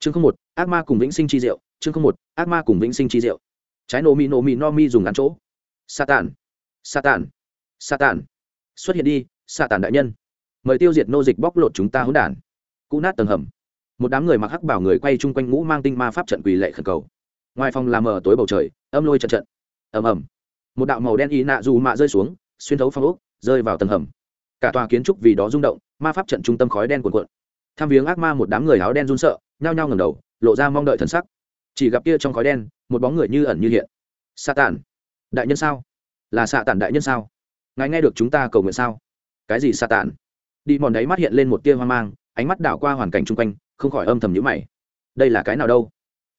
chương không một, ác ma cùng vĩnh sinh chi diệu, chương không một, ác ma cùng vĩnh sinh chi diệu. Trái nổ mì nổ mì no mi dùng ngắn chỗ. Sa satan satan. Sa xuất hiện đi, satan đại nhân. Mời tiêu diệt nô dịch bóc lột chúng ta hỗn đản. Cũ nát tầng hầm. Một đám người mặc hắc bảo người quay chung quanh ngũ mang tinh ma pháp trận quỳ lệ khẩn cầu. Ngoài phòng làm mờ tối bầu trời, âm lôi trận trận. Ầm ầm. Một đạo màu đen y nạ dù mạ rơi xuống, xuyên thấu phong ốc, rơi vào tầng hầm. Cả tòa kiến trúc vì đó rung động, ma pháp trận trung tâm khói đen cuồn cuộn tham viếng ác ma một đám người áo đen run sợ, nhao nhao ngẩng đầu, lộ ra mong đợi thần sắc. Chỉ gặp kia trong khói đen, một bóng người như ẩn như hiện. Sa tản. Đại nhân sao? Là xạ tản đại nhân sao? Ngài nghe được chúng ta cầu nguyện sao? Cái gì sa tản? Đi mòn đấy mắt hiện lên một tia hoang mang, ánh mắt đảo qua hoàn cảnh chung quanh, không khỏi âm thầm nhữ mày. Đây là cái nào đâu?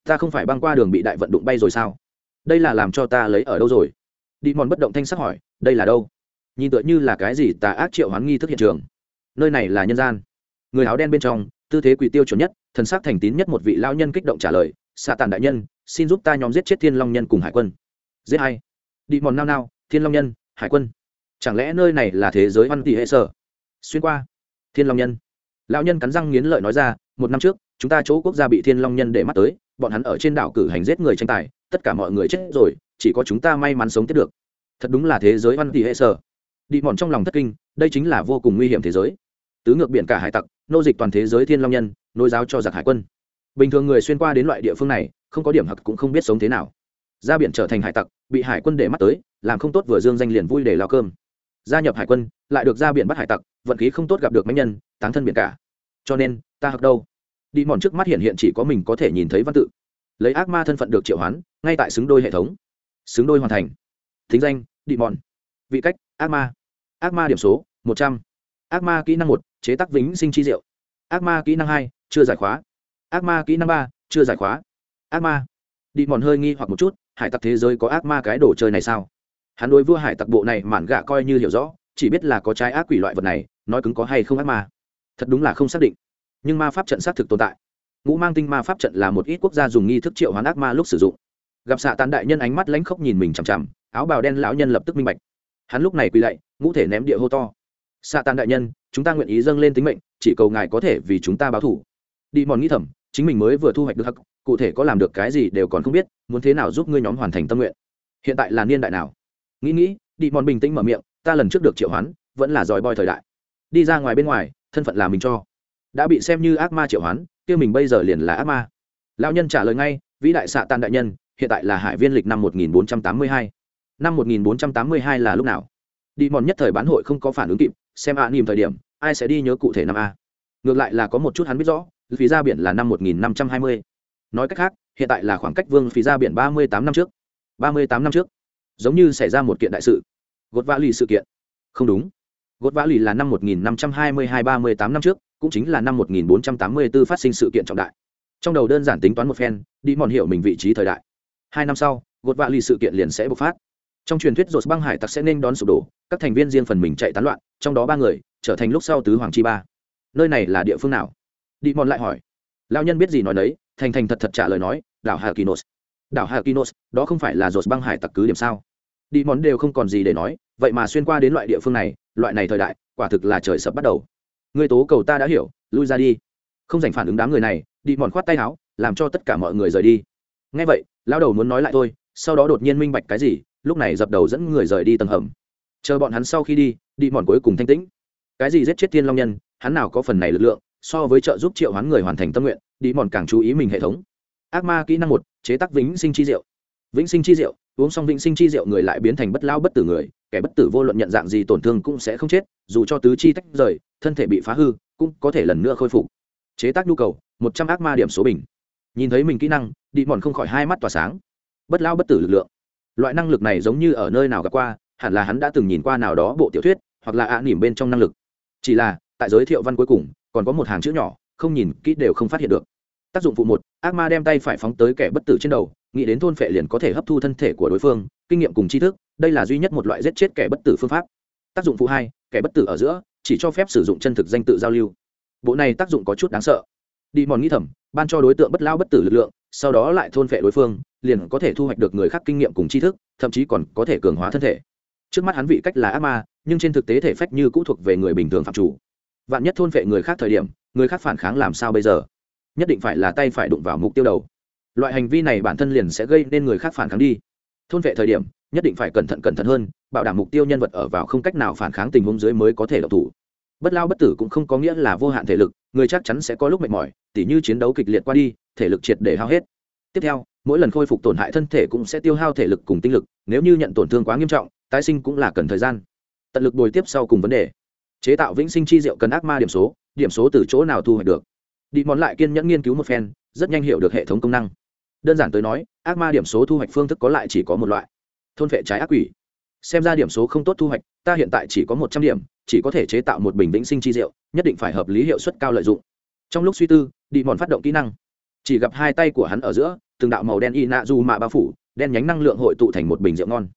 Ta không phải băng qua đường bị đại vận đụng bay rồi sao? Đây là làm cho ta lấy ở đâu rồi? Đi mòn bất động thanh sắc hỏi, đây là đâu? Nhìn tựa như là cái gì tà ác triệu hoán nghi thức hiện trường. Nơi này là nhân gian người áo đen bên trong, tư thế quỷ tiêu chuẩn nhất, thần sắc thành tín nhất một vị lao nhân kích động trả lời xạ tàn đại nhân, xin giúp ta nhóm giết chết thiên long nhân cùng hải quân. Giết hay đi mòn nao nao, thiên long nhân, hải quân. Chẳng lẽ nơi này là thế giới văn tỷ hệ sở? Xuyên qua. Thiên long nhân. Lão nhân cắn răng nghiến lợi nói ra, một năm trước, chúng ta chỗ quốc gia bị thiên long nhân để mắt tới, bọn hắn ở trên đảo cử hành giết người tranh tài, tất cả mọi người chết rồi, chỉ có chúng ta may mắn sống tiếp được. Thật đúng là thế giới văn tỷ hệ sở. Đi mòn trong lòng thất kinh, đây chính là vô cùng nguy hiểm thế giới tứ ngược biển cả hải tặc, nô dịch toàn thế giới thiên long nhân, nối giáo cho giặc hải quân. Bình thường người xuyên qua đến loại địa phương này, không có điểm hặc cũng không biết sống thế nào. Ra biển trở thành hải tặc, bị hải quân để mắt tới, làm không tốt vừa dương danh liền vui để lao cơm. Gia nhập hải quân, lại được ra biển bắt hải tặc, vận khí không tốt gặp được mấy nhân, táng thân biển cả. Cho nên, ta hặc đâu? Đi mòn trước mắt hiện hiện chỉ có mình có thể nhìn thấy văn tự. Lấy ác ma thân phận được triệu hoán, ngay tại xứng đôi hệ thống. Xứng đôi hoàn thành. Thính danh, đi mòn. Vị cách, ác ma. Ác ma điểm số, một trăm. Ác ma kỹ năng một chế tác vĩnh sinh chi diệu. Ác ma kỹ năng hai, chưa giải khóa. Ác ma kỹ năng ba, chưa giải khóa. Ác ma. Đi mòn hơi nghi hoặc một chút, hải tặc thế giới có ác ma cái đồ chơi này sao? Hắn đối vua hải tặc bộ này mản gạ coi như hiểu rõ, chỉ biết là có trái ác quỷ loại vật này, nói cứng có hay không ác ma. Thật đúng là không xác định. Nhưng ma pháp trận xác thực tồn tại. Ngũ mang tinh ma pháp trận là một ít quốc gia dùng nghi thức triệu hoán ác ma lúc sử dụng. Gặp xạ tàn đại nhân ánh mắt lãnh khốc nhìn mình chằm chằm, áo bào đen lão nhân lập tức minh bạch. Hắn lúc này quỳ lạy ngũ thể ném địa hô to xạ tàn đại nhân, chúng ta nguyện ý dâng lên tính mệnh, chỉ cầu ngài có thể vì chúng ta báo thủ đi mòn nghĩ thầm, chính mình mới vừa thu hoạch được hắc, cụ thể có làm được cái gì đều còn không biết, muốn thế nào giúp ngươi nhóm hoàn thành tâm nguyện. Hiện tại là niên đại nào? Nghĩ nghĩ, đi mòn bình tĩnh mở miệng, ta lần trước được triệu hoán, vẫn là giỏi boy thời đại. Đi ra ngoài bên ngoài, thân phận là mình cho. Đã bị xem như ác ma triệu hoán, kia mình bây giờ liền là ác ma. Lao nhân trả lời ngay, vĩ đại xạ tàn đại nhân, hiện tại là hải viên lịch năm 1482. năm 1482 là lúc nào? Đi mòn nhất thời bán hội không có phản ứng kịp xem ạ à, thời điểm ai sẽ đi nhớ cụ thể năm a. Ngược lại là có một chút hắn biết rõ phí ra biển là năm 1520. nói cách khác hiện tại là khoảng cách vương phí ra biển 38 năm trước. 38 năm trước. Giống như xảy ra một kiện đại sự. Gột vã lì sự kiện. Không đúng. Gột vã lì là năm 1522 38 năm trước cũng chính là năm 1484 phát sinh sự kiện trọng đại. Trong đầu đơn giản tính toán một phen đi mòn hiểu mình vị trí thời đại. Hai năm sau gột vạ lì sự kiện liền sẽ bộc phát trong truyền thuyết rột băng hải tặc sẽ nên đón sụp đổ, các thành viên riêng phần mình chạy tán loạn, trong đó ba người, trở thành lúc sau tứ hoàng chi ba. Nơi này là địa phương nào? Đi mòn lại hỏi. Lao nhân biết gì nói đấy thành thành thật thật trả lời nói, đảo hà kinos đảo hà kinos đó không phải là rột băng hải tặc cứ điểm sao? Đi mòn đều không còn gì để nói, vậy mà xuyên qua đến loại địa phương này, loại này thời đại, quả thực là trời sập bắt đầu. Người tố cầu ta đã hiểu, lui ra đi. Không dành phản ứng đám người này, đi mòn khoát tay áo, làm cho tất cả mọi người rời đi. Ngay vậy lao đầu muốn nói lại thôi, sau đó đột nhiên minh bạch cái gì lúc này dập đầu dẫn người rời đi tầng hầm. Chờ bọn hắn sau khi đi đi mòn cuối cùng thanh tĩnh. Cái gì giết chết thiên long nhân, hắn nào có phần này lực lượng, so với trợ giúp triệu hoán người hoàn thành tâm nguyện, đi mòn càng chú ý mình hệ thống. Ác ma kỹ năng một, chế tác vĩnh sinh chi diệu. Vĩnh sinh chi diệu, uống xong vĩnh sinh chi diệu người lại biến thành bất lao bất tử người, kẻ bất tử vô luận nhận dạng gì tổn thương cũng sẽ không chết, dù cho tứ chi tách rời, thân thể bị phá hư, cũng có thể lần nữa khôi phục. Chế tác nhu cầu, một trăm ác ma điểm số bình. Nhìn thấy mình kỹ năng, đi mòn không khỏi hai mắt tỏa sáng. Bất lao bất tử lực lượng loại năng lực này giống như ở nơi nào gặp qua, hẳn là hắn đã từng nhìn qua nào đó bộ tiểu thuyết, hoặc là ạ nỉm bên trong năng lực. Chỉ là, tại giới thiệu văn cuối cùng, còn có một hàng chữ nhỏ, không nhìn kỹ đều không phát hiện được. Tác dụng phụ một, ác ma đem tay phải phóng tới kẻ bất tử trên đầu, nghĩ đến thôn phệ liền có thể hấp thu thân thể của đối phương, kinh nghiệm cùng tri thức, đây là duy nhất một loại giết chết kẻ bất tử phương pháp. Tác dụng phụ hai, kẻ bất tử ở giữa, chỉ cho phép sử dụng chân thực danh tự giao lưu. Bộ này tác dụng có chút đáng sợ. Đi mòn nghĩ thầm, ban cho đối tượng bất lao bất tử lực lượng sau đó lại thôn phệ đối phương, liền có thể thu hoạch được người khác kinh nghiệm cùng tri thức, thậm chí còn có thể cường hóa thân thể. Trước mắt hắn vị cách là ác ma, nhưng trên thực tế thể phách như cũ thuộc về người bình thường phạm chủ. Vạn nhất thôn phệ người khác thời điểm, người khác phản kháng làm sao bây giờ? Nhất định phải là tay phải đụng vào mục tiêu đầu. Loại hành vi này bản thân liền sẽ gây nên người khác phản kháng đi. Thôn vệ thời điểm, nhất định phải cẩn thận cẩn thận hơn, bảo đảm mục tiêu nhân vật ở vào không cách nào phản kháng tình huống dưới mới có thể độc thủ bất lao bất tử cũng không có nghĩa là vô hạn thể lực, người chắc chắn sẽ có lúc mệt mỏi, tỉ như chiến đấu kịch liệt qua đi, thể lực triệt để hao hết. Tiếp theo, mỗi lần khôi phục tổn hại thân thể cũng sẽ tiêu hao thể lực cùng tinh lực, nếu như nhận tổn thương quá nghiêm trọng, tái sinh cũng là cần thời gian. Tận lực bồi tiếp sau cùng vấn đề. Chế tạo vĩnh sinh chi diệu cần ác ma điểm số điểm số từ chỗ nào thu hoạch được? Đi món lại kiên nhẫn nghiên cứu một phen, rất nhanh hiểu được hệ thống công năng. Đơn giản tới nói, ác ma điểm số thu hoạch phương thức có lại chỉ có một loại. Thôn vệ trái ác quỷ xem ra điểm số không tốt thu hoạch, ta hiện tại chỉ có một trăm điểm, chỉ có thể chế tạo một bình vĩnh sinh chi rượu, nhất định phải hợp lý hiệu suất cao lợi dụng. Trong lúc suy tư đi mòn phát động kỹ năng. Chỉ gặp hai tay của hắn ở giữa, từng đạo màu đen y nạ du mạ bao phủ, đen nhánh năng lượng hội tụ thành một bình rượu ngon.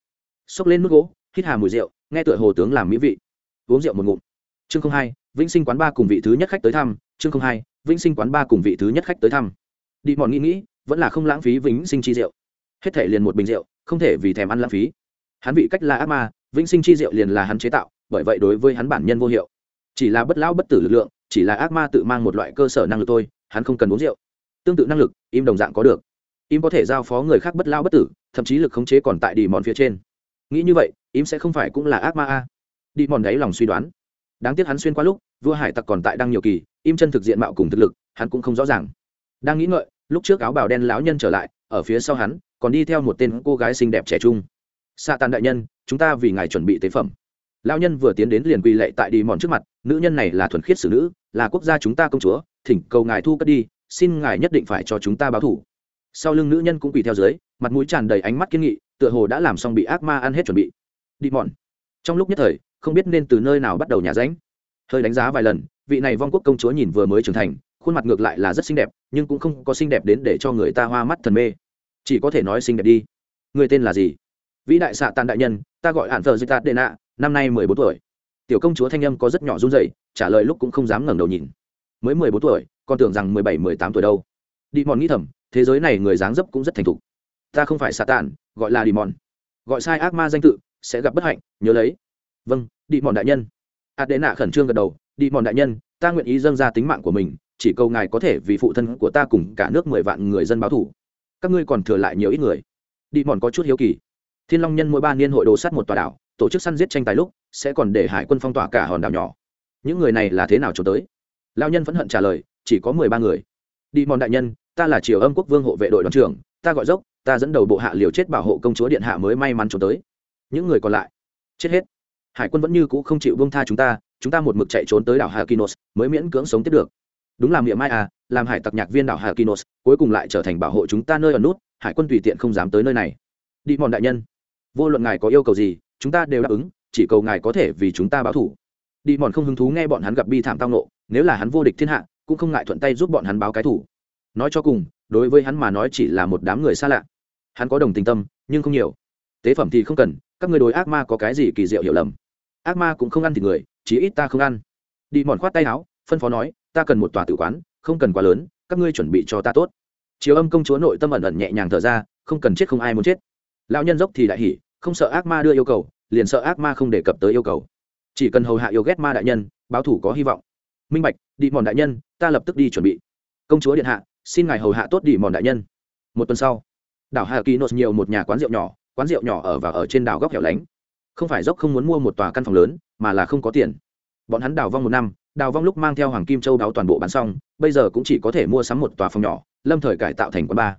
Xốc lên nước gỗ, hít hà mùi rượu, nghe tựa hồ tướng làm mỹ vị. Uống rượu một ngụm. Chương không hai, vĩnh sinh quán ba cùng vị thứ nhất khách tới thăm. Chương không hai, vĩnh sinh quán ba cùng vị thứ nhất khách tới thăm. Đi mòn nghĩ nghĩ, vẫn là không lãng phí vĩnh sinh chi rượu. Hết thể liền một bình rượu, không thể vì thèm ăn lãng phí hắn vị cách là ác ma, vĩnh sinh chi diệu liền là hắn chế tạo, bởi vậy đối với hắn bản nhân vô hiệu. Chỉ là bất lão bất tử lực lượng, chỉ là ác ma tự mang một loại cơ sở năng lực thôi, hắn không cần uống rượu. Tương tự năng lực, im đồng dạng có được. Im có thể giao phó người khác bất lao bất tử, thậm chí lực khống chế còn tại đi mòn phía trên. Nghĩ như vậy, im sẽ không phải cũng là ác ma a. Đi mòn đáy lòng suy đoán. Đáng tiếc hắn xuyên qua lúc, vua hải tặc còn tại đang nhiều kỳ, im chân thực diện mạo cùng thực lực, hắn cũng không rõ ràng. Đang nghĩ ngợi, lúc trước áo bào đen lão nhân trở lại, ở phía sau hắn, còn đi theo một tên cô gái xinh đẹp trẻ trung xạ tàn đại nhân, chúng ta vì ngài chuẩn bị tế phẩm. Lão nhân vừa tiến đến liền quỳ lệ tại đi mòn trước mặt, nữ nhân này là thuần khiết xử nữ, là quốc gia chúng ta công chúa, thỉnh cầu ngài thu cất đi, xin ngài nhất định phải cho chúng ta báo thủ. Sau lưng nữ nhân cũng quỳ theo dưới, mặt mũi tràn đầy ánh mắt kiên nghị, tựa hồ đã làm xong bị ác ma ăn hết chuẩn bị. Đi mòn. Trong lúc nhất thời, không biết nên từ nơi nào bắt đầu nhà ránh. Hơi đánh giá vài lần, vị này vong quốc công chúa nhìn vừa mới trưởng thành, khuôn mặt ngược lại là rất xinh đẹp, nhưng cũng không có xinh đẹp đến để cho người ta hoa mắt thần mê. Chỉ có thể nói xinh đẹp đi. Người tên là gì? Vĩ đại xạ tàn đại nhân, ta gọi hạn thờ dịch tạt đệ nạ, năm nay mười bốn tuổi. Tiểu công chúa thanh âm có rất nhỏ run dậy trả lời lúc cũng không dám ngẩng đầu nhìn. Mới mười bốn tuổi còn tưởng rằng mười bảy, mười tám tuổi đâu. Đi mòn nghĩ thầm, thế giới này người dáng dấp cũng rất thành thục. Ta không phải xạ tàn, gọi là đi mòn gọi sai ác ma danh tự, sẽ gặp bất hạnh, nhớ lấy. Vâng đi mòn đại nhân. Ạt đệ nạ khẩn trương gật đầu đi mòn đại nhân, ta nguyện ý dâng ra tính mạng của mình, chỉ cầu ngài có thể vì phụ thân của ta cùng cả nước mười vạn người dân báo thủ các ngươi còn thừa lại nhiều ít người. Đi mòn có chút hiếu kỳ thiên long nhân mỗi ba niên hội đồ sát một tòa đảo, tổ chức săn giết tranh tài lúc, sẽ còn để hải quân phong tỏa cả hòn đảo nhỏ. Những người này là thế nào trốn tới? Lao nhân vẫn hận trả lời, chỉ có mười ba người. Đi mòn đại nhân, ta là triều âm quốc vương hộ vệ đội đoàn trưởng, ta gọi dốc, ta dẫn đầu bộ hạ liều chết bảo hộ công chúa điện hạ mới may mắn trốn tới. Những người còn lại, chết hết. Hải quân vẫn như cũ không chịu bông tha chúng ta chúng ta một mực chạy trốn tới đảo hà kinos mới miễn cưỡng sống tiếp được. Đúng là miệng mai à làm hải tặc nhạc viên đảo hà kinos cuối cùng lại trở thành bảo hộ chúng ta nơi ở nút, hải quân tùy tiện không dám tới nơi này. Đi mòn đại nhân vô luận ngài có yêu cầu gì, chúng ta đều đáp ứng, chỉ cầu ngài có thể vì chúng ta báo thủ đi mòn không hứng thú nghe bọn hắn gặp bi thảm tang nộ nếu là hắn vô địch thiên hạ, cũng không ngại thuận tay giúp bọn hắn báo cái thủ nói cho cùng, đối với hắn mà nói chỉ là một đám người xa lạ. Hắn có đồng tình tâm, nhưng không nhiều. Tế phẩm thì không cần, các người đối ác ma có cái gì kỳ diệu hiểu lầm. Ác ma cũng không ăn thịt người, chí ít ta không ăn. Đi mòn khoát tay áo, phân phó nói, ta cần một tòa tử quán, không cần quá lớn, các ngươi chuẩn bị cho ta tốt. Chiếu âm công chúa nội tâm ẩn ẩn nhẹ nhàng thở ra, không cần chết không ai muốn chết. Lão nhân dốc thì đại hỉ không sợ ác ma đưa yêu cầu, liền sợ ác ma không đề cập tới yêu cầu. Chỉ cần hầu hạ yêu ghét ma đại nhân, báo thủ có hy vọng. Minh bạch đi mòn đại nhân, ta lập tức đi chuẩn bị. Công chúa điện hạ, xin ngài hầu hạ tốt đi mòn đại nhân. Một tuần sau, đảo hà kỳ nốt nhiều một nhà quán rượu nhỏ, quán rượu nhỏ ở và ở trên đảo góc hẻo lánh. Không phải dốc không muốn mua một tòa căn phòng lớn, mà là không có tiền. Bọn hắn đào vong một năm, đào vong lúc mang theo hoàng kim châu đáo toàn bộ bán xong, bây giờ cũng chỉ có thể mua sắm một tòa phòng nhỏ, lâm thời cải tạo thành quán bar.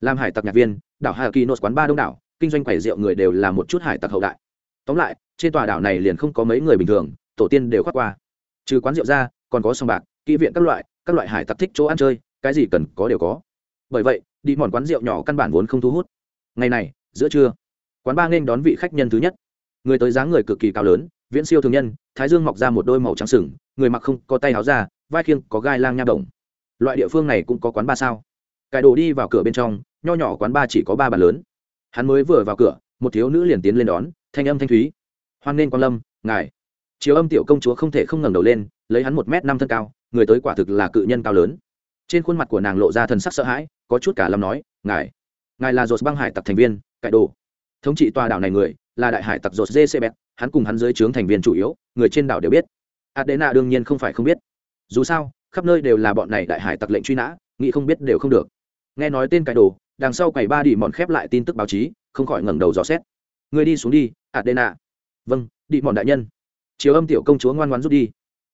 Làm hải tặc nhạc viên, đảo hà kỳ nốt quán bar đông đảo kinh doanh quầy rượu người đều là một chút hải tặc hậu đại. Tóm lại, trên tòa đảo này liền không có mấy người bình thường, tổ tiên đều khoác qua. Trừ quán rượu ra, còn có sòng bạc, kỹ viện các loại các loại hải tặc thích chỗ ăn chơi, cái gì cần có đều có. Bởi vậy, đi mòn quán rượu nhỏ căn bản vốn không thu hút. Ngày này, giữa trưa, quán ba nên đón vị khách nhân thứ nhất. Người tới dáng người cực kỳ cao lớn, viễn siêu thường nhân, thái dương mọc ra một đôi màu trắng sừng, người mặc không có tay áo ra, vai khiêng có gai lang nha động. loại địa phương này cũng có quán ba sao. Cải đồ đi vào cửa bên trong, nho nhỏ quán ba chỉ có ba bàn lớn hắn mới vừa vào cửa, một thiếu nữ liền tiến lên đón, thanh âm thanh thúy. Hoan nên quan lâm, ngài. Chiếu âm tiểu công chúa không thể không ngẩng đầu lên, lấy hắn một m năm thân cao, người tới quả thực là cự nhân cao lớn. Trên khuôn mặt của nàng lộ ra thần sắc sợ hãi, có chút cả lâm nói, ngài ngài là dột băng hải tặc thành viên, cải đồ. Thống trị tòa đảo này người, là đại hải tặc dột dê cbet hắn cùng hắn dưới trướng thành viên chủ yếu, người trên đảo đều biết. Adena đương nhiên không phải không biết. Dù sao, khắp nơi đều là bọn này đại hải tặc lệnh truy nã, nghĩ không biết đều không được. Nghe nói tên cải đồ đằng sau quầy ba đi mòn khép lại tin tức báo chí, không khỏi ngẩng đầu dò xét. Người đi xuống đi, adena. Vâng đi mòn đại nhân. Chiều âm tiểu công chúa ngoan ngoan rút đi.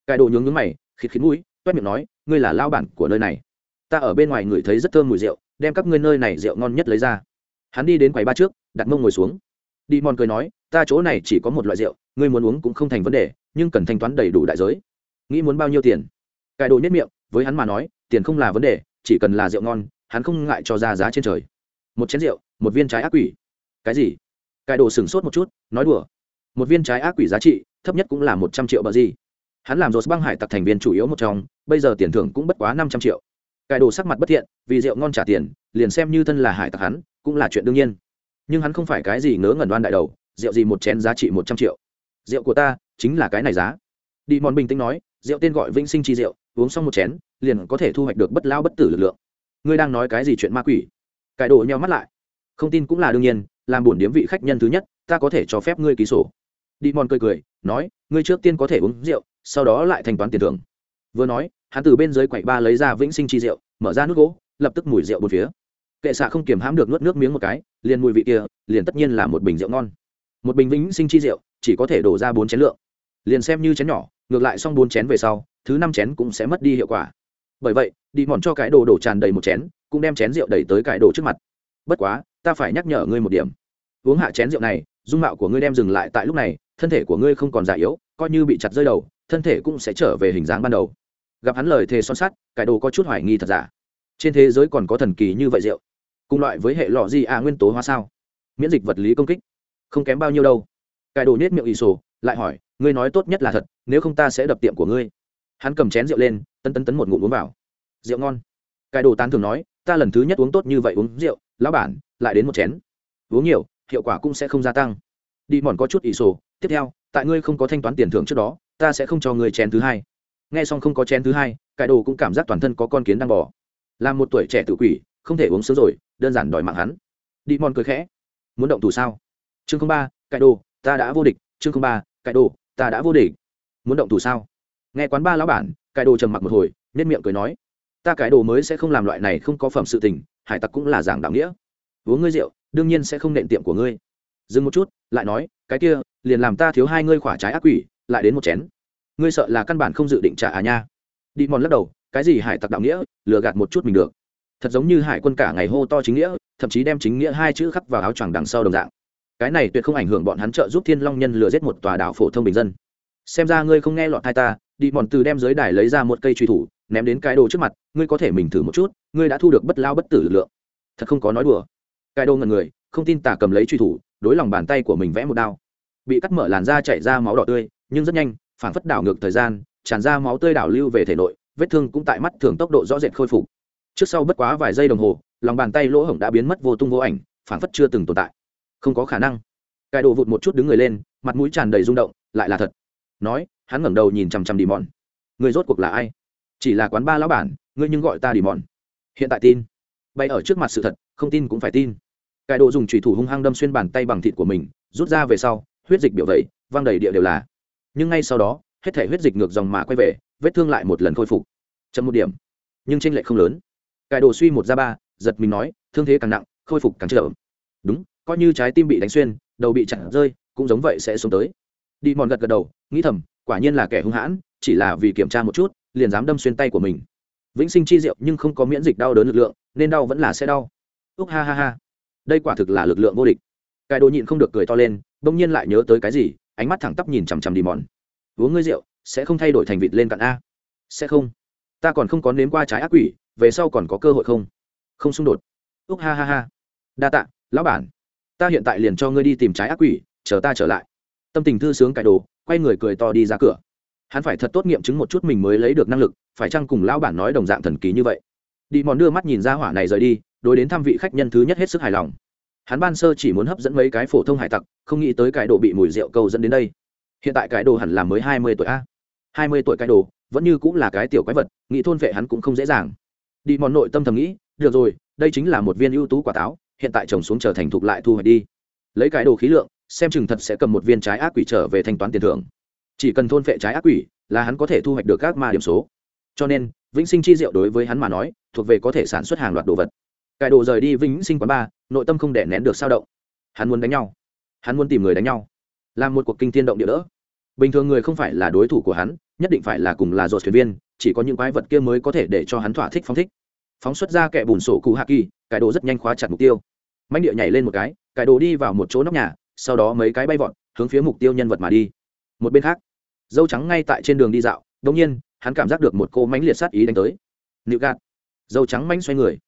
Cài đồ nhướng nhướng mày, khịt khịt mũi, toét miệng nói, ngươi là lao bản của nơi này. Ta ở bên ngoài ngửi thấy rất thơm mùi rượu, đem các ngươi nơi này rượu ngon nhất lấy ra. Hắn đi đến quầy ba trước, đặt mông ngồi xuống. Đi mòn cười nói, ta chỗ này chỉ có một loại rượu, ngươi muốn uống cũng không thành vấn đề, nhưng cần thanh toán đầy đủ đại giới. Nghĩ muốn bao nhiêu tiền? Cài đồ nhất miệng, với hắn mà nói, tiền không là vấn đề, chỉ cần là rượu ngon hắn không ngại cho ra giá trên trời. Một chén rượu, một viên trái ác quỷ. Cái gì? Cải đồ sửng sốt một chút, nói đùa. Một viên trái ác quỷ giá trị, thấp nhất cũng là một trăm triệu bờ gì. Hắn làm rột băng hải tặc thành viên chủ yếu một trong, bây giờ tiền thưởng cũng bất quá năm trăm triệu. Cải đồ sắc mặt bất thiện, vì rượu ngon trả tiền, liền xem như thân là hải tặc hắn, cũng là chuyện đương nhiên. Nhưng hắn không phải cái gì ngớ ngẩn đoan đại đầu, rượu gì một chén giá trị một trăm triệu. Rượu của ta, chính là cái này giá. Đi mòn bình tĩnh nói, rượu tên gọi vĩnh sinh chi rượu, uống xong một chén, liền có thể thu hoạch được bất lao bất tử lực lượng ngươi đang nói cái gì chuyện ma quỷ? Cải đồ nhau mắt lại. Không tin cũng là đương nhiên, làm bổn điếm vị khách nhân thứ nhất, ta có thể cho phép ngươi ký sổ. Đi mòn cười cười, nói, ngươi trước tiên có thể uống rượu, sau đó lại thanh toán tiền thưởng. Vừa nói, hắn từ bên dưới quầy ba lấy ra vĩnh sinh chi rượu, mở ra nước gỗ, lập tức mùi rượu một phía. Kệ xạ không kiềm hãm được nuốt nước miếng một cái, liền mùi vị kia, liền tất nhiên là một bình rượu ngon. Một bình vĩnh sinh chi rượu, chỉ có thể đổ ra bốn chén lượng. Liền xem như chén nhỏ, ngược lại xong bốn chén về sau, thứ năm chén cũng sẽ mất đi hiệu quả. Bởi vậy đi mòn cho cái đồ đổ tràn đầy một chén, cũng đem chén rượu đẩy tới cái đồ trước mặt. Bất quá, ta phải nhắc nhở ngươi một điểm. Uống hạ chén rượu này, dung mạo của ngươi đem dừng lại tại lúc này, thân thể của ngươi không còn già yếu, coi như bị chặt rơi đầu, thân thể cũng sẽ trở về hình dáng ban đầu. Gặp hắn lời thề son sắt cải đồ có chút hoài nghi thật giả. Trên thế giới còn có thần kỳ như vậy rượu? Cùng loại với hệ lọ gì a nguyên tố hóa sao? Miễn dịch vật lý công kích. Không kém bao nhiêu đâu. Cải đồ nết miệng ỷ sổ, lại hỏi, ngươi nói tốt nhất là thật, nếu không ta sẽ đập tiệm của ngươi. Hắn cầm chén rượu lên tân tân tấn một ngụm uống vào rượu ngon. Cái đồ tán thường nói, ta lần thứ nhất uống tốt như vậy uống rượu, lão bản, lại đến một chén. Uống nhiều, hiệu quả cũng sẽ không gia tăng. Đi mòn có chút ỷ sổ, tiếp theo, tại ngươi không có thanh toán tiền thưởng trước đó, ta sẽ không cho ngươi chén thứ hai. Nghe xong không có chén thứ hai cải đồ cũng cảm giác toàn thân có con kiến đang bỏ làm một tuổi trẻ tự quỷ, không thể uống sớm rồi, đơn giản đòi mạng hắn. Đi mòn cười khẽ, muốn động thủ sao? Chương không ba cải đồ, ta đã vô địch. Chương không ba cải đồ, ta đã vô địch. Muốn động thủ sao? Nghe quán ba lão bản cải đồ trầm mặc một hồi nên miệng cười nói ta cái đồ mới sẽ không làm loại này không có phẩm sự tình, hải tặc cũng là giảng đạo nghĩa. Uống ngươi rượu, đương nhiên sẽ không nện tiệm của ngươi. Dừng một chút, lại nói, cái kia, liền làm ta thiếu hai ngươi khỏa trái ác quỷ, lại đến một chén. Ngươi sợ là căn bản không dự định trả à nha. Đi mòn lắc đầu, cái gì hải tặc đạo nghĩa, lừa gạt một chút mình được. Thật giống như hải quân cả ngày hô to chính nghĩa, thậm chí đem chính nghĩa hai chữ khắc vào áo choàng đằng sau đồng dạng. Cái này tuyệt không ảnh hưởng bọn hắn trợ giúp thiên long nhân lừa giết một tòa đảo phổ thông bình dân. Xem ra ngươi không nghe lọt hai ta đi mòn từ đem dưới đài lấy ra một cây truy thủ, ném đến cái đồ trước mặt, ngươi có thể mình thử một chút, ngươi đã thu được bất lao bất tử lực lượng. Thật không có nói đùa. Cái đồ ngần người, không tin tả cầm lấy truy thủ, đối lòng bàn tay của mình vẽ một đao. Bị cắt mở làn da chảy ra máu đỏ tươi, nhưng rất nhanh phản phất đảo ngược thời gian, tràn ra máu tươi đảo lưu về thể nội, vết thương cũng tại mắt thường tốc độ rõ rệt khôi phục. Trước sau bất quá vài giây đồng hồ, lòng bàn tay lỗ hổng đã biến mất vô tung vô ảnh phản phất chưa từng tồn tại. Không có khả năng. Cài đồ vụt một chút đứng người lên, mặt mũi tràn đầy rung động, lại là thật. Nói hắn ngẩng đầu nhìn chằm chằm đi mòn. Người rốt cuộc là ai? Chỉ là quán ba lão bản ngươi nhưng gọi ta đi mòn. Hiện tại tin. Bay ở trước mặt sự thật không tin cũng phải tin. Cải đồ dùng trùy thủ hung hăng đâm xuyên bàn tay bằng thịt của mình rút ra về sau huyết dịch biểu vậy, văng đầy địa đều là. Nhưng ngay sau đó hết thể huyết dịch ngược dòng mà quay về vết thương lại một lần khôi phục. Chậm một điểm. Nhưng tranh lệch không lớn. Cải đồ suy một ra ba giật mình nói thương thế càng nặng khôi phục càng chậm. Đúng coi như trái tim bị đánh xuyên đầu bị chặn rơi cũng giống vậy sẽ xuống tới. Đi mòn gật gật đầu nghĩ thầm quả nhiên là kẻ hung hãn, chỉ là vì kiểm tra một chút, liền dám đâm xuyên tay của mình. Vĩnh sinh chi diệu, nhưng không có miễn dịch đau đớn lực lượng, nên đau vẫn là sẽ đau. Úc ha ha ha. Đây quả thực là lực lượng vô địch. Cải đồ nhịn không được cười to lên, bỗng nhiên lại nhớ tới cái gì, ánh mắt thẳng tắp nhìn chằm chằm đi mòn. Uống ngươi rượu, sẽ không thay đổi thành vịt lên cạn a. Sẽ không. Ta còn không có nếm qua trái ác quỷ, về sau còn có cơ hội không? Không xung đột. Úc ha ha ha. Đa tạ, lão bản. Ta hiện tại liền cho ngươi đi tìm trái ác quỷ, chờ ta trở lại tâm tình thư sướng cải đồ, quay người cười to đi ra cửa. Hắn phải thật tốt nghiệm chứng một chút mình mới lấy được năng lực, phải chăng cùng lão bản nói đồng dạng thần kỳ như vậy? Đi mòn đưa mắt nhìn ra hỏa này rời đi, đối đến thăm vị khách nhân thứ nhất hết sức hài lòng. Hắn ban sơ chỉ muốn hấp dẫn mấy cái phổ thông hải tặc, không nghĩ tới cải đồ bị mùi rượu câu dẫn đến đây. Hiện tại cải đồ hẳn là mới hai mươi tuổi a. Hai mươi tuổi cải đồ, vẫn như cũng là cái tiểu quái vật, nghĩ thôn vệ hắn cũng không dễ dàng. Đi mòn nội tâm thầm nghĩ, được rồi, đây chính là một viên ưu tú quả táo, hiện tại trồng xuống trở thành thục lại thu hoạch đi. Lấy cải đồ khí lượng xem chừng thật sẽ cầm một viên trái ác quỷ trở về thanh toán tiền thưởng. Chỉ cần thôn vệ trái ác quỷ là hắn có thể thu hoạch được các ma điểm số. Cho nên, vĩnh sinh chi diệu đối với hắn mà nói, thuộc về có thể sản xuất hàng loạt đồ vật. Cải đồ rời đi vĩnh sinh quán ba, nội tâm không để nén được sao động. Hắn muốn đánh nhau. Hắn muốn tìm người đánh nhau. Làm một cuộc kinh tiên động địa đỡ. Bình thường người không phải là đối thủ của hắn, nhất định phải là cùng là dột thuyền viên, chỉ có những quái vật kia mới có thể để cho hắn thỏa thích, phóng thích. Phóng xuất ra kẻ bùn sổ cụ hạ kỳ, cải đồ rất nhanh khóa chặt mục tiêu. Manh địa nhảy lên một cái, cải đồ đi vào một chỗ nóc nhà sau đó mấy cái bay vọt, hướng phía mục tiêu nhân vật mà đi. Một bên khác, dâu trắng ngay tại trên đường đi dạo đ ỗ n g nhiên, hắn cảm giác được một cô mánh liệt sát ý đánh tới. Nịu gạt. Dâu trắng mánh xoay người.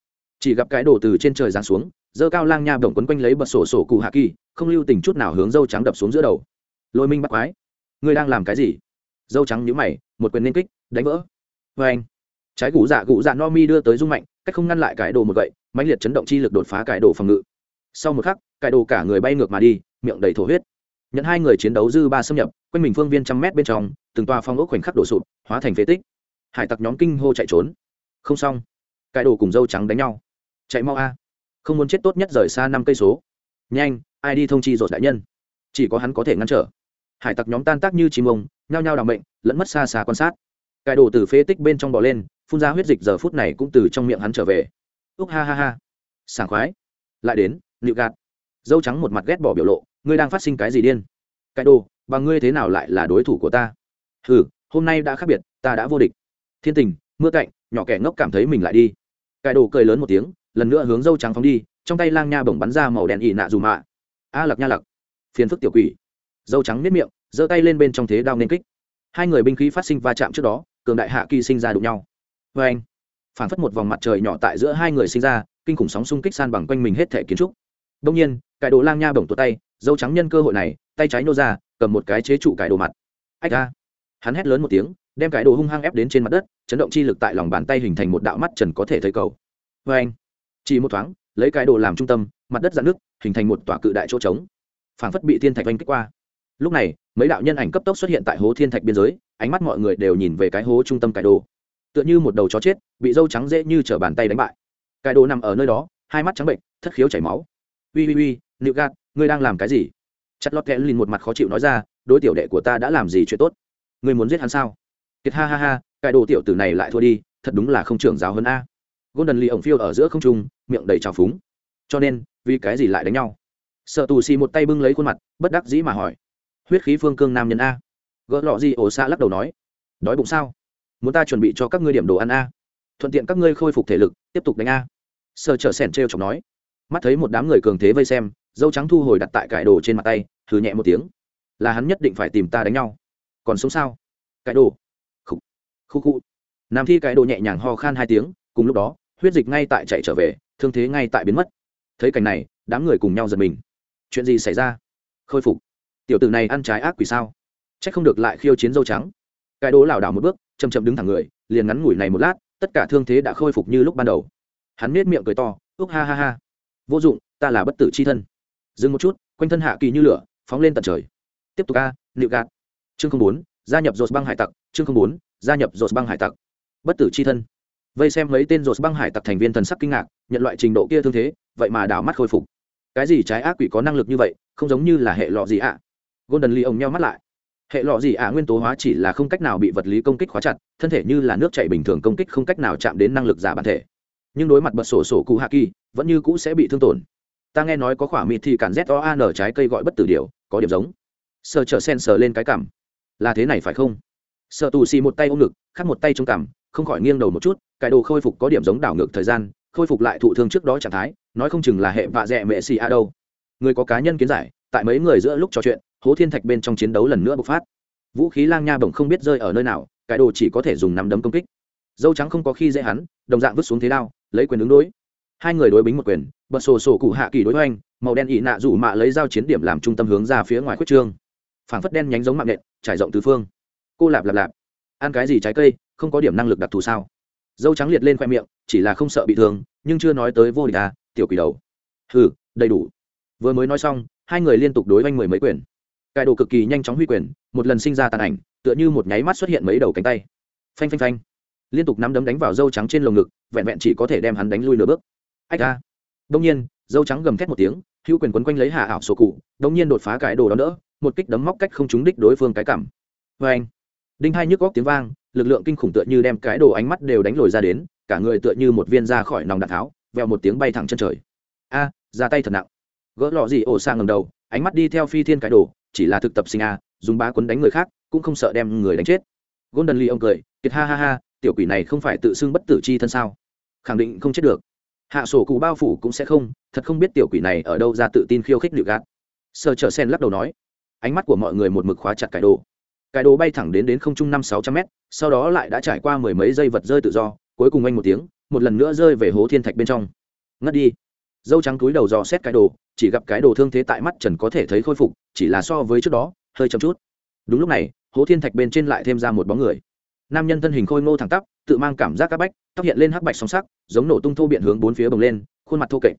Chỉ gặp cái đồ từ trên trời giáng xuống, dơ cao lang nha bổng quấn quanh lấy bật sổ sổ cụ hạ kỳ, không lưu tình chút nào hướng dâu trắng đập xuống giữa đầu. Lôi minh bắt quái. Ngươi đang làm cái gì? Dâu trắng nhíu mày, một quyền nên kích, đánh vỡ. Vê anh trái gù dạ gù dạ no mi đưa tới dung mạnh, cách không ngăn lại cải đồ một gậy, mãnh liệt chấn động chi lực đột phá cải đồ phòng ngự. Sau một khắc cải đồ cả người bay ngược mà đi miệng đầy thổ huyết. Nhận hai người chiến đấu dư ba xâm nhập, quanh mình phương viên trăm mét bên trong, từng toa phong ốc khoảnh khắc đổ sụp, hóa thành phế tích. Hải tặc nhóm kinh hô chạy trốn. Không xong. Cải đồ cùng dâu trắng đánh nhau. Chạy mau a. Không muốn chết tốt nhất rời xa năm cây số. Nhanh, ai đi thông chi dột đại nhân? Chỉ có hắn có thể ngăn trở. Hải tặc nhóm tan tác như chim ông, nhao nhao đ ả mệnh, lẫn mất xa xa quan sát. Cải đồ từ phế tích bên trong bò lên, phun ra huyết dịch giờ phút này cũng từ trong miệng hắn trở về. Úc ha ha ha. Sảng khoái. Lại đến, nịu gạt dâu trắng một mặt ghét bỏ biểu lộ, ngươi đang phát sinh cái gì điên? Cái đồ và ngươi thế nào lại là đối thủ của ta? Ừ hôm nay đã khác biệt, ta đã vô địch. Thiên tình, mưa cạnh, nhỏ kẻ ngốc cảm thấy mình lại đi. Cái đồ cười lớn một tiếng, lần nữa hướng dâu trắng phóng đi, trong tay lang nha bổng bắn ra màu đèn ỉ nạ dù mạ. A lặc nha lặc phiền phức tiểu quỷ. Dâu trắng miết miệng, giơ tay lên bên trong thế đao nên kích. Hai người binh khí phát sinh va chạm trước đó, cường đại hạ kỳ sinh ra đụng nhau. Vê anh. Phản phất một vòng mặt trời nhỏ tại giữa hai người sinh ra, kinh khủng sóng xung kích san bằng quanh mình hết thể kiến trúc đông nhiên, cải đồ lang nha bổng tuột tay, dâu trắng nhân cơ hội này, tay trái nô ra, cầm một cái chế trụ cải đồ mặt. Ách ra hắn hét lớn một tiếng, đem cải đồ hung hăng ép đến trên mặt đất, chấn động chi lực tại lòng bàn tay hình thành một đạo mắt trần có thể thấy cầu. Vê anh, chỉ một thoáng, lấy cái đồ làm trung tâm, mặt đất dạn nước hình thành một tòa cự đại chỗ trống. Phảng phất bị thiên thạch oanh kích qua. Lúc này, mấy đạo nhân ảnh cấp tốc xuất hiện tại hố thiên thạch biên giới, ánh mắt mọi người đều nhìn về cái hố trung tâm cải đồ. Tựa như một đầu chó chết, bị dâu trắng dễ như t bàn tay đánh bại. Cải đồ nằm ở nơi đó, hai mắt trắng bệnh, thất khiếu chảy máu ui ui ui, nịu gạt, ngươi đang làm cái gì? Chặt lọt kẽ lìn một mặt khó chịu nói ra, đối tiểu đệ của ta đã làm gì chuyện tốt? Ngươi muốn giết hắn sao? Kiệt ha ha ha, cái đồ tiểu tử này lại thua đi, thật đúng là không trưởng giáo hơn a. Golden lee ổng phiêu ở giữa không trung, miệng đầy trào phúng. Cho nên, vì cái gì lại đánh nhau? Sợ tù xì một tay bưng lấy khuôn mặt, bất đắc dĩ mà hỏi. Huyết khí phương cương nam nhân a. Gỡ lọ gì ổ xa lắc đầu nói. Đói bụng sao? Muốn ta chuẩn bị cho các ngươi điểm đồ ăn a. Thuận tiện các ngươi khôi phục thể lực, tiếp tục đánh a. Sợ trở sẻn t r chọc nói mắt thấy một đám người cường thế vây xem, dâu trắng thu hồi đặt tại cải đồ trên mặt tay thử nhẹ một tiếng. Là hắn nhất định phải tìm ta đánh nhau. Còn sống sao? Cải đồ. Khúc khúc khúc nam thi cải đồ nhẹ nhàng ho khan hai tiếng, cùng lúc đó, huyết dịch ngay tại chạy trở về, thương thế ngay tại biến mất. Thấy cảnh này, đám người cùng nhau giật mình. Chuyện gì xảy ra? Khôi phục. Tiểu tử này ăn trái ác quỷ sao? C h ắ c không được lại khiêu chiến dâu trắng. Cái đố lảo đảo một bước chầm chậm đứng thẳng người, liền ngắn ngủi này một lát, tất cả thương thế đã khôi phục như lúc ban đầu. Hắn nết miệng cười to úc ha ha ha vô dụng ta là bất tử c h i thân. Dừng một chút quanh thân hạ kỳ như lửa phóng lên tận trời. Tiếp tục a, nịu gạt. Chương không bốn gia nhập dột băng hải tặc chương không bốn gia nhập dột băng hải tặc. Bất tử c h i thân. Vây xem mấy tên dột băng hải tặc thành viên thần sắc kinh ngạc nhận loại trình độ kia thương thế vậy mà đảo mắt khôi phục. Cái gì trái ác quỷ có năng lực như vậy không giống như là hệ lọ gì ạ? Golden lee ông nhau mắt lại. Hệ lọ gì ạ nguyên tố hóa chỉ là không cách nào bị vật lý công kích khóa chặt thân thể như là nước chảy bình thường công kích không cách nào chạm đến năng lực giả bản thể nhưng đối mặt bật sổ sổ cụ hạ kỳ, vẫn như cũ sẽ bị thương tổn. Ta nghe nói có khoả mịt thì cản z o a n trái cây gọi bất tử điều, có điểm giống. Sờ chở sen sờ lên cái cảm. Là thế này phải không? Sợ tù xì một tay ôm ngực khắc một tay trong cảm không khỏi nghiêng đầu một chút, cái đồ khôi phục có điểm giống đảo ngược thời gian, khôi phục lại thụ thương trước đó trạng thái, nói không chừng là hệ vạ dẹ mẹ xì a đâu. Người có cá nhân kiến giải, tại mấy người giữa lúc trò chuyện, hố thiên thạch bên trong chiến đấu lần nữa bộc phát. Vũ khí lang nha bổng không biết rơi ở nơi nào, cái đồ chỉ có thể dùng nắm đấm công kích. Dâu trắng không có khi dễ hắn, đồng dạng vứt xuống thế đao lấy quyền ứng đối. Hai người đối bính một quyền, bật sổ sổ cụ hạ kỳ đối hoành, màu đen ị nạ rủ mạ lấy dao chiến điểm làm trung tâm hướng ra phía ngoài khuất trương. Phảng phất đen nhánh giống mạng nện, trải rộng tứ phương. Cô lạp lạp lạp. Ăn cái gì trái cây, không có điểm năng lực đặc thù sao? Dâu trắng liệt lên khoe miệng, chỉ là không sợ bị thương, nhưng chưa nói tới vô địch à tiểu quỷ đầu. Hừ, đầy đủ. Vừa mới nói xong, hai người liên tục đối oanh mười mấy quyền. Cải đồ cực kỳ nhanh chóng huy quyền, một lần sinh ra tàn ảnh, tựa như một nháy mắt xuất hiện mấy đầu cánh tay. Phanh phanh phanh liên tục nắm đấm đánh vào dâu trắng trên lồng ngực, vẹn vẹn chỉ có thể đem hắn đánh lui nửa bước. Ách ra đông nhiên, dâu trắng gầm thét một tiếng, hữu quyền quấn quanh lấy hạ ảo sổ cụ đông nhiên đột phá cái đồ đó nữa, một kích đấm móc cách không trúng đích đối phương cái cảm vê anh đinh hai nhức góc tiếng vang, lực lượng kinh khủng tựa như đem cái đồ ánh mắt đều đánh lồi ra đến, cả người tựa như một viên ra khỏi nòng đạn tháo, vèo một tiếng bay thẳng chân trời. A, ra tay thật nặng. Gỡ lọ gì ổ sang ngầm đầu, ánh mắt đi theo phi thiên cái đồ, chỉ là thực tập sinh a, dùng bá quấn đánh người khác, cũng không sợ đem người đánh chết. Golden lee ông cười, kiệt ha ha ha tiểu quỷ này không phải tự xưng bất tử chi thân sao? Khẳng định không chết được. Hạ sổ cụ bao phủ cũng sẽ không, thật không biết tiểu quỷ này ở đâu ra tự tin khiêu khích liệu gạt. Sơ chờ sen lắc đầu nói, ánh mắt của mọi người một mực khóa chặt cái đồ. Cái đồ bay thẳng đến đến không trung năm sáu trăm mét, sau đó lại đã trải qua mười mấy giây vật rơi tự do, cuối cùng anh một tiếng, một lần nữa rơi về hố thiên thạch bên trong. Ngất đi. Dâu trắng túi đầu dò xét cái đồ, chỉ gặp cái đồ thương thế tại mắt trần có thể thấy khôi phục, chỉ là so với trước đó, hơi chậm chút. Đúng lúc này, hố thiên thạch bên trên lại thêm ra một bóng người nam nhân thân hình khôi ngô thẳng tắp, tự mang cảm giác các bách, tóc hiện lên hắc bạch song sắc, giống nổ tung thô biện hướng bốn phía bồng lên, khuôn mặt thô kệch.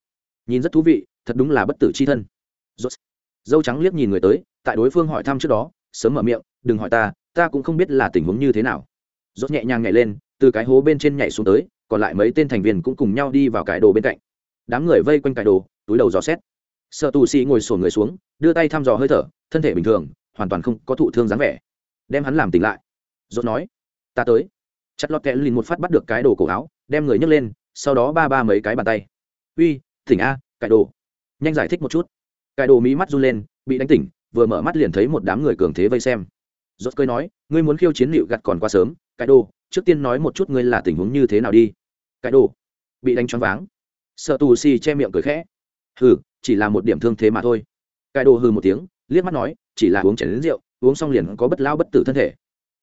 Nhìn rất thú vị, thật đúng là bất tử c h i thân dâu trắng liếc nhìn người tới, tại đối phương hỏi thăm trước đó, sớm mở miệng, đừng hỏi ta ta cũng không biết là tình huống như thế nào. Rốt nhẹ nhàng nhảy lên, từ cái hố bên trên nhảy xuống tới, còn lại mấy tên thành viên cũng cùng nhau đi vào cái đồ bên cạnh. Đám người vây quanh cái đồ, túi đầu dò xét. Sợ tù sĩ ngồi sổn người xuống, đưa tay thăm dò hơi thở, thân thể bình thường, hoàn toàn không có thụ thương dáng vẻ. Đem hắn làm tỉnh lại. Rốt nói ta tới. Chặt lọt kẽ lìn một phát bắt được cái đồ cổ áo, đem người nhấc lên, sau đó ba ba mấy cái bàn tay. Uy, tỉnh a, cải đồ. Nhanh giải thích một chút. Cải đồ mí mắt run lên, bị đánh tỉnh, vừa mở mắt liền thấy một đám người cường thế vây xem. Rốt cơi nói, ngươi muốn khiêu chiến liệu gặt còn quá sớm, cải đồ, trước tiên nói một chút ngươi là tình huống như thế nào đi. Cải đồ. Bị đánh choáng váng. Sợ tù xì che miệng cười khẽ. Hừ, chỉ là một điểm thương thế mà thôi. Cải đồ hừ một tiếng, liếc mắt nói, chỉ là uống chén đến rượu, uống xong liền có bất lao bất tử thân thể.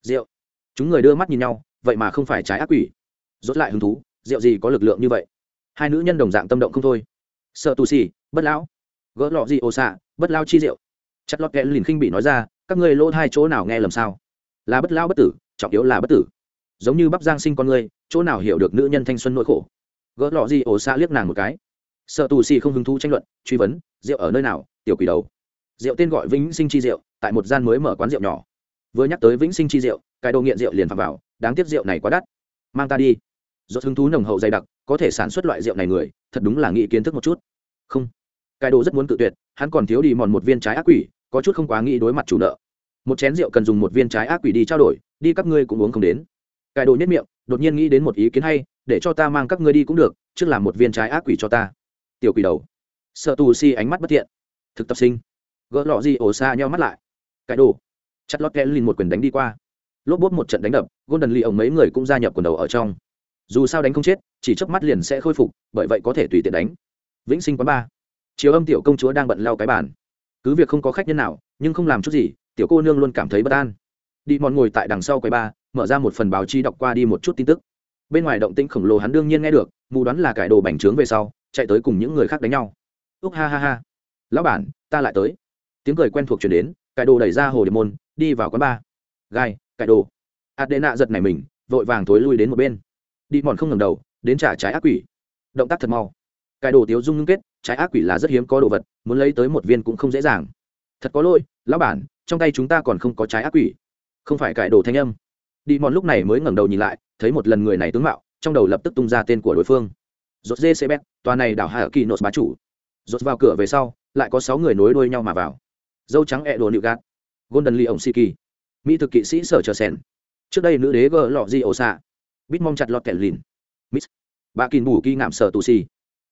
Rượu chúng người đưa mắt nhìn nhau, vậy mà không phải trái ác quỷ. Rốt lại hứng thú, rượu gì có lực lượng như vậy? Hai nữ nhân đồng dạng tâm động không thôi. Sợ tù xì, bất lão. Gỡ lọ gì ồ xạ, bất lao chi rượu. Chặt lọt kẽ lìn khinh bị nói ra, các ngươi lỗ hai chỗ nào nghe lầm sao? Là bất lao bất tử, trọng yếu là bất tử. Giống như bắp giang sinh con ngươi, chỗ nào hiểu được nữ nhân thanh xuân nỗi khổ? Gỡ lọ gì ồ xạ liếc nàng một cái. Sợ tù xì không hứng thú tranh luận, truy vấn, rượu ở nơi nào, tiểu quỷ đầu. Rượu tên gọi vĩnh sinh chi rượu, tại một gian mới mở quán rượu nhỏ. Vừa nhắc tới vĩnh sinh chi rượu cái đồ nghiện rượu liền phạm vào, đáng tiếc rượu này quá đắt. Mang ta đi. Do hứng thú nồng hậu dày đặc, có thể sản xuất loại rượu này người, thật đúng là nghĩ kiến thức một chút. Không. Cái đồ rất muốn tự tuyệt, hắn còn thiếu đi mòn một viên trái ác quỷ, có chút không quá nghĩ đối mặt chủ nợ. Một chén rượu cần dùng một viên trái ác quỷ đi trao đổi, đi các ngươi cũng uống không đến. Cái đồ nhất miệng, đột nhiên nghĩ đến một ý kiến hay, để cho ta mang các ngươi đi cũng được, trước làm một viên trái ác quỷ cho ta. Tiểu quỷ đầu. Sợ tù si ánh mắt bất thiện. Thực tập sinh. Gỡ lọ gì ổ xa nhau mắt lại. Cái đồ. Chặt lót kẽ lên một quyền đánh đi qua lốp bốt một trận đánh đập, golden lee ông mấy người cũng gia nhập quần đầu ở trong. Dù sao đánh không chết, chỉ chớp mắt liền sẽ khôi phục, bởi vậy có thể tùy tiện đánh. Vĩnh sinh quán ba. Chiều âm tiểu công chúa đang bận lau cái bàn. Cứ việc không có khách nhân nào, nhưng không làm chút gì, tiểu cô nương luôn cảm thấy bất an. Đi mòn ngồi tại đằng sau quầy ba, mở ra một phần báo chí đọc qua đi một chút tin tức. Bên ngoài động tĩnh khổng lồ hắn đương nhiên nghe được, mù đoán là cải đồ bành trướng về sau, chạy tới cùng những người khác đánh nhau. Úc ha ha ha. Lão bản, ta lại tới. Tiếng cười quen thuộc chuyển đến, cải đồ đẩy ra hồ điệp môn, đi vào quán ba. Gai cải đồ. Adena giật này mình, vội vàng thối lui đến một bên. Đi mòn không ngầm đầu, đến trả trái ác quỷ. Động tác thật mau. Cải đồ tiếu dung ngưng kết, trái ác quỷ là rất hiếm có đồ vật, muốn lấy tới một viên cũng không dễ dàng. Thật có lỗi, lão bản, trong tay chúng ta còn không có trái ác quỷ. Không phải cải đồ thanh âm. Đi mòn lúc này mới ngẩng đầu nhìn lại, thấy một lần người này tướng mạo, trong đầu lập tức tung ra tên của đối phương. Rốt dê xe bét tòa này đảo hạ kỳ nốt bá chủ. Rốt vào cửa về sau, lại có sáu người nối đuôi nhau mà vào. Dâu trắng ẹ đồ nịu gạt. Golden lee ổng siki mỹ thực kỵ sĩ sở chờ sen trước đây nữ đế gờ lọ di ổ xạ. Bít mong chặt lọt kẹt lìn. Mít bà kín bù kỳ ngạm sở tù xì.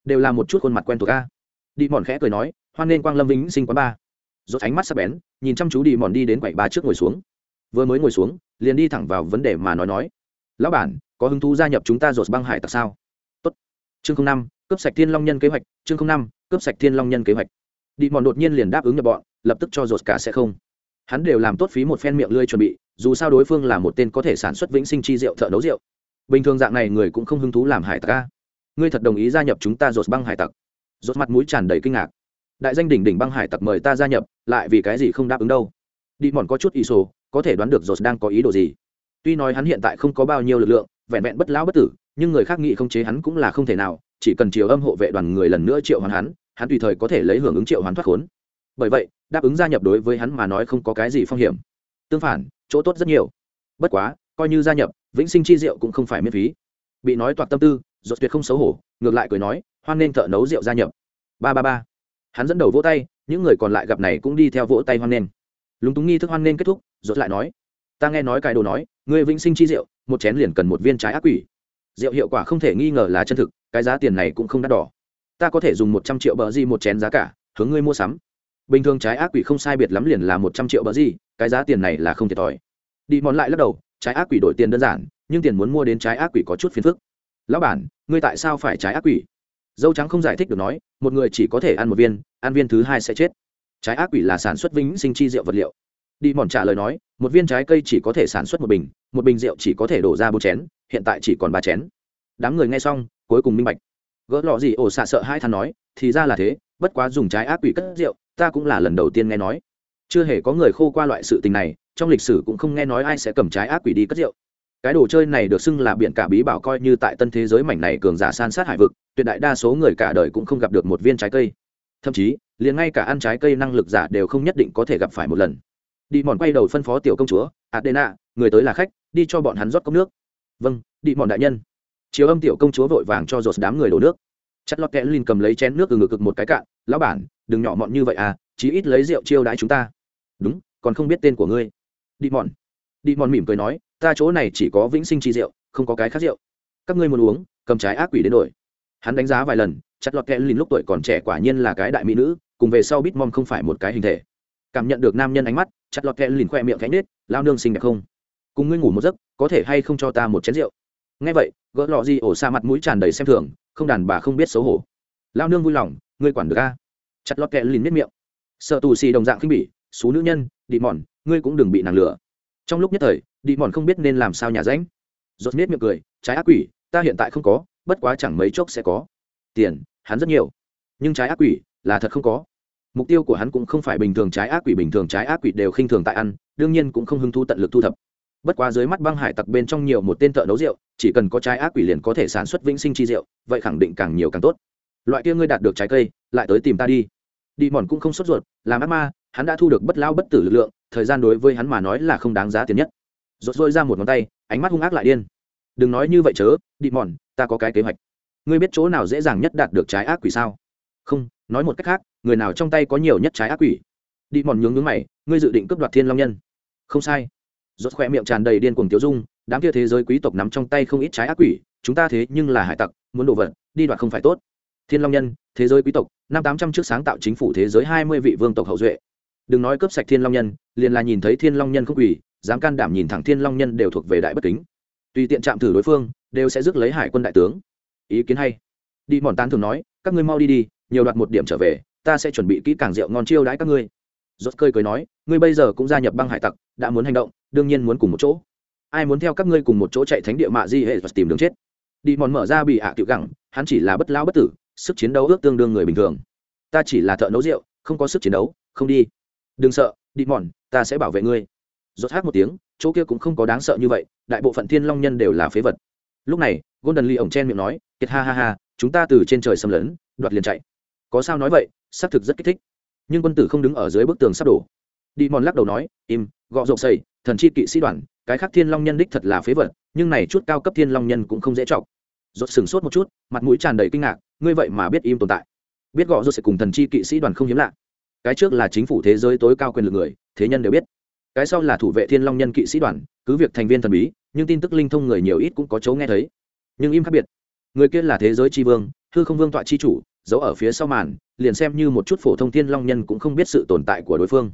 Đều là một chút khuôn mặt quen thuộc ca đi mòn khẽ cười nói, hoan nên quang lâm vĩnh sinh quán ba. Rốt ánh mắt sắc bén, nhìn chăm chú đi mòn đi đến quầy ba trước ngồi xuống. Vừa mới ngồi xuống, liền đi thẳng vào vấn đề mà nói nói. Lão bản, có hứng thú gia nhập chúng ta rột băng hải tặc sao? Tốt. Chương năm, cướp sạch thiên long nhân kế hoạch. Chương năm, cướp sạch thiên long nhân kế hoạch. Đi mòn đột nhiên liền đáp ứng nhập bọn, lập tức cho rột cả sẽ không hắn đều làm tốt phí một phen miệng lươi chuẩn bị, dù sao đối phương là một tên có thể sản xuất vĩnh sinh chi rượu thợ nấu rượu. Bình thường dạng này người cũng không hứng thú làm hải tặc ca ngươi thật đồng ý gia nhập chúng ta rột băng hải tặc? Rột mặt mũi tràn đầy kinh ngạc. Đại danh đỉnh đỉnh băng hải tặc mời ta gia nhập, lại vì cái gì không đáp ứng đâu? Đi mòn có chút ý sổ, có thể đoán được rột đang có ý đồ gì. Tuy nói hắn hiện tại không có bao nhiêu lực lượng, vẹn vẹn bất lão bất tử, nhưng người khác nghĩ không chế hắn cũng là không thể nào, chỉ cần chiều âm hộ vệ đoàn người lần nữa triệu hoàn hắn hắn tùy thời có thể lấy hưởng ứng triệu hoàn thoát khốn bởi vậy, đáp ứng gia nhập đối với hắn mà nói không có cái gì phong hiểm. Tương phản, chỗ tốt rất nhiều. Bất quá, coi như gia nhập, vĩnh sinh chi rượu cũng không phải miễn phí. Bị nói toạc tâm tư dột tuyệt không xấu hổ, ngược lại cười nói, hoan nên thợ nấu rượu gia nhập. Ba ba ba. Hắn dẫn đầu vỗ tay, những người còn lại gặp này cũng đi theo vỗ tay hoan nên. Lúng túng nghi thức hoan nên kết thúc dột lại nói, ta nghe nói cái đồ nói người vĩnh sinh chi rượu một chén liền cần một viên trái ác quỷ. Rượu hiệu quả không thể nghi ngờ là chân thực, cái giá tiền này cũng không đắt đỏ. Ta có thể dùng một trăm triệu bờ di một chén giá cả, hướng ngươi mua sắm bình thường trái ác quỷ không sai biệt lắm liền là một trăm triệu bờ gì, cái giá tiền này là không thiệt thòi. Đi món lại lắc đầu trái ác quỷ đổi tiền đơn giản nhưng tiền muốn mua đến trái ác quỷ có chút phiền phức. Lão bản ngươi tại sao phải trái ác quỷ? Dâu trắng không giải thích được nói một người chỉ có thể ăn một viên ăn viên thứ hai sẽ chết. Trái ác quỷ là sản xuất vĩnh sinh chi rượu vật liệu. Đi mòn trả lời nói một viên trái cây chỉ có thể sản xuất một bình một bình rượu chỉ có thể đổ ra bốn chén hiện tại chỉ còn ba chén. Đám người nghe xong cuối cùng minh bạch. Gỡ lọ gì ổ xạ sợ hai thằng nói thì ra là thế bất quá dùng trái ác quỷ cất rượu, ta cũng là lần đầu tiên nghe nói. Chưa hề có người khô qua loại sự tình này, trong lịch sử cũng không nghe nói ai sẽ cầm trái ác quỷ đi cất rượu. Cái đồ chơi này được xưng là biển cả bí bảo coi như tại tân thế giới mảnh này cường giả san sát hải vực, tuyệt đại đa số người cả đời cũng không gặp được một viên trái cây. Thậm chí, liền ngay cả ăn trái cây năng lực giả đều không nhất định có thể gặp phải một lần. Đi mòn quay đầu phân phó tiểu công chúa, adena, người tới là khách, đi cho bọn hắn rót cốc nước. Vâng đi mòn đại nhân. Chiếu âm tiểu công chúa vội vàng cho dột đám người đổ nước chất lọt kẽ lin cầm lấy chén nước từ ngực cực một cái cạn, lão bản, đừng nhỏ mọn như vậy à chí ít lấy rượu chiêu đãi chúng ta. Đúng, còn không biết tên của ngươi. Đi mòn đi mòn mỉm cười nói, ta chỗ này chỉ có vĩnh sinh chi rượu, không có cái khác rượu. Các ngươi muốn uống, cầm trái ác quỷ đến đổi. Hắn đánh giá vài lần, chặt lọt kẽ lìn lúc tuổi còn trẻ quả nhiên là cái đại mỹ nữ, cùng về sau bít mom không phải một cái hình thể. Cảm nhận được nam nhân ánh mắt, chặt lọt kẽ lìn khoe miệng cánh nết lao nương xinh đẹp không? Cùng ngươi ngủ một giấc, có thể hay không cho ta một chén rượu? Nghe vậy, gỡ lọ gì ổ xa mặt mũi tràn đầy xem thường không đàn bà không biết xấu hổ. Lao nương vui lòng, ngươi quản được a. Chặt lọt kẹ lìn miết miệng. Sợ tù xì đồng dạng khinh bỉ số nữ nhân đi mòn ngươi cũng đừng bị nàng lừa. Trong lúc nhất thời đi mòn không biết nên làm sao nhà ránh. Rốt miết miệng cười, trái ác quỷ, ta hiện tại không có, bất quá chẳng mấy chốc sẽ có. Tiền, hắn rất nhiều. Nhưng trái ác quỷ là thật không có. Mục tiêu của hắn cũng không phải bình thường trái ác quỷ, bình thường trái ác quỷ đều khinh thường tại ăn, đương nhiên cũng không hứng thu tận lực thu thập bất quá dưới mắt băng hải tặc bên trong nhiều một tên thợ nấu rượu, chỉ cần có trái ác quỷ liền có thể sản xuất vĩnh sinh chi rượu, vậy khẳng định càng nhiều càng tốt. Loại kia ngươi đạt được trái cây, lại tới tìm ta đi. Đi mòn cũng không sốt ruột, làm ác ma, hắn đã thu được bất lao bất tử lực lượng, thời gian đối với hắn mà nói là không đáng giá tiền nhất. Rột rôi ra một ngón tay, ánh mắt hung ác lại điên. Đừng nói như vậy chớ, đi mòn, ta có cái kế hoạch. Ngươi biết chỗ nào dễ dàng nhất đạt được trái ác quỷ sao? Không, nói một cách khác, người nào trong tay có nhiều nhất trái ác quỷ? Đi mòn nhướng nhướng mày, ngươi dự định cướp đoạt thiên long nhân. Không sai rốt khoe miệng tràn đầy điên cuồng tiêu dung, đám kia thế giới quý tộc nắm trong tay không ít trái ác quỷ, chúng ta thế nhưng là hải tặc, muốn đồ vật, đi đoạt không phải tốt. Thiên long nhân, thế giới quý tộc, năm tám trăm trước sáng tạo chính phủ thế giới hai mươi vị vương tộc hậu duệ. Đừng nói cướp sạch thiên long nhân, liền là nhìn thấy thiên long nhân không quỷ, dám can đảm nhìn thẳng thiên long nhân đều thuộc về đại bất kính. Tùy tiện chạm thử đối phương, đều sẽ rước lấy hải quân đại tướng. Ý kiến hay. Đi mòn tán thường nói, các ngươi mau đi đi, nhiều đoạt một điểm trở về, ta sẽ chuẩn bị kỹ càng rượu ngon chiêu đãi các ngươi rốt cơi cười nói, ngươi bây giờ cũng gia nhập băng hải tặc, đã muốn hành động, đương nhiên muốn cùng một chỗ. Ai muốn theo các ngươi cùng một chỗ chạy thánh địa mạ di hệ và tìm đường chết? Đi mòn mở ra bị hạ à tiểu gẳng, hắn chỉ là bất lao bất tử, sức chiến đấu ước tương đương người bình thường. Ta chỉ là thợ nấu rượu, không có sức chiến đấu, không đi. Đừng sợ, đi mòn, ta sẽ bảo vệ ngươi. Rốt hát một tiếng, chỗ kia cũng không có đáng sợ như vậy, đại bộ phận thiên long nhân đều là phế vật. Lúc này, golden lee ổng chen miệng nói, kiệt ha ha ha, chúng ta từ trên trời xâm lấn, đoạt liền chạy. Có sao nói vậy, xác thực rất kích thích nhưng quân tử không đứng ở dưới bức tường sắp đổ. Đi mòn lắc đầu nói, im, gọ rộng xây thần chi kỵ sĩ đoàn, cái khác thiên long nhân đích thật là phế vật, nhưng này chút cao cấp thiên long nhân cũng không dễ chọc. Rốt sừng sốt một chút, mặt mũi tràn đầy kinh ngạc, ngươi vậy mà biết im tồn tại. Biết gọ rốt sẽ cùng thần chi kỵ sĩ đoàn không hiếm lạ. Cái trước là chính phủ thế giới tối cao quyền lực người, thế nhân đều biết. Cái sau là thủ vệ thiên long nhân kỵ sĩ đoàn, cứ việc thành viên thần bí, nhưng tin tức linh thông người nhiều ít cũng có chỗ nghe thấy. Nhưng im khác biệt. Người kia là thế giới tri vương, hư không vương tọa tri chủ giấu ở phía sau màn, liền xem như một chút phổ thông thiên long nhân cũng không biết sự tồn tại của đối phương.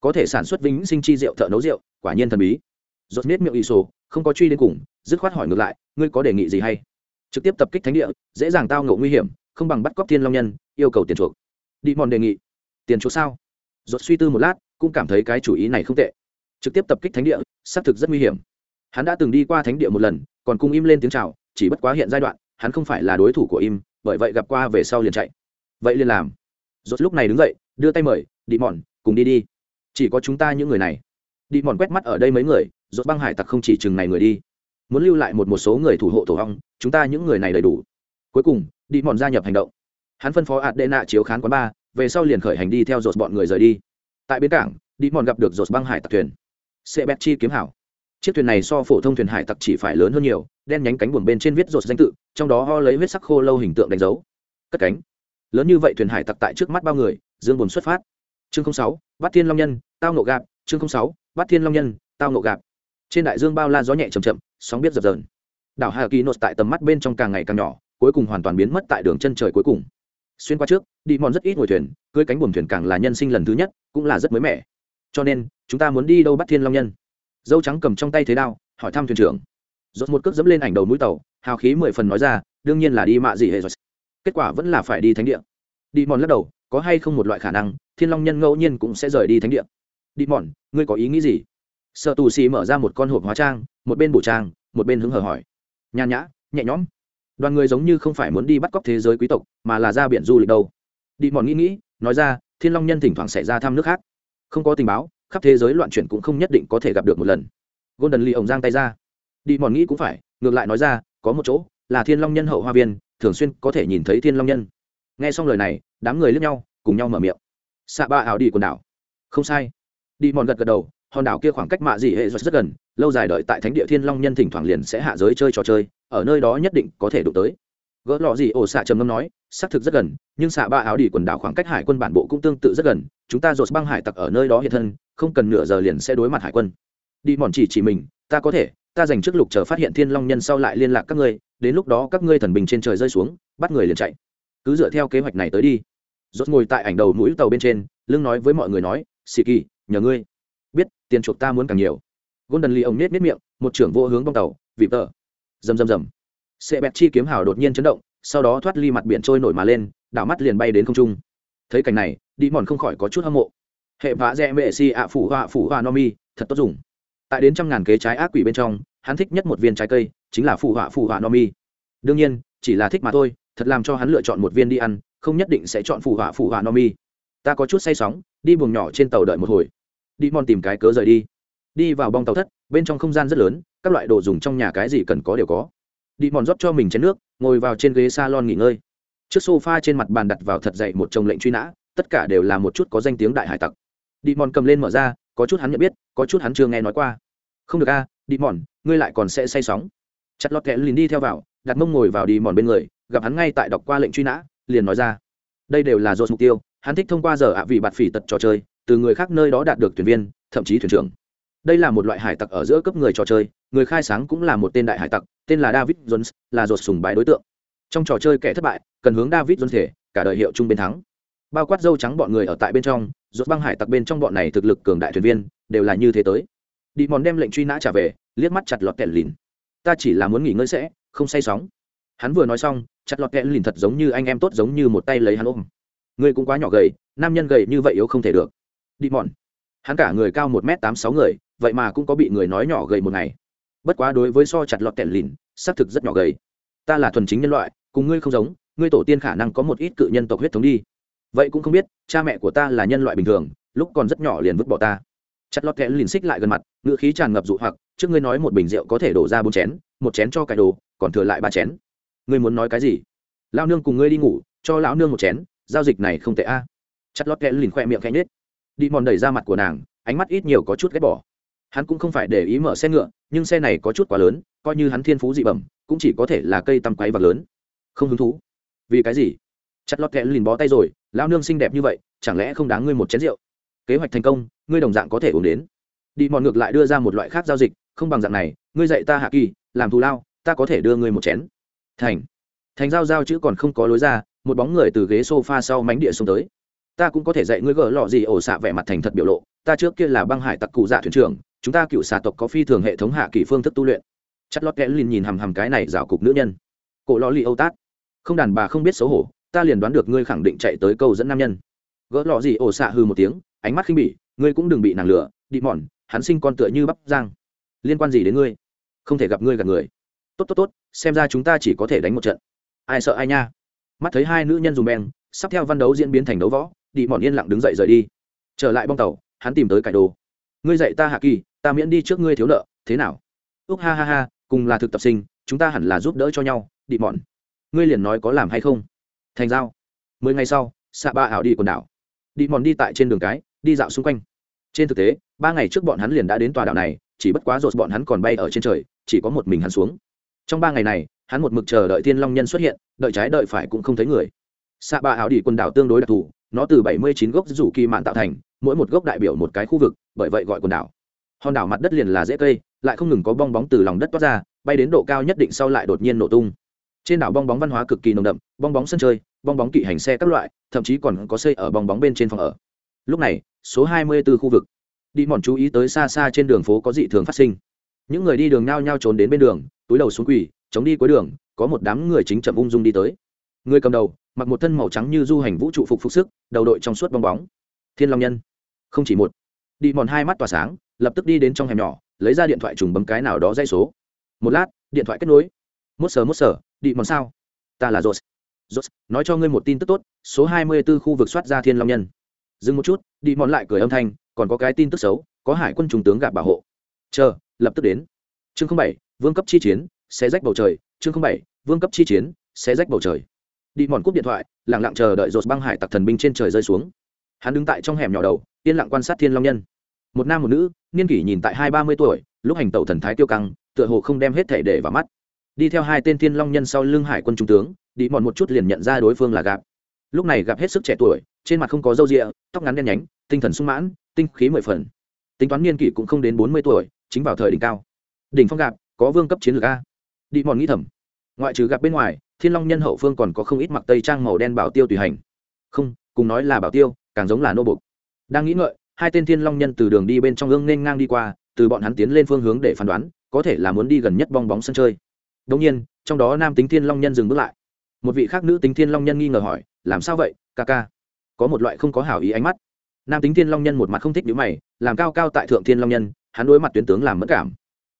Có thể sản xuất vĩnh sinh chi rượu thợ nấu rượu, quả nhiên thần bí. Rốt nết miệng ỷ sổ, không có truy đến cùng, dứt khoát hỏi ngược lại, ngươi có đề nghị gì hay? Trực tiếp tập kích thánh địa, dễ dàng tao ngộ nguy hiểm, không bằng bắt cóc thiên long nhân, yêu cầu tiền chuộc. Đi mòn đề nghị. Tiền chuộc sao? Rốt suy tư một lát, cũng cảm thấy cái chủ ý này không tệ. Trực tiếp tập kích thánh địa, xác thực rất nguy hiểm. Hắn đã từng đi qua thánh địa một lần, còn cung im lên tiếng chào, chỉ bất quá hiện giai đoạn, hắn không phải là đối thủ của im bởi vậy gặp qua về sau liền chạy. Vậy liền làm. Rốt lúc này đứng dậy, đưa tay mời, đi mòn, cùng đi đi. Chỉ có chúng ta những người này. Đi mòn quét mắt ở đây mấy người, rốt băng hải tặc không chỉ chừng này người đi. Muốn lưu lại một một số người thủ hộ tổ hong chúng ta những người này đầy đủ. Cuối cùng, đi mòn gia nhập hành động. Hắn phân phó ạt đệ nạ chiếu khán quán ba, về sau liền khởi hành đi theo rột bọn người rời đi. Tại bến cảng, đi mòn gặp được rột băng hải tặc thuyền. Xe bét chi kiếm hảo chiếc thuyền này so phổ thông thuyền hải tặc chỉ phải lớn hơn nhiều, đen nhánh cánh buồm bên trên viết rột danh tự, trong đó ho lấy huyết sắc khô lâu hình tượng đánh dấu. Cất cánh. Lớn như vậy thuyền hải tặc tại trước mắt bao người, dương buồn xuất phát. Chương sáu bắt thiên long nhân, tao nộ gạp. Chương sáu bắt thiên long nhân, tao nộ gạp. Trên đại dương bao la gió nhẹ chầm chậm, sóng biết dập dờn. Đảo hà kỳ nốt tại tầm mắt bên trong càng ngày càng nhỏ, cuối cùng hoàn toàn biến mất tại đường chân trời cuối cùng. Xuyên qua trước, đi mòn rất ít ngồi thuyền, cưới cánh buồm thuyền càng là nhân sinh lần thứ nhất, cũng là rất mới mẻ. Cho nên, chúng ta muốn đi đâu bắt thiên long nhân? Dâu trắng cầm trong tay thế đao, hỏi thăm thuyền trưởng. Rốt một cước dẫm lên ảnh đầu mũi tàu, hào khí mười phần nói ra, đương nhiên là đi mạ gì hệ rồi. Kết quả vẫn là phải đi thánh địa. Đi mòn lắc đầu, có hay không một loại khả năng, thiên long nhân ngẫu nhiên cũng sẽ rời đi thánh địa. Đi mòn ngươi có ý nghĩ gì? Sợ tù xì mở ra một con hộp hóa trang, một bên bổ trang, một bên hứng hờ hỏi. Nhàn nhã, nhẹ nhõm. Đoàn người giống như không phải muốn đi bắt cóc thế giới quý tộc, mà là ra biển du lịch đâu. Đi mòn nghĩ nghĩ, nói ra, thiên long nhân thỉnh thoảng xảy ra thăm nước khác. Không có tình báo khắp thế giới loạn chuyển cũng không nhất định có thể gặp được một lần. Golden lee ổng giang tay ra. Đi mòn nghĩ cũng phải, ngược lại nói ra, có một chỗ, là thiên long nhân hậu hoa viên, thường xuyên có thể nhìn thấy thiên long nhân. Nghe xong lời này, đám người lướt nhau, cùng nhau mở miệng. Xạ ba ảo đi quần đảo. Không sai. Đi mòn gật gật đầu, hòn đảo kia khoảng cách mạ dị hệ rất gần, lâu dài đợi tại thánh địa thiên long nhân thỉnh thoảng liền sẽ hạ giới chơi trò chơi, ở nơi đó nhất định có thể đụng tới. Gỡ lọ gì ổ xạ trầm ngâm nói, xác thực rất gần, nhưng xạ ba áo đi quần đảo khoảng cách hải quân bản bộ cũng tương tự rất gần, chúng ta dột băng hải tặc ở nơi đó hiện thân không cần nửa giờ liền sẽ đối mặt hải quân. Đi mòn chỉ chỉ mình, ta có thể, ta dành trước lục chờ phát hiện thiên long nhân sau lại liên lạc các ngươi, đến lúc đó các ngươi thần bình trên trời rơi xuống, bắt người liền chạy. Cứ dựa theo kế hoạch này tới đi. Rốt ngồi tại ảnh đầu mũi tàu bên trên, lưng nói với mọi người nói xì kỳ, nhờ ngươi. Biết, tiền chuộc ta muốn càng nhiều. Golden lee ông nết nết miệng, một trưởng vô hướng bong tàu vịp tờ. Rầm rầm rầm. Sệ bẹt chi kiếm hào đột nhiên chấn động, sau đó thoát ly mặt biển trôi nổi mà lên, đảo mắt liền bay đến không trung. Thấy cảnh này, đi mòn không khỏi có chút hâm mộ hệ vạ dẹ mệ si ạ phủ họa phủ họa no mi, thật tốt dùng. Tại đến trăm ngàn kế trái ác quỷ bên trong, hắn thích nhất một viên trái cây, chính là phủ họa phủ họa no mi. Đương nhiên, chỉ là thích mà thôi, thật làm cho hắn lựa chọn một viên đi ăn, không nhất định sẽ chọn phủ họa phủ họa no mi. Ta có chút say sóng, đi buồng nhỏ trên tàu đợi một hồi. Đi mòn tìm cái cớ rời đi. Đi vào bong tàu thất, bên trong không gian rất lớn, các loại đồ dùng trong nhà cái gì cần có đều có. Đi mòn rót cho mình chén nước, ngồi vào trên ghế salon nghỉ ngơi. Trước sofa trên mặt bàn đặt vào thật dậy một chồng lệnh truy nã, tất cả đều là một chút có danh tiếng đại hải tặc đi mòn cầm lên mở ra, có chút hắn nhận biết, có chút hắn chưa nghe nói qua. Không được a đi mòn, ngươi lại còn sẽ say sóng. Chặt lọt kẽ liền đi theo vào, đặt mông ngồi vào đi mòn bên người, gặp hắn ngay tại đọc qua lệnh truy nã, liền nói ra. Đây đều là dột mục tiêu, hắn thích thông qua giờ ạ vị bạt phỉ tật trò chơi, từ người khác nơi đó đạt được thuyền viên, thậm chí thuyền trưởng. Đây là một loại hải tặc ở giữa cấp người trò chơi, người khai sáng cũng là một tên đại hải tặc, tên là david jones, là dột sùng bái đối tượng. Trong trò chơi kẻ thất bại, cần hướng david jones thể, cả đời hiệu chung bên thắng. Bao quát dâu trắng bọn người ở tại bên trong Rốt băng hải tặc bên trong bọn này thực lực cường đại thuyền viên, đều là như thế tới. Đi mòn đem lệnh truy nã trả về, liếc mắt chặt lọt kẹt lìn. Ta chỉ là muốn nghỉ ngơi sẽ, không say sóng. Hắn vừa nói xong, chặt lọt kẹt lìn thật giống như anh em tốt giống như một tay lấy hắn ôm. Ngươi cũng quá nhỏ gầy, nam nhân gầy như vậy yếu không thể được. Đi mòn. Hắn cả người cao một m tám sáu người, vậy mà cũng có bị người nói nhỏ gầy một ngày. Bất quá đối với so chặt lọt kẹt lìn, xác thực rất nhỏ gầy. Ta là thuần chính nhân loại, cùng ngươi không giống, ngươi tổ tiên khả năng có một ít cự nhân tộc huyết thống đi vậy cũng không biết, cha mẹ của ta là nhân loại bình thường, lúc còn rất nhỏ liền vứt bỏ ta. Chặt lọt kẽ lìn xích lại gần mặt ngựa khí tràn ngập dụ hoặc, trước ngươi nói một bình rượu có thể đổ ra bốn chén, một chén cho cải đồ, còn thừa lại ba chén. Ngươi muốn nói cái gì? Lao nương cùng ngươi đi ngủ, cho lão nương một chén, giao dịch này không tệ a. Chặt lọt kẽ lìn khoe miệng khẽ nhết đi mòn đẩy ra mặt của nàng, ánh mắt ít nhiều có chút ghét bỏ. Hắn cũng không phải để ý mở xe ngựa, nhưng xe này có chút quá lớn, coi như hắn thiên phú dị bẩm, cũng chỉ có thể là cây tăm quáy và lớn. Không hứng thú. Vì cái gì? Chặt lọt kẽ lìn bó tay rồi, lão nương xinh đẹp như vậy, chẳng lẽ không đáng ngươi một chén rượu? Kế hoạch thành công, ngươi đồng dạng có thể uống đến. Đi mòn ngược lại đưa ra một loại khác giao dịch, không bằng dạng này, ngươi dạy ta hạ kỳ, làm thù lao, ta có thể đưa ngươi một chén. Thành. Thành giao giao chữ còn không có lối ra, một bóng người từ ghế sofa sau mánh địa xuống tới. Ta cũng có thể dạy ngươi gỡ lọ gì ổ xạ vẻ mặt thành thật biểu lộ, ta trước kia là băng hải tặc cụ dạ thuyền trưởng, chúng ta cựu xà tộc có phi thường hệ thống hạ kỳ phương thức tu luyện. Chất lót kẽ lìn nhìn hằm hằm cái này rào cục nữ nhân. Cổ lò lì âu tát. Không đàn bà không biết xấu hổ ta liền đoán được ngươi khẳng định chạy tới câu dẫn nam nhân. Gỡ lọ gì ổ xạ hư một tiếng, ánh mắt khinh bỉ, ngươi cũng đừng bị nàng lửa đi mòn, hắn sinh con tựa như bắp giang. Liên quan gì đến ngươi? Không thể gặp ngươi gặp người. Tốt tốt tốt, xem ra chúng ta chỉ có thể đánh một trận. Ai sợ ai nha? Mắt thấy hai nữ nhân dùng beng, sắp theo văn đấu diễn biến thành đấu võ, đi mòn yên lặng đứng dậy rời đi. Trở lại bong tàu, hắn tìm tới cải đồ. Ngươi dạy ta hạ kỳ, ta miễn đi trước ngươi thiếu nợ, thế nào? Úc ha ha ha, cùng là thực tập sinh, chúng ta hẳn là giúp đỡ cho nhau, đi mòn. Ngươi liền nói có làm hay không? Thành giao. Mười ngày sau, xạ ba ảo đi quần đảo. Đi mòn đi tại trên đường cái, đi dạo xung quanh. Trên thực tế, ba ngày trước bọn hắn liền đã đến tòa đảo này, chỉ bất quá rột bọn hắn còn bay ở trên trời, chỉ có một mình hắn xuống. Trong ba ngày này, hắn một mực chờ đợi thiên long nhân xuất hiện, đợi trái đợi phải cũng không thấy người. Xạ ba ảo đi quần đảo tương đối đặc thù, nó từ bảy mươi chín gốc rủ kỳ mạn tạo thành, mỗi một gốc đại biểu một cái khu vực, bởi vậy gọi quần đảo. Hòn đảo mặt đất liền là dễ cây, lại không ngừng có bong bóng từ lòng đất toát ra, bay đến độ cao nhất định sau lại đột nhiên nổ tung trên đảo bong bóng văn hóa cực kỳ nồng đậm, bong bóng sân chơi, bong bóng kỵ hành xe các loại, thậm chí còn có xây ở bong bóng bên trên phòng ở. Lúc này, số 24 khu vực. Đi mòn chú ý tới xa xa trên đường phố có dị thường phát sinh. Những người đi đường nao nhao trốn đến bên đường, túi đầu xuống quỳ, chống đi cuối đường, có một đám người chính chậm ung dung đi tới. Người cầm đầu, mặc một thân màu trắng như du hành vũ trụ phục phục sức, đầu đội trong suốt bong bóng. Thiên long nhân. Không chỉ một. Đi mòn hai mắt tỏa sáng, lập tức đi đến trong hẻm nhỏ, lấy ra điện thoại trùng bấm cái nào đó dây số. Một lát, điện thoại kết nối mốt sờ mốt sờ, đi mòn sao? Ta là jose jose nói cho ngươi một tin tức tốt, số hai mươi 24 khu vực soát ra thiên long nhân. Dừng một chút, đi mòn lại cười âm thanh, còn có cái tin tức xấu, có hải quân trung tướng gặp bảo hộ. Chờ, lập tức đến. Chương bảy, vương cấp chi chiến sẽ rách bầu trời. Chương bảy, vương cấp chi chiến sẽ rách bầu trời. Đi mòn cúp điện thoại lẳng lặng chờ đợi rột băng hải tặc thần binh trên trời rơi xuống. Hắn đứng tại trong hẻm nhỏ đầu, yên lặng quan sát thiên long nhân. Một nam một nữ, niên kỷ nhìn tại hai ba mươi tuổi, lúc hành tẩu thần thái tiêu căng, tựa hồ không đem hết thể để vào mắt đi theo hai tên thiên long nhân sau lưng hải quân trung tướng, đi mòn một chút liền nhận ra đối phương là gạp lúc này gặp hết sức trẻ tuổi, trên mặt không có râu rịa, tóc ngắn đen nhánh, tinh thần sung mãn, tinh khí mười phần. Tính toán niên kỷ cũng không đến bốn mươi tuổi, chính vào thời đỉnh cao. Đỉnh phong gạp có vương cấp chiến lược a. Đi mòn nghĩ thầm. Ngoại trừ gặp bên ngoài, thiên long nhân hậu phương còn có không ít mặc tây trang màu đen bảo tiêu tùy hành. Không, cùng nói là bảo tiêu, càng giống là nô bục đang nghĩ ngợi, hai tên thiên long nhân từ đường đi bên trong gương nên ngang đi qua, từ bọn hắn tiến lên phương hướng để phán đoán, có thể là muốn đi gần nhất bong bóng sân chơi đông nhiên, trong đó nam tính thiên long nhân dừng bước lại. Một vị khác nữ tính thiên long nhân nghi ngờ hỏi, làm sao vậy, ca ca? Có một loại không có hảo ý ánh mắt. Nam tính thiên long nhân một mặt không thích nhữ mày, làm cao cao tại thượng thiên long nhân, hắn đối mặt tuyến tướng làm mất cảm.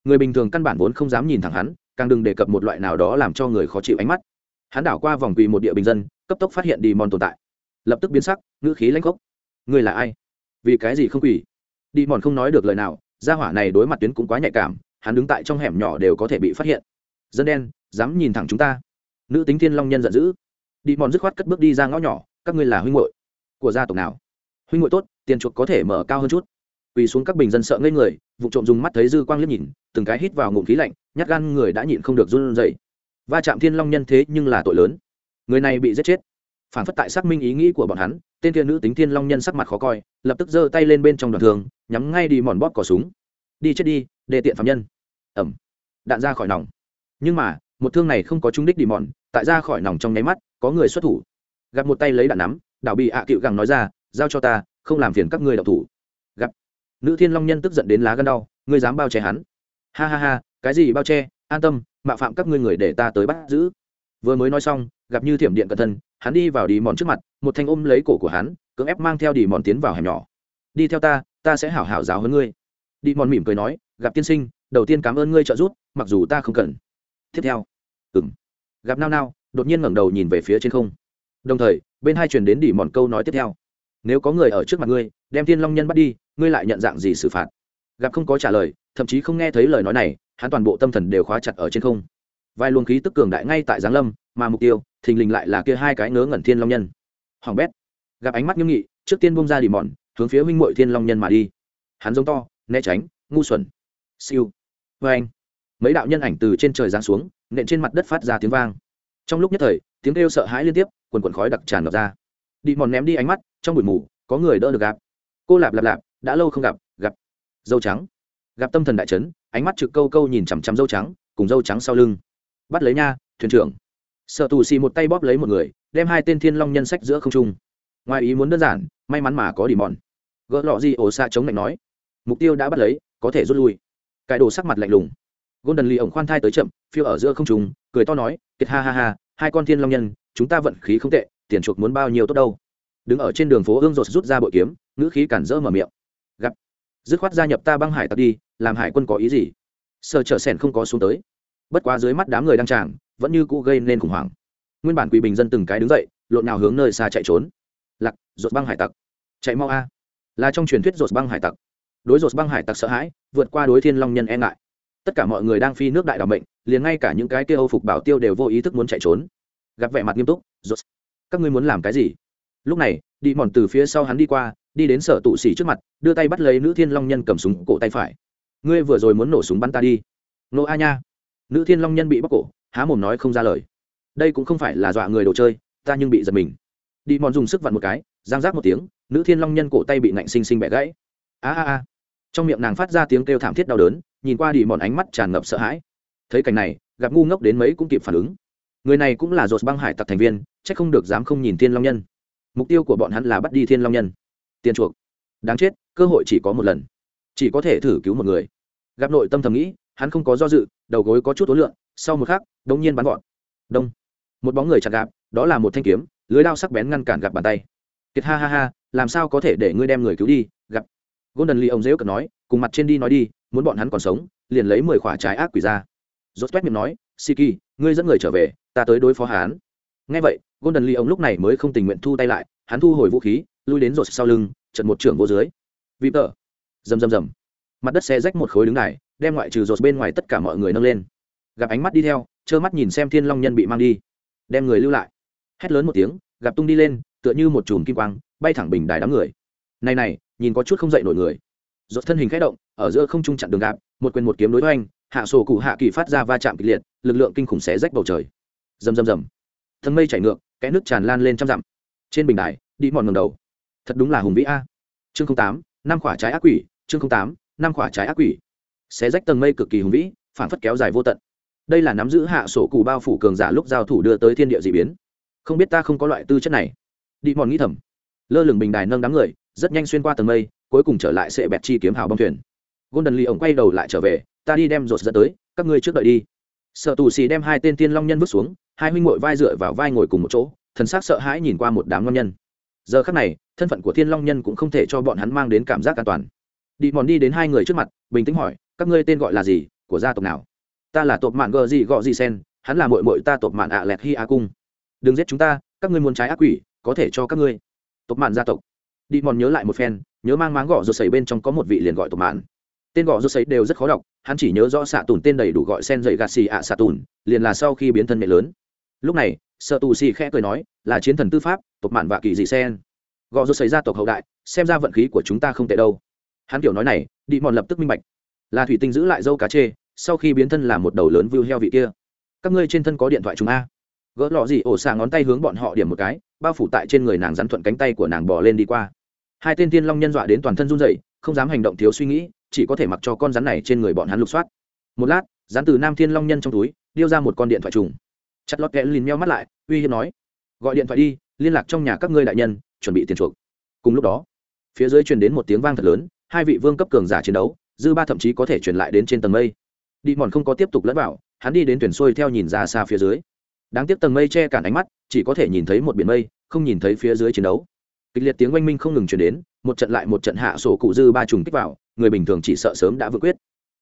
Người bình thường căn bản vốn không dám nhìn thẳng hắn, càng đừng đề cập một loại nào đó làm cho người khó chịu ánh mắt. Hắn đảo qua vòng quỳ một địa bình dân, cấp tốc phát hiện đi mòn tồn tại. Lập tức biến sắc, ngữ khí lãnh gốc người là ai? Vì cái gì không quỳ? Đi mòn không nói được lời nào, gia hỏa này đối mặt tuyến cũng quá nhạy cảm, hắn đứng tại trong hẻm nhỏ đều có thể bị phát hiện dân đen, dám nhìn thẳng chúng ta. Nữ tính thiên long nhân giận dữ. Đi mòn dứt khoát cất bước đi ra ngõ nhỏ, các ngươi là huynh hội của gia tộc nào? Huynh hội tốt, tiền chuộc có thể mở cao hơn chút. Quỳ xuống các bình dân sợ ngây người, vụ trộm dùng mắt thấy dư quang liếc nhìn, từng cái hít vào ngụm khí lạnh, nhát gan người đã nhịn không được run rẩy. Va chạm thiên long nhân thế nhưng là tội lớn. Người này bị giết chết. Phản phất tại xác minh ý nghĩ của bọn hắn, tên thiên nữ tính thiên long nhân sắc mặt khó coi, lập tức giơ tay lên bên trong đoàn thường, nhắm ngay đi mòn bóp cỏ súng. Đi chết đi, để tiện phạm nhân. Ẩm đạn ra khỏi nòng nhưng mà, một thương này không có trúng đích đi mòn, tại ra khỏi nòng trong nháy mắt, có người xuất thủ. Gặp một tay lấy đạn nắm, đảo bị ạ cựu gẳng nói ra, giao cho ta, không làm phiền các ngươi đọc thủ. Gặp, nữ thiên long nhân tức giận đến lá gân đau, ngươi dám bao che hắn? Ha ha ha, cái gì bao che? An tâm, mạo phạm các ngươi người để ta tới bắt giữ. Vừa mới nói xong, gặp như thiểm điện cẩn thân hắn đi vào đi mòn trước mặt, một thanh ôm lấy cổ của hắn, cưỡng ép mang theo đi mòn tiến vào hẻm nhỏ. Đi theo ta ta sẽ hảo hảo giáo hơn ngươi. Đi mòn mỉm cười nói, gặp tiên sinh, đầu tiên cảm ơn ngươi trợ giúp, mặc dù ta không cần tiếp theo. Ừng gặp nao nao, đột nhiên ngẩng đầu nhìn về phía trên không. Đồng thời, bên hai truyền đến đỉ mòn câu nói tiếp theo. Nếu có người ở trước mặt ngươi, đem thiên long nhân bắt đi, ngươi lại nhận dạng gì xử phạt? Gặp không có trả lời, thậm chí không nghe thấy lời nói này, hắn toàn bộ tâm thần đều khóa chặt ở trên không. Vài luồng khí tức cường đại ngay tại giáng lâm, mà mục tiêu, thình lình lại là kia hai cái ngớ ngẩn thiên long nhân. Hoàng bét. Gặp ánh mắt nghiêm nghị, trước tiên bông ra đỉ mòn, hướng phía huynh mội thiên long nhân mà đi. Hắn giống to, né tránh, ngu xuẩn. Siêu. Vê anh mấy đạo nhân ảnh từ trên trời giáng xuống, nện trên mặt đất phát ra tiếng vang. Trong lúc nhất thời, tiếng kêu sợ hãi liên tiếp, quần quần khói đặc tràn ngập ra. Đi mòn ném đi ánh mắt, trong bụi mù, có người đỡ được gặp. Cô lạp lạp lạp, đã lâu không gặp gặp. Dâu trắng. Gặp tâm thần đại trấn ánh mắt trực câu câu nhìn chằm chằm dâu trắng, cùng dâu trắng sau lưng. Bắt lấy nha, thuyền trưởng. Sợ tù xì một tay bóp lấy một người, đem hai tên thiên long nhân sách giữa không trung. Ngoài ý muốn đơn giản, may mắn mà có đi mòn. Gỡ lọ gì ổ xa chống lạnh nói. Mục tiêu đã bắt lấy, có thể rút lui. Cải đồ sắc mặt lạnh lùng golden lee ổng khoan thai tới chậm, phiêu ở giữa không trung, cười to nói, kiệt ha ha ha, hai con thiên long nhân, chúng ta vận khí không tệ, tiền chuộc muốn bao nhiêu tốt đâu. Đứng ở trên đường phố ương rột rút ra bội kiếm, ngữ khí cản rỡ mở miệng. Gặp. Dứt khoát gia nhập ta băng hải tặc đi, làm hải quân có ý gì? Sợ trở sẻn không có xuống tới. Bất quá dưới mắt đám người đang tràng, vẫn như cũ gây nên khủng hoảng. Nguyên bản quỷ bình dân từng cái đứng dậy, lộn nào hướng nơi xa chạy trốn. Lặc rột băng hải tặc. Chạy mau a. Là trong truyền thuyết rột băng hải tặc. Đối rột băng hải tặc sợ hãi, vượt qua đối thiên long nhân e ngại tất cả mọi người đang phi nước đại đ ả mệnh, liền ngay cả những cái kia âu phục bảo tiêu đều vô ý thức muốn chạy trốn. Gặp vẻ mặt nghiêm túc, rốt, các ngươi muốn làm cái gì? Lúc này, đi mòn từ phía sau hắn đi qua, đi đến sở tụ xỉ trước mặt, đưa tay bắt lấy nữ thiên long nhân cầm súng cổ tay phải. Ngươi vừa rồi muốn nổ súng bắn ta đi. Nô a nha. Nữ thiên long nhân bị bóc cổ, há mồm nói không ra lời. Đây cũng không phải là dọa người đồ chơi, ta nhưng bị giật mình. Đi mòn dùng sức vặn một cái, giang giác một tiếng, nữ thiên long nhân cổ tay bị nạnh xinh xinh bẻ gãy. A a a. Trong miệng nàng phát ra tiếng kêu thảm thiết đau đớn nhìn qua đi mòn ánh mắt tràn ngập sợ hãi. Thấy cảnh này, gặp ngu ngốc đến mấy cũng kịp phản ứng. Người này cũng là dột băng hải tặc thành viên c h ắ c không được dám không nhìn thiên long nhân. Mục tiêu của bọn hắn là bắt đi thiên long nhân. Tiền chuộc. Đáng chết, cơ hội chỉ có một lần. Chỉ có thể thử cứu một người. Gặp nội tâm thầm nghĩ, hắn không có do dự, đầu gối có chút ối lượng sau một khắc đ ỗ n g nhiên bắn gọn đông. Một bóng người chặt gạp, đó là một thanh kiếm, lưới lao sắc bén ngăn cản gặp bàn tay. Kiệt ha ha ha, làm sao có thể để ngươi đem người cứu đi, gặp. Golden lee ông dễu cợt nói, cùng mặt trên đi nói đi muốn bọn hắn còn sống, liền lấy mười quả trái ác quỷ ra. Rốt quét miệng nói siki ngươi dẫn người trở về, ta tới đối phó hắn. Nghe vậy, golden lee ông lúc này mới không tình nguyện thu tay lại, hắn thu hồi vũ khí, lui đến rột sau lưng, trận một trưởng vô dưới. Vì tờ. Rầm rầm rầm. Mặt đất xe rách một khối đứng này đem ngoại trừ rột bên ngoài tất cả mọi người nâng lên. Gặp ánh mắt đi theo, trơ mắt nhìn xem thiên long nhân bị mang đi. Đem người lưu lại. Hét lớn một tiếng, gặp tung đi lên, tựa như một chùm kim quang, bay thẳng bình đài đám người. Này này, nhìn có chút không dậy nổi người rột thân hình khẽ động, ở giữa không trung chặn đường gạp, một quyền một kiếm đối hoành, hạ sổ cụ hạ kỳ phát ra va chạm kịch liệt, lực lượng kinh khủng xé rách bầu trời. Rầm rầm rầm. Thân mây chảy ngược cái nước tràn lan lên trăm dặm. Trên bình đài, đi mòn ngẩng đầu. Thật đúng là hùng vĩ a. Chương tám, năm quả trái ác quỷ, chương tám, năm quả trái ác quỷ. Xé rách tầng mây cực kỳ hùng vĩ, phản phất kéo dài vô tận. Đây là nắm giữ hạ sổ cụ bao phủ cường giả lúc giao thủ đưa tới thiên địa dị biến. Không biết ta không có loại tư chất này. Đi mòn nghĩ thầm. Lơ lửng bình đài nâng đám người, rất nhanh xuyên qua tầng mây cuối cùng trở lại sẽ bẹt chi kiếm hào bong thuyền. Golden lee ổng quay đầu lại trở về, ta đi đem rột dẫn tới, các ngươi trước đợi đi. Sợ tù xì đem hai tên tiên long nhân vứt xuống, hai huynh ngội vai dựa vào vai ngồi cùng một chỗ, thần sắc sợ hãi nhìn qua một đám long nhân. Giờ khắc này, thân phận của thiên long nhân cũng không thể cho bọn hắn mang đến cảm giác an toàn. Đi mòn đi đến hai người trước mặt, bình tĩnh hỏi, các ngươi tên gọi là gì? Của gia tộc nào? Ta là tộc mạn gờ gì gọ gì sen, hắn là mội mội ta tộc mạn ạ lẹt hi a cung. Đừng giết chúng ta, các ngươi muốn trái ác quỷ, có thể cho các ngươi. Tộc mạn gia tộc. Đi mòn nhớ lại một phen nhớ mang máng gõ rột sẩy bên trong có một vị liền gọi tổ mạn. Tên gõ rột sẩy đều rất khó đọc, hắn chỉ nhớ rõ xạ tùn tên đầy đủ gọi sen dậy gạt xì ạ xạ tùn, liền là sau khi biến thân mẹ lớn. Lúc này sợ tù xì khẽ cười nói, là chiến thần tư pháp, tộc mạn và kỳ dị sen. Gõ rột sẩy gia tộc hậu đại, xem ra vận khí của chúng ta không tệ đâu. Hắn kiểu nói này đi mòn lập tức minh bạch. Là thủy tinh giữ lại dâu cá chê, sau khi biến thân là một đầu lớn view heo vị kia. Các ngươi trên thân có điện thoại chúng a? Gỡ lọ gì ổ xà ngón tay hướng bọn họ điểm một cái, bao phủ tại trên người nàng rắn thuận cánh tay của nàng bò lên đi qua hai tên tiên long nhân dọa đến toàn thân run rẩy, không dám hành động thiếu suy nghĩ chỉ có thể mặc cho con rắn này trên người bọn hắn lục soát. Một lát rắn từ nam thiên long nhân trong túi điêu ra một con điện thoại trùng. Chặt lót kẽ lìn meo mắt lại uy hiếp nói gọi điện thoại đi liên lạc trong nhà các ngươi đại nhân chuẩn bị tiền chuộc. Cùng lúc đó phía dưới truyền đến một tiếng vang thật lớn hai vị vương cấp cường giả chiến đấu dư ba thậm chí có thể truyền lại đến trên tầng mây. Đi mòn không có tiếp tục lẫn vào hắn đi đến tuyển xuôi theo nhìn ra xa phía dưới. Đáng tiếc tầng mây che cản ánh mắt chỉ có thể nhìn thấy một biển mây không nhìn thấy phía dưới chiến đấu kịch liệt tiếng oanh minh không ngừng chuyển đến, một trận lại một trận hạ sổ cụ dư ba trùng kích vào, người bình thường chỉ sợ sớm đã vượt quyết.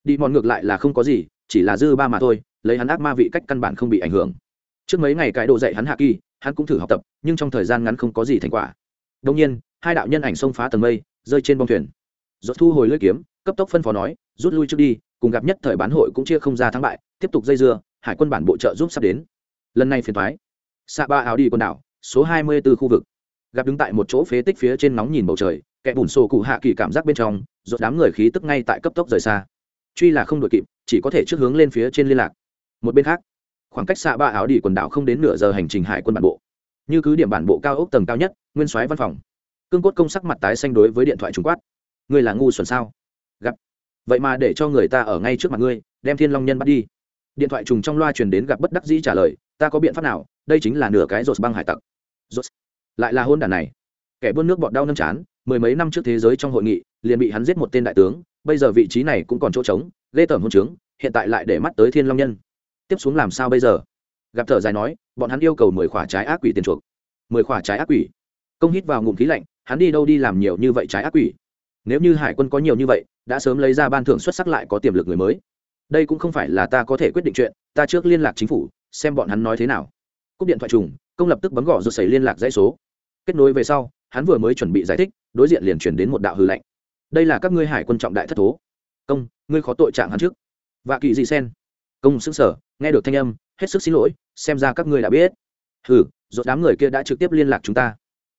Đi mòn ngược lại là không có gì, chỉ là dư ba mà thôi, lấy hắn ác ma vị cách căn bản không bị ảnh hưởng. Trước mấy ngày cái độ dạy hắn hạ kỳ, hắn cũng thử học tập, nhưng trong thời gian ngắn không có gì thành quả. Đông nhiên, hai đạo nhân ảnh xông phá tầng mây, rơi trên bông thuyền. Dốt thu hồi lưỡi kiếm, cấp tốc phân phó nói, rút lui trước đi, cùng gặp nhất thời bán hội cũng chia không ra thắng bại, tiếp tục dây dưa, hải quân bản bộ trợ giúp sắp đến. Lần này phiền thoái xạ ba áo đi quần đảo, số hai mươi 24 khu vực gặp đứng tại một chỗ phế tích phía trên nóng nhìn bầu trời, kẻ bùn sổ cụ hạ kỳ cảm giác bên trong rột đám người khí tức ngay tại cấp tốc rời xa. Truy là không đội kịp, chỉ có thể trước hướng lên phía trên liên lạc. Một bên khác, khoảng cách xạ ba áo đi quần đảo không đến nửa giờ hành trình hải quân bản bộ. Như cứ điểm bản bộ cao ốc tầng cao nhất, nguyên soái văn phòng. Cương cốt công sắc mặt tái xanh đối với điện thoại trung quát. Ngươi là ngu xuẩn sao? Gặp. Vậy mà để cho người ta ở ngay trước mặt ngươi, đem thiên long nhân bắt đi. Điện thoại trùng trong loa truyền đến gặp bất đắc dĩ trả lời, ta có biện pháp nào? Đây chính là nửa cái rột băng hải tặc. Rột lại là hôn đàn này. Kẻ buôn nước bọt đau nâm chán, mười mấy năm trước thế giới trong hội nghị, liền bị hắn giết một tên đại tướng, bây giờ vị trí này cũng còn chỗ trống, ghê tởm hôn trướng, hiện tại lại để mắt tới thiên long nhân. Tiếp xuống làm sao bây giờ? Gặp thở dài nói, bọn hắn yêu cầu mười khỏa trái ác quỷ tiền chuộc. Mười khỏa trái ác quỷ? Công hít vào ngụm khí lạnh, hắn đi đâu đi làm nhiều như vậy trái ác quỷ? Nếu như hải quân có nhiều như vậy, đã sớm lấy ra ban thưởng xuất sắc lại có tiềm lực người mới. Đây cũng không phải là ta có thể quyết định chuyện, ta trước liên lạc chính phủ, xem bọn hắn nói thế nào. Cúp điện thoại trùng công lập tức bấm gõ rồi xảy liên lạc dãy số. Kết nối về sau, hắn vừa mới chuẩn bị giải thích, đối diện liền chuyển đến một đạo hư lệnh. Đây là các ngươi hải quân trọng đại thất thố. Công, ngươi khó tội trạng hắn trước. Và kỳ dị sen. Công sức sở nghe được thanh âm, hết sức xin lỗi, xem ra các ngươi đã biết. Hừ rồi đám người kia đã trực tiếp liên lạc chúng ta.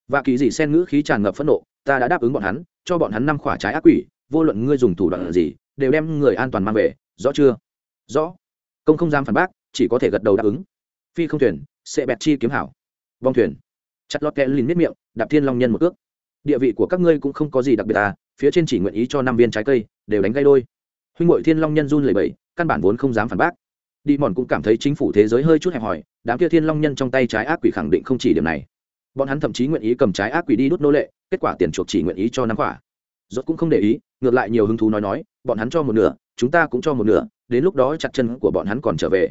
Và kỳ dị sen ngữ khí tràn ngập phẫn nộ, ta đã đáp ứng bọn hắn, cho bọn hắn năm khỏa trái ác quỷ, vô luận ngươi dùng thủ đoạn gì, đều đem người an toàn mang về, rõ chưa? Rõ. Công không dám phản bác, chỉ có thể gật đầu đáp ứng. Phi không thuyền sẽ bẹt chi kiếm hảo. Vong thuyền. Chặt lọt kẽ lìn miết miệng, đạp thiên long nhân một ước địa vị của các ngươi cũng không có gì đặc biệt à phía trên chỉ nguyện ý cho năm viên trái cây, đều đánh gây đôi. Huynh hội thiên long nhân run lời bẫy căn bản vốn không dám phản bác. Đi mòn cũng cảm thấy chính phủ thế giới hơi chút hẹp hòi, đám kia thiên long nhân trong tay trái ác quỷ khẳng định không chỉ điểm này. Bọn hắn thậm chí nguyện ý cầm trái ác quỷ đi đốt nô lệ, kết quả tiền chuộc chỉ nguyện ý cho năm quả. Rốt cũng không để ý, ngược lại nhiều hứng thú nói nói, bọn hắn cho một nửa, chúng ta cũng cho một nửa, đến lúc đó chặt chân của bọn hắn còn trở về.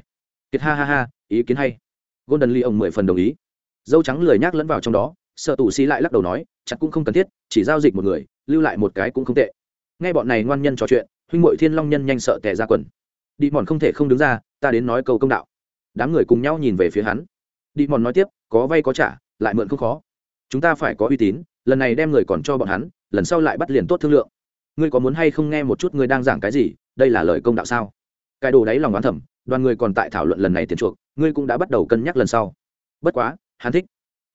Kiệt ha ha ha, ý kiến hay golden lee ông mười phần đồng ý. Dâu trắng lười nhác lẫn vào trong đó, sợ tù xí lại lắc đầu nói, chặt cũng không cần thiết, chỉ giao dịch một người, lưu lại một cái cũng không tệ. Nghe bọn này ngoan nhân trò chuyện, huynh muội thiên long nhân nhanh sợ tè ra quần. Đi mòn không thể không đứng ra, ta đến nói câu công đạo. Đám người cùng nhau nhìn về phía hắn. Đi mòn nói tiếp, có vay có trả, lại mượn không khó. Chúng ta phải có uy tín, lần này đem người còn cho bọn hắn, lần sau lại bắt liền tốt thương lượng. Ngươi có muốn hay không nghe một chút ngươi đang giảng cái gì? Đây là lời công đạo sao? Cái đồ đáy lòng oán thẩm đoàn người còn tại thảo luận lần này tiền chuộc, ngươi cũng đã bắt đầu cân nhắc lần sau. Bất quá, hắn thích.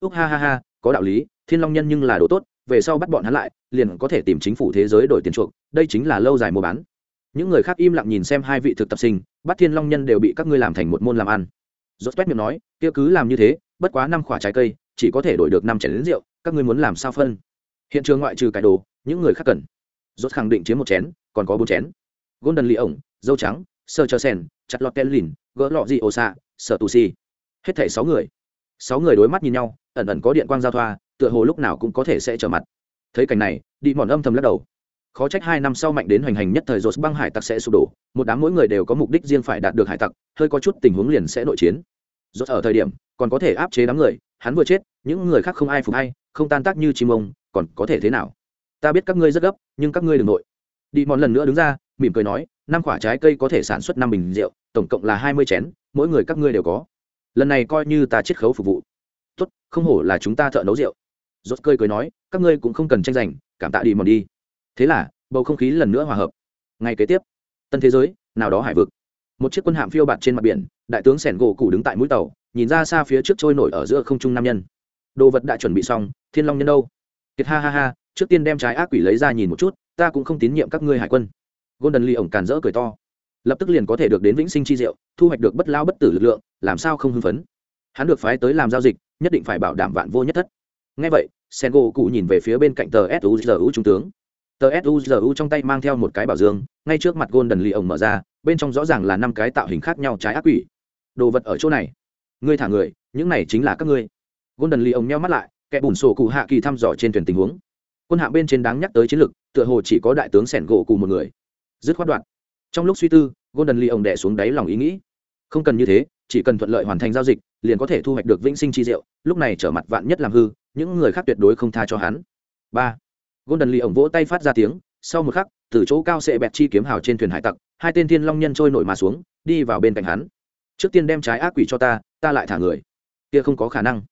Úc ha ha ha, có đạo lý, thiên long nhân nhưng là đồ tốt, về sau bắt bọn hắn lại, liền có thể tìm chính phủ thế giới đổi tiền chuộc, đây chính là lâu dài mua bán. Những người khác im lặng nhìn xem hai vị thực tập sinh, bắt thiên long nhân đều bị các ngươi làm thành một môn làm ăn. Rốt quét miệng nói, kia cứ làm như thế, bất quá năm quả trái cây, chỉ có thể đổi được năm chén lính rượu, các ngươi muốn làm sao phân? Hiện trường ngoại trừ cải đồ, những người khác cần. Rốt khẳng định chiếm một chén, còn có bốn chén. Golden lì ổng, dâu trắng sơ chờ sen, chặt lọt ken lìn, gỡ lọ gì ồ xạ sợ tù si hết thảy sáu người. Sáu người đối mắt nhìn nhau, ẩn ẩn có điện quang giao thoa, tựa hồ lúc nào cũng có thể sẽ trở mặt. Thấy cảnh này đi mòn âm thầm lắc đầu. Khó trách hai năm sau mạnh đến hoành hành nhất thời rột băng hải tặc sẽ sụp đổ, một đám mỗi người đều có mục đích riêng phải đạt được hải tặc, hơi có chút tình huống liền sẽ nội chiến. Rột ở thời điểm, còn có thể áp chế đám người, hắn vừa chết, những người khác không ai phục hay, không tan tác như chim ông, còn có thể thế nào? Ta biết các ngươi rất gấp, nhưng các ngươi đừng nội đi mòn lần nữa đứng ra, mỉm cười nói, năm quả trái cây có thể sản xuất năm bình rượu, tổng cộng là hai mươi chén, mỗi người các ngươi đều có. Lần này coi như ta chiết khấu phục vụ. Tốt, không hổ là chúng ta thợ nấu rượu. Rốt cười cười nói, các ngươi cũng không cần tranh giành, cảm tạ đi mòn đi. Thế là, bầu không khí lần nữa hòa hợp. Ngay kế tiếp, tân thế giới, nào đó hải vực. Một chiếc quân hạm phiêu bạt trên mặt biển, đại tướng sẻn gỗ cụ đứng tại mũi tàu, nhìn ra xa phía trước trôi nổi ở giữa không trung nam nhân. Đồ vật đã chuẩn bị xong, thiên long nhân đâu? Kiệt ha ha ha, trước tiên đem trái ác quỷ lấy ra nhìn một chút ta cũng không tín nhiệm các ngươi hải quân. Golden lee ổng càn rỡ cười to. Lập tức liền có thể được đến vĩnh sinh chi diệu, thu hoạch được bất lao bất tử lực lượng, làm sao không hưng phấn? Hắn được phái tới làm giao dịch, nhất định phải bảo đảm vạn vô nhất thất. Ngay vậy sen gỗ cụ nhìn về phía bên cạnh tờ suzu trung tướng. Tờ suzu trong tay mang theo một cái bảo dương, ngay trước mặt golden lee ổng mở ra, bên trong rõ ràng là năm cái tạo hình khác nhau trái ác quỷ. Đồ vật ở chỗ này. Ngươi thả người, những này chính là các ngươi. Golden lee ổng nheo mắt lại, kẻ bùn sổ cụ hạ kỳ thăm dò trên thuyền tình huống quân hạ bên trên đáng nhắc tới chiến lược tựa hồ chỉ có đại tướng sẻn gỗ cùng một người. Dứt khoát đoạn. Trong lúc suy tư, golden lee ông đẻ xuống đáy lòng ý nghĩ. Không cần như thế, chỉ cần thuận lợi hoàn thành giao dịch, liền có thể thu hoạch được vĩnh sinh chi diệu, lúc này trở mặt vạn nhất làm hư, những người khác tuyệt đối không tha cho hắn. Ba. Golden lee ông vỗ tay phát ra tiếng, sau một khắc, từ chỗ cao sệ bẹt chi kiếm hào trên thuyền hải tặc, hai tên thiên long nhân trôi nổi mà xuống, đi vào bên cạnh hắn. Trước tiên đem trái ác quỷ cho ta ta lại thả người. Kia không có khả năng.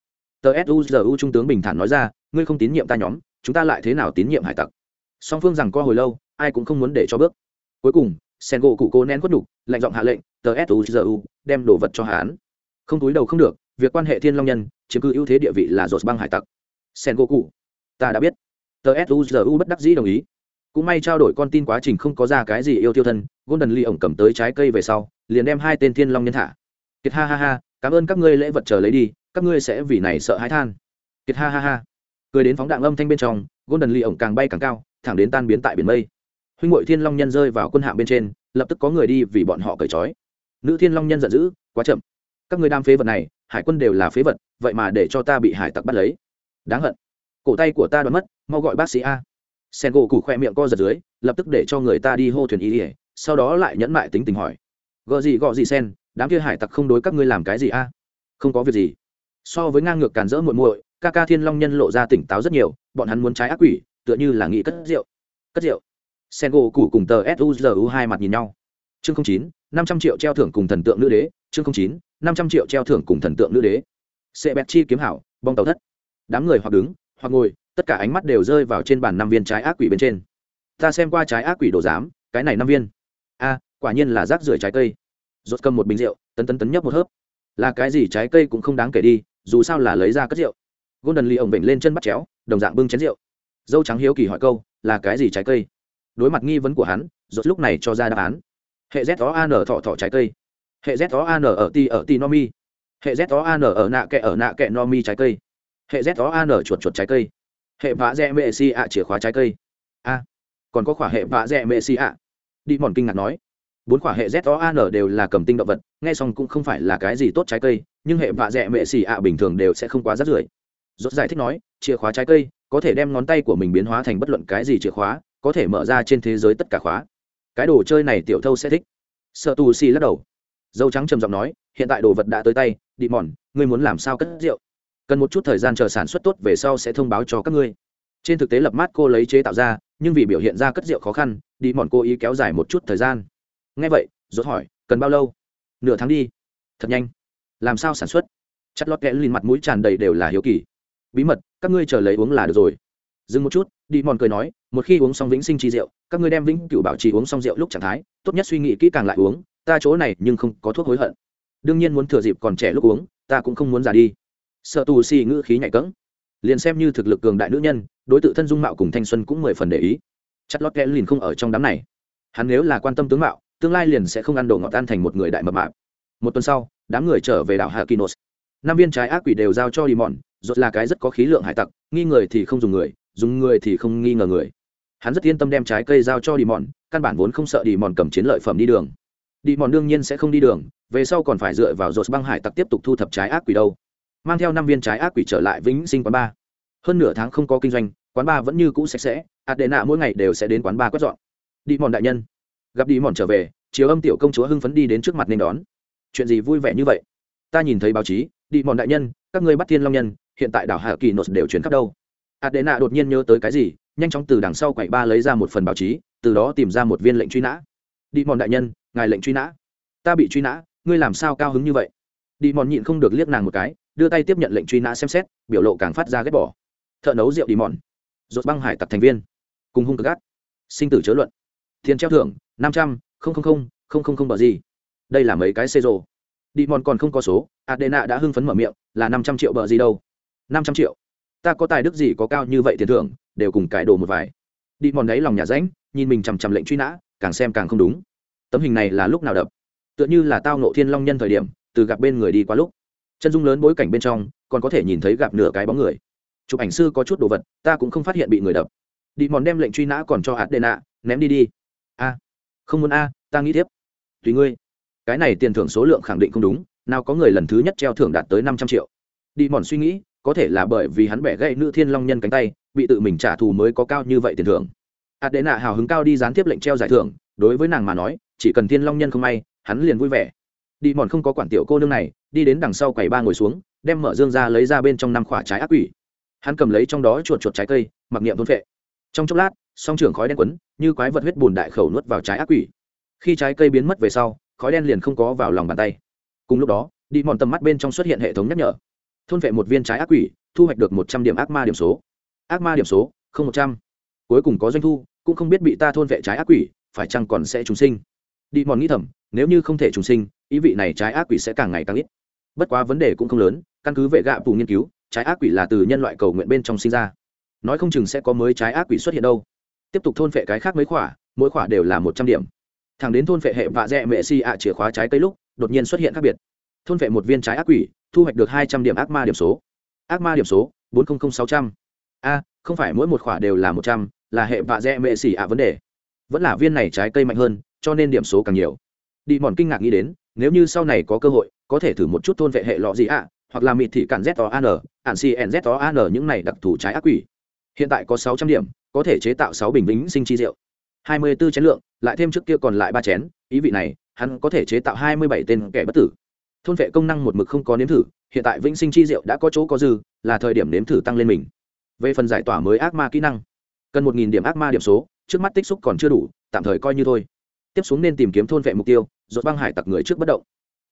Tờ suzu trung tướng bình thản nói ra, ngươi không tín nhiệm ta nhóm chúng ta lại thế nào tín nhiệm hải tặc? Song phương rằng qua hồi lâu, ai cũng không muốn để cho bước. Cuối cùng sen gỗ cụ cố nén quất đục lệnh giọng hạ lệnh, tờ suzu đem đồ vật cho hắn không túi đầu không được, việc quan hệ thiên long nhân, chiếm cứ ưu thế địa vị là dột băng hải tặc. Sen gỗ cụ, ta đã biết. Tờ suzu bất đắc dĩ đồng ý. Cũng may trao đổi con tin quá trình không có ra cái gì yêu tiêu thân, golden lee ổng cầm tới trái cây về sau, liền đem hai tên thiên long nhân thả. Kiệt ha ha ha, cảm ơn các ngươi lễ vật chờ lấy đi, các ngươi sẽ vì này sợ hãi than. Kiệt ha ha ha cười đến phóng đạn âm thanh bên trong, golden lee ổng càng bay càng cao, thẳng đến tan biến tại biển mây. Huynh ngội thiên long nhân rơi vào quân hạm bên trên, lập tức có người đi vì bọn họ cởi trói. Nữ thiên long nhân giận dữ, quá chậm. Các người đam phế vật này, hải quân đều là phế vật, vậy mà để cho ta bị hải tặc bắt lấy. Đáng hận. Cổ tay của ta đoán mất, mau gọi bác sĩ a. Sen gỗ củ khoe miệng co giật dưới, lập tức để cho người ta đi hô thuyền y ỉa sau đó lại nhẫn mại tính tình hỏi. Gợ gì, gọ gì sen, đám kia hải tặc không đối các ngươi làm cái gì a? Không có việc gì. So với ngang ngược càn rỡ muội muội ca ca thiên long nhân lộ ra tỉnh táo rất nhiều, bọn hắn muốn trái ác quỷ, tựa như là nghĩ cất rượu. Cất rượu. Sen gỗ củ cùng tờ suzu hai mặt nhìn nhau. Chương chín, năm trăm triệu treo thưởng cùng thần tượng nữ đế. Chương chín, năm trăm triệu treo thưởng cùng thần tượng nữ đế. Sệ bẹt chi kiếm hảo, bong tàu thất. Đám người hoặc đứng, hoặc ngồi, tất cả ánh mắt đều rơi vào trên bàn năm viên trái ác quỷ bên trên. Ta xem qua trái ác quỷ đồ giám, cái này năm viên. A, quả nhiên là rác rưởi trái cây. Rốt cầm một bình rượu, tấn tấn tấn nhấp một hớp. Là cái gì trái cây cũng không đáng kể đi, dù sao là lấy ra cất rượu golden lee ổng vểnh lên chân bắt chéo, đồng dạng bưng chén rượu. Dâu trắng hiếu kỳ hỏi câu, là cái gì trái cây? Đối mặt nghi vấn của hắn, rốt lúc này cho ra đáp án. Hệ z đó an thọ thọ trái cây. Hệ z đó an ở ti ở ti no mi. Hệ z đó an ở nạ kẹ ở nạ kẹ no mi trái cây. Hệ z đó an chuột chuột trái cây. Hệ vạ rẻ mệ si ạ chìa khóa trái cây. A. Còn có khỏa hệ vạ rẻ mệ si ạ. Đi mòn kinh ngạc nói. Bốn khóa hệ z o an đều là cầm tinh động vật, nghe xong cũng không phải là cái gì tốt trái cây, nhưng hệ vạ dẹ mệ xì ạ bình thường đều sẽ không quá rất rưởi rốt giải thích nói, chìa khóa trái cây, có thể đem ngón tay của mình biến hóa thành bất luận cái gì chìa khóa, có thể mở ra trên thế giới tất cả khóa. Cái đồ chơi này tiểu thâu sẽ thích. Sợ tù xì lắc đầu. Dâu trắng trầm giọng nói, hiện tại đồ vật đã tới tay đi mòn, ngươi muốn làm sao cất rượu? Cần một chút thời gian chờ sản xuất tốt về sau sẽ thông báo cho các ngươi. Trên thực tế lập mát cô lấy chế tạo ra, nhưng vì biểu hiện ra cất rượu khó khăn đi mòn cô ý kéo dài một chút thời gian. Ngay vậy, rốt hỏi, cần bao lâu? Nửa tháng đi. Thật nhanh. Làm sao sản xuất? Chất lót kẽ lên mặt mũi tràn đầy đều là hiếu kỳ bí mật, các ngươi chờ lấy uống là được rồi. Dừng một chút đi mòn cười nói, một khi uống xong vĩnh sinh chi rượu các ngươi đem vĩnh cửu bảo trì uống xong rượu lúc trạng thái, tốt nhất suy nghĩ kỹ càng lại uống, ta chỗ này nhưng không có thuốc hối hận. Đương nhiên muốn thừa dịp còn trẻ lúc uống, ta cũng không muốn già đi. Sợ tù xì ngữ khí nhạy cẫng liền xem như thực lực cường đại nữ nhân, đối tượng thân dung mạo cùng thanh xuân cũng mười phần để ý. Chất lót kẽ lìn không ở trong đám này. Hắn nếu là quan tâm tướng mạo, tương lai liền sẽ không ăn đồ ngọt tan thành một người đại mập mạp. Một tuần sau, đám người trở về đảo hà kinos năm viên trái ác quỷ đều giao cho đi mòn rốt là cái rất có khí lượng hải tặc, nghi người thì không dùng người dùng người thì không nghi ngờ người. Hắn rất yên tâm đem trái cây giao cho đi mòn căn bản vốn không sợ đi mòn cầm chiến lợi phẩm đi đường. Đi mòn đương nhiên sẽ không đi đường, về sau còn phải dựa vào rột băng hải tặc tiếp tục thu thập trái ác quỷ đâu. Mang theo năm viên trái ác quỷ trở lại vĩnh sinh quán ba. Hơn nửa tháng không có kinh doanh, quán ba vẫn như cũ sạch sẽ, adena mỗi ngày đều sẽ đến quán ba quét dọn. Đi mòn đại nhân. Gặp đi mòn trở về, chiều âm tiểu công chúa hưng phấn đi đến trước mặt nên đón. Chuyện gì vui vẻ như vậy? Ta nhìn thấy báo chí đi mòn đại nhân, các ngươi bắt thiên long nhân, hiện tại đảo Hà kỳ nốt đều chuyển khắp đâu. Adena đột nhiên nhớ tới cái gì, nhanh chóng từ đằng sau quầy ba lấy ra một phần báo chí, từ đó tìm ra một viên lệnh truy nã. Đi mòn đại nhân, ngài lệnh truy nã. Ta bị truy nã, ngươi làm sao cao hứng như vậy? Đi mòn nhịn không được liếc nàng một cái, đưa tay tiếp nhận lệnh truy nã xem xét, biểu lộ càng phát ra ghét bỏ. Thợ nấu rượu đi mòn. Rột băng hải tặc thành viên. Cùng hung cực gắt sinh tử chớ luận. Tiền treo thưởng, năm trăm, không không không không không không bờ gì. Đây là mấy cái xê rồ? Đi mòn còn không có số, adena đã hưng phấn mở miệng, là năm trăm triệu bờ gì đâu? Năm trăm triệu? Ta có tài đức gì có cao như vậy tiền thưởng, đều cùng cải đồ một vài. Đi mòn đấy lòng nhà ránh, nhìn mình chằm chằm lệnh truy nã, càng xem càng không đúng. Tấm hình này là lúc nào đập? Tựa như là tao nộ thiên long nhân thời điểm, từ gặp bên người đi qua lúc. Chân dung lớn bối cảnh bên trong, còn có thể nhìn thấy gặp nửa cái bóng người. Chụp ảnh sư có chút đồ vật, ta cũng không phát hiện bị người đập. Đi mòn đem lệnh truy nã còn cho hạt nạ ném đi đi. A, không muốn a, ta nghĩ tiếp. Tùy ngươi cái này tiền thưởng số lượng khẳng định không đúng, nào có người lần thứ nhất treo thưởng đạt tới năm trăm triệu. Đi mòn suy nghĩ, có thể là bởi vì hắn bẻ gãy nữ thiên long nhân cánh tay, bị tự mình trả thù mới có cao như vậy tiền thưởng. Hạt đệ nạ hào hứng cao đi gián tiếp lệnh treo giải thưởng, đối với nàng mà nói, chỉ cần thiên long nhân không may, hắn liền vui vẻ. Đi mòn không có quản tiểu cô nương này, đi đến đằng sau quầy ba ngồi xuống, đem mở dương ra lấy ra bên trong năm quả trái ác quỷ. Hắn cầm lấy trong đó chuột chuột trái cây, mặc niệm thôn phệ. Trong chốc lát, song trưởng khói đen quấn, như quái vật huyết bùn đại khẩu nuốt vào trái ác quỷ. Khi trái cây biến mất về sau khói đen liền không có vào lòng bàn tay. Cùng lúc đó, đi mòn tầm mắt bên trong xuất hiện hệ thống nhắc nhở. Thôn vệ một viên trái ác quỷ, thu hoạch được một trăm điểm ác ma điểm số. Ác ma điểm số, không một trăm. Cuối cùng có doanh thu, cũng không biết bị ta thôn vệ trái ác quỷ, phải chăng còn sẽ trùng sinh. Đi mòn nghĩ thầm, nếu như không thể trùng sinh, ý vị này trái ác quỷ sẽ càng ngày càng ít. Bất quá vấn đề cũng không lớn, căn cứ vệ gạ phù nghiên cứu, trái ác quỷ là từ nhân loại cầu nguyện bên trong sinh ra. Nói không chừng sẽ có mới trái ác quỷ xuất hiện đâu. Tiếp tục thôn vệ cái khác mấy khỏa, mỗi khỏa đều là một trăm điểm thẳng đến thôn vệ hệ vạ dẹ mệ si ạ chìa khóa trái cây lúc, đột nhiên xuất hiện khác biệt. Thôn vệ một viên trái ác quỷ, thu hoạch được hai trăm điểm ác ma điểm số. Ác ma điểm số, bốn mươi sáu trăm. A, không phải mỗi một khỏa đều là một trăm, là hệ vạ dẹ mệ xỉ ạ vấn đề. Vẫn là viên này trái cây mạnh hơn, cho nên điểm số càng nhiều. Đi mòn kinh ngạc nghĩ đến, nếu như sau này có cơ hội, có thể thử một chút thôn vệ hệ lọ gì ạ, hoặc là mịt thị cản z o an ản si n z o an những này đặc thù trái ác quỷ. Hiện tại có sáu trăm điểm, có thể chế tạo sáu bình vĩnh sinh chi rượu hai mươi 24 chén lượng, lại thêm trước kia còn lại ba chén, ý vị này, hắn có thể chế tạo hai mươi bảy tên kẻ bất tử. Thôn vệ công năng một mực không có nếm thử, hiện tại vĩnh sinh chi diệu đã có chỗ có dư, là thời điểm nếm thử tăng lên mình. Về phần giải tỏa mới ác ma kỹ năng, cần một nghìn điểm ác ma điểm số, trước mắt tích xúc còn chưa đủ, tạm thời coi như thôi. Tiếp xuống nên tìm kiếm thôn vệ mục tiêu, rốt băng hải tặc người trước bất động.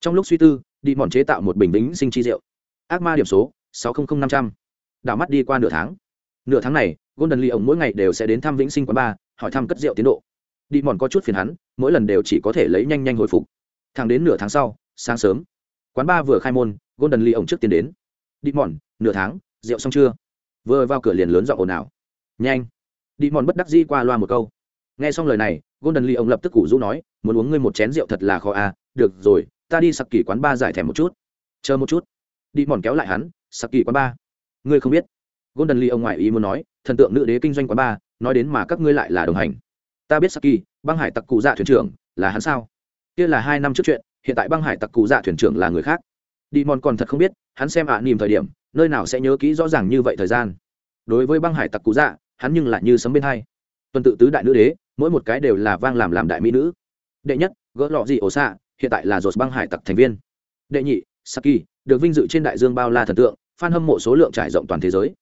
Trong lúc suy tư, đi mòn chế tạo một bình vĩnh sinh chi diệu. Ác ma điểm số, sáu trăm linh năm trăm. Đảo mắt đi qua nửa tháng. Nửa tháng này, golden lee ổng mỗi ngày đều sẽ đến thăm vĩnh sinh quán ba hỏi thăm cất rượu tiến độ. Đi mòn có chút phiền hắn, mỗi lần đều chỉ có thể lấy nhanh nhanh hồi phục. Thẳng đến nửa tháng sau, sáng sớm, quán ba vừa khai môn, golden lee ổng trước tiến đến. Đi mòn, nửa tháng, rượu xong chưa? Vừa vào cửa liền lớn dọn ồn ào. Nhanh. Đi mòn bất đắc dĩ qua loa một câu. Nghe xong lời này, golden lee ổng lập tức củ rũ nói, muốn uống ngươi một chén rượu thật là khó à được rồi, ta đi sặc kỳ quán ba giải thèm một chút. Chờ một chút. Đi mòn kéo lại hắn, sặc kỳ quán ba ngươi không biết. Golden lee ông ngoại ý muốn nói, thần tượng nữ đế kinh doanh quán ba nói đến mà các ngươi lại là đồng hành. Ta biết saki, băng hải tặc cụ dạ thuyền trưởng, là hắn sao? Kia là hai năm trước chuyện, hiện tại băng hải tặc cụ dạ thuyền trưởng là người khác. Đi mòn còn thật không biết, hắn xem ạ à nìm thời điểm, nơi nào sẽ nhớ kỹ rõ ràng như vậy thời gian. Đối với băng hải tặc cụ dạ hắn nhưng lại như sấm bên hai. Tuần tự tứ đại nữ đế, mỗi một cái đều là vang làm làm đại mỹ nữ. Đệ nhất, gỡ lọ gì ổ xạ, hiện tại là dột băng hải tặc thành viên. Đệ nhị, saki, được vinh dự trên đại dương bao la thần tượng f hâm mộ số lượng trải rộng toàn thế giới.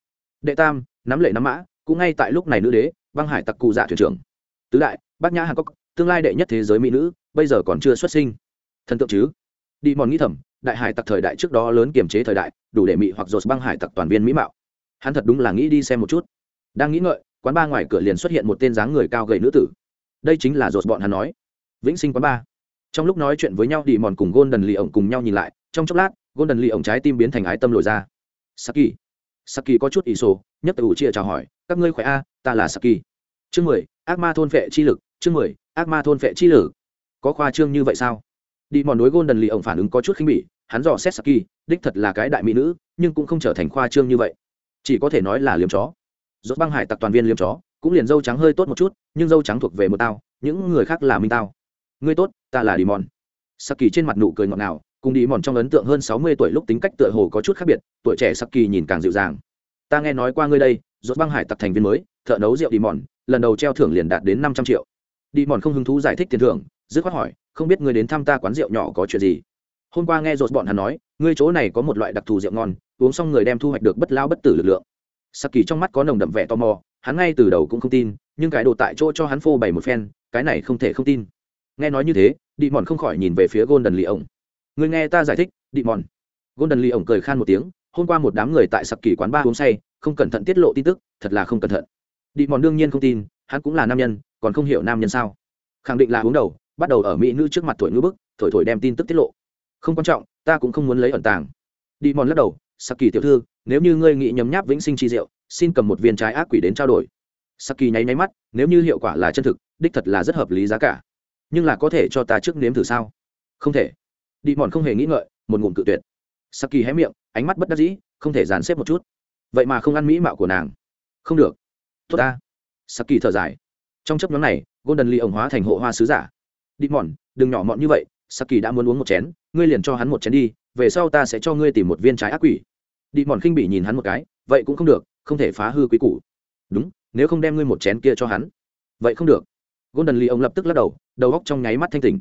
Đệ tam, nắm lệ nắm mã cũng ngay tại lúc này nữ đế, băng hải tặc cụ dạ thuyền trưởng. Tứ đại bác nhã hàn cốc tương lai đệ nhất thế giới mỹ nữ, bây giờ còn chưa xuất sinh. Thần tượng chứ? Đi mòn nghĩ thầm, đại hải tặc thời đại trước đó lớn kiềm chế thời đại, đủ để mỹ hoặc dột băng hải tặc toàn viên mỹ mạo. Hắn thật đúng là nghĩ đi xem một chút. Đang nghĩ ngợi, quán ba ngoài cửa liền xuất hiện một tên dáng người cao gầy nữ tử. Đây chính là dột bọn hắn nói. Vĩnh sinh quán ba. Trong lúc nói chuyện với nhau, đi mòn cùng gôn đần lì ổng cùng nhau nhìn lại, trong chốc lát gôn đần lì ổng trái tim biến thành ái tâm lồi ra. Saki saki có chút ý sổ nhất từ chia chào hỏi, các ngươi khỏe a, ta là saki. Chương mười, ác ma thôn vệ chi lực, chương mười, ác ma thôn vệ chi lực. Có khoa trương như vậy sao? Đi mòn đối golden lì ổng phản ứng có chút khinh bỉ, hắn dò xét saki, đích thật là cái đại mỹ nữ, nhưng cũng không trở thành khoa trương như vậy. Chỉ có thể nói là liếm chó. Rốt băng hải tặc toàn viên liếm chó, cũng liền dâu trắng hơi tốt một chút, nhưng dâu trắng thuộc về một tao, những người khác là minh tao. Ngươi tốt, ta là đi mòn saki trên mặt nụ cười ngọt ngào cùng đi mòn trong ấn tượng hơn sáu mươi tuổi lúc tính cách tựa hồ có chút khác biệt, tuổi trẻ saki nhìn càng dịu dàng. Ta nghe nói qua ngươi đây, rốt băng hải tặc thành viên mới, thợ nấu rượu đi mòn, lần đầu treo thưởng liền đạt đến năm trăm triệu. Đi mòn không hứng thú giải thích tiền thưởng, dứt khoát hỏi, không biết ngươi đến thăm ta quán rượu nhỏ có chuyện gì? Hôm qua nghe rột bọn hắn nói, ngươi chỗ này có một loại đặc thù rượu ngon, uống xong người đem thu hoạch được bất lao bất tử lực lượng. Sắc kỳ trong mắt có nồng đậm vẻ tò mò, hắn ngay từ đầu cũng không tin, nhưng cái đồ tại chỗ cho hắn phô bày một phen, cái này không thể không tin. Nghe nói như thế, đi mòn không khỏi nhìn về phía golden lì ổng người nghe ta giải thích Địch mòn golden lee ổng cười khan một tiếng, hôm qua một đám người tại sặc kỳ quán ba uống say, không cẩn thận tiết lộ tin tức, thật là không cẩn thận. Địch mòn đương nhiên không tin, hắn cũng là nam nhân, còn không hiểu nam nhân sao. Khẳng định là uống đầu, bắt đầu ở mỹ nữ trước mặt thổi ngữ bức, thổi thổi đem tin tức tiết lộ. Không quan trọng, ta cũng không muốn lấy ẩn tàng. Đi mòn lắc đầu saki tiểu thư, nếu như ngươi nghĩ nhấm nháp vĩnh sinh chi rượu xin cầm một viên trái ác quỷ đến trao đổi. Saki nháy nháy mắt, nếu như hiệu quả là chân thực, đích thật là rất hợp lý giá cả. Nhưng là có thể cho ta trước nếm thử sao? Không thể đi mòn không hề nghĩ ngợi, một ngụm cự tuyệt. Saki hé miệng, ánh mắt bất đắc dĩ, không thể dàn xếp một chút. Vậy mà không ăn mỹ mạo của nàng. Không được. Tốt ta. Saki thở dài. Trong chấp nhóm này, golden lee ổng hóa thành hộ hoa sứ giả. Đi mòn, đừng nhỏ mọn như vậy saki đã muốn uống một chén, ngươi liền cho hắn một chén đi, về sau ta sẽ cho ngươi tìm một viên trái ác quỷ. Đi mòn khinh bỉ nhìn hắn một cái, vậy cũng không được, không thể phá hư quý củ. Đúng, nếu không đem ngươi một chén kia cho hắn, vậy không được. Golden lee ổng lập tức lắc đầu đầu góc trong nháy mắt thanh tỉnh.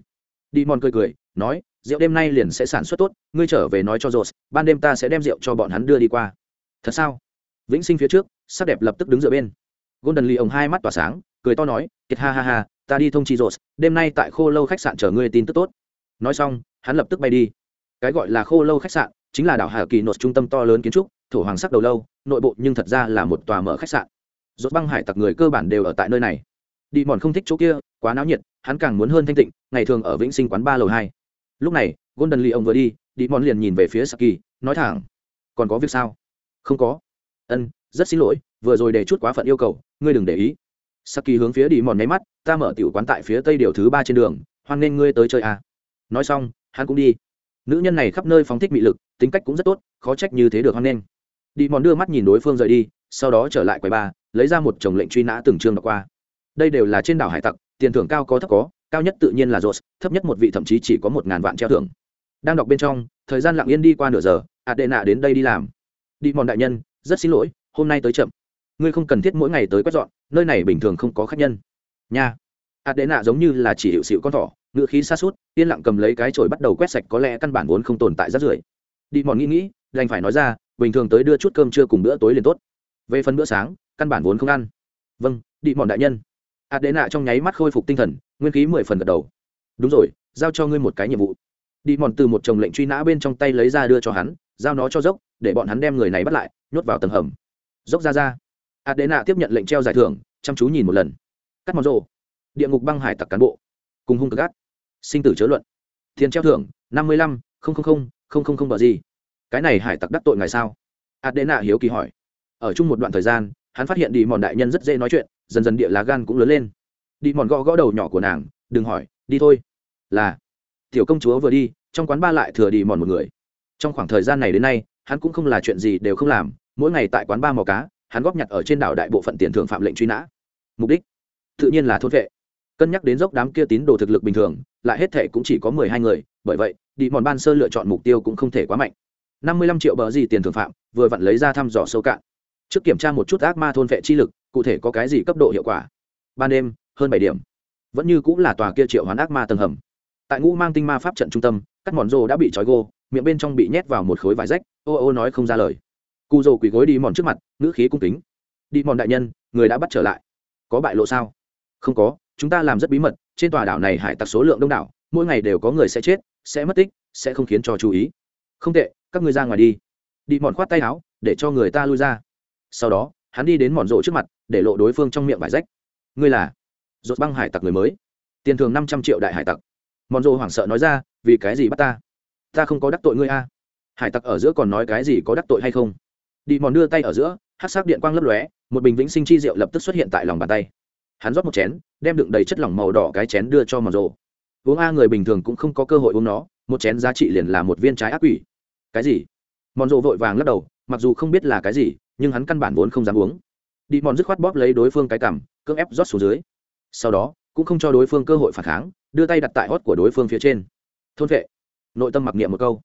Đi mòn cười cười, nói rượu đêm nay liền sẽ sản xuất tốt, ngươi trở về nói cho jose ban đêm ta sẽ đem rượu cho bọn hắn đưa đi qua. Thật sao? Vĩnh sinh phía trước, sắc đẹp lập tức đứng dựa bên. Golden lee ông hai mắt tỏa sáng, cười to nói, kiệt ha ha ha, ta đi thông chi jose đêm nay tại khô lâu khách sạn chờ ngươi tin tức tốt. Nói xong, hắn lập tức bay đi. Cái gọi là khô lâu khách sạn chính là đảo hà kỳ nột trung tâm to lớn kiến trúc, thổ hoàng sắc đầu lâu, nội bộ nhưng thật ra là một tòa mở khách sạn. Rốt băng hải tặc người cơ bản đều ở tại nơi này. Đi mòn không thích chỗ kia, quá náo nhiệt, hắn càng muốn hơn thanh tịnh, ngày thường ở vĩnh sinh quán ba lầu hai lúc này, golden lee ông vừa đi đi mòn liền nhìn về phía saki, nói thẳng, còn có việc sao? Không có. Ân, rất xin lỗi, vừa rồi để chút quá phận yêu cầu, ngươi đừng để ý. Saki hướng phía đi mòn nháy mắt, ta mở tiểu quán tại phía tây điều thứ ba trên đường, hoan nên ngươi tới chơi à. nói xong, hắn cũng đi. Nữ nhân này khắp nơi phóng thích mị lực, tính cách cũng rất tốt, khó trách như thế được hoan nghênh. Đi mòn đưa mắt nhìn đối phương rời đi, sau đó trở lại quầy ba lấy ra một chồng lệnh truy nã từng chương đọc qua. Đây đều là trên đảo hải tặc, tiền thưởng cao có thấp có cao nhất tự nhiên là rốt, thấp nhất một vị thậm chí chỉ có một ngàn vạn treo thưởng. Đang đọc bên trong thời gian lặng yên đi qua nửa giờ Adena đến đây đi làm. Đi mòn đại nhân rất xin lỗi hôm nay tới chậm. Ngươi không cần thiết mỗi ngày tới quét dọn nơi này bình thường không có khách nhân. Nha. Adena giống như là chỉ hiệu xịu con thỏ ngựa khí xa sút, yên lặng cầm lấy cái chổi bắt đầu quét sạch có lẽ căn bản vốn không tồn tại rác rưởi. Đi mòn nghĩ nghĩ đành phải nói ra bình thường tới đưa chút cơm trưa cùng bữa tối liền tốt. Về phần bữa sáng căn bản vốn không ăn. Vâng đi mòn đại nhân. Adena trong nháy mắt khôi phục tinh thần nguyên khí mười phần gật đầu. Đúng rồi, giao cho ngươi một cái nhiệm vụ. Đi mòn từ một chồng lệnh truy nã bên trong tay lấy ra đưa cho hắn, giao nó cho dốc, để bọn hắn đem người này bắt lại, nhốt vào tầng hầm. Dốc ra ra. Hạt đế nạ tiếp nhận lệnh treo giải thưởng, chăm chú nhìn một lần. Cắt mòn rộ địa ngục băng hải tặc cán bộ. Cùng hung cực gắt sinh tử chớ luận. Tiền treo thưởng, năm mươi lăm, không không không không không không bờ gì. Cái này hải tặc đắc tội ngài sao? Adena hiếu kỳ hỏi. Ở chung một đoạn thời gian, hắn phát hiện đi mòn đại nhân rất dễ nói chuyện, dần dần địa lá gan cũng lớn lên đi mòn gõ gõ đầu nhỏ của nàng, đừng hỏi, đi thôi. Là, tiểu công chúa vừa đi, trong quán ba lại thừa đi mòn một người. Trong khoảng thời gian này đến nay, hắn cũng không là chuyện gì đều không làm, mỗi ngày tại quán ba mò cá, hắn góp nhặt ở trên đảo đại bộ phận tiền thưởng phạm lệnh truy nã. Mục đích? Tự nhiên là thốt vệ. Cân nhắc đến dốc đám kia tín đồ thực lực bình thường, lại hết thể cũng chỉ có mười hai người, bởi vậy, đi mòn ban sơ lựa chọn mục tiêu cũng không thể quá mạnh. Năm mươi lăm triệu bờ gì tiền thưởng phạm, vừa vặn lấy ra thăm dò sâu cạn. Trước kiểm tra một chút ác ma thôn vệ chi lực, cụ thể có cái gì cấp độ hiệu quả? Ban đêm hơn bảy điểm. Vẫn như cũng là tòa kia triệu hoán ác ma tầng hầm. Tại ngũ mang tinh ma pháp trận trung tâm các mòn rô đã bị trói gô, miệng bên trong bị nhét vào một khối vải rách, ô ô nói không ra lời. Cụ rồ quỳ gối đi mòn trước mặt, ngữ khí cung kính. Đi mòn đại nhân, người đã bắt trở lại. Có bại lộ sao? Không có, chúng ta làm rất bí mật, trên tòa đảo này hải tặc số lượng đông đảo, mỗi ngày đều có người sẽ chết, sẽ mất tích, sẽ không khiến cho chú ý. Không tệ, các ngươi ra ngoài đi. Đi mòn khoát tay áo, để cho người ta lui ra. Sau đó, hắn đi đến mòn rộ trước mặt, để lộ đối phương trong miệng vải rách. Ngươi là? Rốt băng hải tặc người mới. Tiền thường năm trăm triệu đại hải tặc. Mòn rộ hoảng sợ nói ra, vì cái gì bắt ta? Ta không có đắc tội ngươi a. Hải tặc ở giữa còn nói cái gì có đắc tội hay không? Đi mòn đưa tay ở giữa hát sắc điện quang lấp lóe, một bình vĩnh sinh chi rượu lập tức xuất hiện tại lòng bàn tay. Hắn rót một chén, đem đựng đầy chất lỏng màu đỏ cái chén đưa cho mòn rộ uống a người bình thường cũng không có cơ hội uống nó, một chén giá trị liền là một viên trái ác quỷ. Cái gì? Mòn rộ vội vàng lắc đầu, mặc dù không biết là cái gì, nhưng hắn căn bản vốn không dám uống. Đi mòn dứt khoát bóp lấy đối phương cái cằm, cưỡng ép rót xuống dưới sau đó, cũng không cho đối phương cơ hội phản kháng, đưa tay đặt tại hót của đối phương phía trên. Thôn vệ. Nội tâm mặc niệm một câu.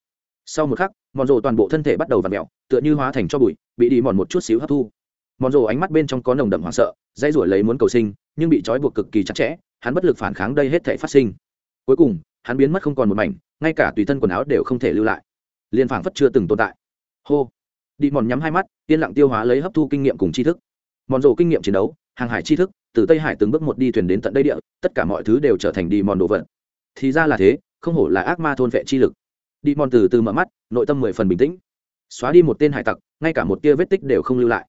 Sau một khắc mòn rồ toàn bộ thân thể bắt đầu v ặ mẹo tựa như hóa thành cho bụi, bị đi mòn một chút xíu hấp thu. Mòn rồ ánh mắt bên trong có nồng đậm hoảng sợ dây ruổi lấy muốn cầu sinh, nhưng bị trói buộc cực kỳ chặt chẽ, hắn bất lực phản kháng đây hết thể phát sinh. Cuối cùng, hắn biến mất không còn một mảnh, ngay cả tùy thân quần áo đều không thể lưu lại. Liên phảng phất chưa từng tồn tại. Hô. Đi mòn nhắm hai mắt, yên lặng tiêu hóa lấy hấp thu kinh nghiệm cùng tri thức. Mòn rồ kinh nghiệm chiến đấu, hàng hải tri thức từ tây hải từng bước một đi thuyền đến tận đây địa, tất cả mọi thứ đều trở thành đi mòn đồ vật. Thì ra là thế, không hổ là ác ma thôn vệ chi lực. Đi mòn từ từ mở mắt, nội tâm mười phần bình tĩnh. Xóa đi một tên hải tặc, ngay cả một tia vết tích đều không lưu lại.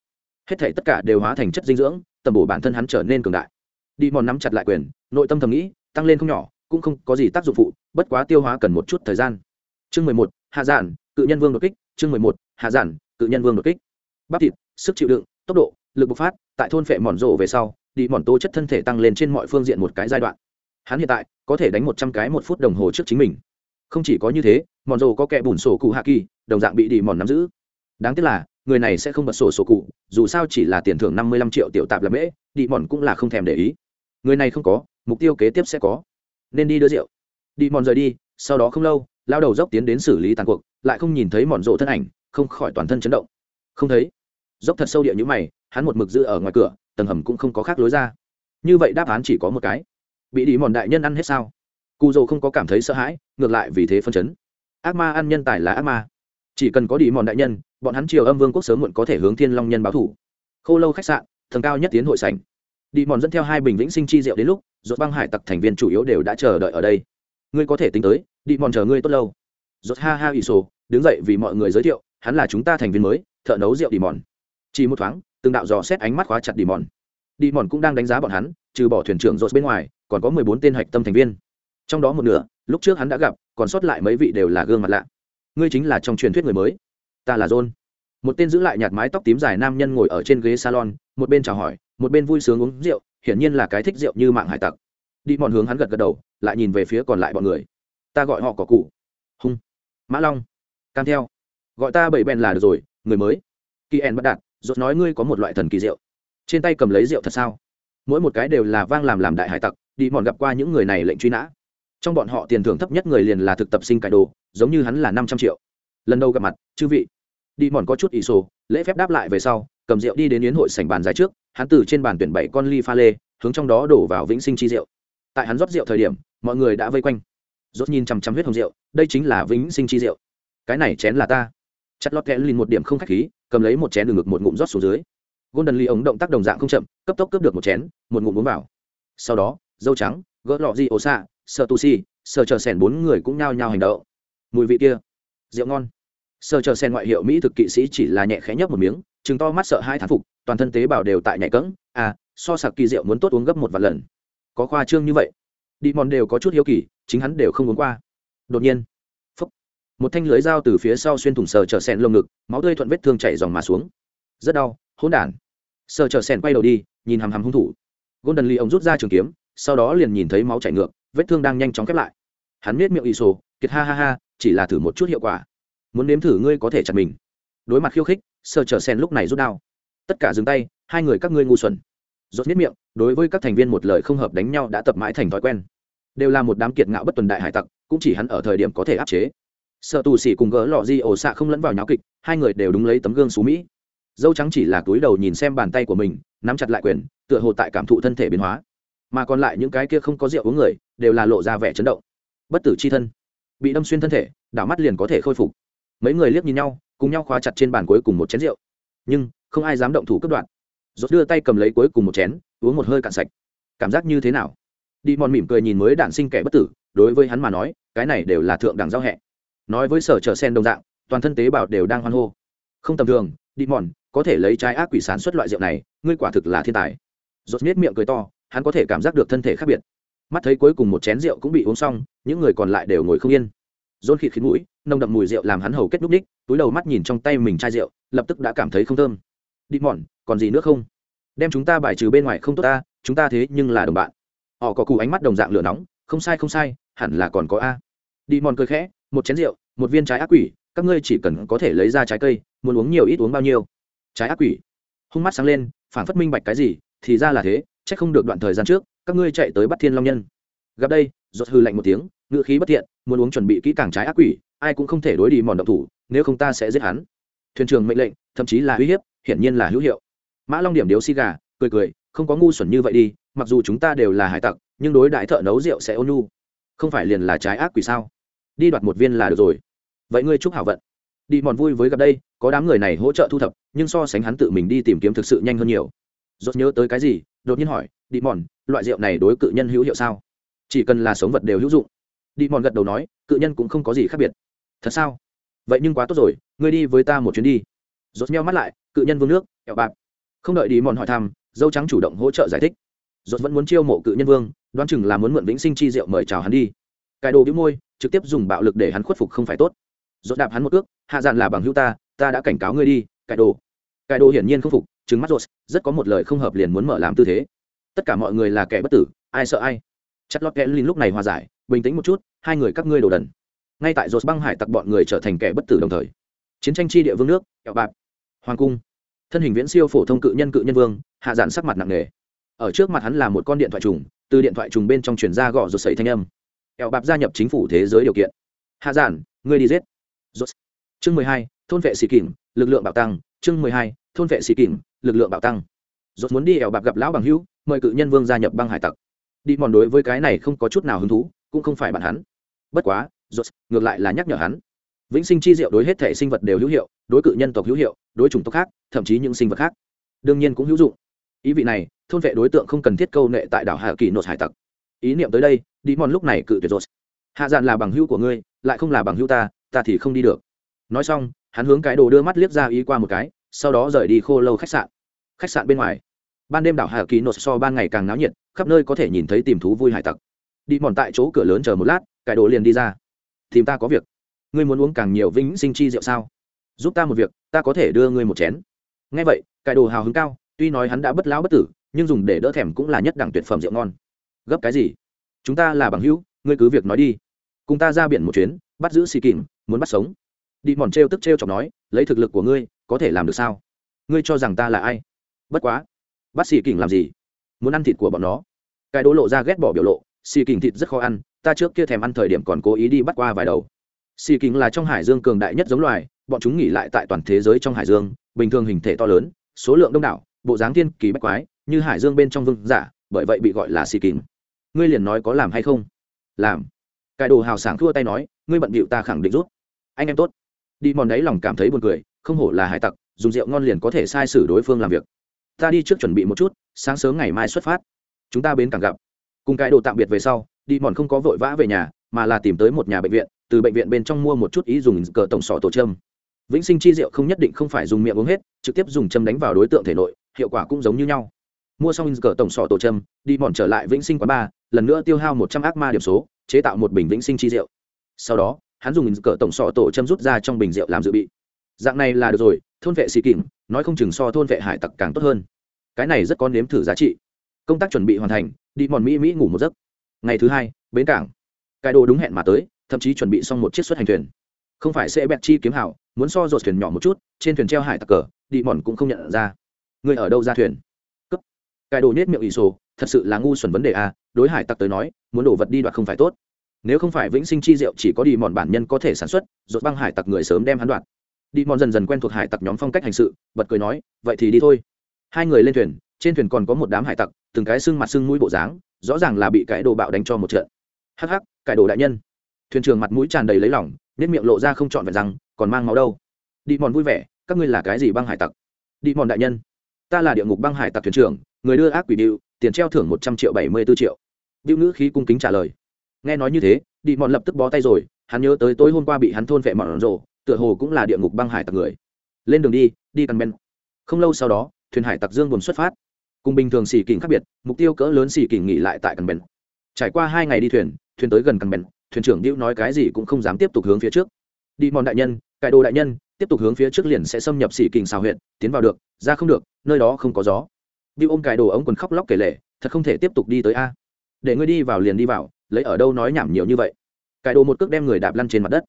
Hết thể tất cả đều hóa thành chất dinh dưỡng, tầm bổ bản thân hắn trở nên cường đại. Đi mòn nắm chặt lại quyền, nội tâm thầm nghĩ, tăng lên không nhỏ, cũng không có gì tác dụng phụ, bất quá tiêu hóa cần một chút thời gian. Chương mười một, hạ giản, cự nhân vương đột kích. Chương mười một, hạ giản, cự nhân vương đột kích. Bắp thịt, sức chịu đựng, tốc độ, lực bộc phát, tại thôn phệ mòn rộ về sau đi mòn tố chất thân thể tăng lên trên mọi phương diện một cái giai đoạn. Hắn hiện tại có thể đánh một trăm cái một phút đồng hồ trước chính mình. Không chỉ có như thế, mòn rồ có kẻ bùn sổ cụ hạ kỳ, đồng dạng bị đi mòn nắm giữ. Đáng tiếc là, người này sẽ không bật sổ sổ cụ, dù sao chỉ là tiền thưởng năm mươi lăm triệu tiểu tạp là mễ, đi mòn cũng là không thèm để ý. Người này không có, mục tiêu kế tiếp sẽ có. Nên đi đưa rượu. Đi mòn rời đi, sau đó không lâu, lao đầu dốc tiến đến xử lý tàn cuộc, lại không nhìn thấy mòn rộ thân ảnh, không khỏi toàn thân chấn động. Không thấy dốc thật sâu địa như mày, hắn một mực giữ ở ngoài cửa, tầng hầm cũng không có khác lối ra. Như vậy đáp án chỉ có một cái. Bị đi mòn đại nhân ăn hết sao? Cụ dầu không có cảm thấy sợ hãi, ngược lại vì thế phân chấn. Ác ma ăn nhân tài là ác ma. Chỉ cần có đi mòn đại nhân, bọn hắn triều âm vương quốc sớm muộn có thể hướng thiên long nhân báo thủ. Khô lâu khách sạn thần cao nhất tiến hội sảnh. Đi mòn dẫn theo hai bình vĩnh sinh chi rượu đến lúc, rốt băng hải tặc thành viên chủ yếu đều đã chờ đợi ở đây. Ngươi có thể tính tới đi mòn chờ ngươi tốt lâu. Rốt ha ha ỷ sổ, đứng dậy vì mọi người giới thiệu, hắn là chúng ta thành viên mới, thợ nấu rượu đi mòn chỉ một thoáng, từng đạo dò xét ánh mắt khóa chặt đi mòn. Đi mòn cũng đang đánh giá bọn hắn, trừ bỏ thuyền trưởng rột bên ngoài, còn có mười bốn tên hạch tâm thành viên. Trong đó một nửa, lúc trước hắn đã gặp, còn sót lại mấy vị đều là gương mặt lạ. Ngươi chính là trong truyền thuyết người mới. Ta là john. Một tên giữ lại nhạt mái tóc tím dài nam nhân ngồi ở trên ghế salon, một bên chào hỏi, một bên vui sướng uống rượu, hiển nhiên là cái thích rượu như mạng hải tặc. Đi mòn hướng hắn gật gật đầu, lại nhìn về phía còn lại bọn người. Ta gọi họ có cụ. Hung. Mã long. Cam theo. Gọi ta bảy bèn là được rồi, người mới. Kỳ ẻn bắt đạt rốt nói ngươi có một loại thần kỳ rượu. Trên tay cầm lấy rượu thật sao? Mỗi một cái đều là vang làm làm đại hải tặc, đi mòn gặp qua những người này lệnh truy nã. Trong bọn họ tiền thưởng thấp nhất người liền là thực tập sinh cải đồ, giống như hắn là năm trăm triệu. Lần đầu gặp mặt, chư vị. Đi mòn có chút ỷ sổ, lễ phép đáp lại về sau, cầm rượu đi đến yến hội sảnh bàn dài trước, hắn từ trên bàn tuyển bảy con ly pha lê, hướng trong đó đổ vào vĩnh sinh chi rượu. Tại hắn rót rượu thời điểm, mọi người đã vây quanh. Rốt nhìn chằm chằm huyết hồng rượu, đây chính là vĩnh sinh chi rượu. Cái này chén là ta. Chặt lọt kẽ lìn một điểm không khách khí cầm lấy một chén đường ngực một ngụm rót xuống dưới. Golden lee ống động tác đồng dạng không chậm, cấp tốc cướp được một chén, một ngụm uống vào. Sau đó, dâu trắng, gỡ lọ di ổ xạ sợ tu si sợ chờ sèn bốn người cũng nhao nhao hành động. Mùi vị kia, rượu ngon. Sợ chờ sèn ngoại hiệu mỹ thực kỵ sĩ chỉ là nhẹ khẽ nhấp một miếng chừng to mắt sợ hai thán phục, toàn thân tế bào đều tại nhạy cẫng. À so sạc kỳ rượu muốn tốt uống gấp một vài lần. Có khoa trương như vậy. Đi mòn đều có chút hiếu kỳ, chính hắn đều không uống qua. Đột nhiên một thanh lưới dao từ phía sau xuyên thủng sờ chở sen lồng ngực, máu tươi thuận vết thương chảy dòng mà xuống. Rất đau, hỗn đản. Sờ chở sen quay đầu đi, nhìn hằm hằm hung thủ. Golden lee ông rút ra trường kiếm, sau đó liền nhìn thấy máu chảy ngược, vết thương đang nhanh chóng khép lại. Hắn biết miệng ỷ sổ kiệt ha ha ha, chỉ là thử một chút hiệu quả. Muốn nếm thử ngươi có thể chặt mình. Đối mặt khiêu khích, sờ chở sen lúc này rút đao. Tất cả dừng tay, hai người các ngươi ngu xuẩn. Rốt nhất miệng, đối với các thành viên một lời không hợp đánh nhau đã tập mãi thành thói quen. Đều là một đám kiệt ngạo bất tuần đại hải tặc, cũng chỉ hắn ở thời điểm có thể áp chế sợ tù xỉ cùng gỡ lọ di ổ xạ không lẫn vào nháo kịch, hai người đều đúng lấy tấm gương xú mỹ. Dâu trắng chỉ là túi đầu nhìn xem bàn tay của mình, nắm chặt lại quyền, tựa hồ tại cảm thụ thân thể biến hóa. Mà còn lại những cái kia không có rượu uống người, đều là lộ ra vẻ chấn động. Bất tử c h i thân. Bị đâm xuyên thân thể, đảo mắt liền có thể khôi phục. Mấy người liếc nhìn nhau, cùng nhau khóa chặt trên bàn cuối cùng một chén rượu. Nhưng, không ai dám động thủ cướp đoạn rốt đưa tay cầm lấy cuối cùng một chén, uống một hơi cạn sạch. Cảm giác như thế nào? Đi mòn mỉm cười nhìn mới đản sinh kẻ bất tử, đối với hắn mà nói, cái này đều là thượng đẳng giao hẹ nói với sở trợ sen đồng dạng, toàn thân tế bào đều đang hoan hô. Không tầm thường đi mòn có thể lấy trái ác quỷ sản xuất loại rượu này, ngươi quả thực là thiên tài. Rốt nết miệng cười to, hắn có thể cảm giác được thân thể khác biệt. Mắt thấy cuối cùng một chén rượu cũng bị uống xong, những người còn lại đều ngồi không yên. Rôn khịt khít mũi, nồng đậm mùi rượu làm hắn hầu kết núc ních túi đầu mắt nhìn trong tay mình chai rượu, lập tức đã cảm thấy không thơm. Đi mòn còn gì nữa không? Đem chúng ta bài trừ bên ngoài không tốt ta, chúng ta thế nhưng là đồng bạn. Họ có cù ánh mắt đồng dạng lửa nóng, không sai không sai, hẳn là còn có a. Đi mòn cười khẽ một chén rượu, một viên trái ác quỷ, các ngươi chỉ cần có thể lấy ra trái cây, muốn uống nhiều ít uống bao nhiêu. Trái ác quỷ. Hung mắt sáng lên phản phất minh bạch cái gì, thì ra là thế c h ắ c không được đoạn thời gian trước, các ngươi chạy tới bắt thiên long nhân. Gặp đây giọt hư lạnh một tiếng, ngựa khí bất thiện, muốn uống chuẩn bị kỹ càng trái ác quỷ, ai cũng không thể đối đi mòn động thủ, nếu không ta sẽ giết hắn. Thuyền trưởng mệnh lệnh, thậm chí là uy hiếp, hiển nhiên là hữu hiệu. Mã long điểm điếu xi gà, cười cười, không có ngu xuẩn như vậy đi, mặc dù chúng ta đều là hải tặc, nhưng đối đại thợ nấu rượu sẽ ôn nhu. Không phải liền là trái ác quỷ sao? Đi đoạt một viên là được rồi. Vậy ngươi chúc hảo vận. Đi mòn vui với gặp đây, có đám người này hỗ trợ thu thập, nhưng so sánh hắn tự mình đi tìm kiếm thực sự nhanh hơn nhiều. Dốt nhớ tới cái gì, đột nhiên hỏi, đi mòn, loại rượu này đối cự nhân hữu hiệu sao? Chỉ cần là sống vật đều hữu dụng. Đi mòn gật đầu nói, cự nhân cũng không có gì khác biệt. Thật sao? Vậy nhưng quá tốt rồi, ngươi đi với ta một chuyến đi. Rốt meo mắt lại, cự nhân vương nước, kẹo bạc. Không đợi đi mòn hỏi thăm, dâu trắng chủ động hỗ trợ giải thích. Rốt vẫn muốn chiêu mộ cự nhân vương, đoán chừng là muốn mượn vĩnh sinh chi rượu mời chào hắn đi. Cài đồ bĩu môi trực tiếp dùng bạo lực để hắn khuất phục không phải tốt. Dốt đạp hắn một cước, hạ dạn là bằng hữu ta ta đã cảnh cáo ngươi đi, cải đồ. Cải đồ hiển nhiên không phục chứng mắt rốt, rất có một lời không hợp liền muốn mở làm tư thế. Tất cả mọi người là kẻ bất tử, ai sợ ai? Chất lót kẽ linh lúc này hòa giải, bình tĩnh một chút, hai người các ngươi đồ đần. Ngay tại rột băng hải tặc bọn người trở thành kẻ bất tử đồng thời, chiến tranh chi địa vương nước, kẹo bạc, hoàng cung. Thân hình viễn siêu phổ thông cự nhân cự nhân vương, hạ dạn sắc mặt nặng nề. Ở trước mặt hắn là một con điện thoại trùng, từ điện thoại trùng bên trong truyền ra gõ rột sẩy thanh âm ẻo bạp gia nhập chính phủ thế giới điều kiện. Hạ giản, ngươi đi giết. Chương mười hai thôn vệ xì kìm lực lượng bạo tăng. Chương mười hai thôn vệ xì kìm lực lượng bạo tăng. Rột muốn đi ẻo bạp gặp lão bằng hữu mời cự nhân vương gia nhập băng hải tặc. Đi mòn đối với cái này không có chút nào hứng thú cũng không phải bạn hắn. Bất quá rột ngược lại là nhắc nhở hắn. Vĩnh sinh chi diệu đối hết thể sinh vật đều hữu hiệu đối cự nhân tộc hữu hiệu đối chủng tộc khác thậm chí những sinh vật khác. Đương nhiên cũng hữu dụng. Ý vị này thôn vệ đối tượng không cần thiết câu nệ tại đảo hạ kỳ nột hải tặc ý niệm tới đây, đi mòn lúc này cự tuyệt rồi. Hạ dạn là bằng hữu của ngươi, lại không là bằng hữu ta ta thì không đi được. Nói xong, hắn hướng cái đồ đưa mắt liếc ra ý qua một cái, sau đó rời đi khô lâu khách sạn. Khách sạn bên ngoài, ban đêm đảo Hà kỳ nột so ban ngày càng náo nhiệt, khắp nơi có thể nhìn thấy tìm thú vui hải tặc. Đi mòn tại chỗ cửa lớn chờ một lát cải đồ liền đi ra. Tìm ta có việc. Ngươi muốn uống càng nhiều vĩnh sinh chi rượu sao? Giúp ta một việc, ta có thể đưa ngươi một chén. Ngay vậy cải đồ hào hứng cao, tuy nói hắn đã bất lão bất tử, nhưng dùng để đỡ thèm cũng là nhất đẳng tuyệt phẩm rượu ngon gấp cái gì? Chúng ta là bằng hữu, ngươi cứ việc nói đi. Cùng ta ra biển một chuyến, bắt giữ xì kìm muốn bắt sống. Đi mòn trêu tức trêu chọc nói, lấy thực lực của ngươi, có thể làm được sao? Ngươi cho rằng ta là ai? Bất quá. Bắt xì kìm làm gì? Muốn ăn thịt của bọn nó. Cái đỗ lộ ra ghét bỏ biểu lộ xì kình thịt rất khó ăn, ta trước kia thèm ăn thời điểm còn cố ý đi bắt qua vài đầu. Xì kình là trong hải dương cường đại nhất giống loài, bọn chúng nghỉ lại tại toàn thế giới trong hải dương, bình thường hình thể to lớn, số lượng đông đảo, bộ dáng thiên kỳ bách quái, như hải dương bên trong vương giả, bởi vậy bị gọi là xì kình ngươi liền nói có làm hay không? Làm. Cải đồ hào sảng thua tay nói, ngươi bận bịu ta khẳng định rút. Anh em tốt. Đi mòn đấy lòng cảm thấy buồn cười, không hổ là hải tặc, dùng rượu ngon liền có thể sai sử đối phương làm việc. Ta đi trước chuẩn bị một chút, sáng sớm ngày mai xuất phát. Chúng ta bến cảng gặp. Cùng cái đồ tạm biệt về sau, đi mòn không có vội vã về nhà, mà là tìm tới một nhà bệnh viện, từ bệnh viện bên trong mua một chút ý dùng cờ tổng sọ tổ châm. Vĩnh sinh chi rượu không nhất định không phải dùng miệng uống hết, trực tiếp dùng châm đánh vào đối tượng thể nội, hiệu quả cũng giống như nhau mua xong cờ tổng sọ tổ châm, đi mòn trở lại vĩnh sinh quán ba lần nữa tiêu hao một trăm ác ma điểm số, chế tạo một bình vĩnh sinh chi rượu. Sau đó, hắn dùng cờ tổng sọ tổ châm rút ra trong bình rượu làm dự bị. Dạng này là được rồi, thôn vệ xì kìm, nói không chừng so thôn vệ hải tặc càng tốt hơn. Cái này rất có nếm thử giá trị. Công tác chuẩn bị hoàn thành, đi mòn mỹ mỹ ngủ một giấc. Ngày thứ hai, bến cảng. Cải đồ đúng hẹn mà tới, thậm chí chuẩn bị xong một chiếc xuất hành thuyền. Không phải sẽ bẹt chi kiếm hảo, muốn so dột thuyền nhỏ một chút, trên thuyền treo hải tặc cờ, đi mòn cũng không nhận ra. Người ở đâu ra thuyền? Cải đồ nết miệng ỷ sổ, thật sự là ngu xuẩn vấn đề a đối hải tặc tới nói, muốn đổ vật đi đoạt không phải tốt. Nếu không phải vĩnh sinh chi diệu chỉ có đi mòn bản nhân có thể sản xuất rột băng hải tặc người sớm đem hắn đoạt. Đi mòn dần dần quen thuộc hải tặc nhóm phong cách hành sự, bật cười nói, vậy thì đi thôi. Hai người lên thuyền, trên thuyền còn có một đám hải tặc, từng cái xương mặt xương mũi bộ dáng, rõ ràng là bị cái đồ bạo đánh cho một trận. Hắc hắc cải đồ đại nhân. Thuyền trưởng mặt mũi tràn đầy lấy lỏng nếp miệng lộ ra không trọn vẹn rằng còn mang máu đâu. Đi mòn vui vẻ, các ngươi là cái gì băng hải tặc? Đi mòn đại nhân, ta là địa ngục băng hải tặc thuyền trưởng người đưa ác quỷ điệu, tiền treo thưởng một trăm triệu bảy mươi b ố triệu. Điệu ngữ khí cung kính trả lời. Nghe nói như thế đi mòn lập tức bó tay rồi, hắn nhớ tới tối hôm qua bị hắn thôn vệ mọn rộ, tựa hồ cũng là địa ngục băng hải tặc người. Lên đường đi đi căn ben không lâu sau đó, thuyền hải tặc dương buồn xuất phát. Cùng bình thường xỉ kình khác biệt, mục tiêu cỡ lớn xỉ kình nghỉ lại tại căn ben trải qua hai ngày đi thuyền thuyền tới gần căn ben thuyền trưởng điệu nói cái gì cũng không dám tiếp tục hướng phía trước. Đi mòn đại nhân, cải đồ đại nhân, tiếp tục hướng phía trước liền sẽ xâm nhập xỉ kình xào huyện tiến vào được, ra không được, nơi đó không có gió điệu ôm cái đồ ống quần khóc lóc kể lể, thật không thể tiếp tục đi tới a. Để ngươi đi vào liền đi vào, lấy ở đâu nói nhảm nhiều như vậy. Cái đồ một cước đem người đạp lăn trên mặt đất.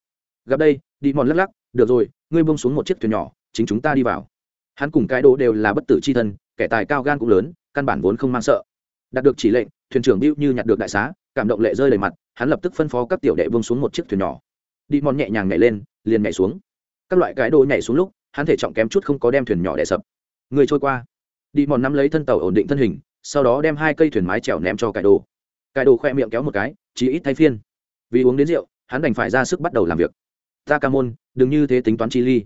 Gặp đây, đi mòn lắc lắc, được rồi, ngươi buông xuống một chiếc thuyền nhỏ, chính chúng ta đi vào. Hắn cùng cái đồ đều là bất tử chi thân, kẻ tài cao gan cũng lớn, căn bản vốn không mang sợ. Đạt được chỉ lệnh, thuyền trưởng bưu như nhặt được đại xá, cảm động lệ rơi đầy mặt, hắn lập tức phân phó các tiểu đệ buông xuống một chiếc thuyền nhỏ. Đi mòn nhẹ nhàng nhảy lên, liền nhảy xuống. Các loại cái đồ nhảy xuống lúc, hắn thể trọng kém chút không có đem thuyền nhỏ đè sập. Người trôi qua đi mòn nắm lấy thân tàu ổn định thân hình, sau đó đem hai cây thuyền mái trèo ném cho cải đồ. Cải đồ khoe miệng kéo một cái chỉ ít thay phiên. Vì uống đến rượu, hắn đành phải ra sức bắt đầu làm việc. Ta ca môn, đừng như thế tính toán chi ly.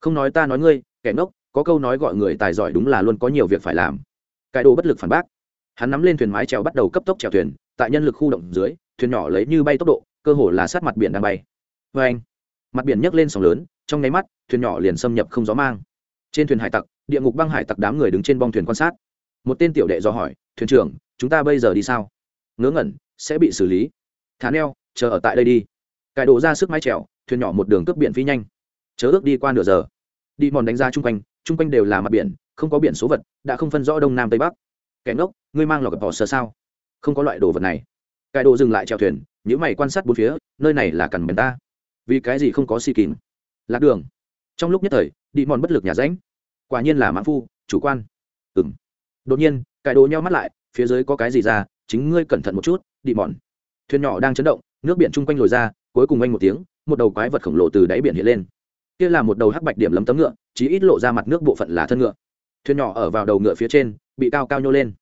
Không nói ta nói ngươi, kẻ ngốc, có câu nói gọi người tài giỏi đúng là luôn có nhiều việc phải làm. Cải đồ bất lực phản bác. Hắn nắm lên thuyền mái trèo bắt đầu cấp tốc trèo thuyền, tại nhân lực khu động dưới, thuyền nhỏ lấy như bay tốc độ, cơ hồ là sát mặt biển đang bay. Vê anh mặt biển nhấc lên sóng lớn, trong nháy mắt, thuyền nhỏ liền xâm nhập không gió mang trên thuyền hải tặc, địa ngục băng hải tặc đám người đứng trên bong thuyền quan sát. Một tên tiểu đệ do hỏi, thuyền trưởng, chúng ta bây giờ đi sao? Ngớ ngẩn, sẽ bị xử lý. Thả neo, chờ ở tại đây đi. Cải đổ ra sức mái trèo thuyền nhỏ một đường cướp biển phi nhanh. Chớ ước đi qua nửa giờ. Đi mòn đánh ra chung quanh chung quanh đều là mặt biển, không có biển số vật, đã không phân rõ đông nam tây bắc. Kẻ ngốc, ngươi mang lò gặp bỏ sờ sao? Không có loại đồ vật này. Cải đồ dừng lại chèo thuyền những mày quan sát bốn phía, nơi này là cằn bèn ta. Vì cái gì không có xì kín lạc đường. Trong lúc nhất thời đi mòn bất lực nhà ránh quả nhiên là mãn phu, chủ quan. Ừng đột nhiên cải đồ nhau mắt lại, phía dưới có cái gì ra, chính ngươi cẩn thận một chút, đi mòn. Thuyền nhỏ đang chấn động, nước biển chung quanh lồi ra, cuối cùng anh một tiếng, một đầu quái vật khổng lồ từ đáy biển hiện lên. Kia là một đầu hắc bạch điểm lấm tấm ngựa chỉ ít lộ ra mặt nước bộ phận là thân ngựa. Thuyền nhỏ ở vào đầu ngựa phía trên, bị cao cao nhô lên.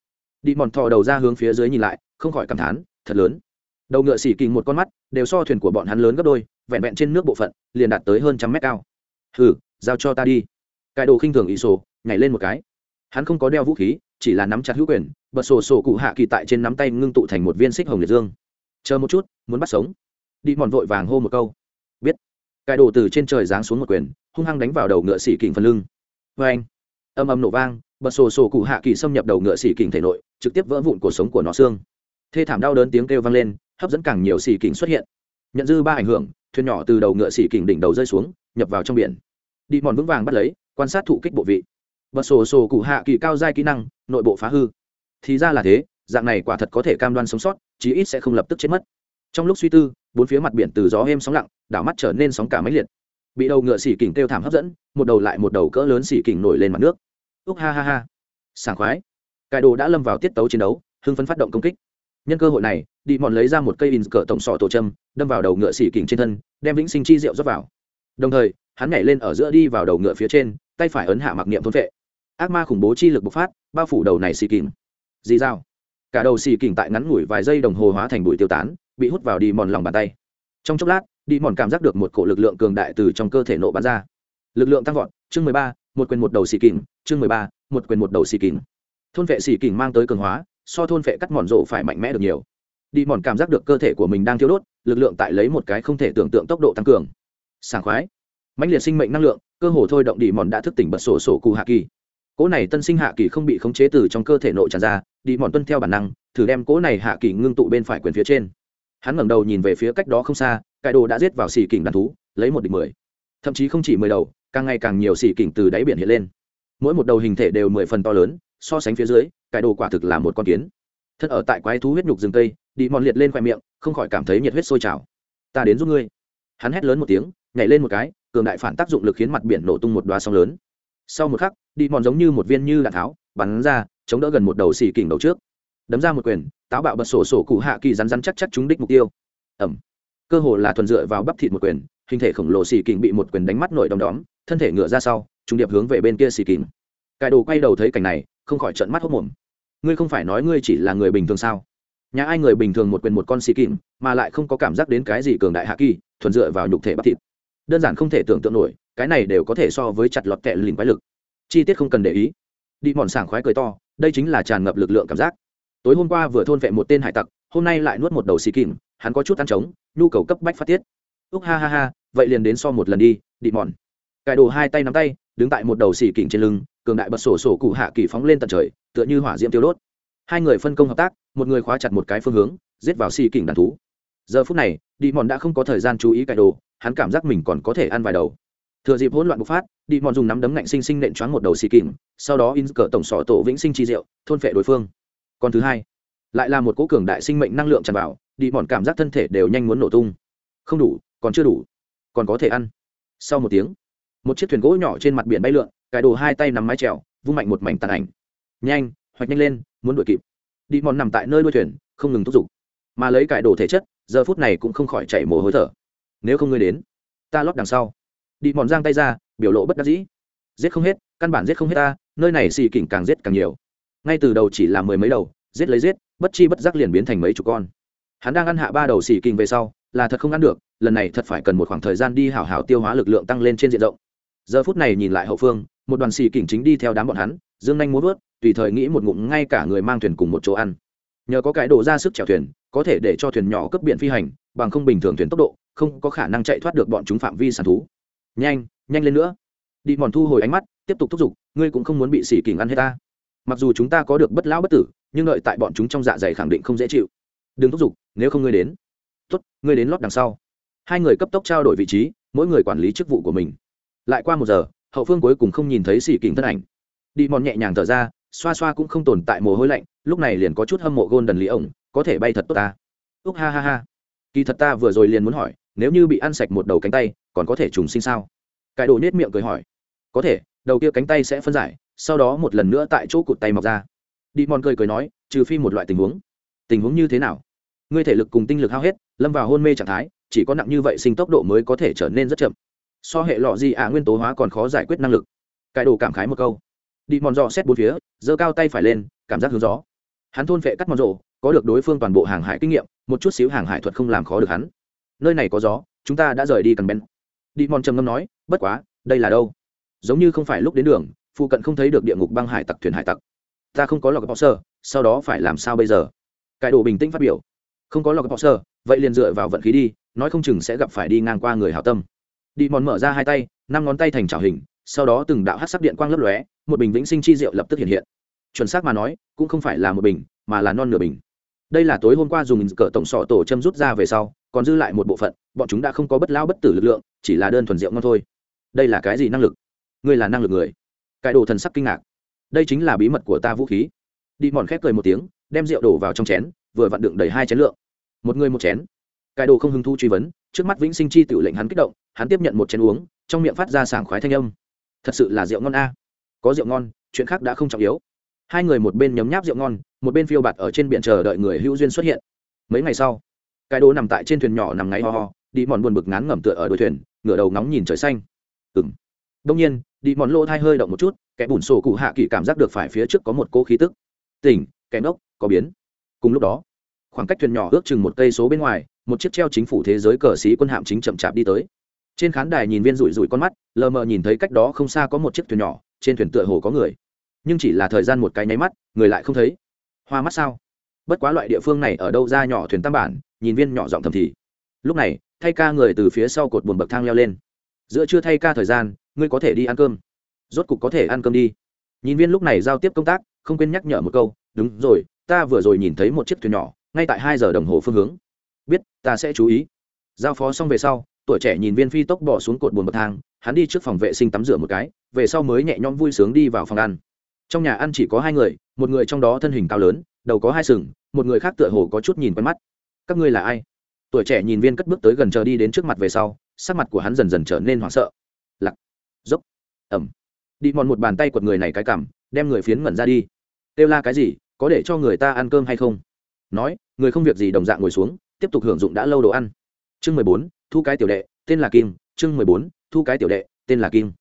Đi mòn thò đầu ra hướng phía dưới nhìn lại, không khỏi cảm thán, thật lớn. Đầu ngựa xỉ kình một con mắt, đều so thuyền của bọn hắn lớn gấp đôi, vẹn vẹn trên nước bộ phận, liền đạt tới hơn trăm mét cao. Hừ giao cho ta đi. Cải đồ khinh thường ý sổ, nhảy lên một cái. Hắn không có đeo vũ khí, chỉ là nắm chặt hữu quyền, bật sổ sổ cụ hạ kỳ tại trên nắm tay ngưng tụ thành một viên xích hồng liệt dương. Chờ một chút, muốn bắt sống. Đi mòn vội vàng hô một câu. Biết. Cải đồ từ trên trời giáng xuống một quyền, hung hăng đánh vào đầu ngựa xỉ kình phần lưng. Vê anh, âm âm nổ vang, bật sổ sổ cụ hạ kỳ xâm nhập đầu ngựa xỉ kình thể nội, trực tiếp vỡ vụn cuộc sống của nó xương. Thê thảm đau đớn tiếng kêu vang lên, hấp dẫn càng nhiều xỉ kình xuất hiện. Nhận dư ba ảnh hưởng, thuyền nhỏ từ đầu ngựa xỉ kình đỉnh đầu rơi xuống, nhập vào trong biển đi mòn vững vàng bắt lấy, quan sát thụ kích bộ vị. Bật sổ sổ cụ hạ kỳ cao giai kỹ năng, nội bộ phá hư. Thì ra là thế, dạng này quả thật có thể cam đoan sống sót, chí ít sẽ không lập tức chết mất. Trong lúc suy tư, bốn phía mặt biển từ gió êm sóng lặng, đảo mắt trở nên sóng cả máy liệt. Bị đầu ngựa xỉ kình kêu thảm hấp dẫn, một đầu lại một đầu cỡ lớn xỉ kình nổi lên mặt nước. Úc ha ha ha. Sảng khoái. Cải đồ đã lâm vào tiết tấu chiến đấu, hưng phấn phát động công kích. Nhân cơ hội này, đi mòn lấy ra một cây in cỡ tổng sọ tổ châm, đâm vào đầu ngựa xỉ kình trên thân, đem vĩnh sinh chi rượu rót vào. Đồng thời hắn nhảy lên ở giữa đi vào đầu ngựa phía trên, tay phải ấn hạ mặc niệm thôn vệ. Ác ma khủng bố chi lực bộc phát, bao phủ đầu này xì kìm dì dao cả đầu xì kìm tại ngắn ngủi vài giây đồng hồ hóa thành bụi tiêu tán, bị hút vào đi mòn lòng bàn tay. Trong chốc lát, đi mòn cảm giác được một cổ lực lượng cường đại từ trong cơ thể nộ bắn ra. Lực lượng tăng vọt, chương mười ba, một quyền một đầu xì kìm chương mười ba, một quyền một đầu xì kìm thôn vệ xì kìm mang tới cường hóa, so thôn vệ cắt mòn rộ phải mạnh mẽ được nhiều. Đi mòn cảm giác được cơ thể của mình đang thiếu đốt, lực lượng tại lấy một cái không thể tưởng tượng tốc độ tăng cường. Sảng khoái mãnh liệt sinh mệnh năng lượng, cơ hồ thôi động đi mòn đã thức tỉnh bật sổ sổ cụ hạ kỳ. Cỗ này tân sinh hạ kỳ không bị khống chế từ trong cơ thể nội tràn ra đi mòn tuân theo bản năng, thử đem cỗ này hạ kỳ ngưng tụ bên phải quyền phía trên. Hắn ngẩng đầu nhìn về phía cách đó không xa cải đồ đã giết vào xì kình đàn thú, lấy một địch mười. Thậm chí không chỉ mười đầu, càng ngày càng nhiều xì kình từ đáy biển hiện lên. Mỗi một đầu hình thể đều mười phần to lớn, so sánh phía dưới cải đồ quả thực là một con kiến. Thân ở tại quái thú huyết nhục rừng cây đi mòn liệt lên khoe miệng, không khỏi cảm thấy nhiệt huyết sôi trào. Ta đến giúp ngươi. Hắn hét lớn một tiếng, nhảy lên một cái cường đại phản tác dụng lực khiến mặt biển nổ tung một đoá sóng lớn. Sau một khắc, đi mòn giống như một viên như đạn tháo, bắn ra, chống đỡ gần một đầu xì kình đầu trước. Đấm ra một quyền, táo bạo bật sổ sổ cụ hạ kỳ rắn rắn chắc chắc trúng đích mục tiêu. Ẩm. Cơ hồ là thuần dựa vào bắp thịt một quyền, hình thể khổng lồ xì kình bị một quyền đánh mắt nổi đom đóm, thân thể ngựa ra sau trúng điệp hướng về bên kia xì kình. Cải đồ quay đầu thấy cảnh này, không khỏi trận mắt hốc mồm. Ngươi không phải nói ngươi chỉ là người bình thường sao? Nhà ai người bình thường một quyền một con xì kìm mà lại không có cảm giác đến cái gì cường đại hạ kỳ, thuần dựa vào nhục thể bắp thịt đơn giản không thể tưởng tượng nổi, cái này đều có thể so với chặt lọt kẹ lìn quái lực. Chi tiết không cần để ý. Đi mòn sảng khoái cười to, đây chính là tràn ngập lực lượng cảm giác. Tối hôm qua vừa thôn vệ một tên hải tặc, hôm nay lại nuốt một đầu xì kìm, hắn có chút ăn trống, nhu cầu cấp bách phát tiết. Úc ha ha ha, vậy liền đến so một lần đi đi mòn. Cải đồ hai tay nắm tay, đứng tại một đầu xì kìm trên lưng, cường đại bật sổ sổ cụ hạ kỳ phóng lên tận trời, tựa như hỏa diễm tiêu đốt. Hai người phân công hợp tác, một người khóa chặt một cái phương hướng, giết vào xì kình đàn thú giờ phút này đi mòn đã không có thời gian chú ý cải đồ, hắn cảm giác mình còn có thể ăn vài đầu. Thừa dịp hỗn loạn bộc phát đi mòn dùng nắm đấm ngạnh sinh sinh nện choáng một đầu xì kìm, sau đó in cờ tổng sọ tổ vĩnh sinh chi diệu, thôn phệ đối phương. Còn thứ hai, lại là một cố cường đại sinh mệnh năng lượng tràn vào đi mòn cảm giác thân thể đều nhanh muốn nổ tung. Không đủ, còn chưa đủ, còn có thể ăn. Sau một tiếng, một chiếc thuyền gỗ nhỏ trên mặt biển bay lượn cải đồ hai tay nắm mái trèo vung mạnh một mảnh tàn ảnh. Nhanh, hoạch nhanh lên, muốn đuổi kịp. Đi mòn nằm tại nơi đuôi thuyền, không ngừng thúc giục. Mà lấy cải đồ thể chất giờ phút này cũng không khỏi chạy mồ hôi thở. Nếu không ngươi đến, ta lót đằng sau. Đi mòn giang tay ra, biểu lộ bất đắc dĩ. Giết không hết, căn bản giết không hết ta, nơi này xì kỉnh càng giết càng nhiều. Ngay từ đầu chỉ là mười mấy đầu, giết lấy giết, bất chi bất giác liền biến thành mấy chục con. Hắn đang ăn hạ ba đầu xì kình về sau, là thật không ăn được, lần này thật phải cần một khoảng thời gian đi hảo hảo tiêu hóa lực lượng tăng lên trên diện rộng. Giờ phút này nhìn lại hậu phương, một đoàn xì kình chính đi theo đám bọn hắn, dương nhanh muốn vớt tùy thời nghĩ một ngụm ngay cả người mang thuyền cùng một chỗ ăn nhờ có cái đồ ra sức chèo thuyền, có thể để cho thuyền nhỏ cấp biển phi hành, bằng không bình thường thuyền tốc độ, không có khả năng chạy thoát được bọn chúng phạm vi sản thú. Nhanh nhanh lên nữa. Đi mòn thu hồi ánh mắt, tiếp tục thúc giục, ngươi cũng không muốn bị xỉ kình ăn hết ta. Mặc dù chúng ta có được bất lão bất tử, nhưng đợi tại bọn chúng trong dạ dày khẳng định không dễ chịu. Đừng thúc giục, nếu không ngươi đến. Tốt, ngươi đến lót đằng sau. Hai người cấp tốc trao đổi vị trí, mỗi người quản lý chức vụ của mình. Lại qua một giờ, hậu phương cuối cùng không nhìn thấy xỉ kình thân ảnh. Đi mòn nhẹ nhàng thở ra xoa xoa cũng không tồn tại mồ hôi lạnh, lúc này liền có chút hâm mộ gôn đần lý ổng, có thể bay thật tốt ta. Úc ha ha ha. Kỳ thật ta vừa rồi liền muốn hỏi, nếu như bị ăn sạch một đầu cánh tay, còn có thể trùng sinh sao? Cải đồ nết miệng cười hỏi. Có thể, đầu kia cánh tay sẽ phân giải, sau đó một lần nữa tại chỗ cụt tay mọc ra. Đi mòn cười cười nói, trừ phi một loại tình huống. Tình huống như thế nào? Ngươi thể lực cùng tinh lực hao hết, lâm vào hôn mê trạng thái, chỉ có nặng như vậy sinh tốc độ mới có thể trở nên rất chậm. So hệ lọ gì ạ, nguyên tố hóa còn khó giải quyết năng lực. Cải đồ cảm khái một câu đi mòn giò xét bốn phía, giơ cao tay phải lên, cảm giác hướng gió. Hắn thôn vệ cắt mòn rộ có được đối phương toàn bộ hàng hải kinh nghiệm, một chút xíu hàng hải thuật không làm khó được hắn. Nơi này có gió, chúng ta đã rời đi cần ben đi mòn trầm ngâm nói, bất quá, đây là đâu? Giống như không phải lúc đến đường, phụ cận không thấy được địa ngục băng hải tặc thuyền hải tặc. Ta không có lọc bọ sơ, sau đó phải làm sao bây giờ? Cải đồ bình tĩnh phát biểu. Không có lọc bọ sơ, vậy liền dựa vào vận khí đi, nói không chừng sẽ gặp phải đi ngang qua người hảo tâm. Đi mòn mở ra hai tay, năm ngón tay thành trào hình, sau đó từng đạo hát sắc điện quang lấp lóe một bình vĩnh sinh chi rượu lập tức hiện hiện. Chuẩn xác mà nói, cũng không phải là một bình, mà là non nửa bình. Đây là tối hôm qua dùng cỡ tổng sọ tổ châm rút ra về sau, còn dư lại một bộ phận, bọn chúng đã không có bất lao bất tử lực lượng, chỉ là đơn thuần rượu ngon thôi. Đây là cái gì năng lực? Ngươi là năng lực người? Cải đồ thần sắc kinh ngạc. Đây chính là bí mật của ta vũ khí. Đi mòn khép cười một tiếng, đem rượu đổ vào trong chén, vừa vặn đựng đầy hai chén lượng. Một người một chén. Cải đồ không hứng thu truy vấn, trước mắt vĩnh sinh chi tiểu lệnh hắn kích động, hắn tiếp nhận một chén uống, trong miệng phát ra sảng khoái thanh âm. Thật sự là rượu ngon a có rượu ngon, chuyện khác đã không trọng yếu. Hai người một bên nhấm nháp rượu ngon, một bên phiêu bạt ở trên biển chờ đợi người hữu duyên xuất hiện. Mấy ngày sau, cái đồ nằm tại trên thuyền nhỏ nằm ngáy ho ho, đi mòn buồn bực ngán ngẩm tựa ở đuôi thuyền, ngửa đầu ngóng nhìn trời xanh. Ừng đông nhiên, đi mòn lỗ thai hơi động một chút, kẻ bùn sổ cụ hạ kỳ cảm giác được phải phía trước có một cô khí tức. Tỉnh, kẻ ngốc, có biến. Cùng lúc đó, khoảng cách thuyền nhỏ ước chừng một cây số bên ngoài, một chiếc treo chính phủ thế giới cờ xí quân hạm chính chậm chạp đi tới trên khán đài nhìn viên rủi rủi con mắt, lờ mờ nhìn thấy cách đó không xa có một chiếc thuyền nhỏ, trên thuyền tựa hồ có người. Nhưng chỉ là thời gian một cái nháy mắt, người lại không thấy. Hoa mắt sao? Bất quá loại địa phương này ở đâu ra nhỏ thuyền tam bản, nhìn viên nhỏ giọng thầm thì. Lúc này, thay ca người từ phía sau cột buồn bậc thang leo lên. Giữa chưa thay ca thời gian, ngươi có thể đi ăn cơm. Rốt cục có thể ăn cơm đi. Nhìn viên lúc này giao tiếp công tác, không quên nhắc nhở một câu, đúng rồi, ta vừa rồi nhìn thấy một chiếc thuyền nhỏ, ngay tại hai giờ đồng hồ phương hướng. Biết, ta sẽ chú ý. Giao phó xong về sau tuổi trẻ nhìn viên phi tốc bỏ xuống cột buồn bậc thang, hắn đi trước phòng vệ sinh tắm rửa một cái, về sau mới nhẹ nhõm vui sướng đi vào phòng ăn. Trong nhà ăn chỉ có hai người, một người trong đó thân hình cao lớn, đầu có hai sừng, một người khác tựa hồ có chút nhìn quen mắt. Các ngươi là ai? Tuổi trẻ nhìn viên cất bước tới gần chờ đi đến trước mặt về sau, sắc mặt của hắn dần dần trở nên hoảng sợ. Lặc, dốc ẩm đi mòn một bàn tay quật người này cái cảm đem người phiến ngẩn ra đi. Kêu la cái gì, có để cho người ta ăn cơm hay không? Nói, người không việc gì đồng dạng ngồi xuống, tiếp tục hưởng dụng đã lâu đồ ăn. Chương mười bốn thu cái tiểu đệ, tên là kim, chương mười bốn, thu cái tiểu đệ, tên là kim.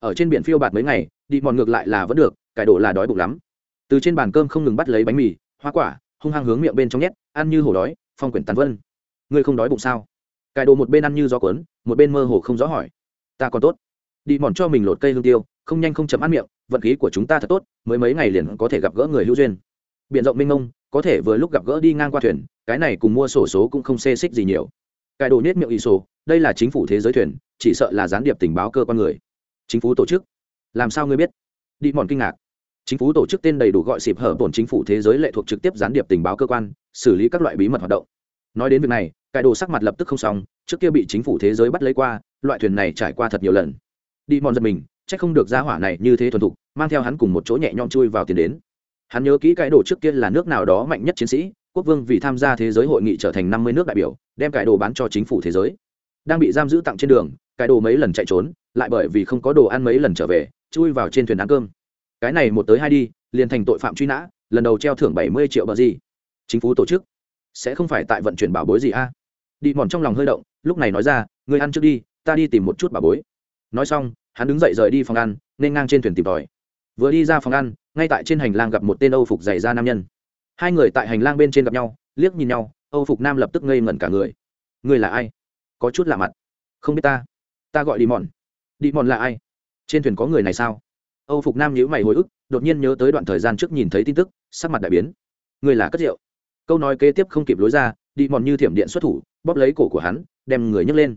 Ở trên biển phiêu bạt mấy ngày, đi mòn ngược lại là vẫn được, cải đồ là đói bụng lắm. Từ trên bàn cơm không ngừng bắt lấy bánh mì, hoa quả, hung hăng hướng miệng bên trong nhét, ăn như hổ đói, phong quyển tàn vân. Ngươi không đói bụng sao? Cải đồ một bên ăn như gió cuốn, một bên mơ hồ không rõ hỏi. Ta còn tốt. Đi mòn cho mình lột cây hương tiêu, không nhanh không chậm ăn miệng, vận khí của chúng ta thật tốt, mới mấy ngày liền có thể gặp gỡ người hữu duyên. Biện rộng mênh mông, có thể vừa lúc gặp gỡ đi ngang qua thuyền, cái này cùng mua sổ số cũng không xê xích gì nhiều cải đồ nết miệng ỷ sổ, đây là chính phủ thế giới thuyền, chỉ sợ là gián điệp tình báo cơ quan người. Chính phủ tổ chức. Làm sao ngươi biết? Đi mòn kinh ngạc. Chính phủ tổ chức tên đầy đủ gọi xịp hở bổn chính phủ thế giới lệ thuộc trực tiếp gián điệp tình báo cơ quan, xử lý các loại bí mật hoạt động. Nói đến việc này cải đồ sắc mặt lập tức không xong, trước kia bị chính phủ thế giới bắt lấy qua, loại thuyền này trải qua thật nhiều lần. Đi mòn giật mình c h ắ c không được ra hỏa này như thế thuần thục, mang theo hắn cùng một chỗ nhẹ nhõm chui vào tiền đến. Hắn nhớ kỹ cái đồ trước kia là nước nào đó mạnh nhất chiến sĩ, quốc vương vì tham gia thế giới hội nghị trở thành năm mươi nước đại biểu đem cải đồ bán cho chính phủ thế giới. Đang bị giam giữ tặng trên đường cải đồ mấy lần chạy trốn, lại bởi vì không có đồ ăn mấy lần trở về, chui vào trên thuyền ăn cơm. Cái này một tới hai đi, liền thành tội phạm truy nã, lần đầu treo thưởng bảy mươi triệu bờ gì. Chính phủ tổ chức, sẽ không phải tại vận chuyển bảo bối gì a? Đi mòn trong lòng hơi động, lúc này nói ra người ăn trước đi, ta đi tìm một chút bảo bối. Nói xong, hắn đứng dậy rời đi phòng ăn, nên ngang trên thuyền tìm tòi. Vừa đi ra phòng ăn, ngay tại trên hành lang gặp một tên âu phục dày da nam nhân. Hai người tại hành lang bên trên gặp nhau, liếc nhìn nhau âu phục nam lập tức ngây ngẩn cả người. Người là ai? Có chút lạ mặt. Không biết ta. Ta gọi đi mòn đi mòn là ai? Trên thuyền có người này sao? Âu phục nam nhữ mày hồi ức, đột nhiên nhớ tới đoạn thời gian trước nhìn thấy tin tức, sắc mặt đại biến. Người là cất rượu câu nói kế tiếp không kịp lối ra đi mòn như thiểm điện xuất thủ, bóp lấy cổ của hắn, đem người nhấc lên.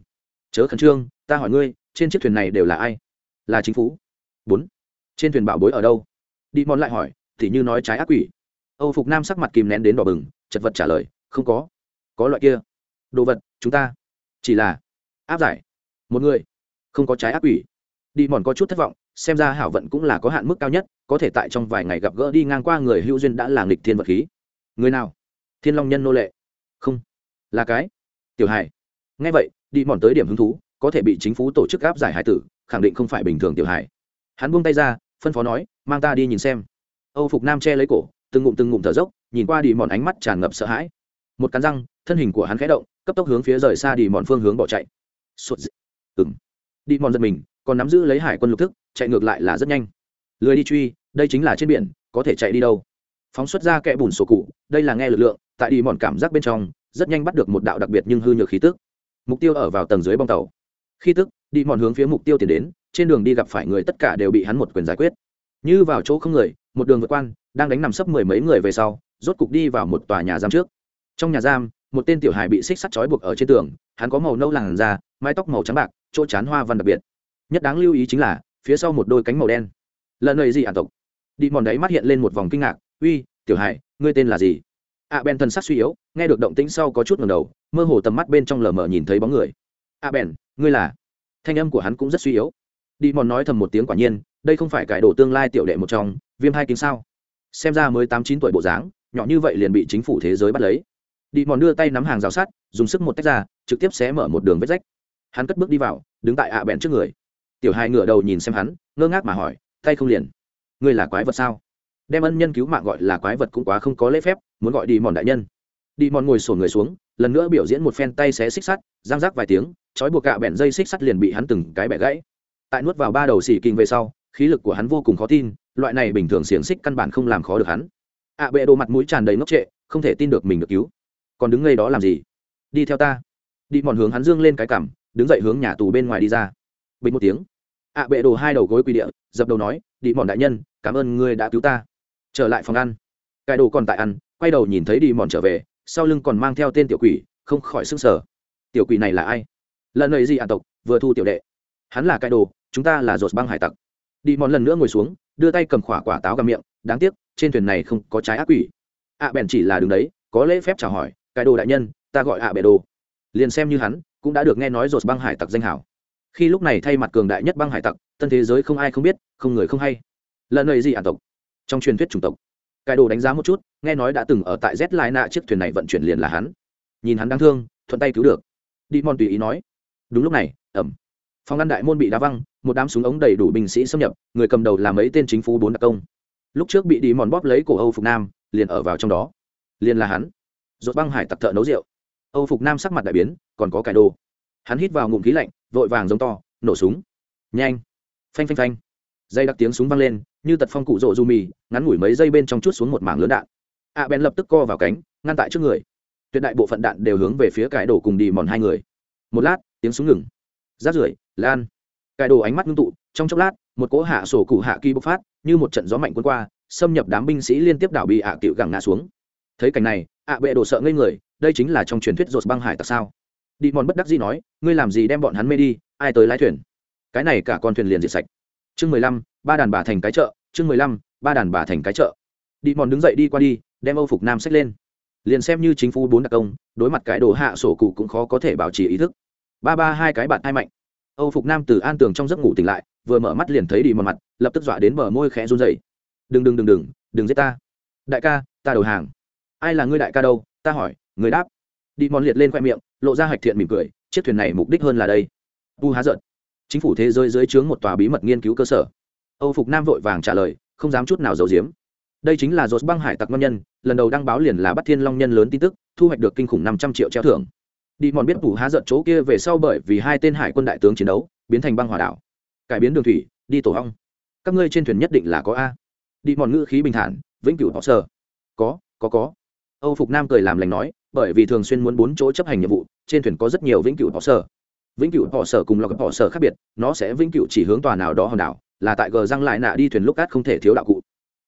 Chớ khẩn trương, ta hỏi ngươi, trên chiếc thuyền này đều là ai? Là chính phủ. Bốn. Trên thuyền bảo bối ở đâu? Đi mòn lại hỏi thì như nói trái ác quỷ. Âu phục nam sắc mặt kìm nén đến đỏ bừng, chật vật trả lời không có. Có loại kia. Đồ vật, chúng ta. Chỉ là áp giải. Một người. Không có trái ác quỷ. Đi mòn có chút thất vọng, xem ra hảo vận cũng là có hạn mức cao nhất, có thể tại trong vài ngày gặp gỡ đi ngang qua người hữu duyên đã là nghịch thiên vật khí. Người nào? Thiên long nhân nô lệ. Không. Là cái? Tiểu hài ngay vậy, đi mòn tới điểm hứng thú, có thể bị chính phủ tổ chức áp giải hải tử, khẳng định không phải bình thường tiểu hài hắn buông tay ra, phân phó nói, mang ta đi nhìn xem. Âu phục nam che lấy cổ, từng ngụm từng ngụm thở dốc, nhìn qua đi mòn ánh mắt tràn ngập sợ hãi một cắn răng, thân hình của hắn khẽ động, cấp tốc hướng phía rời xa đi mòn phương hướng bỏ chạy. Sụt dị. ừng đi mòn giật mình, còn nắm giữ lấy hải quân lục thức, chạy ngược lại là rất nhanh. Lười đi truy, đây chính là trên biển, có thể chạy đi đâu? Phóng xuất ra kẽ bùn sổ cụ, đây là nghe lực lượng, tại đi mòn cảm giác bên trong, rất nhanh bắt được một đạo đặc biệt nhưng hư nhược khí tức. Mục tiêu ở vào tầng dưới bong tàu. Khi tức, đi mòn hướng phía mục tiêu tiến đến, trên đường đi gặp phải người tất cả đều bị hắn một quyền giải quyết. Như vào chỗ không người, một đường vượt quan, đang đánh nằm sấp mười mấy người về sau, rốt cục đi vào một tòa nhà giam trước trong nhà giam, một tên tiểu hài bị xích sắt trói buộc ở trên tường, hắn có màu nâu làn da, mái tóc màu trắng bạc, chỗ chán hoa văn đặc biệt. Nhất đáng lưu ý chính là, phía sau một đôi cánh màu đen. Lần này gì ả tộc? Đi mòn đấy mắt hiện lên một vòng kinh ngạc. Uy, tiểu hài, ngươi tên là gì? A à ben sắc suy yếu, nghe được động tĩnh sau có chút ngầm đầu, mơ hồ tầm mắt bên trong lờ mờ nhìn thấy bóng người. A à ben, ngươi là? Thanh âm của hắn cũng rất suy yếu. Đi mòn nói thầm một tiếng quả nhiên, đây không phải cải đồ tương lai tiểu đệ một trong, viêm hai kính sao? Xem ra mới tám chín tuổi bộ dáng, nhỏ như vậy liền bị chính phủ thế giới bắt lấy đi mòn đưa tay nắm hàng rào sắt dùng sức một tách ra trực tiếp xé mở một đường vết rách. Hắn cất bước đi vào đứng tại ạ à bẹn trước người. Tiểu hai ngửa đầu nhìn xem hắn ngơ ngác mà hỏi tay không liền? Ngươi là quái vật sao? Đem ân nhân cứu mạng gọi là quái vật cũng quá không có lễ phép muốn gọi đi mòn đại nhân. Đi mòn ngồi sổn người xuống lần nữa biểu diễn một phen tay xé xích sắt giang rác vài tiếng trói buộc cạ bẹn dây xích sắt liền bị hắn từng cái bẻ gãy. Tại nuốt vào ba đầu xỉ kinh về sau khí lực của hắn vô cùng khó tin loại này bình thường xiềng xích căn bản không làm khó được hắn. Ạ à, bệ đồ mặt mũi tràn đầy ngốc trệ không thể tin được mình được cứu còn đứng ngay đó làm gì? Đi theo ta. Đi mòn hướng hắn dương lên cái cằm đứng dậy hướng nhà tù bên ngoài đi ra. Bình một tiếng. Ạ à, bệ đồ hai đầu gối quỳ địa dập đầu nói đi mòn đại nhân cảm ơn ngươi đã cứu ta. Trở lại phòng ăn. Cải đồ còn tại ăn quay đầu nhìn thấy đi mòn trở về sau lưng còn mang theo tên tiểu quỷ không khỏi sức sở tiểu quỷ này là ai? Lần này gì ạ tộc vừa thu tiểu đệ. Hắn là cải đồ chúng ta là ruột băng hải tặc. Đi mòn lần nữa ngồi xuống đưa tay cầm khỏa quả táo gặm miệng đáng tiếc trên thuyền này không có trái ác quỷ. Ạ bèn chỉ là đứng đấy có lễ phép chào hỏi cái đồ đại nhân, ta gọi ạ bệ đồ. Liền xem như hắn, cũng đã được nghe nói rột băng hải tặc danh hảo. Khi lúc này thay mặt cường đại nhất băng hải tặc, tân thế giới không ai không biết, không người không hay. Lần này gì ả tộc? Trong truyền thuyết chủng tộc. Cái đồ đánh giá một chút, nghe nói đã từng ở tại z lai nạ chiếc thuyền này vận chuyển liền là hắn. Nhìn hắn đáng thương, thuận tay cứu được. Đi mòn tùy ý nói. Đúng lúc này ẩm phòng ngăn đại môn bị đá văng, một đám súng ống đầy đủ binh sĩ xâm nhập, người cầm đầu là mấy tên chính phủ bốn đặc công. Lúc trước bị đi mòn bóp lấy cổ âu phục nam, liền ở vào trong đó. Liền là hắn rột băng hải tặc thợ nấu rượu. Âu phục nam sắc mặt đại biến, còn có cải đồ. Hắn hít vào ngụm khí lạnh, vội vàng giống to, nổ súng. Nhanh. Phanh phanh phanh. Dây đặc tiếng súng vang lên, như tật phong cụ rộ du mì, ngắn ngủi mấy giây bên trong chút xuống một mảng lớn đạn. A bèn lập tức co vào cánh, ngăn tại trước người. Tuyệt đại bộ phận đạn đều hướng về phía cải đồ cùng đi mòn hai người. Một lát, tiếng súng ngừng. Rát rưởi, lan. Cải đồ ánh mắt ngưng tụ, trong chốc lát, một cỗ hạ sổ cụ hạ kỳ bộc phát, như một trận gió mạnh cuốn qua, xâm nhập đám binh sĩ liên tiếp đảo bị ạ à cựu gẳng ngã xuống. Thấy cảnh này ạ bệ đồ sợ ngây người, đây chính là trong truyền thuyết rột băng hải tặc sao? Đi mòn bất đắc dĩ nói, ngươi làm gì đem bọn hắn mê đi, ai tới lái thuyền? Cái này cả con thuyền liền diệt sạch. Chương mười lăm, ba đàn bà thành cái chợ, chương mười lăm, ba đàn bà thành cái chợ. Đi mòn đứng dậy đi qua đi, đem âu phục nam xách lên. Liền xem như chính phủ bốn đặc công, đối mặt cái đồ hạ sổ cụ cũng khó có thể bảo trì ý thức. Ba ba hai cái bạn hai mạnh. Âu phục nam từ an tường trong giấc ngủ tỉnh lại, vừa mở mắt liền thấy đi mòn mặt, lập tức dọa đến bờ môi khẽ run dậy đừng đừng đừng đừng đừng giết ta. Đại ca, ta đầu hàng ai là ngươi đại ca đâu? Ta hỏi. Người đáp. Đi mòn liệt lên khoe miệng, lộ ra hạch thiện mỉm cười, chiếc thuyền này mục đích hơn là đây. Tu há giận. Chính phủ thế giới dưới trướng một tòa bí mật nghiên cứu cơ sở. Âu phục nam vội vàng trả lời, không dám chút nào giấu giếm. Đây chính là dột băng hải tặc ngon nhân, lần đầu đăng báo liền là bắt thiên long nhân lớn tin tức, thu hoạch được kinh khủng năm trăm triệu treo thưởng. Đi mòn biết phủ há giận chỗ kia về sau bởi vì hai tên hải quân đại tướng chiến đấu, biến thành băng hỏa đảo. Cải biến đường thủy, đi tổ hong các ngươi trên thuyền nhất định là có a. Đi mòn ngữ khí bình thản, vĩnh cửu họ sơ có có có âu phục nam cười làm lành nói, bởi vì thường xuyên muốn bốn chỗ chấp hành nhiệm vụ, trên thuyền có rất nhiều vĩnh cửu bỏ sở. Vĩnh cửu bỏ sở cùng lọc bỏ sở khác biệt, nó sẽ vĩnh cửu chỉ hướng tòa nào đó hòn đảo, là tại gờ răng lại nạ đi thuyền lúc cát không thể thiếu đạo cụ.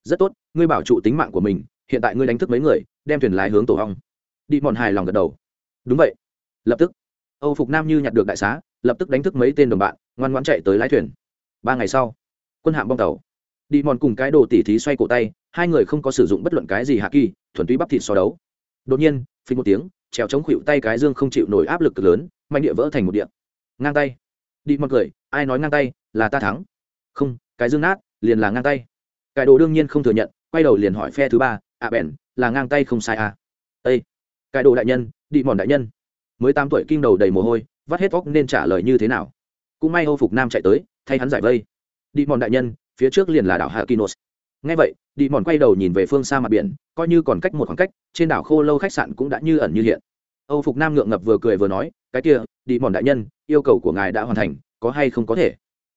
Rất tốt, ngươi bảo trụ tính mạng của mình, hiện tại ngươi đánh thức mấy người, đem thuyền lái hướng tổ hong đi mòn hài lòng gật đầu. Đúng vậy. Lập tức, âu phục nam như nhặt được đại xá, lập tức đánh thức mấy tên đồng bạn, ngoan ngoãn chạy tới lái thuyền. Ba ngày sau, quân hạm bong tàu. Đi mòn cùng cái đồ tỉ thí xoay cổ tay hai người không có sử dụng bất luận cái gì hạ kỳ thuần túy bắp thịt so đấu. Đột nhiên phình một tiếng trèo chống khuỵu tay cái dương không chịu nổi áp lực cực lớn mạnh địa vỡ thành một địa. Ngang tay. Đi mòn người, ai nói ngang tay là ta thắng. Không cái dương nát liền là ngang tay. Cái đồ đương nhiên không thừa nhận quay đầu liền hỏi phe thứ ba ạ à bèn là ngang tay không sai à? Ây cái đồ đại nhân đi mòn đại nhân. Mới tám tuổi kinh đầu đầy mồ hôi vắt hết óc nên trả lời như thế nào. Cũng may hô phục nam chạy tới thay hắn giải vây. Đi mòn đại nhân phía trước liền là đảo hạ kinos ngay vậy đi mòn quay đầu nhìn về phương xa mặt biển, coi như còn cách một khoảng cách, trên đảo khô lâu khách sạn cũng đã như ẩn như hiện. Âu phục nam ngượng ngập vừa cười vừa nói, cái kia đi mòn đại nhân, yêu cầu của ngài đã hoàn thành, có hay không có thể?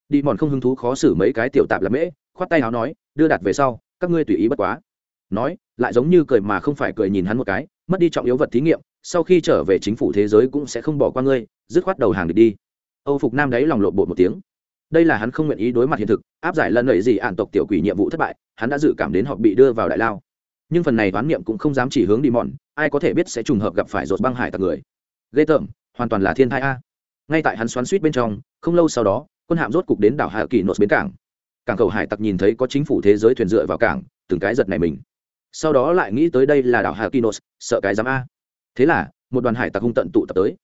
Đi mòn không hứng thú khó xử mấy cái tiểu tạp làm mễ, khoát tay áo nói, đưa đặt về sau, các ngươi tùy ý bất quá. Nói, lại giống như cười mà không phải cười nhìn hắn một cái, mất đi trọng yếu vật thí nghiệm, sau khi trở về chính phủ thế giới cũng sẽ không bỏ qua ngươi, dứt khoát đầu hàng đi âu phục nam đấy lòng lộn bột một tiếng đây là hắn không nguyện ý đối mặt hiện thực, áp giải lần lợi gì ạn tộc tiểu quỷ nhiệm vụ thất bại, hắn đã dự cảm đến họ bị đưa vào đại lao. Nhưng phần này đoán niệm cũng không dám chỉ hướng đi mòn ai có thể biết sẽ trùng hợp gặp phải rột băng hải tặc người. Ghê tởm, hoàn toàn là thiên thai a. Ngay tại hắn xoắn suýt bên trong, không lâu sau đó, quân hạm rốt cục đến đảo hạ kỳ nốt bến cảng. Cảng cầu hải tặc nhìn thấy có chính phủ thế giới thuyền dựa vào cảng, từng cái giật này mình. Sau đó lại nghĩ tới đây là đảo hạ kỳ nốt sợ cái dám a. Thế là, một đoàn hải tặc hung tận tụ tập tới.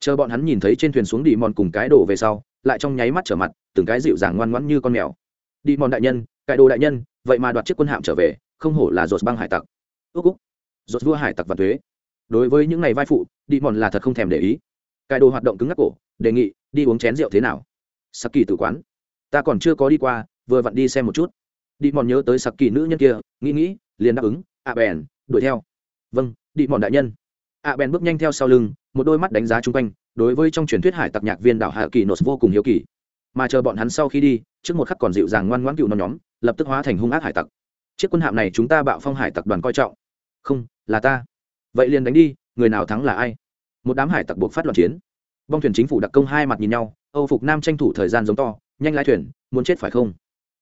Chờ bọn hắn nhìn thấy trên thuyền xuống đi mòn cùng cái đổ về sau lại trong nháy mắt trở mặt, từng cái dịu dàng ngoan ngoãn như con mèo. Đi mòn đại nhân cải đồ đại nhân, vậy mà đoạt chiếc quân hạm trở về, không hổ là dột băng hải tặc. Ước úc dột vua hải tặc và thuế. Đối với những ngày vai phụ, đi mòn là thật không thèm để ý. Cải đồ hoạt động cứng ngắc cổ, đề nghị, đi uống chén rượu thế nào? Sắc kỳ tử quán, ta còn chưa có đi qua, vừa vặn đi xem một chút. Đi mòn nhớ tới sắc kỳ nữ nhân kia, nghĩ nghĩ, liền đáp ứng ạ bèn đuổi theo. Vâng đi mòn đại nhân. Ạ bèn bước nhanh theo sau lưng, một đôi mắt đánh giá chung quanh đối với trong truyền thuyết hải tặc nhạc viên đảo hạ kỳ nốt vô cùng hiếu kỳ. Mà chờ bọn hắn sau khi đi trước một khắc còn dịu dàng ngoan ngoãn cựu non nhóm lập tức hóa thành hung ác hải tặc. Chiếc quân hạm này chúng ta bạo phong hải tặc đoàn coi trọng. Không là ta. Vậy liền đánh đi người nào thắng là ai? Một đám hải tặc buộc phát loạn chiến. Bong thuyền chính phủ đặc công hai mặt nhìn nhau âu phục nam tranh thủ thời gian giống to nhanh lái thuyền muốn chết phải không?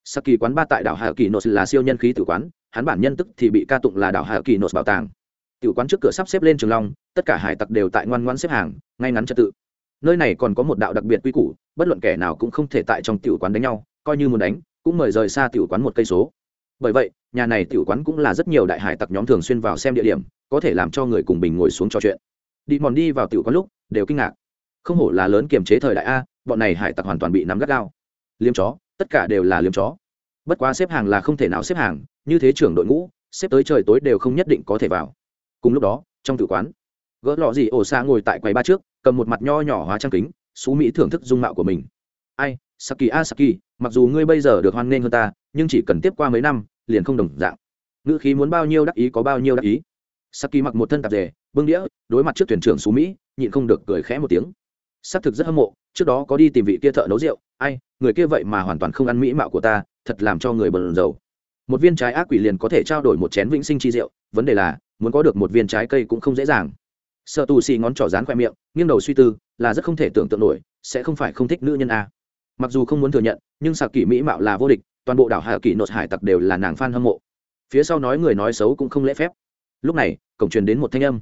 Saki quán ba tại đảo Hạ Kỳ Nốt là siêu nhân khí tử quán, hắn bản nhân tức thì bị ca tụng là đảo Hạ Kỳ Nốt bảo tàng. Tiểu quán trước cửa sắp xếp lên trường long, tất cả hải tặc đều tại ngoan ngoãn xếp hàng, ngay ngắn trật tự. Nơi này còn có một đạo đặc biệt quy củ, bất luận kẻ nào cũng không thể tại trong tiểu quán đánh nhau, coi như muốn đánh, cũng mời rời xa tiểu quán một cây số. Bởi vậy, nhà này tiểu quán cũng là rất nhiều đại hải tặc nhóm thường xuyên vào xem địa điểm, có thể làm cho người cùng bình ngồi xuống trò chuyện. Đi mòn đi vào tiểu quán lúc, đều kinh ngạc. Không hổ là lớn kiềm chế thời đại a, bọn này hải tặc hoàn toàn bị nắm gắt gao. Liếm chó, tất cả đều là liếm chó. Bất quá xếp hàng là không thể nào xếp hàng, như thế trưởng đội ngũ, xếp tới trời tối đều không nhất định có thể vào cùng lúc đó, trong tự quán, gỡ lọ gì ổ xa ngồi tại quầy ba trước, cầm một mặt nho nhỏ hóa trang kính, xú mỹ thưởng thức dung mạo của mình. Ai, saki a, saki, mặc dù ngươi bây giờ được hoan nghênh hơn ta, nhưng chỉ cần tiếp qua mấy năm, liền không đồng dạng. Ngữ khí muốn bao nhiêu đắc ý có bao nhiêu đắc ý. Saki mặc một thân tạp dề, bưng đĩa, đối mặt trước thuyền trưởng xú mỹ, nhịn không được cười khẽ một tiếng. Xác thực rất hâm mộ, trước đó có đi tìm vị kia thợ nấu rượu. Ai, người kia vậy mà hoàn toàn không ăn mỹ mạo của ta, thật làm cho người bần dầu một viên trái ác quỷ liền có thể trao đổi một chén vĩnh sinh chi rượu, vấn đề là muốn có được một viên trái cây cũng không dễ dàng. Sợ tù xì ngón trỏ dán khoe miệng, nghiêng đầu suy tư, là rất không thể tưởng tượng nổi, sẽ không phải không thích nữ nhân a. Mặc dù không muốn thừa nhận, nhưng sạc kỷ mỹ mạo là vô địch, toàn bộ đảo hà kỷ nội hải tặc đều là nàng f a n hâm mộ. Phía sau nói người nói xấu cũng không lễ phép. Lúc này, cổng truyền đến một thanh âm.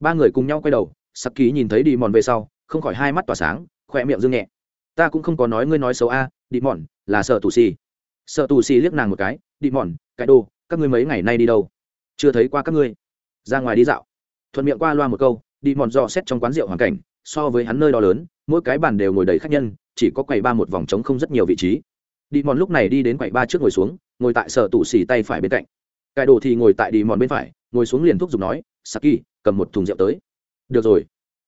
Ba người cùng nhau quay đầu, sạc ký nhìn thấy đi mòn về sau, không khỏi hai mắt tỏa sáng khoe miệng dương nhẹ. Ta cũng không có nói ngươi nói xấu a đi mòn là sợ tù xì. Sợ tù xì liếc nàng một cái đi mòn cái đồ, các ngươi mấy ngày nay đi đâu? Chưa thấy qua các ngươi ra ngoài đi dạo. Thuận miệng qua loa một câu, đi mòn dò xét trong quán rượu hoàn cảnh, so với hắn nơi đó lớn, mỗi cái bàn đều ngồi đầy khách nhân, chỉ có quầy ba một vòng trống không rất nhiều vị trí. Đi mòn lúc này đi đến quầy ba trước ngồi xuống, ngồi tại sở tủ xì tay phải bên cạnh. Cải đồ thì ngồi tại đi mòn bên phải, ngồi xuống liền thúc giục nói, saki, cầm một thùng rượu tới. Được rồi.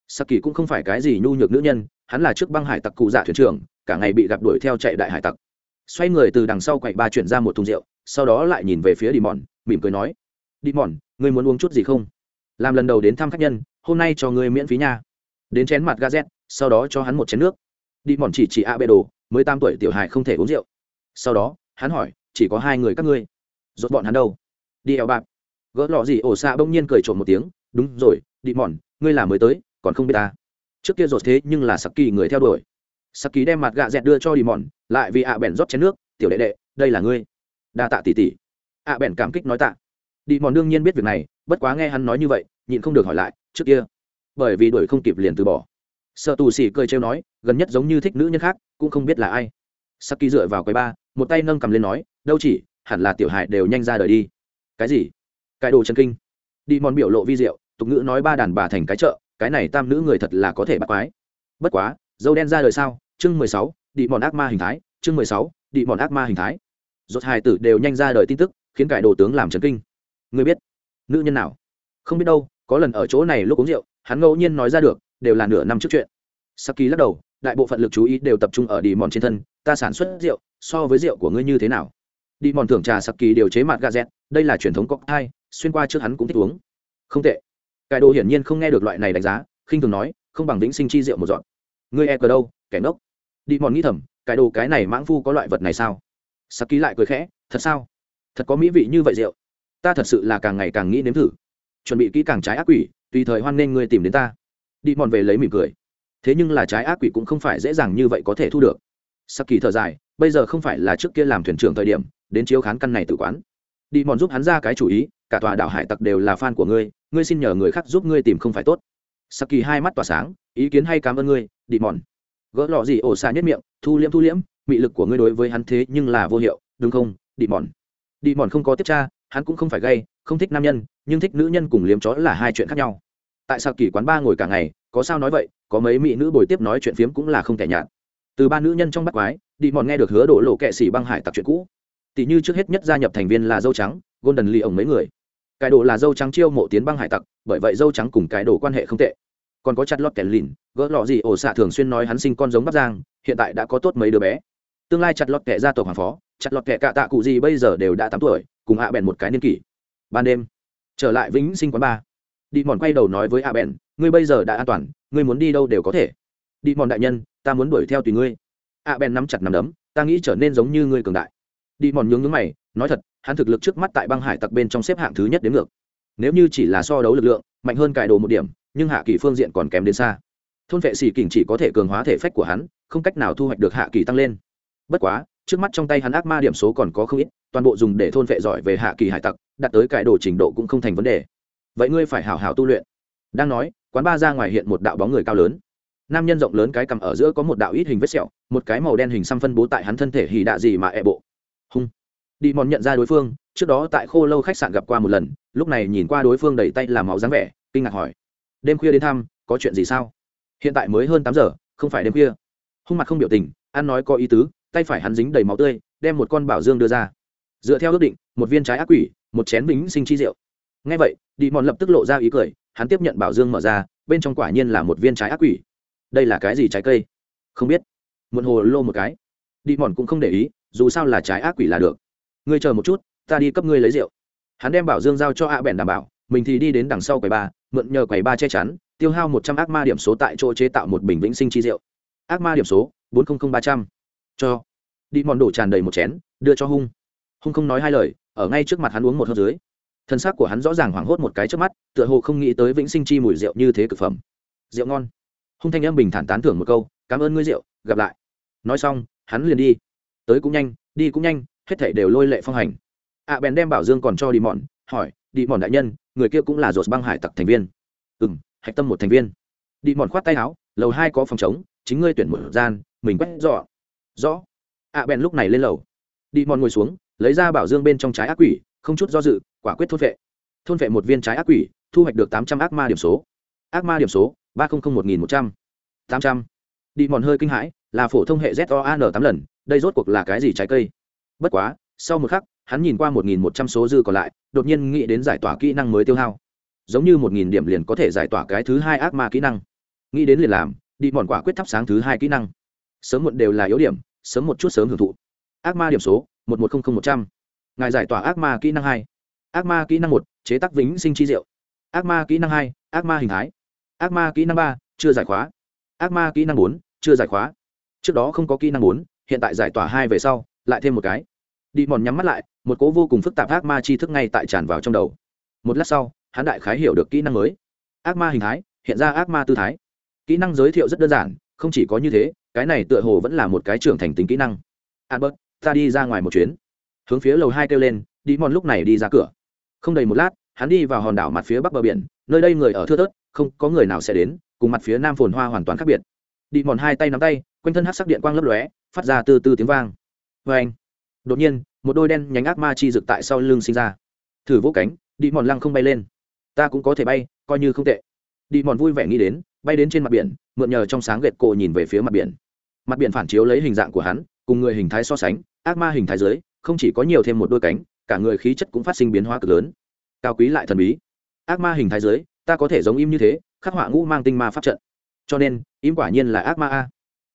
Saki cũng không phải cái gì nhu nhược nữ nhân, hắn là trước băng hải tặc cụ dạ thuyền trưởng, cả ngày bị gặp đuổi theo chạy đại hải tặc. Xoay người từ đằng sau quầy ba chuyển ra một thùng rượu, sau đó lại nhìn về phía đi mòn, mỉm cười nói đi mòn, ngươi muốn uống chút gì không? Làm lần đầu đến thăm khách nhân, hôm nay cho ngươi miễn phí nha. Đến chén mặt gazet sau đó cho hắn một chén nước. Đi mòn chỉ chỉ a bê đồ, mới tám tuổi tiểu hài không thể uống rượu. Sau đó, hắn hỏi, chỉ có hai người các ngươi. Rốt bọn hắn đâu? Đi eo bạc. Gỡ lọ gì ổ xạ bỗng nhiên cười trộm một tiếng, đúng rồi, đi mòn, ngươi là mới tới, còn không biết ta. Trước kia rột thế nhưng là sặc kỳ người theo đuổi. Sặc kỳ đem mặt gạ dẹt đưa cho đi mòn, lại vì ạ bèn rót chén nước, tiểu đệ đệ, đây là ngươi. Đa tạ tỷ tỷ. ạ bèn cảm kích nói tạ đi mòn đương nhiên biết việc này, bất quá nghe hắn nói như vậy, nhịn không được hỏi lại, trước kia, bởi vì đuổi không kịp liền từ bỏ. Sợ tù xỉ cười trêu nói, gần nhất giống như thích nữ nhân khác, cũng không biết là ai. Sắc kỳ dựa vào quầy ba một tay nâng cầm lên nói, đâu chỉ, hẳn là tiểu hại đều nhanh ra đời đi. Cái gì? Cái đồ chân kinh. Đi mòn biểu lộ vi diệu, tục ngữ nói ba đàn bà thành cái chợ, cái này tam nữ người thật là có thể bắt quái. Bất quá, dâu đen ra đời sao? Chương mười sáu, đi mòn ác ma hình thái. Chương mười sáu, đi mòn ác ma hình thái. Rốt hai tử đều nhanh ra đời tin tức, khiến cải đồ tướng làm chấn kinh. Ngươi biết, nữ nhân nào? Không biết đâu, có lần ở chỗ này lúc uống rượu, hắn ngẫu nhiên nói ra được, đều là nửa năm trước chuyện. Saki lắc đầu, đại bộ phận lực chú ý đều tập trung ở đi mòn trên thân, ta sản xuất rượu, so với rượu của ngươi như thế nào? Đi mòn thưởng trà saki điều chế mặt gà dẹt đây là truyền thống cốc hai xuyên qua trước hắn cũng thích uống. Không tệ. Cải đồ hiển nhiên không nghe được loại này đánh giá, khinh thường nói, không bằng vĩnh sinh chi rượu một dọn ngươi e cờ đâu, kẻ ngốc. Đi mòn nghĩ thầm cải đồ cái này mãng phu có loại vật này sao? Saki lại cười khẽ, thật sao? Thật có mỹ vị như vậy rượu ta thật sự là càng ngày càng nghĩ nếm thử. Chuẩn bị kỹ càng trái ác quỷ, tùy thời hoan nghênh ngươi tìm đến ta. Đi mòn về lấy mỉm cười. Thế nhưng là trái ác quỷ cũng không phải dễ dàng như vậy có thể thu được. Sắc kỳ thở dài, bây giờ không phải là trước kia làm thuyền trưởng thời điểm, đến chiếu khán căn này tự quán. Đi mòn giúp hắn ra cái chủ ý, cả tòa đảo hải tặc đều là fan của ngươi ngươi xin nhờ người khác giúp ngươi tìm không phải tốt. Sắc kỳ hai mắt tỏa sáng, ý kiến hay cảm ơn ngươi, đi mòn. Gỡ lọ gì ổ xa nhất miệng, thu liễm thu liễm, mị lực của ngươi đối với hắn thế nhưng là vô hiệu, đúng không, đi mòn? Đi mòn không có tiếp tra hắn cũng không phải gay, không thích nam nhân, nhưng thích nữ nhân cùng liếm chó là hai chuyện khác nhau. Tại sao kỳ quán ba ngồi cả ngày, có sao nói vậy, có mấy mỹ nữ bồi tiếp nói chuyện phiếm cũng là không thể nhạt. Từ ba nữ nhân trong bắt quái, đi mòn nghe được hứa đổ lộ kệ xỉ băng hải tặc chuyện cũ. Tỷ như trước hết nhất gia nhập thành viên là dâu trắng, golden lee ổng mấy người. Cải đồ là dâu trắng chiêu mộ tiến băng hải tặc, bởi vậy dâu trắng cùng cải đồ quan hệ không tệ. Còn có chặt lọt kẻ lìn, gỡ lọ gì ổ xạ thường xuyên nói hắn sinh con giống bắc giang, hiện tại đã có tốt mấy đứa bé. Tương lai chặt lọt kẻ gia tộc hoàng phó, chặt lọt kẻ cạ tạ cụ gì bây giờ đều đã tám tuổi cùng hạ bèn một cái niên kỷ. Ban đêm, trở lại vĩnh sinh quán ba đi mòn quay đầu nói với hạ bèn, ngươi bây giờ đã an toàn, ngươi muốn đi đâu đều có thể. Đi mòn đại nhân, ta muốn đuổi theo tùy ngươi. Hạ bèn nắm chặt nắm đấm, ta nghĩ trở nên giống như ngươi cường đại. Đi mòn nhướng nhướng mày, nói thật, hắn thực lực trước mắt tại băng hải tặc bên trong xếp hạng thứ nhất đến ngược. Nếu như chỉ là so đấu lực lượng, mạnh hơn cải đồ một điểm, nhưng hạ kỳ phương diện còn kém đến xa. Thôn vệ xỉ kình chỉ có thể cường hóa thể phách của hắn, không cách nào thu hoạch được hạ kỳ tăng lên. Bất quá, trước mắt trong tay hắn ác ma điểm số còn có không ít toàn bộ dùng để thôn vệ giỏi về hạ kỳ hải tặc, đạt tới cải đồ trình độ cũng không thành vấn đề. Vậy ngươi phải hào hào tu luyện. Đang nói, quán ba ra ngoài hiện một đạo bóng người cao lớn. Nam nhân rộng lớn cái cằm ở giữa có một đạo ít hình vết sẹo, một cái màu đen hình xăm phân bố tại hắn thân thể hì đạ gì mà e bộ. Hung. Đi mòn nhận ra đối phương, trước đó tại khô lâu khách sạn gặp qua một lần, lúc này nhìn qua đối phương đầy tay làm máu dáng vẻ, kinh ngạc hỏi. Đêm khuya đến thăm, có chuyện gì sao? Hiện tại mới hơn tám giờ, không phải đêm khuya. Hung mặt không biểu tình, ăn nói có ý tứ, tay phải hắn dính đầy máu tươi, đem một con bảo dương đưa ra dựa theo ước định, một viên trái ác quỷ, một chén vĩnh sinh chi rượu. Ngay vậy, đi mòn lập tức lộ ra ý cười, hắn tiếp nhận bảo dương mở ra, bên trong quả nhiên là một viên trái ác quỷ. Đây là cái gì trái cây? Không biết. Muộn hồ lô một cái. Đi mòn cũng không để ý, dù sao là trái ác quỷ là được. Ngươi chờ một chút, ta đi cấp ngươi lấy rượu. Hắn đem bảo dương giao cho ạ bèn đảm bảo, mình thì đi đến đằng sau quầy ba, mượn nhờ quầy ba che chắn, tiêu hao một trăm ác ma điểm số tại chỗ chế tạo một bình vĩnh sinh chi rượu. Ác ma điểm số, bốn trăm linh ba trăm. Cho. Đi mòn đổ tràn đầy một chén, đưa cho hung hung không nói hai lời ở ngay trước mặt hắn uống một hơi dưới. Thân xác của hắn rõ ràng hoảng hốt một cái trước mắt tựa hồ không nghĩ tới vĩnh sinh chi mùi rượu như thế cực phẩm. Rượu ngon. Hung thanh âm bình thản tán thưởng một câu cảm ơn ngươi rượu gặp lại. Nói xong hắn liền đi. Tới cũng nhanh đi cũng nhanh hết thảy đều lôi lệ phong hành. Ạ à, bèn đem bảo dương còn cho đi mòn hỏi đi mòn đại nhân người kia cũng là rột băng hải tặc thành viên. Ừ m hạch tâm một thành viên. Đi mòn khoát tay áo lầu hai có phòng chống chính ngươi tuyển một gian mình quét rõ rõ. Ạ à, bèn lúc này lên lầu. Đi mòn ngồi xuống lấy ra bảo dương bên trong trái ác quỷ, không chút do dự, quả quyết thôn vệ thôn vệ một viên trái ác quỷ, thu hoạch được tám trăm ác ma điểm số. Ác ma điểm số, ba trăm linh một nghìn một trăm. Tám trăm. Đi mòn hơi kinh hãi, là phổ thông hệ z o an tám lần, đây rốt cuộc là cái gì trái cây? Bất quá, sau một khắc, hắn nhìn qua một nghìn một trăm số dư còn lại, đột nhiên nghĩ đến giải tỏa kỹ năng mới tiêu hao. Giống như một nghìn điểm liền có thể giải tỏa cái thứ hai ác ma kỹ năng. Nghĩ đến liền làm, đi mòn quả quyết thắp sáng thứ hai kỹ năng. Sớm muộn đều là yếu điểm, sớm một chút sớm hưởng thụ. Ác ma điểm số một một không không một trăm. Ngài giải tỏa ác ma kỹ năng hai. Ác ma kỹ năng một, chế tác vĩnh sinh chi diệu. Ác ma kỹ năng hai, ác ma hình thái. Ác ma kỹ năng ba, chưa giải khóa. Ác ma kỹ năng bốn, chưa giải khóa. Trước đó không có kỹ năng bốn, hiện tại giải tỏa hai về sau, lại thêm một cái. Đi mòn nhắm mắt lại, một cố vô cùng phức tạp ác ma chi thức ngay tại tràn vào trong đầu. Một lát sau, hắn đại khái hiểu được kỹ năng mới. Ác ma hình thái, hiện ra ác ma tư thái. Kỹ năng giới thiệu rất đơn giản, không chỉ có như thế, cái này tựa hồ vẫn là một cái trưởng thành tính kỹ năng. Albert ta đi ra ngoài một chuyến. Hướng phía lầu hai kêu lên đi mòn lúc này đi ra cửa. Không đầy một lát, hắn đi vào hòn đảo mặt phía bắc bờ biển, nơi đây người ở thưa thớt, không có người nào sẽ đến, cùng mặt phía nam phồn hoa hoàn toàn khác biệt. Đi mòn hai tay nắm tay, quanh thân hát sắc điện quang lấp lóe, phát ra từ từ tiếng vang. Vê anh, đột nhiên, một đôi đen nhánh ác ma chi rực tại sau lưng sinh ra. Thử vỗ cánh đi mòn lăng không bay lên. Ta cũng có thể bay, coi như không tệ. Đi mòn vui vẻ nghĩ đến, bay đến trên mặt biển, mượn nhờ trong sáng gệt cổ nhìn về phía mặt biển. Mặt biển phản chiếu lấy hình dạng của hắn, cùng người hình thái so sánh ác ma hình thái dưới không chỉ có nhiều thêm một đôi cánh, cả người khí chất cũng phát sinh biến hóa cực lớn. Cao quý lại thần bí. Ác ma hình thái dưới ta có thể giống im như thế, khắc họa ngũ mang tinh ma pháp trận. Cho nên, im quả nhiên là ác ma a.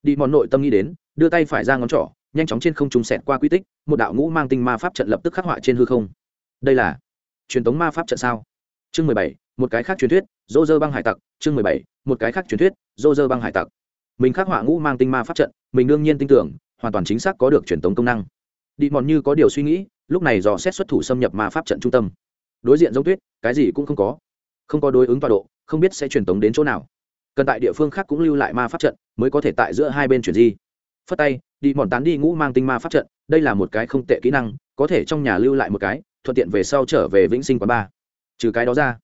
Đi mòn nội tâm nghĩ đến, đưa tay phải ra ngón trỏ, nhanh chóng trên không trung sẹt qua quy tích, một đạo ngũ mang tinh ma pháp trận lập tức khắc họa trên hư không. Đây là truyền thống ma pháp trận sao? Chương mười bảy, một cái khác truyền thuyết, dô dơ băng hải tặc. Chương mười bảy, một cái khác truyền thuyết, dô dơ băng hải tặc. Mình khắc họa ngũ mang tinh ma pháp trận, mình đương nhiên tin tưởng hoàn toàn chính xác có được truyền tống công năng. Đi mòn như có điều suy nghĩ, lúc này dò xét xuất thủ xâm nhập ma pháp trận trung tâm. Đối diện giống tuyết, cái gì cũng không có. Không có đối ứng tọa độ, không biết sẽ truyền tống đến chỗ nào. Cần tại địa phương khác cũng lưu lại ma pháp trận, mới có thể tại giữa hai bên chuyển di. Phất tay, đi mòn tán đi ngũ mang tinh ma pháp trận, đây là một cái không tệ kỹ năng, có thể trong nhà lưu lại một cái, thuận tiện về sau trở về vĩnh sinh quán ba. Trừ cái đó ra,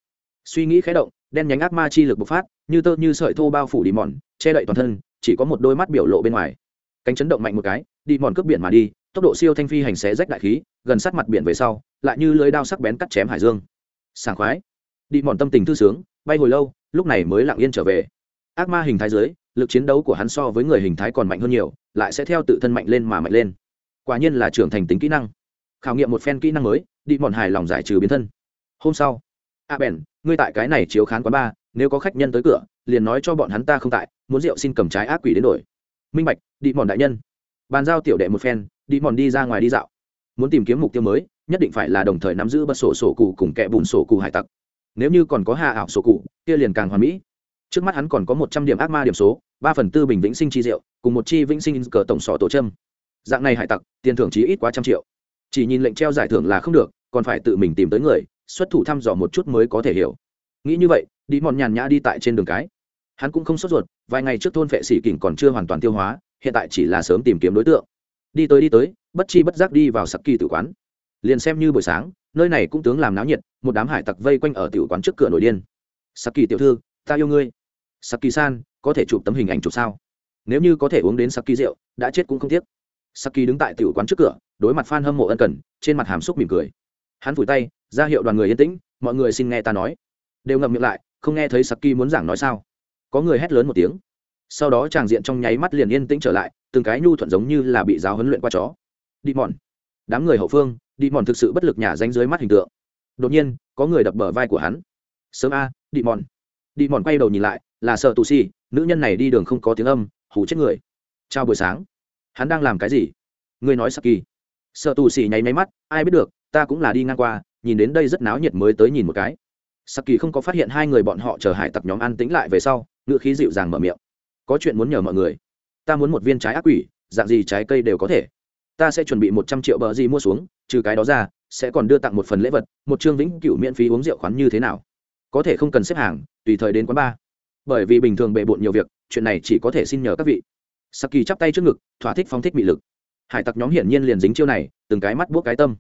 suy nghĩ khé động, đen nhánh ác ma chi lực bộc phát, như tơ như sợi thô bao phủ đi mòn, che đậy toàn thân, chỉ có một đôi mắt biểu lộ bên ngoài cánh chấn động mạnh một cái, đi mòn cướp biển mà đi, tốc độ siêu thanh phi hành xé rách đại khí, gần sát mặt biển về sau, lại như lưới đao sắc bén cắt chém hải dương. Sảng khoái. Đi mòn tâm tình thư sướng, bay hồi lâu, lúc này mới lặng yên trở về. Ác ma hình thái dưới, lực chiến đấu của hắn so với người hình thái còn mạnh hơn nhiều, lại sẽ theo tự thân mạnh lên mà mạnh lên. Quả nhiên là trưởng thành tính kỹ năng. Khảo nghiệm một phen kỹ năng mới, đi mòn hài lòng giải trừ biến thân. Hôm sau. A bèn, ngươi tại cái này chiếu khán quán ba, nếu có khách nhân tới cửa, liền nói cho bọn hắn ta không tại, muốn rượu xin cầm trái ác quỷ đến đổi minh bạch, đi mòn đại nhân. Bàn giao tiểu đệ một phen, đi mòn đi ra ngoài đi dạo. Muốn tìm kiếm mục tiêu mới, nhất định phải là đồng thời nắm giữ bật sổ sổ cụ cùng kẻ bùn sổ cụ hải tặc. Nếu như còn có hạ ảo sổ cụ, kia liền càng hoàn mỹ. Trước mắt hắn còn có một trăm điểm ác ma điểm số, ba phần tư bình vĩnh sinh chi diệu, cùng một chi vĩnh sinh cờ tổng sỏ tổ trâm dạng này hải tặc, tiền thưởng chí ít quá trăm triệu. Chỉ nhìn lệnh treo giải thưởng là không được, còn phải tự mình tìm tới người, xuất thủ thăm dò một chút mới có thể hiểu. Nghĩ như vậy, đi mòn nhàn nhã đi tại trên đường cái hắn cũng không sốt ruột, vài ngày trước thôn vệ sĩ kỉnh còn chưa hoàn toàn tiêu hóa, hiện tại chỉ là sớm tìm kiếm đối tượng. Đi tới đi tới, bất chi bất giác đi vào sặc kỳ tử quán. Liền xem như buổi sáng, nơi này cũng tướng làm náo nhiệt, một đám hải tặc vây quanh ở tiểu quán trước cửa nổi điên. Sặc kỳ tiểu thư, ta yêu ngươi. Sặc kỳ san, có thể chụp tấm hình ảnh chụp sao? Nếu như có thể uống đến sặc kỳ rượu, đã chết cũng không tiếc. Sặc kỳ đứng tại tiểu quán trước cửa, đối mặt f hâm mộ ân cần, trên mặt hàm xúc mỉm cười. Hắn vùi tay, ra hiệu đoàn người yên tĩnh, mọi người xin nghe ta nói. Đều ngậm miệng lại, không nghe thấy sặc kỳ muốn giảng nói sao có người hét lớn một tiếng. Sau đó tràng diện trong nháy mắt liền yên tĩnh trở lại, từng cái nhu thuận giống như là bị giáo huấn luyện qua chó. Đi mòn đám người hậu phương đi mòn thực sự bất lực nhả danh dưới mắt hình tượng. Đột nhiên, có người đập bờ vai của hắn. Sớm a đi mòn đi mòn quay đầu nhìn lại, là sợ tù si, nữ nhân này đi đường không có tiếng âm hủ chết người. Chào buổi sáng. Hắn đang làm cái gì? Ngươi nói saki. Sợ tù xì nháy máy mắt, ai biết được, ta cũng là đi ngang qua, nhìn đến đây rất náo nhiệt mới tới nhìn một cái. Sắc kỳ không có phát hiện hai người bọn họ chờ hải tặc nhóm ăn tính lại về sau ngựa khí dịu dàng mở miệng. Có chuyện muốn nhờ mọi người. Ta muốn một viên trái ác quỷ, dạng gì trái cây đều có thể. Ta sẽ chuẩn bị một trăm triệu bờ gì mua xuống, trừ cái đó ra, sẽ còn đưa tặng một phần lễ vật, một chương vĩnh cửu miễn phí uống rượu khoán như thế nào. Có thể không cần xếp hàng, tùy thời đến quán bar. Bởi vì bình thường bề bộn nhiều việc, chuyện này chỉ có thể xin nhờ các vị. Saki chắp tay trước ngực, thỏa thích phóng thích bị lực. Hải tặc nhóm hiển nhiên liền dính chiêu này, từng cái mắt buốc cái tâm.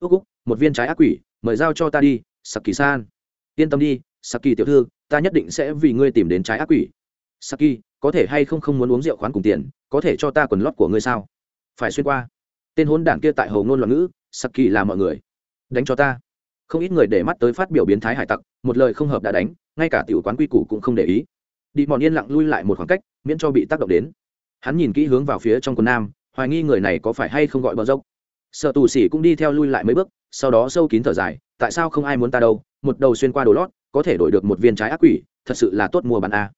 Ước úc, một viên trái ác quỷ, mời giao cho ta đi saki san yên tâm đi, saki tiểu thư ta nhất định sẽ vì ngươi tìm đến trái ác quỷ. Saki, có thể hay không không muốn uống rượu khoán cùng tiền, có thể cho ta quần lót của ngươi sao? Phải xuyên qua. Tên hốn đảng kia tại hầu ngôn loạn ngữ, saki là mọi người. Đánh cho ta. Không ít người để mắt tới phát biểu biến thái hải tặc, một lời không hợp đã đánh, ngay cả tiểu quán quy củ cũng không để ý. Đi mòn yên lặng lui lại một khoảng cách, miễn cho bị tác động đến. Hắn nhìn kỹ hướng vào phía trong quần nam, hoài nghi người này có phải hay không gọi bờ dốc. Sợ tù xỉ cũng đi theo lui lại mấy bước, sau đó sâu kín thở dài, tại sao không ai muốn ta đâu, một đầu xuyên qua đồ lót có thể đổi được một viên trái ác quỷ, thật sự là tốt mua bán a.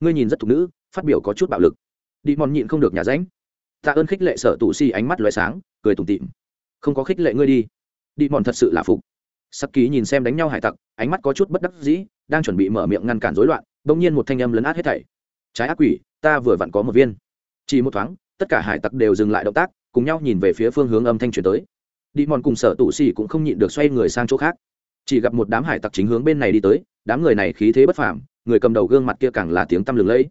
Ngươi nhìn rất thục nữ, phát biểu có chút bạo lực. Đi mòn nhịn không được nhà ránh. Tạ ơn khích lệ sở tù si ánh mắt loé sáng, cười tủm tịm không có khích lệ ngươi đi. Đi mòn thật sự là phục. Sắc ký nhìn xem đánh nhau hải tặc, ánh mắt có chút bất đắc dĩ, đang chuẩn bị mở miệng ngăn cản rối loạn, bỗng nhiên một thanh âm lấn át hết thảy. Trái ác quỷ, ta vừa vặn có một viên. Chỉ một thoáng, tất cả hải tặc đều dừng lại động tác, cùng nhau nhìn về phía phương hướng âm thanh chuyển tới. Đi mòn cùng sở tụ xì cũng không nhịn được xoay người sang chỗ khác chỉ gặp một đám hải tặc chính hướng bên này đi tới, đám người này khí thế bất phàm, người cầm đầu gương mặt kia càng là tiếng tăm lừng lẫy.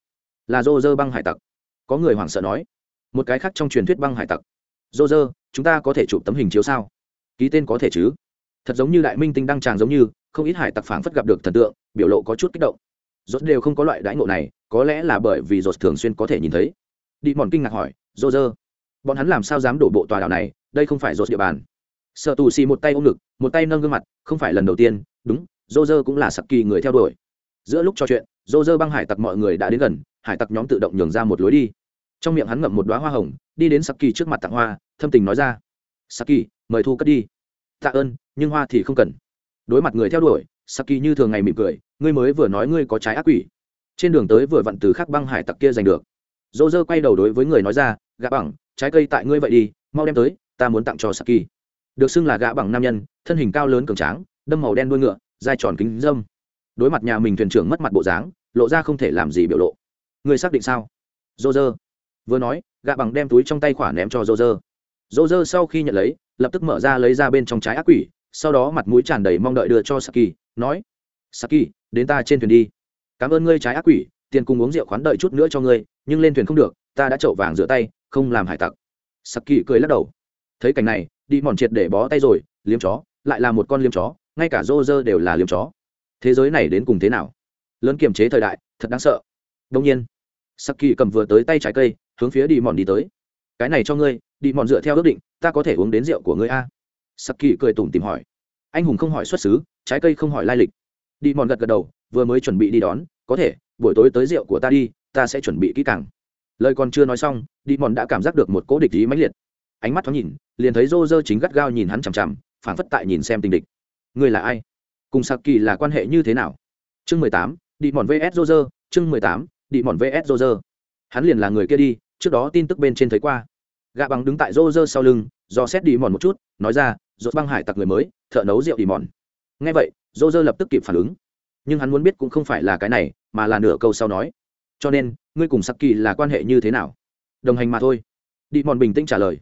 Là dô dơ băng hải tặc. Có người hoảng sợ nói. Một cái khác trong truyền thuyết băng hải tặc. Dô dơ chúng ta có thể chụp tấm hình chiếu sao? Ký tên có thể chứ? Thật giống như đại minh tinh đăng tràng giống như, không ít hải tặc phảng phất gặp được thần tượng, biểu lộ có chút kích động. Rốt đều không có loại đãi ngộ này, có lẽ là bởi vì rốt thường xuyên có thể nhìn thấy. Đi mòn kinh ngạc hỏi dô dơ bọn hắn làm sao dám đổ bộ tòa đảo này? Đây không phải rốt địa bàn sợ tù xì một tay ôm ngực, một tay nâng gương mặt, không phải lần đầu tiên, đúng dô dơ cũng là sặc kỳ người theo đuổi. Giữa lúc trò chuyện dô dơ băng hải tặc mọi người đã đến gần, hải tặc nhóm tự động nhường ra một lối đi. Trong miệng hắn ngậm một đoá hoa hồng, đi đến sặc kỳ trước mặt tặng hoa, thâm tình nói ra, sặc kỳ, mời thu cất đi. Tạ ơn, nhưng hoa thì không cần. Đối mặt người theo đuổi saki như thường ngày mỉm cười, ngươi mới vừa nói ngươi có trái ác quỷ. Trên đường tới vừa vặn từ khắc băng hải tặc kia giành được. Dô dơ quay đầu đối với người nói ra gạ bằng, trái cây tại ngươi vậy đi, mau đem tới, ta muốn tặng cho saki được xưng là gã bằng nam nhân, thân hình cao lớn cường tráng, đâm màu đen đuôi ngựa dai tròn kính dâm. Đối mặt nhà mình thuyền trưởng mất mặt bộ dáng, lộ ra không thể làm gì biểu lộ. Người xác định sao? Dô dơ vừa nói, gã bằng đem túi trong tay khỏa ném cho dô dơ dô dơ sau khi nhận lấy, lập tức mở ra lấy ra bên trong trái ác quỷ, sau đó mặt mũi tràn đầy mong đợi đưa cho saki, nói, saki, đến ta trên thuyền đi. Cảm ơn ngươi trái ác quỷ, tiền cùng uống rượu khoán đợi chút nữa cho ngươi, nhưng lên thuyền không được, ta đã trậu vàng rửa tay, không làm hải tặc. Saki cười lắc đầu thấy cảnh này, đi mòn triệt để bó tay rồi, liếm chó, lại là một con liếm chó, ngay cả rô rơ đều là liếm chó. Thế giới này đến cùng thế nào? Lớn kiềm chế thời đại, thật đáng sợ. Đông nhiên, saki cầm vừa tới tay trái cây, hướng phía đi mòn đi tới. Cái này cho ngươi, đi mòn dựa theo ước định, ta có thể uống đến rượu của ngươi a. Sắc kỳ cười tủm tìm hỏi. Anh hùng không hỏi xuất xứ, trái cây không hỏi lai lịch. Đi mòn gật gật đầu, vừa mới chuẩn bị đi đón, có thể, buổi tối tới rượu của ta đi, ta sẽ chuẩn bị kỹ càng. Lời còn chưa nói xong, đi mòn đã cảm giác được một cỗ địch ý mãnh liệt. Ánh mắt thoáng nhìn liền thấy rô rơ chính gắt gao nhìn hắn chằm chằm phản phất tại nhìn xem tình địch. Người là ai? Cùng sạc kỳ là quan hệ như thế nào? Chương mười tám, đi mòn vs rô rơ, chương mười tám, đi mòn vs rô rơ. Hắn liền là người kia đi, trước đó tin tức bên trên thấy qua. Gạ bằng đứng tại rô rơ sau lưng, do xét đi mòn một chút, nói ra rốt băng hải tặc người mới, thợ nấu rượu đi mòn. Ngay vậy, rô rơ lập tức kịp phản ứng. Nhưng hắn muốn biết cũng không phải là cái này, mà là nửa câu sau nói, cho nên, ngươi cùng sắc kỳ là quan hệ như thế nào? Đồng hành mà thôi. Đi mòn bình tĩnh trả lời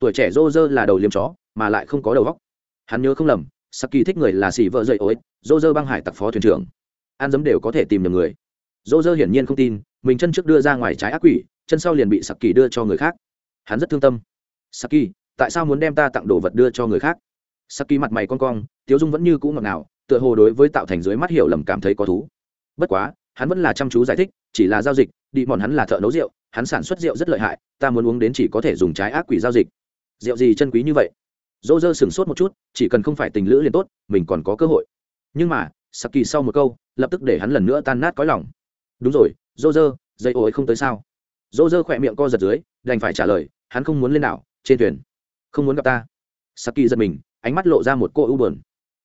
tuổi trẻ rô rơ là đầu liêm chó, mà lại không có đầu góc hắn nhớ không lầm sắc kỳ thích người là xỉ vợ dậy ối, rô rơ băng hải tặc phó thuyền trưởng. An dấm đều có thể tìm được người. Rô rơ hiển nhiên không tin, mình chân trước đưa ra ngoài trái ác quỷ, chân sau liền bị sắc kỳ đưa cho người khác. Hắn rất thương tâm. Saki, tại sao muốn đem ta tặng đồ vật đưa cho người khác? Saki mặt mày con cong, tiếu dung vẫn như cũ ngọt ngào, tựa hồ đối với tạo thành dưới mắt hiểu lầm cảm thấy có thú. Bất quá, hắn vẫn là chăm chú giải thích, chỉ là giao dịch, đi mòn hắn là thợ nấu rượu, hắn sản xuất rượu rất lợi hại, ta muốn uống đến chỉ có thể dùng trái ác quỷ giao dịch rượu gì chân quý như vậy? Dỗ dơ sửng sốt một chút chỉ cần không phải tình lữ liền tốt mình còn có cơ hội. Nhưng mà saki sau một câu lập tức để hắn lần nữa tan nát cõi lòng. Đúng rồi dỗ dơ dây ấy không tới sao? Dỗ dơ khỏe miệng co giật dưới đành phải trả lời hắn không muốn lên đảo trên thuyền. Không muốn gặp ta. Saki giật mình ánh mắt lộ ra một cô ưu bờn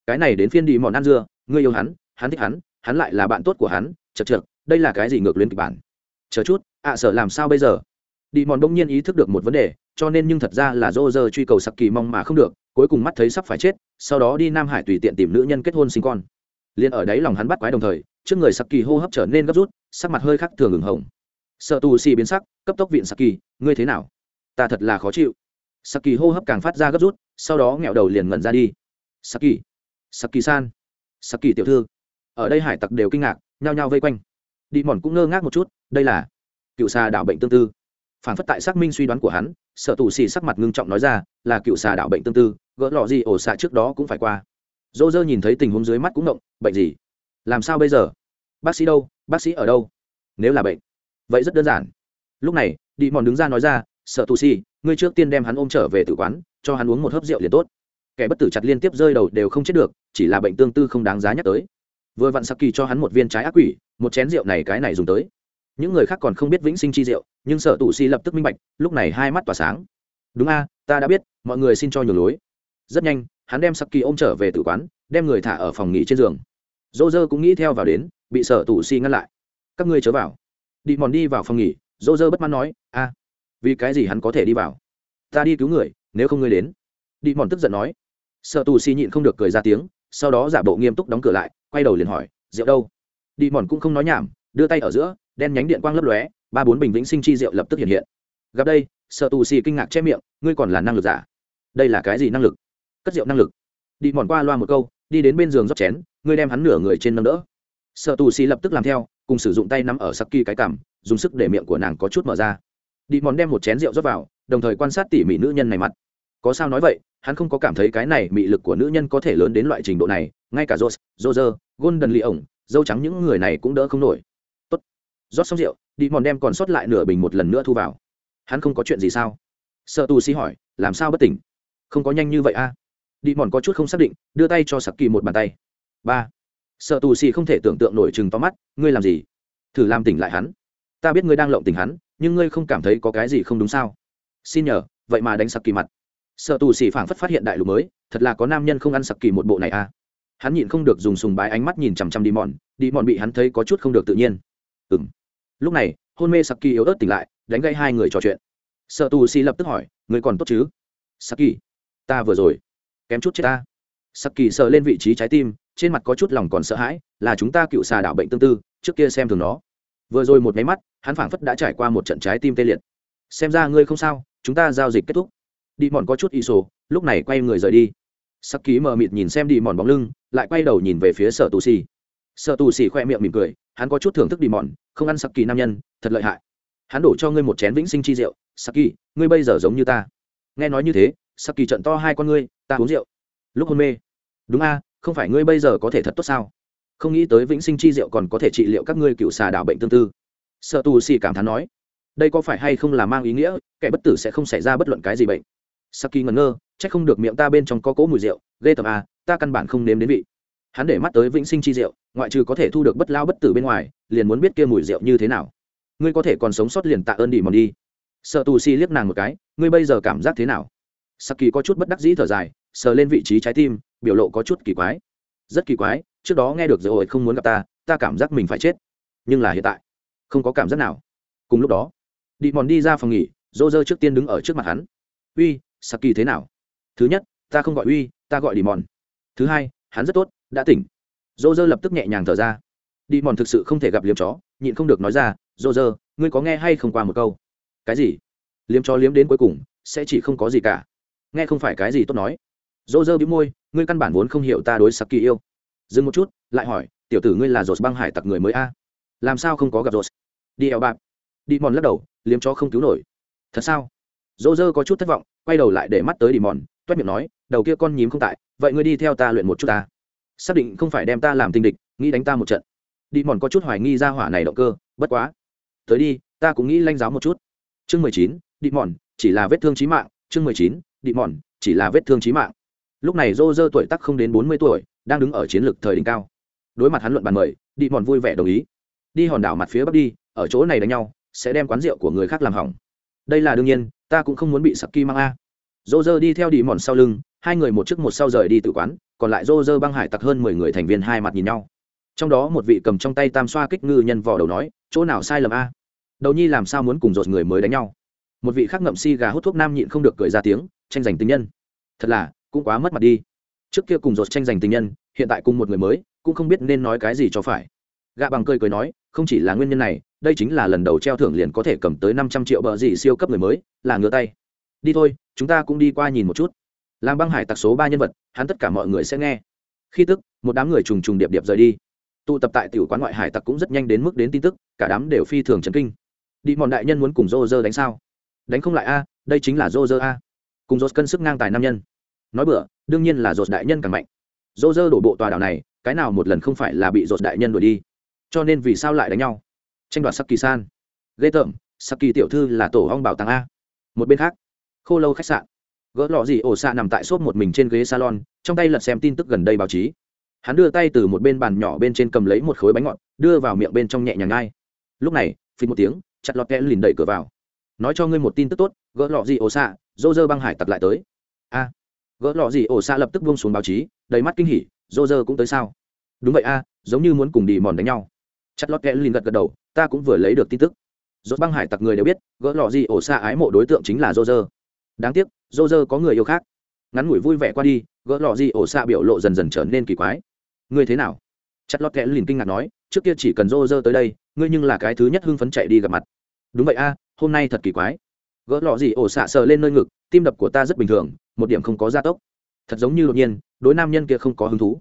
cái này đến phiên đi mòn ăn dưa ngươi yêu hắn hắn thích hắn hắn lại là bạn tốt của hắn chật chật đây là cái gì ngược lên kịch bản? Chờ chút ạ à, sợ làm sao bây giờ? Đi mòn đông nhiên ý thức được một vấn đề, cho nên nhưng thật ra là dô dơ truy cầu sặc kỳ mong mà không được, cuối cùng mắt thấy sắp phải chết, sau đó đi nam hải tùy tiện tìm nữ nhân kết hôn sinh con. Liền ở đấy lòng hắn bắt quái đồng thời, trước người saki hô hấp trở nên gấp rút, sắc mặt hơi khắc thường ửng hồng. Sợ tù xì biến sắc, cấp tốc viện saki, ngươi thế nào? Ta thật là khó chịu. Saki hô hấp càng phát ra gấp rút, sau đó nghẹo đầu liền ngẩn ra đi. Saki saki san saki tiểu thư. Ở đây hải tặc đều kinh ngạc, nhao nhao vây quanh. Đi mòn cũng ngơ ngác một chút, đây là cựu xà đảo bệnh tương tư phản phất tại xác minh suy đoán của hắn sở tù xì sắc mặt ngưng trọng nói ra, là cựu xà đạo bệnh tương tư, gỡ lọ gì ổ xạ trước đó cũng phải qua. Dô dơ nhìn thấy tình huống dưới mắt cũng động bệnh gì? Làm sao bây giờ? Bác sĩ đâu? Bác sĩ ở đâu? Nếu là bệnh, vậy rất đơn giản. Lúc này đi mòn đứng ra nói ra, sợ tù xì, ngươi trước tiên đem hắn ôm trở về tử quán, cho hắn uống một hớp rượu liền tốt. Kẻ bất tử chặt liên tiếp rơi đầu đều không chết được, chỉ là bệnh tương tư không đáng giá nhắc tới. Vừa vặn saki cho hắn một viên trái ác quỷ, một chén rượu này cái này dùng tới. Những người khác còn không biết vĩnh sinh chi rượu nhưng sợ tù si lập tức minh bạch, lúc này hai mắt tỏa sáng. Đúng a, ta đã biết, mọi người xin cho nhường lối. Rất nhanh, hắn đem saki ôm trở về tử quán, đem người thả ở phòng nghỉ trên giường. Dô dơ cũng nghĩ theo vào đến, bị sợ tù si ngăn lại. Các ngươi chớ vào. Đi mòn đi vào phòng nghỉ dô dơ bất mãn nói, a, vì cái gì hắn có thể đi vào? Ta đi cứu người, nếu không ngươi đến. Đi mòn tức giận nói. Sợ tù si nhịn không được cười ra tiếng, sau đó giả bộ nghiêm túc đóng cửa lại, quay đầu liền hỏi, rượu đâu? Đi mòn cũng không nói nhảm, đưa tay ở giữa, đen nhánh điện quang lấp lóe ba bốn bình vĩnh sinh chi rượu lập tức hiện hiện. Gặp đây sợ tù xì kinh ngạc che miệng ngươi còn là năng lực giả? Đây là cái gì năng lực? Cất rượu năng lực? Đi mòn qua loa một câu đi đến bên giường rót chén ngươi đem hắn nửa người trên nâng đỡ. Sợ tù xì lập tức làm theo cùng sử dụng tay nắm ở sắc kỳ cái cảm, dùng sức để miệng của nàng có chút mở ra. Đi mòn đem một chén rượu rót vào đồng thời quan sát tỉ mỉ nữ nhân này mặt. Có sao nói vậy hắn không có cảm thấy cái này mị lực của nữ nhân có thể lớn đến loại trình độ này ngay cả Rose, Roger, Golden Lee ổng, dâu trắng những người này cũng đỡ không nổi. Tốt. Rót xong rượu, đi mòn đem còn sót lại nửa bình một lần nữa thu vào. Hắn không có chuyện gì sao? Sợ tù si hỏi, làm sao bất tỉnh? Không có nhanh như vậy a. À? Đi mòn có chút không xác định, đưa tay cho Saki một bàn tay. Ba. Sợ tù si không thể tưởng tượng nổi chừng to mắt, ngươi làm gì? Thử làm tỉnh lại hắn. Ta biết ngươi đang lộng tỉnh hắn, nhưng ngươi không cảm thấy có cái gì không đúng sao? Xin nhờ, vậy mà đánh Saki mặt sợ tù xỉ phảng phất phát hiện đại lục mới thật là có nam nhân không ăn sặc kỳ một bộ này à hắn nhịn không được dùng sùng bái ánh mắt nhìn chằm chằm đi mòn đi mòn bị hắn thấy có chút không được tự nhiên ừ m lúc này, hôn mê saki yếu ớt tỉnh lại, đánh gây hai người trò chuyện. Sợ tù xỉ lập tức hỏi, người còn tốt chứ? Saki, ta vừa rồi kém chút chết ta. Saki sợ lên vị trí trái tim, trên mặt có chút lòng còn sợ hãi, là chúng ta cựu xà đạo bệnh tương tư, trước kia xem thường nó. Vừa rồi một máy mắt, hắn phảng phất đã trải qua một trận trái tim tê liệt. Xem ra ngươi không sao, chúng ta giao dịch kết thúc. Đi mòn có chút y sổ, lúc này quay người rời đi. Sắc ký mờ mịt nhìn xem đi mòn bóng lưng, lại quay đầu nhìn về phía sở tù xì sở tù xì khoe miệng mỉm cười hắn có chút thưởng thức đi mòn, không ăn sắc kỳ nam nhân, thật lợi hại. Hắn đổ cho ngươi một chén vĩnh sinh chi rượu sắc kỳ ngươi bây giờ giống như ta. Nghe nói như thế sắc kỳ trận to hai con ngươi, ta uống rượu. Lúc hôn mê. Đúng a, không phải ngươi bây giờ có thể thật tốt sao? Không nghĩ tới vĩnh sinh chi rượu còn có thể trị liệu các ngươi cựu xà đảo bệnh tương tư. Sợ tù xì cảm thán nói, đây có phải hay không là mang ý nghĩa, kẻ bất tử sẽ không xảy ra bất luận cái gì bệnh? Saki ngẩn ngơ, chắc không được miệng ta bên trong có cỗ mùi rượu, ghê tầm à ta căn bản không nếm đến vị hắn để mắt tới vĩnh sinh chi rượu ngoại trừ có thể thu được bất lao bất tử bên ngoài, liền muốn biết kia mùi rượu như thế nào. Ngươi có thể còn sống sót liền tạ ơn đi mòn đi. Sợ tù si liếc nàng một cái, ngươi bây giờ cảm giác thế nào? Saki có chút bất đắc dĩ thở dài, sờ lên vị trí trái tim, biểu lộ có chút kỳ quái. Rất kỳ quái, trước đó nghe được rồi không muốn gặp ta ta cảm giác mình phải chết. Nhưng là hiện tại, không có cảm giác nào. Cùng lúc đó, đi mòn đi ra phòng nghỉ dô dơ trước tiên đứng ở trước mặt hắn. Uy saki thế nào? Thứ nhất, ta không gọi uy, ta gọi đi mòn. Thứ hai, hắn rất tốt đã tỉnh. Dô dơ lập tức nhẹ nhàng thở ra. Đi mòn thực sự không thể gặp liếm chó, nhịn không được nói ra dô dơ ngươi có nghe hay không qua một câu? Cái gì? Liếm chó liếm đến cuối cùng, sẽ chỉ không có gì cả. Nghe không phải cái gì tốt nói. Dô dơ bĩu môi, ngươi căn bản vốn không hiểu ta đối saki yêu. Dừng một chút, lại hỏi, tiểu tử ngươi là dột băng hải tặc người mới a? Làm sao không có gặp dột đi eo bạc đi mòn lắc đầu, liếm chó không cứu nổi. Thật sao? Dô dơ có chút thất vọng, quay đầu lại để mắt tới đi mòn, toét miệng nói, đầu kia con nhím không tại, vậy ngươi đi theo ta luyện một chút ta xác định không phải đem ta làm tình địch, nghĩ đánh ta một trận. Đi mòn có chút hoài nghi ra hỏa này động cơ, bất quá. Tới đi, ta cũng nghĩ lanh giáo một chút. Chương mười chín, đi mòn, chỉ là vết thương trí mạng. Chương mười chín, đi mòn, chỉ là vết thương trí mạng. Lúc này dô dơ tuổi tắc không đến bốn mươi tuổi, đang đứng ở chiến lược thời đỉnh cao. Đối mặt hắn luận bàn mời, đi mòn vui vẻ đồng ý. Đi hòn đảo mặt phía bắc đi, ở chỗ này đánh nhau, sẽ đem quán rượu của người khác làm hỏng. Đây là đương nhiên, ta cũng không muốn bị sặc kim mang a. Dô dơ đi theo đi mòn sau lưng, hai người một trước một sau rời đi tự quán còn lại rô rơ băng hải tặc hơn mười người thành viên hai mặt nhìn nhau. Trong đó một vị cầm trong tay tam xoa kích ngư nhân vò đầu nói, chỗ nào sai lầm a? Đầu nhi làm sao muốn cùng dột người mới đánh nhau? Một vị khác ngậm si gà hút thuốc nam nhịn không được cười ra tiếng, tranh giành tình nhân. Thật là, cũng quá mất mặt đi. Trước kia cùng dột tranh giành tình nhân, hiện tại cùng một người mới, cũng không biết nên nói cái gì cho phải. Gạ bằng cười cười nói, không chỉ là nguyên nhân này, đây chính là lần đầu treo thưởng liền có thể cầm tới năm trăm triệu bờ gì siêu cấp người mới, là ngửa tay. Đi thôi, chúng ta cũng đi qua nhìn một chút làm băng hải tặc số ba nhân vật, hắn tất cả mọi người sẽ nghe. Khi tức, một đám người trùng trùng điệp điệp rời đi. Tụ tập tại tiểu quán ngoại hải tặc cũng rất nhanh đến mức đến tin tức, cả đám đều phi thường chấn kinh. Đi mòn đại nhân muốn cùng rô rơ đánh sao? Đánh không lại a, đây chính là rô rơ a. Cùng rô cân sức ngang tài nam nhân. Nói bữa đương nhiên là rô đại nhân càng mạnh. Rô rơ đổ bộ tòa đảo này, cái nào một lần không phải là bị rô đại nhân đuổi đi. Cho nên vì sao lại đánh nhau? Tranh đoạt sắc kỳ san. Ghê tởm sắc kỳ tiểu thư là tổ hong bảo tàng a. Một bên khác, khô lâu khách sạn gỡ lọ gì ổ xạ nằm tại xốp một mình trên ghế salon, trong tay lật xem tin tức gần đây báo chí. Hắn đưa tay từ một bên bàn nhỏ bên trên cầm lấy một khối bánh ngọt, đưa vào miệng bên trong nhẹ nhàng ngay. Lúc này phí một tiếng, chặt lọt kẽ lìn đẩy cửa vào. Nói cho ngươi một tin tức tốt, gỡ lọ gì ổ xạ dô dơ băng hải tặc lại tới. A. Gỡ lọ gì ổ xạ lập tức buông xuống báo chí, đầy mắt kinh hỉ dô dơ cũng tới sao? Đúng vậy a, giống như muốn cùng đi mòn đánh nhau. Chặt lọt kẽ lìn gật gật đầu, ta cũng vừa lấy được tin tức. Dốt băng hải tặc người đều biết, gỡ lọ gì ổ xạ ái mộ đối tượng chính là dô dơ đáng tiếc dô dơ có người yêu khác. Ngắn ngủi vui vẻ qua đi, gỡ lọ gì ổ xạ biểu lộ dần dần trở nên kỳ quái. Ngươi thế nào? Chặt lọt kẽ lìn kinh ngạc nói, trước kia chỉ cần dô dơ tới đây, ngươi nhưng là cái thứ nhất hưng phấn chạy đi gặp mặt. Đúng vậy a, hôm nay thật kỳ quái. Gỡ lọ gì ổ xạ sờ lên nơi ngực, tim đập của ta rất bình thường, một điểm không có gia tốc. Thật giống như đột nhiên, đối nam nhân kia không có hứng thú.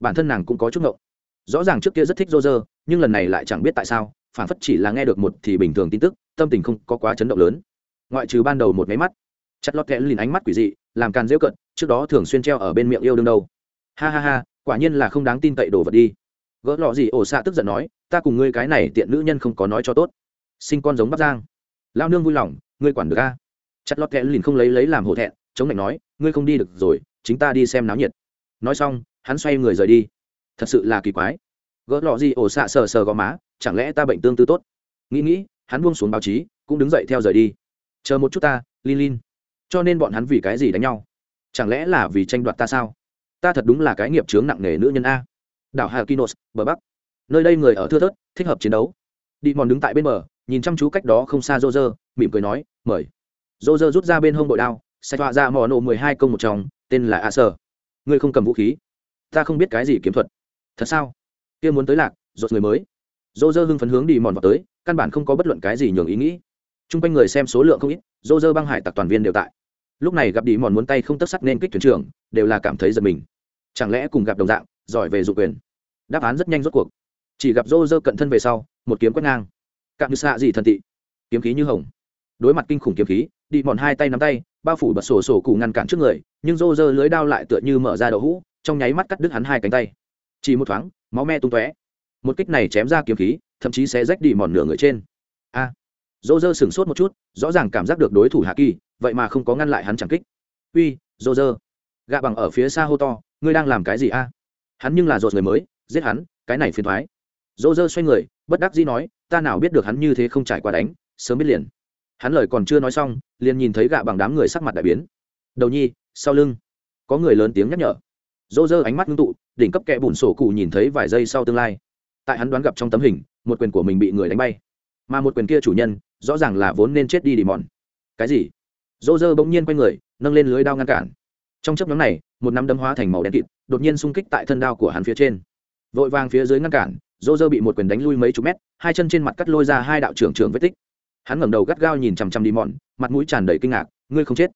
Bản thân nàng cũng có chút ngộng. Rõ ràng trước kia rất thích dô dơ nhưng lần này lại chẳng biết tại sao phản phất chỉ là nghe được một thì bình thường tin tức, tâm tình không có quá chấn động lớn. Ngoại trừ ban đầu một máy mắt chặt lọt kẽ lìn ánh mắt quỷ dị, làm càn rêu cận trước đó thường xuyên treo ở bên miệng yêu đương đâu. Ha ha ha, quả nhiên là không đáng tin cậy đồ vật đi. Gỡ lọ gì ổ xạ tức giận nói, ta cùng ngươi cái này tiện nữ nhân không có nói cho tốt. Sinh con giống bắc giang. Lao nương vui lòng, ngươi quản được a. Chặt lọt kẽ lìn không lấy lấy làm hổ thẹn, chống lạnh nói, ngươi không đi được rồi, chính ta đi xem náo nhiệt. Nói xong, hắn xoay người rời đi. Thật sự là kỳ quái. Gỡ lọ gì ổ xạ sờ sờ gò má, chẳng lẽ ta bệnh tương tư tốt? Nghĩ nghĩ, hắn buông xuống báo chí, cũng đứng dậy theo rời đi. Chờ một chút ta, lin lin cho nên bọn hắn vì cái gì đánh nhau? Chẳng lẽ là vì tranh đoạt ta sao? Ta thật đúng là cái nghiệp chướng nặng nề nữ nhân a. Đảo hà kinos, bờ bắc. Nơi đây người ở thưa thớt, thích hợp chiến đấu. Đi mòn đứng tại bên bờ, nhìn chăm chú cách đó không xa rô rơ mỉm cười nói, mời. Rô rơ rút ra bên hông bội đao xạch họa ra mò nổ mười hai công một chồng tên là a sơ. Ngươi không cầm vũ khí? Ta không biết cái gì kiếm thuật. Thật sao? Kia muốn tới lạc rột người mới. Rô rơ hưng phấn hướng đi mòn vào tới, căn bản không có bất luận cái gì nhường ý nghĩ t r u n g quanh người xem số lượng không ít dô dơ băng hải tặc toàn viên đều tại. Lúc này gặp đi mòn muốn tay không tất sắt nên kích thuyền trưởng đều là cảm thấy giật mình. Chẳng lẽ cùng gặp đồng dạng giỏi về dụ quyền? Đáp án rất nhanh rốt cuộc. Chỉ gặp dô dơ cận thân về sau một kiếm quét ngang. Cạm như xạ gì thần tị. Kiếm khí như hồng. Đối mặt kinh khủng kiếm khí đi mòn hai tay nắm tay bao phủ bật sổ sổ cụ ngăn cản trước người nhưng dô dơ lưới đao lại tựa như mở ra đậu hũ trong nháy mắt cắt đứt hắn hai cánh tay. Chỉ một thoáng máu me tung tóe. Một kích này chém ra kiếm khí thậm chí sẽ rách đi mòn nửa người trên. A! à, dô dơ sửng sốt một chút, rõ ràng cảm giác được đối thủ hạ kỳ, vậy mà không có ngăn lại hắn chẳng kích. Uy dô dơ. Gạ bằng ở phía xa hô to, ngươi đang làm cái gì a? Hắn nhưng là dột người mới, giết hắn, cái này phiền thoái. Dô dơ xoay người, bất đắc dĩ nói, ta nào biết được hắn như thế không trải qua đánh, sớm biết liền. Hắn lời còn chưa nói xong, liền nhìn thấy gạ bằng đám người sắc mặt đại biến. Đầu nhi, sau lưng. Có người lớn tiếng nhắc nhở. Dô dơ ánh mắt ngưng tụ, đỉnh cấp kẹ bùn sổ cụ nhìn thấy vài giây sau tương lai. Tại hắn đoán gặp trong tấm hình, một quyền của mình bị người đánh bay. Mà một quyền kia chủ nhân rõ ràng là vốn nên chết đi đi mòn. Cái gì? Dô dơ bỗng nhiên quay người, nâng lên lưới đao ngăn cản. Trong chấp nhóm này, một nắm đấm hóa thành màu đen kịt, đột nhiên xung kích tại thân đao của hắn phía trên. Vội vàng phía dưới ngăn cản dô dơ bị một quyền đánh lui mấy chục mét, hai chân trên mặt cắt lôi ra hai đạo trưởng trưởng vết tích. Hắn ngẩng đầu gắt gao nhìn chằm chằm đi mòn, mặt mũi tràn đầy kinh ngạc, ngươi không chết?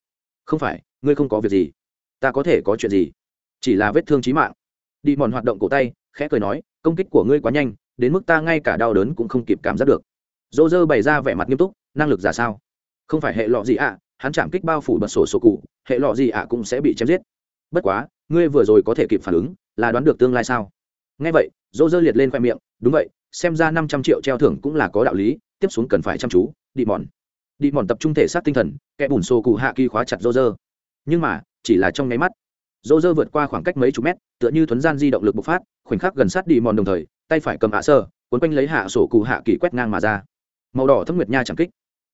Không phải, ngươi không có việc gì. Ta có thể có chuyện gì? Chỉ là vết thương trí mạng. Đi mòn hoạt động cổ tay, khẽ cười nói, công kích của ngươi quá nhanh, đến mức ta ngay cả đau đớn cũng không kịp cảm giác được dô dơ bày ra vẻ mặt nghiêm túc, năng lực giả sao? Không phải hệ lọ gì ạ, hắn chạm kích bao phủ bật sổ sổ cụ, hệ lọ gì ạ cũng sẽ bị chém giết. Bất quá, ngươi vừa rồi có thể kịp phản ứng, là đoán được tương lai sao? Ngay vậy dô dơ liệt lên khoe miệng, đúng vậy, xem ra năm trăm triệu treo thưởng cũng là có đạo lý, tiếp xuống cần phải chăm chú, đi mòn. Đi mòn tập trung thể xác tinh thần, kẻ bùn sổ cụ hạ kỳ khóa chặt dô dơ. Nhưng mà, chỉ là trong nháy mắt dô dơ vượt qua khoảng cách mấy chục mét, tựa như thuấn gian di động lực bộc phát, khoảnh khắc gần sát đi mòn đồng thời, tay phải cầm hạ sơ, cuốn quanh lấy hạ sổ cụ hạ kỳ quét ngang mà ra màu đỏ thâm nguyệt nha chẳng kích.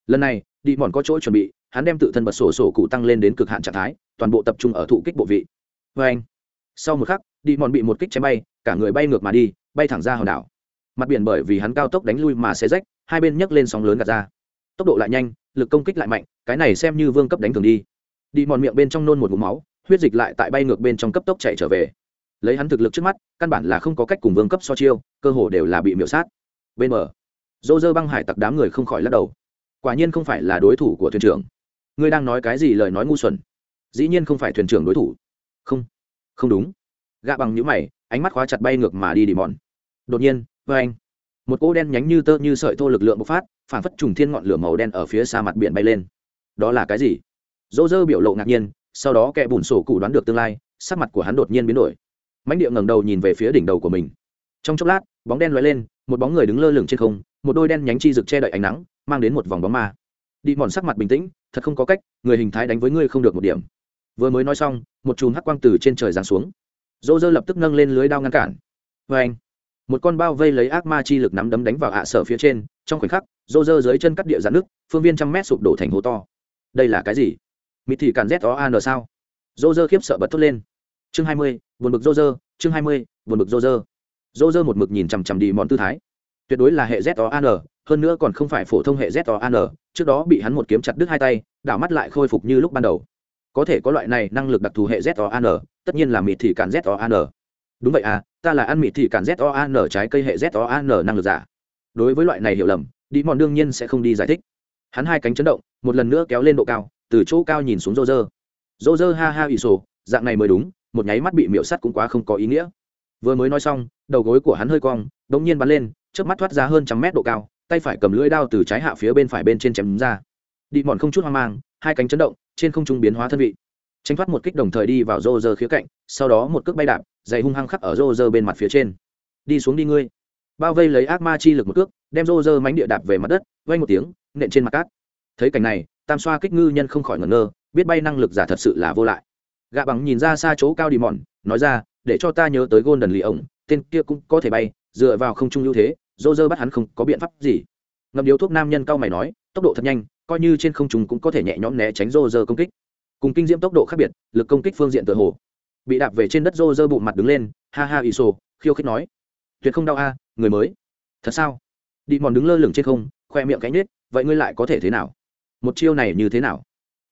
Lần này đi mòn có chỗ chuẩn bị, hắn đem tự thân bật sổ sổ cụ tăng lên đến cực hạn trạng thái, toàn bộ tập trung ở thụ kích bộ vị. Vê anh, sau một khắc đi mòn bị một kích chém bay, cả người bay ngược mà đi, bay thẳng ra hòn đảo. Mặt biển bởi vì hắn cao tốc đánh lui mà xé rách, hai bên nhấc lên sóng lớn gạt ra. Tốc độ lại nhanh, lực công kích lại mạnh, cái này xem như vương cấp đánh thường đi. Đi mòn miệng bên trong nôn một mũ máu, huyết dịch lại tại bay ngược bên trong cấp tốc chạy trở về. Lấy hắn thực lực trước mắt, căn bản là không có cách cùng vương cấp so chiêu, cơ hồ đều là bị miễu sát. Bên mở dô dơ băng hải tặc đám người không khỏi lắc đầu. Quả nhiên không phải là đối thủ của thuyền trưởng. Ngươi đang nói cái gì lời nói ngu xuẩn? Dĩ nhiên không phải thuyền trưởng đối thủ. Không. Không đúng. Gạ bằng nhũ mày, ánh mắt khóa chặt bay ngược mà đi đi mòn đột nhiên vê anh. Một cỗ đen nhánh như tơ như sợi thô lực lượng bộc phát, phản phất trùng thiên ngọn lửa màu đen ở phía xa mặt biển bay lên. Đó là cái gì? Dỗ dơ biểu lộ ngạc nhiên, sau đó kẻ bùn sổ cụ đoán được tương lai, sắc mặt của hắn đột nhiên biến đổi. Mãnh địa ngẩng đầu nhìn về phía đỉnh đầu của mình. Trong chốc lát, bóng đen lóe lên một bóng người đứng lơ lửng trên không, một đôi đen nhánh chi rực che đậy ánh nắng, mang đến một vòng bóng ma. Đi mòn sắc mặt bình tĩnh, thật không có cách, người hình thái đánh với ngươi không được một điểm. Vừa mới nói xong, một chùm hắc quang từ trên trời giáng xuống. Dô dơ lập tức nâng lên lưới đao ngăn cản. Vê anh, một con bao vây lấy ác ma chi lực nắm đấm đánh vào hạ sở phía trên, trong khoảnh khắc dô dơ dưới chân cắt địa giãn nước, phương viên trăm mét sụp đổ thành hố to. Đây là cái gì? Mịt thị cản z o an sao? Dô dơ khiếp sợ bật thốt lên. Chương hai mươi, buồn bực dô dơ chương hai mươi, buồn bực dô dơ dô dơ một mực nhìn chằm chằm đi mòn tư thái. Tuyệt đối là hệ z o an hơn nữa còn không phải phổ thông hệ z o an trước đó bị hắn một kiếm chặt đứt hai tay, đảo mắt lại khôi phục như lúc ban đầu. Có thể có loại này năng lực đặc thù hệ z o an tất nhiên là mịt thị cản z o an đúng vậy à ta là ăn mịt thị cản z o an trái cây hệ z o an năng lực giả. Đối với loại này hiểu lầm, đi mòn đương nhiên sẽ không đi giải thích. Hắn hai cánh chấn động, một lần nữa kéo lên độ cao, từ chỗ cao nhìn xuống rô rơ rô rơ ha ha ỷ sổ, dạng này mới đúng, một nháy mắt bị miễu sắt cũng quá không có ý nghĩa vừa mới nói xong, đầu gối của hắn hơi cong đ ỗ n g nhiên bắn lên trước mắt thoát ra hơn trăm mét độ cao, tay phải cầm lưỡi đao từ trái hạ phía bên phải bên trên chém ra. Đi mòn không chút hoang mang, hai cánh chấn động, trên không trung biến hóa thân vị. Tranh thoát một kích đồng thời đi vào rô rơ khía cạnh, sau đó một cước bay đạp, dày hung hăng khắc ở rô rơ bên mặt phía trên. Đi xuống đi ngươi. Bao vây lấy ác ma chi lực một cước, đem rô rơ mánh địa đạp về mặt đất vay một tiếng, nện trên mặt cát. Thấy cảnh này, tam xoa kích ngư nhân không khỏi ngẩn ngơ, biết bay năng lực giả thật sự là vô lại. Gạ bằng nhìn ra xa chỗ cao đi mòn, nói ra để cho ta nhớ tới Golden đần lì ổng tên kia cũng có thể bay dựa vào không trung ưu thế dô dơ bắt hắn không có biện pháp gì. Ngâm điếu thuốc nam nhân cao mày nói tốc độ thật nhanh coi như trên không trung cũng có thể nhẹ nhõm né tránh dô dơ công kích. Cùng kinh diễm tốc độ khác biệt lực công kích phương diện tự hồ. Bị đạp về trên đất dô dơ bụng mặt đứng lên ha ha iso, khiêu khích nói tuyệt không đau a người mới. Thật sao? Đi mòn đứng lơ lửng trên không khoe miệng cánh nết vậy ngươi lại có thể thế nào? Một chiêu này như thế nào?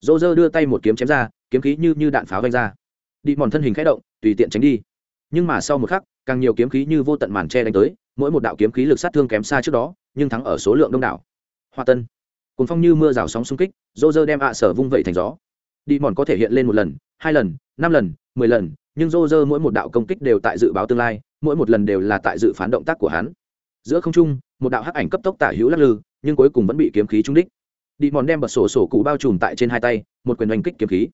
Dô dơ đưa tay một kiếm chém ra kiếm khí như như đạn pháo vanh ra đi mòn thân hình khẽ động, tùy tiện tránh đi. Nhưng mà sau một khắc, càng nhiều kiếm khí như vô tận màn tre đánh tới, mỗi một đạo kiếm khí lực sát thương kém xa trước đó, nhưng thắng ở số lượng đông đảo. Hoa tân cùng phong như mưa rào sóng xung kích dô dơ đem ạ sở vung vẩy thành gió. Đi mòn có thể hiện lên một lần, hai lần, năm lần, mười lần, nhưng dô dơ mỗi một đạo công kích đều tại dự báo tương lai, mỗi một lần đều là tại dự phán động tác của hắn. Giữa không trung, một đạo hắc ảnh cấp tốc tả hữu lắc lư, nhưng cuối cùng vẫn bị kiếm khí trúng đích. Đi mòn đem bật sổ sổ cụ bao trùm tại trên hai tay, một quyền đánh kích kiếm khí.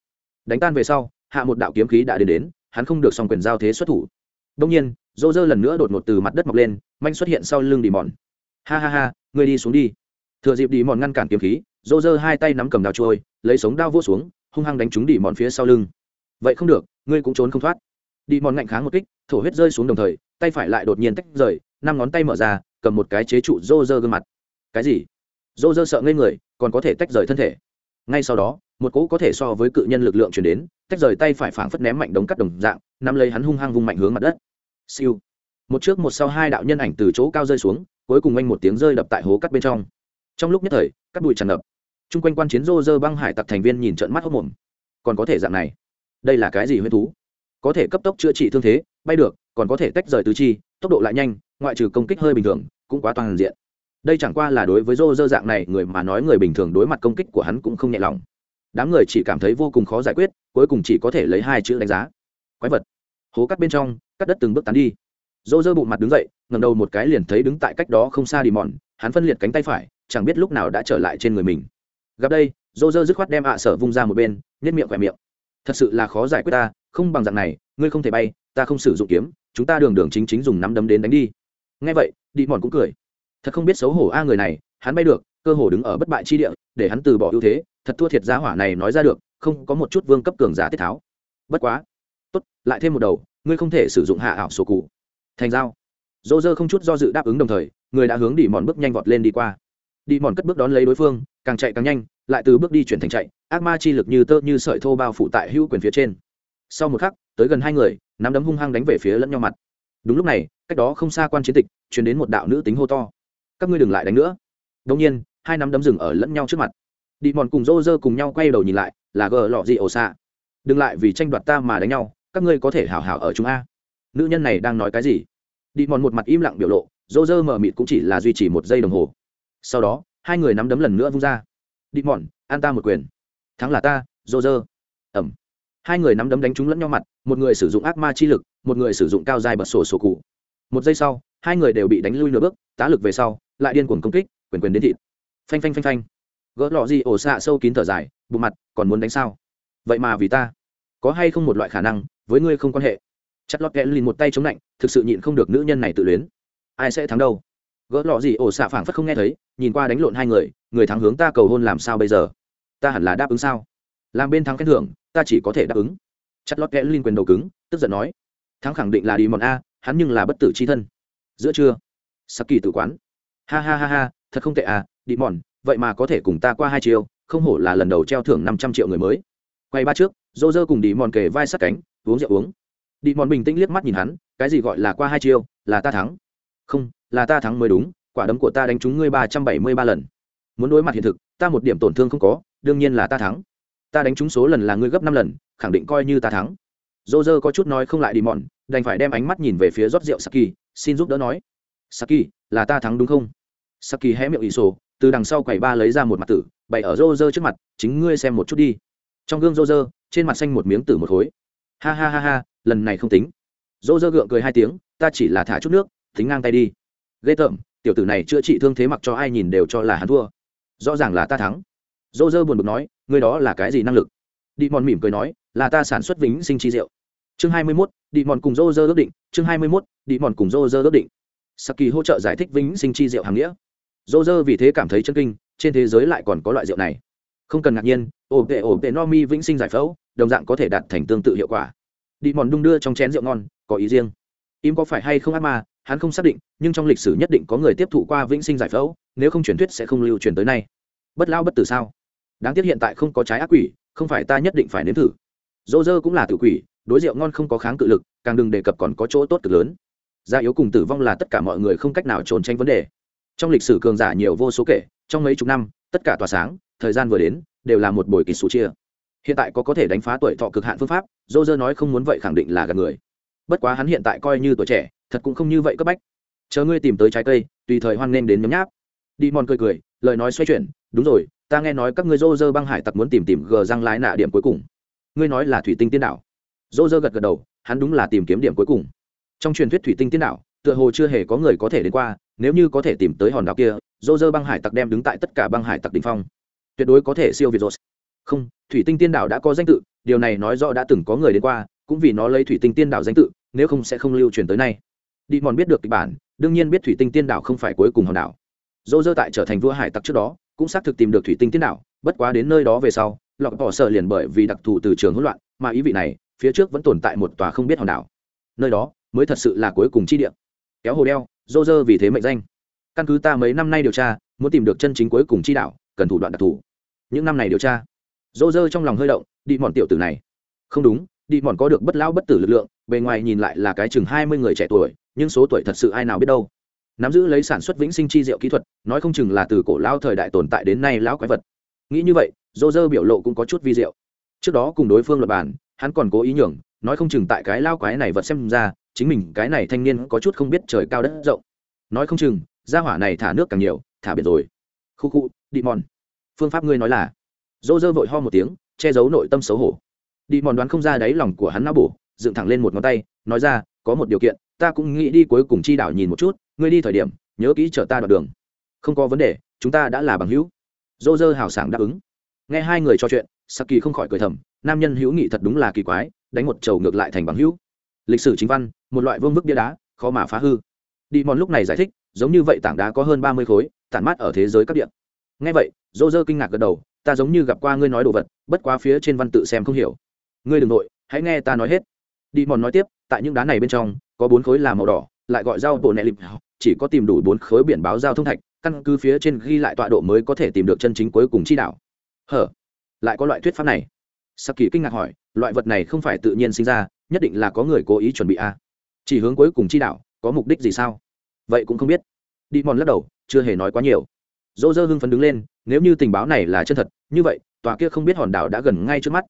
Đánh tan về sau hạ một đạo kiếm khí đã đến đến, hắn không được song quyền giao thế xuất thủ. Đông nhiên dô dơ lần nữa đột ngột từ mặt đất mọc lên, manh xuất hiện sau lưng đi mòn ha ha ha, người đi xuống đi. Thừa dịp đi mòn ngăn cản kiếm khí dô dơ hai tay nắm cầm đào trôi, lấy sống đao vô xuống, hung hăng đánh trúng đi mòn phía sau lưng. Vậy không được, ngươi cũng trốn không thoát. Đi mòn ngạnh kháng một kích, thổ huyết rơi xuống đồng thời, tay phải lại đột nhiên tách rời, năm ngón tay mở ra, cầm một cái chế trụ dô dơ gương mặt. Cái gì? Dô dơ sợ ngây người, còn có thể tách rời thân thể. Ngay sau đó một cỗ có thể so với cự nhân lực lượng chuyển đến, tách rời tay phải phảng phất ném mạnh đống cắt đồng dạng, nắm lấy hắn hung hăng vung mạnh hướng mặt đất. Siêu. Một trước một sau hai đạo nhân ảnh từ chỗ cao rơi xuống, cuối cùng anh một tiếng rơi đập tại hố cắt bên trong. Trong lúc nhất thời, cắt bụi tràn ngập. Chung quanh quan chiến rô rơ băng hải tặc thành viên nhìn trận mắt hốc mồm còn có thể dạng này? Đây là cái gì huyết thú? Có thể cấp tốc chữa trị thương thế, bay được, còn có thể tách rời tứ chi, tốc độ lại nhanh, ngoại trừ công kích hơi bình thường, cũng quá toàn diện. Đây chẳng qua là đối với rô rơ dạng này, người mà nói người bình thường đối mặt công kích của hắn cũng không nhẹ lòng đám người chỉ cảm thấy vô cùng khó giải quyết, cuối cùng chỉ có thể lấy hai chữ đánh giá. Quái vật. Hố cắt bên trong, cắt đất từng bước tán đi. Dỗ dơ bộ mặt đứng dậy ngầm đầu một cái liền thấy đứng tại cách đó không xa đi mòn hắn phân liệt cánh tay phải, chẳng biết lúc nào đã trở lại trên người mình. Gặp đây dỗ dơ dứt khoát đem ạ sở vung ra một bên nhét miệng khỏe miệng. Thật sự là khó giải quyết ta, không bằng dạng này, ngươi không thể bay, ta không sử dụng kiếm, chúng ta đường đường chính chính dùng nắm đấm đến đánh đi. Ngay vậy đi mòn cũng cười. Thật không biết xấu hổ a người này, hắn bay được, cơ hồ đứng ở bất bại chi địa, để hắn từ bỏ ưu thế thật thua thiệt giá hỏa này nói ra được, không có một chút vương cấp cường giả tiết tháo. Bất quá. Tốt, lại thêm một đầu, ngươi không thể sử dụng hạ ảo sổ cụ. Thành dao dô dơ không chút do dự đáp ứng đồng thời, người đã hướng đi mòn bước nhanh vọt lên đi qua. Đi mòn cất bước đón lấy đối phương, càng chạy càng nhanh, lại từ bước đi chuyển thành chạy, ác ma chi lực như tơ như sợi thô bao phủ tại hữu quyền phía trên. Sau một khắc, tới gần hai người, nắm đấm hung hăng đánh về phía lẫn nhau mặt. Đúng lúc này, cách đó không xa quan chiến tịch chuyển đến một đạo nữ tính hô to. Các ngươi đừng lại đánh nữa. Đông nhiên, hai nắm đấm rừng ở lẫn nhau trước mặt đi mòn cùng rô rơ cùng nhau quay đầu nhìn lại, là gờ lọ gì ổ xạ. Đừng lại vì tranh đoạt ta mà đánh nhau, các ngươi có thể hảo hảo ở chúng a. Nữ nhân này đang nói cái gì? Đi mòn một mặt im lặng biểu lộ, rô rơ mờ mịt cũng chỉ là duy trì một giây đồng hồ. Sau đó, hai người nắm đấm lần nữa vung ra. Đi mòn, an ta một quyền. Thắng là ta, rô rơ. Ẩm. Hai người nắm đấm đánh trúng lẫn nhau mặt, một người sử dụng ác ma chi lực, một người sử dụng cao dài bật sổ sổ cụ. Một giây sau, hai người đều bị đánh lui nửa bước, tá lực về sau, lại điên cuồng công kích, quyền quyền đến thịt. Phanh phanh phanh phanh gỡ lọ gì ổ xạ sâu kín thở dài bộ mặt, còn muốn đánh sao? Vậy mà vì ta. Có hay không một loại khả năng, với ngươi không quan hệ. Chặt lọt kẽ lìn một tay chống lạnh, thực sự nhịn không được nữ nhân này tự luyến. Ai sẽ thắng đâu? Gỡ lọ gì ổ xạ phảng phất không nghe thấy, nhìn qua đánh lộn hai người người thắng hướng ta cầu hôn làm sao bây giờ? Ta hẳn là đáp ứng sao? Làm bên thắng khen thưởng, ta chỉ có thể đáp ứng. Chặt lọt kẽ lìn quyền đầu cứng, tức giận nói. Thắng khẳng định là đi mòn a, hắn nhưng là bất tử c h i thân. Giữa trưa sắc kỳ tử quán. Ha ha ha ha, thật không tệ à đi mòn vậy mà có thể cùng ta qua hai chiều không hổ là lần đầu treo thưởng năm trăm triệu người mới. Quay ba trước, dô dơ cùng đi mòn kề vai sát cánh, uống rượu uống. Đi mòn bình tĩnh liếc mắt nhìn hắn, cái gì gọi là qua hai chiêu, là ta thắng. Không, là ta thắng mới đúng, quả đấm của ta đánh trúng ngươi ba trăm bảy mươi ba lần. Muốn đối mặt hiện thực, ta một điểm tổn thương không có, đương nhiên là ta thắng. Ta đánh trúng số lần là ngươi gấp năm lần, khẳng định coi như ta thắng. Dô dơ có chút nói không lại đi mòn đành phải đem ánh mắt nhìn về phía rót rượu saki, xin giúp đỡ nói. Saki, là ta thắng đúng không? Saki hé miệng ỷ sổ từ đằng sau quầy ba lấy ra một mặt tử bày ở rô rơ trước mặt chính ngươi xem một chút đi. Trong gương rô rơ trên mặt xanh một miếng tử một khối. Ha ha ha ha lần này không tính. Rô rơ gượng cười hai tiếng ta chỉ là thả chút nước tính ngang tay đi. Ghê tởm tiểu tử này chữa trị thương thế mặc cho ai nhìn đều cho là hắn thua. Rõ ràng là ta thắng. Rô rơ buồn bực nói ngươi đó là cái gì năng lực? Đi mòn mỉm cười nói là ta sản xuất vĩnh sinh chi rượu. Chương hai mươi 21, đi mòn cùng rô rơ ước định. Chương hai mươi 21, đi mòn cùng rô rơ ước định. Saki hỗ trợ giải thích vĩnh sinh chi rượu hàng nghĩa dô dơ vì thế cảm thấy chân kinh, trên thế giới lại còn có loại rượu này. Không cần ngạc nhiên, ổ tệ ổ tệ no mi vĩnh sinh giải phẫu, đồng dạng có thể đạt thành tương tự hiệu quả. Đi mòn đung đưa trong chén rượu ngon, có ý riêng. Im có phải hay không ác ma, hắn không xác định, nhưng trong lịch sử nhất định có người tiếp thụ qua vĩnh sinh giải phẫu, nếu không truyền thuyết sẽ không lưu truyền tới nay. Bất lao bất tử sao? Đáng tiếc hiện tại không có trái ác quỷ, không phải ta nhất định phải nếm thử. Dô dơ cũng là tự quỷ, đối rượu ngon không có kháng cự lực, càng đừng đề cập còn có chỗ tốt cực lớn. Gia yếu cùng tử vong là tất cả mọi người không cách nào trốn tránh vấn đề trong lịch sử cường giả nhiều vô số kể, trong mấy chục năm, tất cả tỏa sáng, thời gian vừa đến, đều là một buổi kỳ số chia. Hiện tại có có thể đánh phá tuổi thọ cực hạn phương pháp dô dơ nói không muốn vậy khẳng định là gần người. Bất quá hắn hiện tại coi như tuổi trẻ, thật cũng không như vậy cấp bách. Chờ ngươi tìm tới trái cây, tùy thời hoan nghênh đến nhấm nháp. Đi mòn cười cười, lời nói xoay chuyển, đúng rồi, ta nghe nói các ngươi dô dơ băng hải tặc muốn tìm tìm gờ răng lái nạ điểm cuối cùng. Ngươi nói là thủy tinh tiên đảo dô dơ gật gật đầu, hắn đúng là tìm kiếm điểm cuối cùng. Trong truyền thuyết thủy tinh tiên đảo tựa hồ chưa hề có người có thể đến qua nếu như có thể tìm tới hòn đảo kia, dô dơ băng hải tặc đem đứng tại tất cả băng hải tặc đình phong. Tuyệt đối có thể siêu việt rồi. Không, thủy tinh tiên đảo đã có danh tự, điều này nói rõ đã từng có người đến qua, cũng vì nó lấy thủy tinh tiên đảo danh tự, nếu không sẽ không lưu truyền tới nay. Đi mòn biết được kịch bản, đương nhiên biết thủy tinh tiên đảo không phải cuối cùng hòn đảo. Dô dơ tại trở thành vua hải tặc trước đó, cũng xác thực tìm được thủy tinh tiên đảo, bất quá đến nơi đó về sau, lọc bỏ sợ liền bởi vì đặc thù từ trường hỗn loạn, mà ý vị này, phía trước vẫn tồn tại một tòa không biết hòn đảo. Nơi đó mới thật sự là cuối cùng chi địa. Kéo hồ đeo dô dơ vì thế mệnh danh. Căn cứ ta mấy năm nay điều tra, muốn tìm được chân chính cuối cùng chi đạo, cần thủ đoạn đặc thù. Những năm này điều tra, dô dơ trong lòng hơi động, đi mòn tiểu tử này. Không đúng, đi mòn có được bất lão bất tử lực lượng, bề ngoài nhìn lại là cái chừng hai mươi người trẻ tuổi, nhưng số tuổi thật sự ai nào biết đâu. Nắm giữ lấy sản xuất vĩnh sinh chi diệu kỹ thuật, nói không chừng là từ cổ lao thời đại tồn tại đến nay lão quái vật. Nghĩ như vậy, dô dơ biểu lộ cũng có chút vi diệu. Trước đó cùng đối phương luật bản hắn còn cố ý nhường, nói không chừng tại cái lao quái này vật xem ra chính mình cái này thanh niên có chút không biết trời cao đất rộng. Nói không chừng ra hỏa này thả nước càng nhiều, thả biển rồi. Khu khu, đi mòn. Phương pháp ngươi nói là. Dô dơ vội ho một tiếng, che giấu nội tâm xấu hổ. Đi mòn đoán không ra đáy lòng của hắn não bổ, dựng thẳng lên một ngón tay, nói ra, có một điều kiện, ta cũng nghĩ đi cuối cùng chi đảo nhìn một chút, ngươi đi thời điểm, nhớ kỹ chở ta đoạn đường. Không có vấn đề, chúng ta đã là bằng hữu. Dô dơ hào sảng đáp ứng. Nghe hai người trò chuyện, saki không khỏi cười thầm, nam nhân hữu nghị thật đúng là kỳ quái, đánh một trầu ngược lại thành bằng hữu lịch sử chính văn, một loại vương vức bia đá, khó mà phá hư. Đi mòn lúc này giải thích, giống như vậy tảng đá có hơn ba mươi khối, tản mát ở thế giới các điện ngay vậy dô dơ kinh ngạc gật đầu, ta giống như gặp qua ngươi nói đồ vật, bất quá phía trên văn tự xem không hiểu. Ngươi đ ừ n g nội, hãy nghe ta nói hết. Đi mòn nói tiếp, tại những đá này bên trong, có bốn khối là màu đỏ, lại gọi dao bộ nẹ lịp, chỉ có tìm đủ bốn khối biển báo giao thông thạch, căn cứ phía trên ghi lại tọa độ mới có thể tìm được chân chính cuối cùng chi đạo. Hở, lại có loại thuyết pháp này. Sắc kỳ kinh ngạc hỏi, loại vật này không phải tự nhiên sinh ra nhất định là có người cố ý chuẩn bị a. À? chỉ hướng cuối cùng chi đạo, có mục đích gì sao? Vậy cũng không biết. Đi mòn lắc đầu, chưa hề nói quá nhiều. Dỗ dơ hưng phấn đứng lên, nếu như tình báo này là chân thật, như vậy, tòa kia không biết hòn đảo đã gần ngay trước mắt.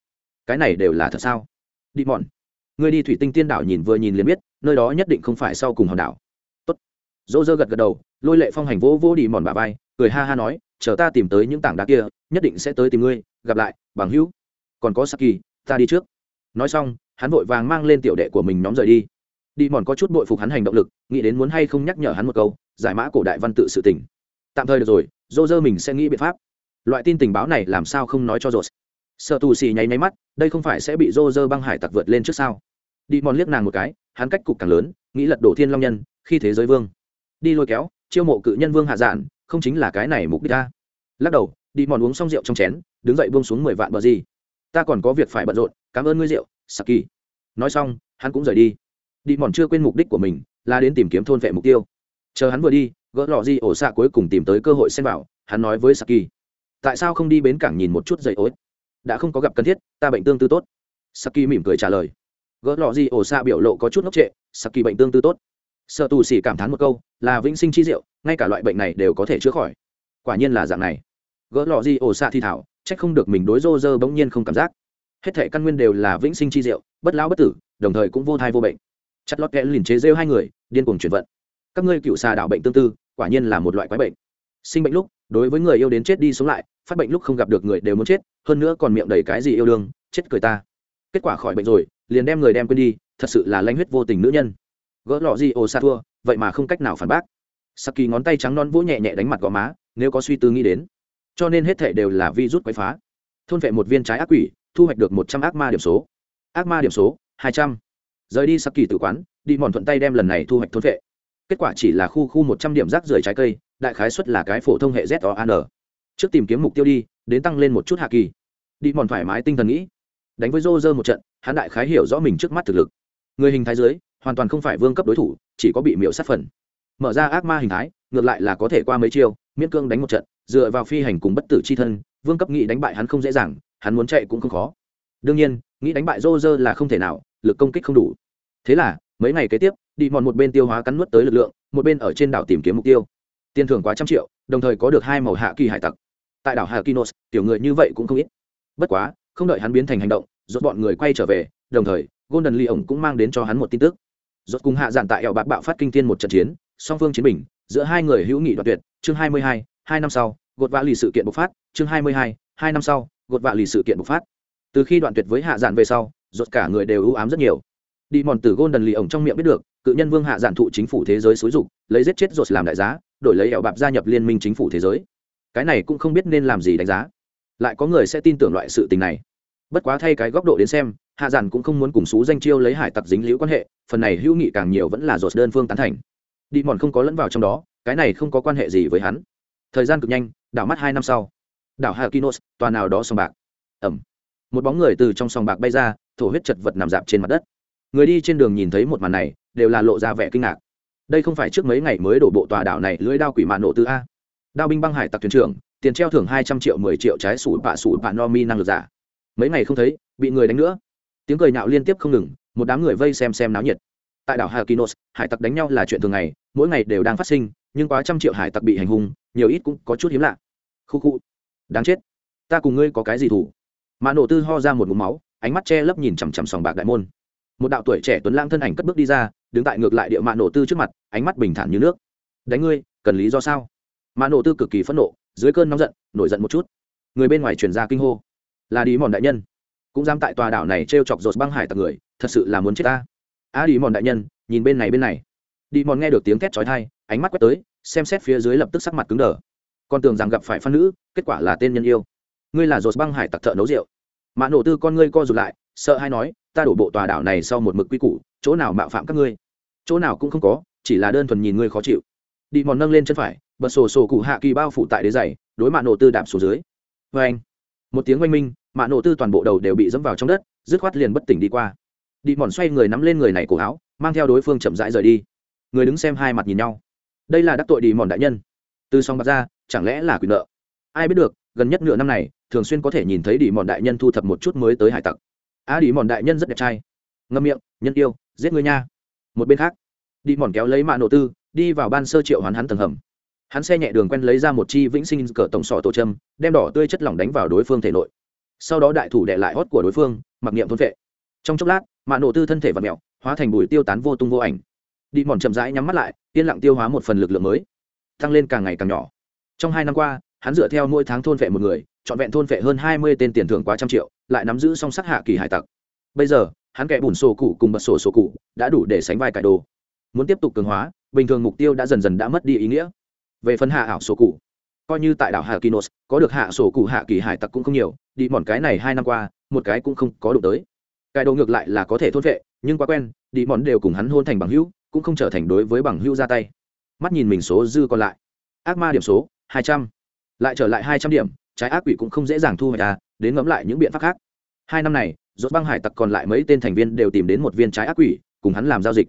Cái này đều là thật sao? Đi mòn. Ngươi đi thủy tinh tiên đảo nhìn vừa nhìn liền biết, nơi đó nhất định không phải sau cùng hòn đảo. Tốt. Dỗ dơ gật gật đầu, lôi lệ phong hành vỗ vỗ đi mòn bà vai, cười ha ha nói, chờ ta tìm tới những tảng đá kia, nhất định sẽ tới tìm ngươi, gặp lại, bằng hữu. Còn có saki, ta đi trước. Nói xong hắn vội vàng mang lên tiểu đệ của mình nhóm rời đi. Đi mòn có chút bội phục hắn hành động lực, nghĩ đến muốn hay không nhắc nhở hắn một câu, giải mã cổ đại văn tự sự tỉnh tạm thời được rồi dô dơ mình sẽ nghĩ biện pháp. Loại tin tình báo này làm sao không nói cho rột sợ tù xì nháy nháy mắt, đây không phải sẽ bị dô dơ băng hải tặc vượt lên trước sao? Đi mòn liếc nàng một cái, hắn cách cục càng lớn, nghĩ lật đổ thiên long nhân, khi thế giới vương. Đi lôi kéo, chiêu mộ cự nhân vương hạ giản, không chính là cái này mục đích ta. Lắc đầu, đi mòn uống xong rượu trong chén, đứng dậy buông xuống mười vạn bờ gì. Ta còn có việc phải bận rộn, cảm ơn ngươi rượu saki nói xong, hắn cũng rời đi. Đi mòn chưa quên mục đích của mình, là đến tìm kiếm thôn vệ mục tiêu. Chờ hắn vừa đi, gỡ lọ di ổ xạ cuối cùng tìm tới cơ hội xem bảo hắn nói với saki tại sao không đi bến cảng nhìn một chút dậy ối? Đã không có gặp cần thiết, ta bệnh tương tư tốt. Saki mỉm cười trả lời. Gỡ lọ di ổ xạ biểu lộ có chút ngốc trệ saki bệnh tương tư tốt. Sợ tù xỉ cảm thán một câu, là vĩnh sinh chi diệu, ngay cả loại bệnh này đều có thể chữa khỏi. Quả nhiên là dạng này. Gỡ lọ di ổ xạ thi thảo, trách không được mình đối rô rơ bỗng nhiên không cảm giác hết thể căn nguyên đều là vĩnh sinh chi diệu, bất lão bất tử, đồng thời cũng vô thai vô bệnh. Chặt lót kẽ liền chế rêu hai người, điên cuồng chuyển vận. Các ngươi cựu xà đạo bệnh tương tư, quả nhiên là một loại quái bệnh. Sinh bệnh lúc, đối với người yêu đến chết đi sống lại, phát bệnh lúc không gặp được người đều muốn chết, hơn nữa còn miệng đầy cái gì yêu đương, chết cười ta. Kết quả khỏi bệnh rồi, liền đem người đem quên đi, thật sự là lanh huyết vô tình nữ nhân. Gỡ lọ gì ồ xa thua, vậy mà không cách nào phản bác. Saki ngón tay trắng non vỗ nhẹ nhẹ đánh mặt gò má, nếu có suy tư nghĩ đến. Cho nên hết thể đều là vi rút quấy phá. Thôn vệ một viên trái ác quỷ thu hoạch được một trăm ác ma điểm số. Ác ma điểm số, hai trăm. Rời đi thập kỳ tử quán, đi mòn thuận tay đem lần này thu hoạch thôn vệ. Kết quả chỉ là khu khu một trăm điểm rác rưởi trái cây, đại khái xuất là cái phổ thông hệ z o an trước tìm kiếm mục tiêu đi, đến tăng lên một chút hạ kỳ. Đi mòn thoải mái tinh thần nghĩ. Đánh với rô rơ một trận, hắn đại khái hiểu rõ mình trước mắt thực lực. Người hình thái dưới, hoàn toàn không phải vương cấp đối thủ, chỉ có bị miễu sát phần. Mở ra ác ma hình thái, ngược lại là có thể qua mấy chiêu, miễn cương đánh một trận, dựa vào phi hành cùng bất tử c h i thân, vương cấp nghị đánh bại hắn không dễ dàng hắn muốn chạy cũng không khó. Đương nhiên, nghĩ đánh bại rô rơ là không thể nào, lực công kích không đủ. Thế là, mấy ngày kế tiếp, đi mòn một bên tiêu hóa cắn nuốt tới lực lượng, một bên ở trên đảo tìm kiếm mục tiêu. Tiền thưởng quá trăm triệu, đồng thời có được hai màu hạ kỳ hải tặc. Tại đảo hà kinos tiểu người như vậy cũng không ít. Bất quá, không đợi hắn biến thành hành động, rốt bọn người quay trở về, đồng thời, golden lee ổng cũng mang đến cho hắn một tin tức. Rốt cùng hạ giản tại eo bạc bạo phát kinh thiên một trận chiến, song phương chiến bình, giữa hai người hữu nghị đoạt tuyệt, chương hai mươi hai hai năm sau gột vã lì sự kiện bộc phát, chương hai mươi hai hai năm sau gột vạ lì sự kiện bộc phát. Từ khi đoạn tuyệt với hạ dạn về sau rột cả người đều ưu ám rất nhiều. Đi mòn từ golden lì ổng trong miệng biết được, cự nhân vương hạ dạn thụ chính phủ thế giới xúi dục, lấy giết chết rột làm đại giá, đổi lấy eo bạp gia nhập liên minh chính phủ thế giới. Cái này cũng không biết nên làm gì đánh giá. Lại có người sẽ tin tưởng loại sự tình này. Bất quá thay cái góc độ đến xem, hạ giản cũng không muốn cùng xú danh chiêu lấy hải tặc dính liễu quan hệ, phần này hữu nghị càng nhiều vẫn là dột đơn phương tán thành. Đi mòn không có lẫn vào trong đó, cái này không có quan hệ gì với hắn. Thời gian cực nhanh, đảo mắt hai năm sau đảo hakinos, tòa nào đó sòng bạc. Ẩm. Một bóng người từ trong sòng bạc bay ra, thổ huyết chật vật nằm dạp trên mặt đất. Người đi trên đường nhìn thấy một màn này, đều là lộ ra vẻ kinh ngạc. Đây không phải trước mấy ngày mới đổ bộ tòa đảo này lưỡi đao quỷ mạ nộ tư a. Đao binh băng hải tặc thuyền trưởng, tiền treo thưởng hai trăm triệu mười triệu trái sủi bạ sủi bạ no mi năng lực giả. Mấy ngày không thấy, bị người đánh nữa. Tiếng cười nhạo liên tiếp không ngừng, một đám người vây xem xem náo nhiệt. Tại đảo hakinos, hải tặc đánh nhau là chuyện thường ngày, mỗi ngày đều đang phát sinh, nhưng quá trăm triệu hải tặc bị hành hung, nhiều ít cũng có chút hiếm lạ. Khu khu đáng chết. Ta cùng ngươi có cái gì thủ? Mà nổ tư ho ra một mũ máu, ánh mắt che lấp nhìn chằm chằm sòng bạc đại môn. Một đạo tuổi trẻ tuấn lang thân ảnh cất bước đi ra, đứng tại ngược lại địa mạ nổ tư trước mặt, ánh mắt bình thản như nước. Đánh ngươi, cần lý do sao? Mạ nổ tư cực kỳ phẫn nộ, dưới cơn nóng giận, nổi giận một chút. Người bên ngoài truyền ra kinh hô. Là đi mòn đại nhân, cũng dám tại tòa đảo này t r e o chọc rột băng hải tặc người, thật sự là muốn chết ta. A đi mòn đại nhân, nhìn bên này bên này. Đi mòn nghe được tiếng thét trói thai ánh mắt quét tới, xem xét phía dưới lập tức sắc mặt cứng đờ con tưởng rằng gặp phải phan nữ, kết quả là tên nhân yêu. Ngươi là dột băng hải tặc thợ nấu rượu. Mạ nổ tư con ngươi co rụt lại, sợ hay nói, ta đổ bộ tòa đảo này sau một mực quy củ, chỗ nào mạo phạm các ngươi? Chỗ nào cũng không có, chỉ là đơn thuần nhìn ngươi khó chịu. Đi mòn nâng lên chân phải, bật sổ sổ cụ hạ kỳ bao phủ tại đế giày, đối mạ nổ tư đạp xuống dưới. Vê anh, một tiếng oanh minh mạ nổ tư toàn bộ đầu đều bị dẫm vào trong đất, dứt khoát liền bất tỉnh đi qua. Đi mòn xoay người nắm lên người này cổ áo, mang theo đối phương chậm rãi rời đi. Người đứng xem hai mặt nhìn nhau. Đây là đắc tội đi mòn đại nhân. Từ song bạc ra chẳng lẽ là quyền nợ? Ai biết được, gần nhất nửa năm này, thường xuyên có thể nhìn thấy đi mòn đại nhân thu thập một chút mới tới hải tặc. A đi mòn đại nhân rất đẹp trai. Ngâm miệng, nhân yêu, giết người nha. Một bên khác đi mòn kéo lấy mạ nổ tư, đi vào ban sơ triệu hoán hắn tầng hầm. Hắn xe nhẹ đường quen lấy ra một chi vĩnh sinh cỡ tổng sọ tổ châm, đem đỏ tươi chất lỏng đánh vào đối phương thể nội. Sau đó đại thủ đệ lại hót của đối phương, mặc niệm thôn vệ. Trong chốc lát, mạ nổ tư thân thể và mẹo hóa thành bùi tiêu tán vô tung vô ảnh. Đi mòn chậm rãi nhắm mắt lại, yên lặng tiêu hóa một phần lực lượng mới. Tăng lên càng ngày càng nhỏ trong hai năm qua, hắn dựa theo mỗi tháng thôn vệ một người, trọn vẹn thôn vệ hơn hai mươi tên tiền thưởng quá trăm triệu, lại nắm giữ song sắc hạ kỳ hải tặc. Bây giờ, hắn kẻ bùn sổ cụ cùng bật sổ sổ cụ đã đủ để sánh vai cải đồ. Muốn tiếp tục cường hóa, bình thường mục tiêu đã dần dần đã mất đi ý nghĩa. Về phần hạ ảo sổ cụ, coi như tại đảo hạ kinos có được hạ sổ cụ hạ kỳ hải tặc cũng không nhiều, đi mòn cái này hai năm qua, một cái cũng không có đụng tới. Cải đồ ngược lại là có thể thôn vệ, nhưng quá quen, đi mòn đều cùng hắn hôn thành bằng hữu, cũng không trở thành đối với bằng hữu ra tay. Mắt nhìn mình số dư còn lại. Ác ma điểm số hai trăm. Lại trở lại hai trăm điểm, trái ác quỷ cũng không dễ dàng thu hoạch à đến ngẫm lại những biện pháp khác. Hai năm này, rốt băng hải tặc còn lại mấy tên thành viên đều tìm đến một viên trái ác quỷ, cùng hắn làm giao dịch.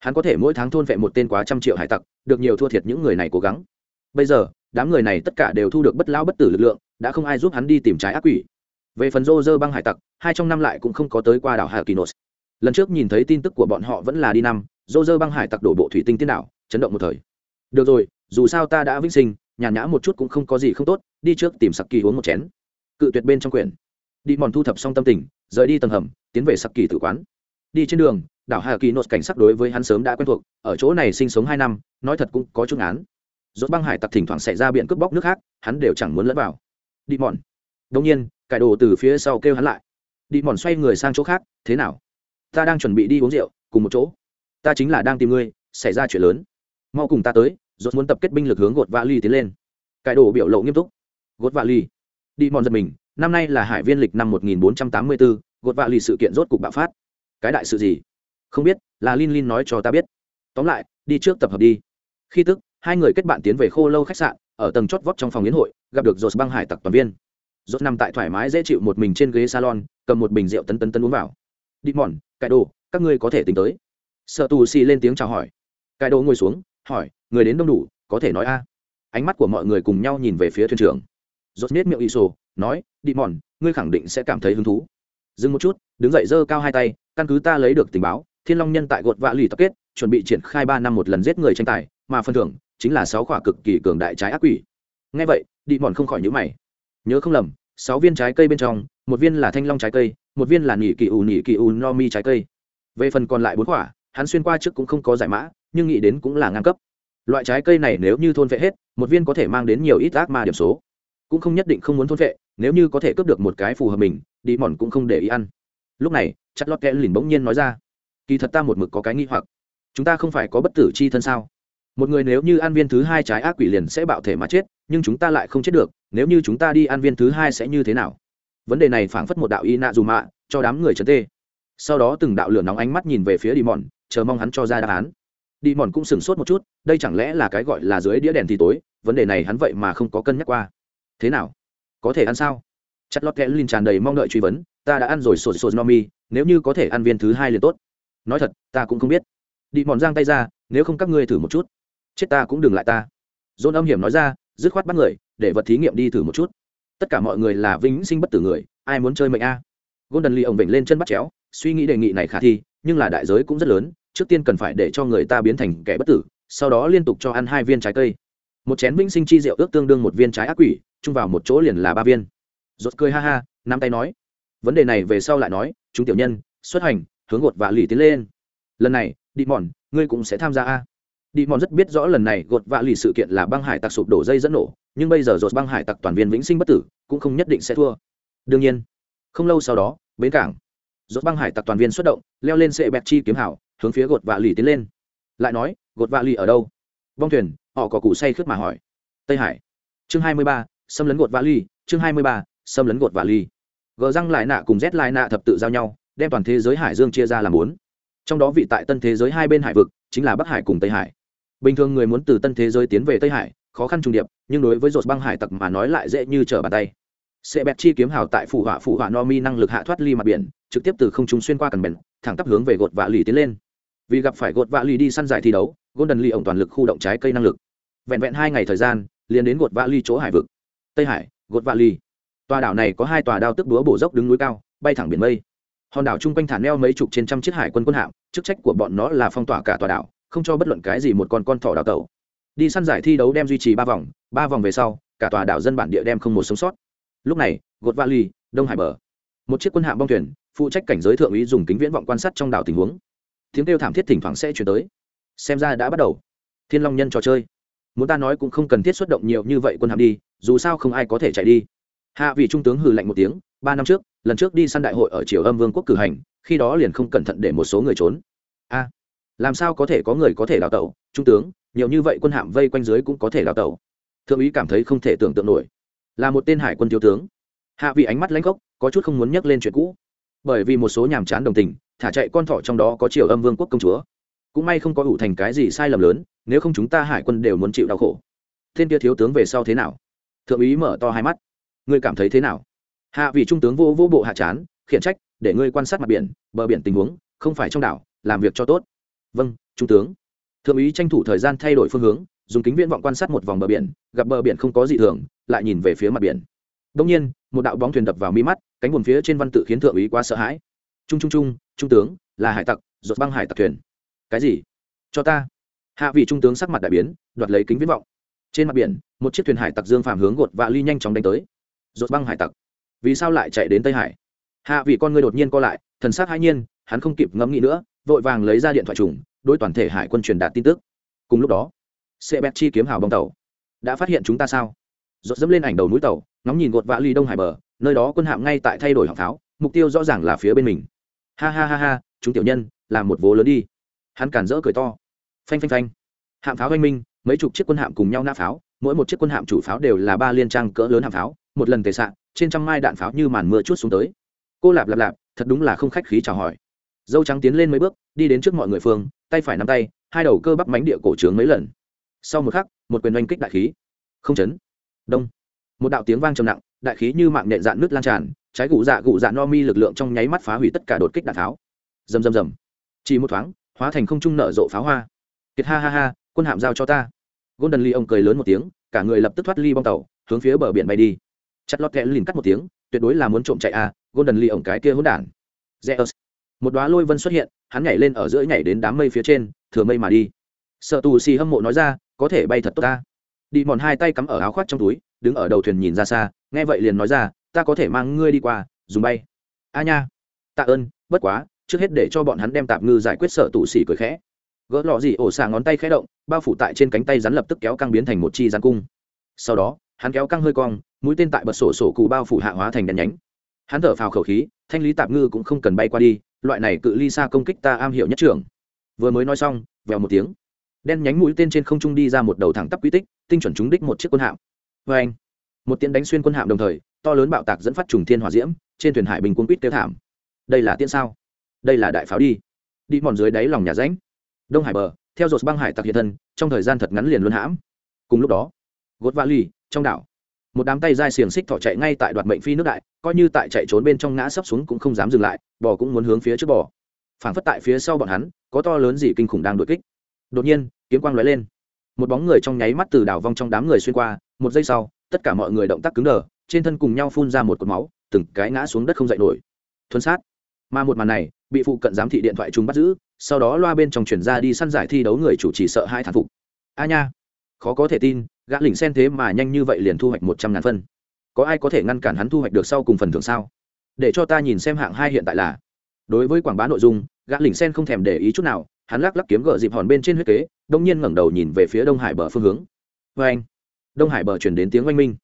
Hắn có thể mỗi tháng thôn vệ một tên quá trăm triệu hải tặc, được nhiều thua thiệt những người này cố gắng. Bây giờ, đám người này tất cả đều thu được bất lão bất tử lực lượng, đã không ai giúp hắn đi tìm trái ác quỷ. Về phần rô rơ băng hải tặc, hai trong năm lại cũng không có tới qua đảo hà kỳ nốt lần trước nhìn thấy tin tức của bọn họ vẫn là đi năm, rô rơ băng hải tặc đổ bộ thủy tinh tiên đảo, chấn động một thời. Được rồi, dù sao ta đã vĩnh sinh nhàn nhã một chút cũng không có gì không tốt, đi trước tìm sặc kỳ uống một chén. Cự tuyệt bên trong quyển. Đi mòn thu thập xong tâm tình, rời đi tầng hầm, tiến về sặc kỳ tử quán. Đi trên đường, đảo hà kỳ nốt cảnh sắc đối với hắn sớm đã quen thuộc, ở chỗ này sinh sống hai năm, nói thật cũng có chút án rốt băng hải tặc thỉnh thoảng xảy ra biện cướp bóc nước khác, hắn đều chẳng muốn lẫn vào. Đi mòn. Đông nhiên, cải đồ từ phía sau kêu hắn lại. Đi mòn xoay người sang chỗ khác, thế nào? Ta đang chuẩn bị đi uống rượu, cùng một chỗ. Ta chính là đang tìm ngươi, xảy ra chuyện lớn. Mau cùng ta tới rốt muốn tập kết binh lực hướng gột vạ ly tiến lên. Cải đồ biểu lộ nghiêm túc. Gột vạ ly. Đi mòn giật mình năm nay là hải viên lịch năm 1484, gột vạ ly sự kiện rốt cục bạo phát. Cái đại sự gì? Không biết là lin lin nói cho ta biết. Tóm lại đi trước tập hợp đi. Khi tức hai người kết bạn tiến về khô lâu khách sạn ở tầng chót vót trong phòng yến hội gặp được Rốt băng hải tặc toàn viên. Rốt nằm tại thoải mái dễ chịu một mình trên ghế salon cầm một bình rượu tấn tấn tấn uống vào. Đi mòn cải đồ các ngươi có thể tính tới. Sợ tù xì lên tiếng chào hỏi. Cải đồ ngồi xuống hỏi, người đến đông đủ, có thể nói a? Ánh mắt của mọi người cùng nhau nhìn về phía thuyền trưởng. Dột nết miệng y sổ nói đi mòn ngươi khẳng định sẽ cảm thấy hứng thú. Dừng một chút, đứng dậy giơ cao hai tay, căn cứ ta lấy được tình báo, thiên long nhân tại gột vạ lì tập kết, chuẩn bị triển khai ba năm một lần giết người tranh tài, mà phần thưởng chính là sáu quả cực kỳ cường đại trái ác quỷ. Ngay vậy đi mòn không khỏi nhữ mày. Nhớ không lầm, sáu viên trái cây bên trong, một viên là thanh long trái cây, một viên là nỉ kỳ ù nỉ kỳ ù no mi trái cây. Về phần còn lại bốn quả hắn xuyên qua trước cũng không có giải mã nhưng nghĩ đến cũng là ngang cấp. Loại trái cây này nếu như thôn vệ hết, một viên có thể mang đến nhiều ít ác ma điểm số. Cũng không nhất định không muốn thôn vệ, nếu như có thể cướp được một cái phù hợp mình, đi mòn cũng không để ý ăn. Lúc này, chặt lót kẽ lìn bỗng nhiên nói ra, kỳ thật ta một mực có cái nghi hoặc. Chúng ta không phải có bất tử c h i thân sao? Một người nếu như ăn viên thứ hai trái ác quỷ liền sẽ bạo thể mà chết, nhưng chúng ta lại không chết được, nếu như chúng ta đi ăn viên thứ hai sẽ như thế nào? Vấn đề này phảng phất một đạo y nạ dù mạ, cho đám người trấn tê. Sau đó từng đạo lửa nóng ánh mắt nhìn về phía đi mòn chờ mong hắn cho ra đáp án đi mòn cũng sửng sốt một chút, đây chẳng lẽ là cái gọi là dưới đĩa đèn thì tối, vấn đề này hắn vậy mà không có cân nhắc qua. Thế nào? Có thể ăn sao? Chất lót kẽ linh tràn đầy mong đợi truy vấn, ta đã ăn rồi, sột sột no mi, nếu như có thể ăn viên thứ hai liền tốt. Nói thật, ta cũng không biết. Đi mòn giang tay ra, nếu không các ngươi thử một chút. Chết ta cũng đừng lại ta. Dôn âm hiểm nói ra, dứt khoát bắt người, để vật thí nghiệm đi thử một chút. Tất cả mọi người là vĩnh sinh bất tử người, ai muốn chơi mệnh a? Golden lee ổng vịnh lên chân bắt chéo, suy nghĩ đề nghị này khả thi, nhưng là đại giới cũng rất lớn trước tiên cần phải để cho người ta biến thành kẻ bất tử, sau đó liên tục cho ăn hai viên trái cây. Một chén vĩnh sinh chi rượu ước tương đương một viên trái ác quỷ, chung vào một chỗ liền là ba viên. Rốt cười ha ha, nắm tay nói. Vấn đề này về sau lại nói, chúng tiểu nhân, xuất hành, hướng gột và lì tiến lên. Lần này đi mòn ngươi cũng sẽ tham gia a. Đi mòn rất biết rõ lần này gột vạ lì sự kiện là băng hải tặc sụp đổ dây dẫn nổ, nhưng bây giờ rột băng hải tặc toàn viên vĩnh sinh bất tử, cũng không nhất định sẽ thua. Đương nhiên, không lâu sau đó, bến cảng, rốt băng hải tặc toàn viên xuất động, leo lên sệ bẹt chi kiếm hảo hướng phía gột vạ lì tiến lên. Lại nói, gột vạ lì ở đâu? Vong thuyền, họ có cụ say khướt mà hỏi. Tây hải. Chương hai mươi ba, xâm lấn gột vạ lì, chương hai mươi ba, xâm lấn gột vạ lì. Gờ răng lại nạ cùng rét lại nạ thập tự giao nhau, đem toàn thế giới hải dương chia ra làm bốn. Trong đó vị tại tân thế giới hai bên hải vực, chính là bắc hải cùng tây hải. Bình thường người muốn từ tân thế giới tiến về tây hải, khó khăn trùng điệp, nhưng đối với dột băng hải tặc mà nói lại dễ như trở bàn tay. Sẽ bẹt chi kiếm hào tại phụ họa phụ họa no mi năng lực hạ thoát ly mặt biển, trực tiếp từ không trung xuyên qua cần bền thẳng tắp hướng về gột vạ lì tiến lên vì gặp phải gột vạ ly đi săn giải thi đấu, golden ly ổng toàn lực khu động trái cây năng lực. Vẹn vẹn hai ngày thời gian, liền đến gột vạ ly chỗ hải vực. Tây hải, gột vạ ly tòa đảo này có hai tòa đao tức đúa bổ dốc đứng núi cao, bay thẳng biển mây. Hòn đảo chung quanh thả neo mấy chục trên trăm chiếc hải quân quân hạm, chức trách của bọn nó là phong tỏa cả tòa đảo, không cho bất luận cái gì một con con thỏ đào tẩu. Đi săn giải thi đấu đem duy trì ba vòng ba vòng về sau, cả tòa đảo dân bản địa đem không một sống sót. Lúc này, gột vali đông hải bờ. Một chiếc quân hạm bong thuyền, phụ trách cảnh giới thượng úy dùng kính viễn vọng quan sát trong đảo tình huống tiếng kêu thảm thiết thỉnh thoảng sẽ chuyển tới. Xem ra đã bắt đầu. Thiên long nhân trò chơi. Muốn ta nói cũng không cần thiết xuất động nhiều như vậy quân hạm đi, dù sao không ai có thể chạy đi. Hạ vị trung tướng hừ lạnh một tiếng, ba năm trước, lần trước đi săn đại hội ở triều âm vương quốc cử hành, khi đó liền không cẩn thận để một số người trốn. A, làm sao có thể có người có thể đào tẩu? Trung tướng, nhiều như vậy quân hạm vây quanh dưới cũng có thể đào tẩu. Thượng úy cảm thấy không thể tưởng tượng nổi. Là một tên hải quân thiếu tướng. Hạ vị ánh mắt lãnh gốc có chút không muốn nhắc lên chuyện cũ. Bởi vì một số nhàm chán đồng tình thả chạy con thỏ trong đó có triều âm vương quốc công chúa. Cũng may không có ủ thành cái gì sai lầm lớn, nếu không chúng ta hải quân đều muốn chịu đau khổ. Thiên kia thiếu tướng về sau thế nào? Thượng úy mở to hai mắt. Ngươi cảm thấy thế nào? Hạ vị trung tướng vô vô bộ hạ chán, khiển trách, để ngươi quan sát mặt biển, bờ biển tình huống, không phải trong đảo, làm việc cho tốt. Vâng trung tướng. Thượng úy tranh thủ thời gian thay đổi phương hướng, dùng kính viễn vọng quan sát một vòng bờ biển, gặp bờ biển không có gì thường, lại nhìn về phía mặt biển. Đông nhiên, một đạo bóng thuyền đập vào mi mắt, cánh buồn phía trên văn tự khiến thượng úy quá sợ hãi trung trung trung trung tướng, là hải tặc rột băng hải tặc thuyền. Cái gì? Cho ta. Hạ vị trung tướng sắc mặt đại biến, đoạt lấy kính viễn vọng. Trên mặt biển, một chiếc thuyền hải tặc dương phàm hướng gột và ly nhanh chóng đánh tới. Rột băng hải tặc. Vì sao lại chạy đến tây hải? Hạ vị con người đột nhiên co lại, thần sắc hai nhiên, hắn không kịp ngẫm nghĩ nữa, vội vàng lấy ra điện thoại trùng, đối toàn thể hải quân truyền đạt tin tức. Cùng lúc đó xe bét chi kiếm hào bong tàu. Đã phát hiện chúng ta sao? Rột dẫm lên ảnh đầu núi tàu, ngóng nhìn gột vạ ly đông hải bờ, nơi đó quân hạm ngay tại thay đổi hạng pháo, mục tiêu rõ ràng là phía bên mình ha ha ha ha, chúng tiểu nhân, làm một vố lớn đi. Hắn cản rỡ cười to. Phanh phanh phanh. Hạm pháo oanh minh, mấy chục chiếc quân hạm cùng nhau nã pháo, mỗi một chiếc quân hạm chủ pháo đều là ba liên trang cỡ lớn hạm pháo, một lần tề sạn trên trăm mai đạn pháo như màn mưa chút xuống tới. Cô lạp lạp lạp, thật đúng là không khách khí chào hỏi. Dâu trắng tiến lên mấy bước, đi đến trước mọi người phương, tay phải nắm tay, hai đầu cơ bắp mánh địa cổ trướng mấy lần. Sau một khắc, một quyền oanh kích đại khí. Không chấn. Đông một đạo tiếng vang trầm nặng, đại khí như mạng nhện dạn nước lan tràn, trái gụ dạ gụ dạ no mi lực lượng trong nháy mắt phá hủy tất cả đột kích đạn tháo. rầm rầm rầm. Chỉ một thoáng, hóa thành không trung nở rộ pháo hoa. Kiệt ha ha ha, quân hạm giao cho ta. Golden lee ông cười lớn một tiếng, cả người lập tức thoát ly bong tàu, hướng phía bờ biển bay đi. Chặt lọt kẽ lìn cắt một tiếng, tuyệt đối là muốn trộm chạy à golden lee ông cái kia hỗn đản. Zeus. một đóa lôi vân xuất hiện, hắn nhảy lên ở giữa nhảy đến đám mây phía trên, thừa mây mà đi. Sợ tù xì hâm mộ nói ra, có thể bay thật tốt ta. Đi mòn hai tay cắm ở áo khoác trong túi đứng ở đầu thuyền nhìn ra xa, nghe vậy liền nói ra, ta có thể mang ngươi đi qua, dùng bay. A nha. Tạ ơn, bất quá, trước hết để cho bọn hắn đem tạp ngư giải quyết sợ tụ xỉ cười khẽ. Gỡ lọ gì ổ xả ngón tay khẽ động, bao phủ tại trên cánh tay rắn lập tức kéo căng biến thành một chi rắn cung. Sau đó, hắn kéo căng hơi cong, mũi tên tại bật sổ sổ cụ bao phủ hạ hóa thành đèn nhánh. Hắn thở phào khẩu khí, thanh lý tạp ngư cũng không cần bay qua đi, loại này cự ly xa công kích ta am hiểu nhất trưởng. Vừa mới nói xong, vèo một tiếng. Đen nhánh mũi tên trên không trung đi ra một đầu thẳng tắp quy tích, tinh chuẩn trúng đích một chiếc quân hạm vê anh. Một tiễn đánh xuyên quân hạm đồng thời, to lớn bạo tạc dẫn phát trùng thiên hỏa diễm, trên thuyền hải bình quân quýt tiêu thảm. Đây là tiễn sao? Đây là đại pháo đi. Đi mòn dưới đáy lòng nhà ránh đông hải bờ, theo dột băng hải tặc hiện thân, trong thời gian thật ngắn liền luân hãm. Cùng lúc đó gốt vali trong đảo. Một đám tay dai xiềng xích thỏ chạy ngay tại đoạt mệnh phi nước đại, coi như tại chạy trốn bên trong ngã sấp xuống cũng không dám dừng lại, bò cũng muốn hướng phía trước bò. Phảng phất tại phía sau bọn hắn, có to lớn gì kinh khủng đang đuổi kích. Đột nhiên, kiếm quang lóe lên. Một bóng người trong nháy mắt từ đảo vong trong đám người xuyên qua một giây sau, tất cả mọi người động tác cứng đờ, trên thân cùng nhau phun ra một cột máu, từng cái ngã xuống đất không dậy nổi. Thuần sát. Mà một màn này, bị phụ cận giám thị điện thoại chúng bắt giữ, sau đó loa bên trong chuyển ra đi săn giải thi đấu người chủ trì sợ hai thản phục. A nha. Khó có thể tin, gã lỉnh sen thế mà nhanh như vậy liền thu hoạch một trăm ngàn phân. Có ai có thể ngăn cản hắn thu hoạch được sau cùng phần thưởng sao? Để cho ta nhìn xem hạng hai hiện tại là. Đối với quảng bá nội dung, gã lỉnh sen không thèm để ý chút nào, hắn lắc lắc kiếm gỡ dịp hòn bên trên huyết kế, đông nhiên ngẩng đầu nhìn về phía đông hải bờ phương hướng. Vê anh đông hải bờ chuyển đến tiếng oanh minh.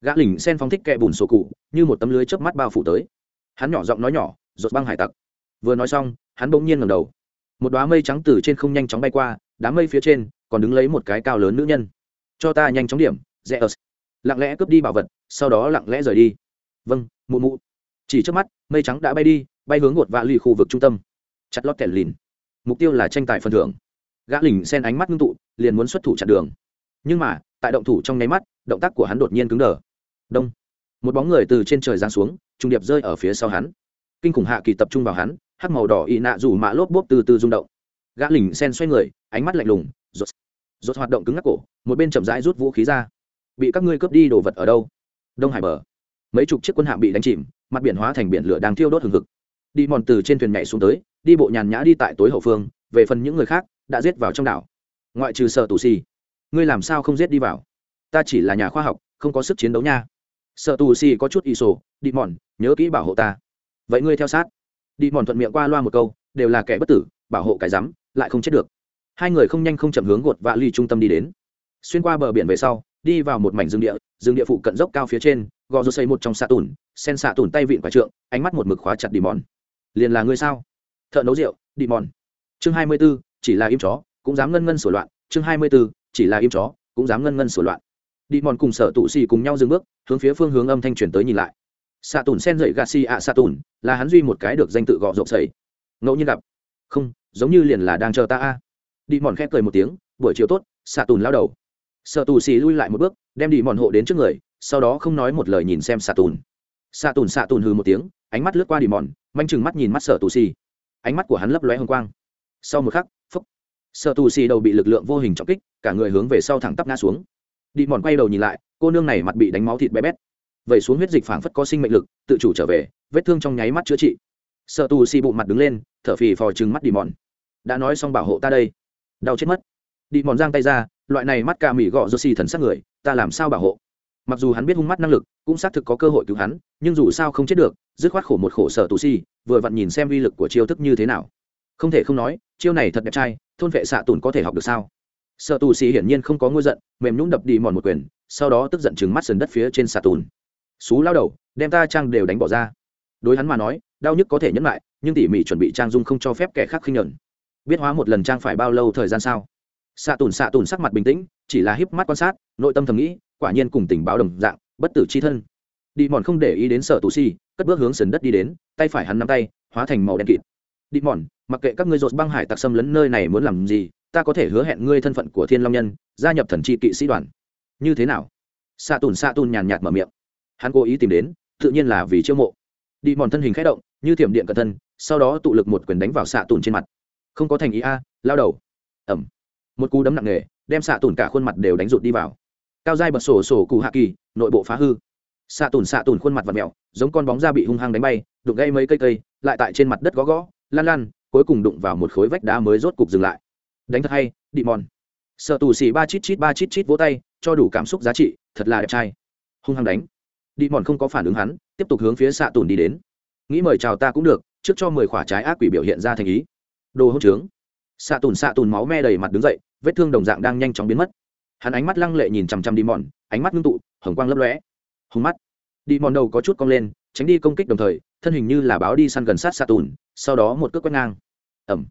Gã lỉnh sen phóng thích kẹ bùn sổ cụ, như một tấm lưới chớp mắt bao phủ tới. Hắn nhỏ giọng nói nhỏ rột băng hải tặc. Vừa nói xong, hắn bỗng nhiên ngẩng đầu. Một đoá mây trắng từ trên không nhanh chóng bay qua, đám mây phía trên còn đứng lấy một cái cao lớn nữ nhân. Cho ta nhanh chóng điểm rẽ ớt lặng lẽ cướp đi bảo vật, sau đó lặng lẽ rời đi. Vâng mụ mụ. Chỉ trước mắt, mây trắng đã bay đi, bay hướng ngột vạ lì khu vực trung tâm. Chặt lót kẹt lìn. Mục tiêu là tranh tài phần thưởng. Gã lỉnh sen ánh mắt ngưng tụ, liền muốn xuất thủ chặn đường nhưng mà, tại động thủ trong nháy mắt, động tác của hắn đột nhiên cứng đờ. Đông. Một bóng người từ trên trời giáng xuống trung điệp rơi ở phía sau hắn. Kinh khủng hạ kỳ tập trung vào hắn, hắc màu đỏ ị nạ rủ mạ lốp bốp từ từ rung động. Gã lỉnh sen xoay người, ánh mắt lạnh lùng rột rột hoạt động cứng ngắc cổ, một bên chậm rãi rút vũ khí ra. Bị các ngươi cướp đi đồ vật ở đâu? Đông hải bờ. Mấy chục chiếc quân hạm bị đánh chìm, mặt biển hóa thành biển lửa đang thiêu đốt hừng hực. Đi mòn từ trên thuyền nhảy xuống tới, đi bộ nhàn nhã đi tại tối hậu phương, về phần những người khác, đã giết vào trong đảo. Ngoại trừ sợ tù xì、si ngươi làm sao không giết đi vào? Ta chỉ là nhà khoa học, không có sức chiến đấu nha. Sợ tù xì có chút ỷ sổ, đi mòn, nhớ kỹ bảo hộ ta. Vậy ngươi theo sát. Đi mòn thuận miệng qua loa một câu, đều là kẻ bất tử, bảo hộ cái rắm, lại không chết được. Hai người không nhanh không chậm hướng gột vạ ly trung tâm đi đến. Xuyên qua bờ biển về sau, đi vào một mảnh rừng địa rừng địa phụ cận dốc cao phía trên, gò rô xây một trong xạ tùn, sen xạ tùn tay vịn quả trượng, ánh mắt một mực khóa chặt đi mòn. Liền là ngươi sao? Thợ nấu rượu, đi mòn. Chương hai mươi b ố chỉ là im chó, cũng dám ngân ngân sổ loạn, chương hai mươi b ố chỉ là im chó, cũng dám ngân ngân sửa loạn. Đi mòn cùng sở tụ xì cùng nhau dừng bước, hướng phía phương hướng âm thanh truyền tới nhìn lại. Xạ tùn sen dậy gà xì ạ xạ tùn, là hắn duy một cái được danh tự gọ rộng sầy ngẫu nhiên gặp. Không, giống như liền là đang chờ ta a. Đi mòn khép cười một tiếng, buổi chiều tốt xạ tùn lao đầu. Sợ tù xì lui lại một bước, đem đi mòn hộ đến trước người, sau đó không nói một lời nhìn xem xạ tùn. Xạ tùn xạ tùn hừ một tiếng, ánh mắt lướt qua đi mòn, manh chừng mắt nhìn mắt sợ tù xì. Ánh mắt của hắn lấp lóe hồng quang. Sau một khắc, phúc sợ tù xì đầu bị lực lượng vô hình trọng kích cả người hướng về sau thẳng tắp ngã xuống. Đi mòn quay đầu nhìn lại cô nương này mặt bị đánh máu thịt bé bét. Vẩy xuống huyết dịch phảng phất có sinh mệnh lực tự chủ trở về vết thương trong nháy mắt chữa trị. Sợ tù xì bụng mặt đứng lên thở phì phò trừng mắt đi mòn. Đã nói xong bảo hộ ta đây. Đau chết mất. Đi mòn giang tay ra loại này mắt ca mỹ gọ do xì thần sắc người ta làm sao bảo hộ? Mặc dù hắn biết hung mắt năng lực cũng xác thực có cơ hội cứu hắn nhưng dù sao không chết được dứt khoát khổ một khổ sở tù si, vừa vặn nhìn xem uy lực của chiêu thức như thế nào không thể không nói, chiêu này thật đẹp trai, thôn vệ xạ tùn có thể học được sao? Sợ tù xì hiển nhiên không có ngôi giận, mềm nhũng đập đi mòn một quyền, sau đó tức giận chừng mắt sườn đất phía trên xạ tùn. Xú lao đầu, đem ta trang đều đánh bỏ ra. Đối hắn mà nói, đau nhức có thể nhẫn lại, nhưng tỉ mỉ chuẩn bị trang dung không cho phép kẻ khác khinh nhẫn. Biết hóa một lần trang phải bao lâu thời gian sao? Xạ tùn xạ tùn sắc mặt bình tĩnh, chỉ là híp mắt quan sát, nội tâm thầm nghĩ, quả nhiên cùng tình báo đồng dạng, bất tử c h i thân. Đi mòn không để ý đến sở tù xì, cất bước hướng sườn đất đi đến, tay phải hắn nắm tay, hóa thành màu đen kịt đi mòn, mặc kệ các ngươi dột băng hải tặc xâm lấn nơi này muốn làm gì, ta có thể hứa hẹn ngươi thân phận của thiên long nhân, gia nhập thần tri kỵ sĩ đoàn. Như thế nào? Xạ tùn xạ tùn nhàn nhạt mở miệng. Hắn cố ý tìm đến, tự nhiên là vì chiêu mộ. Đi mòn thân hình k h ẽ động, như thiểm điện cẩn thân, sau đó tụ lực một quyền đánh vào xạ tùn trên mặt. Không có thành ý a, lao đầu. Ẩm. Một cú đấm nặng nề, đem xạ tùn cả khuôn mặt đều đánh rụt đi vào. Cao dai bật sổ sổ cụ hạ kỳ, nội bộ phá hư. Xạ tùn xạ tùn khuôn mặt và mẹo giống con bóng da bị hung hăng đánh bay đục gây mấy cây cây, lại tại trên mặt đất gõ gõ lan lan, cuối cùng đụng vào một khối vách đá mới rốt cục dừng lại. Đánh thật hay đi mòn. Sợ tù xì ba chít chít ba chít chít vỗ tay, cho đủ cảm xúc giá trị, thật là đẹp trai. Hung hăng đánh. Đi mòn không có phản ứng hắn, tiếp tục hướng phía xạ tùn đi đến. Nghĩ mời chào ta cũng được, trước cho mười khỏa trái ác quỷ biểu hiện ra thành ý. Đồ hỗn trướng. Xạ tùn xạ tùn máu me đầy mặt đứng dậy, vết thương đồng dạng đang nhanh chóng biến mất. Hắn ánh mắt lăng lệ nhìn chằm chằm đi mòn, ánh mắt ngưng tụ, hồng quang lấp lóe. Hùng mắt. Đi mòn đầu có chút cong lên, tránh đi công kích đồng thời, thân hình như là báo đi săn gần sát xạ tùn sau đó một cước quét ngang. Ẩm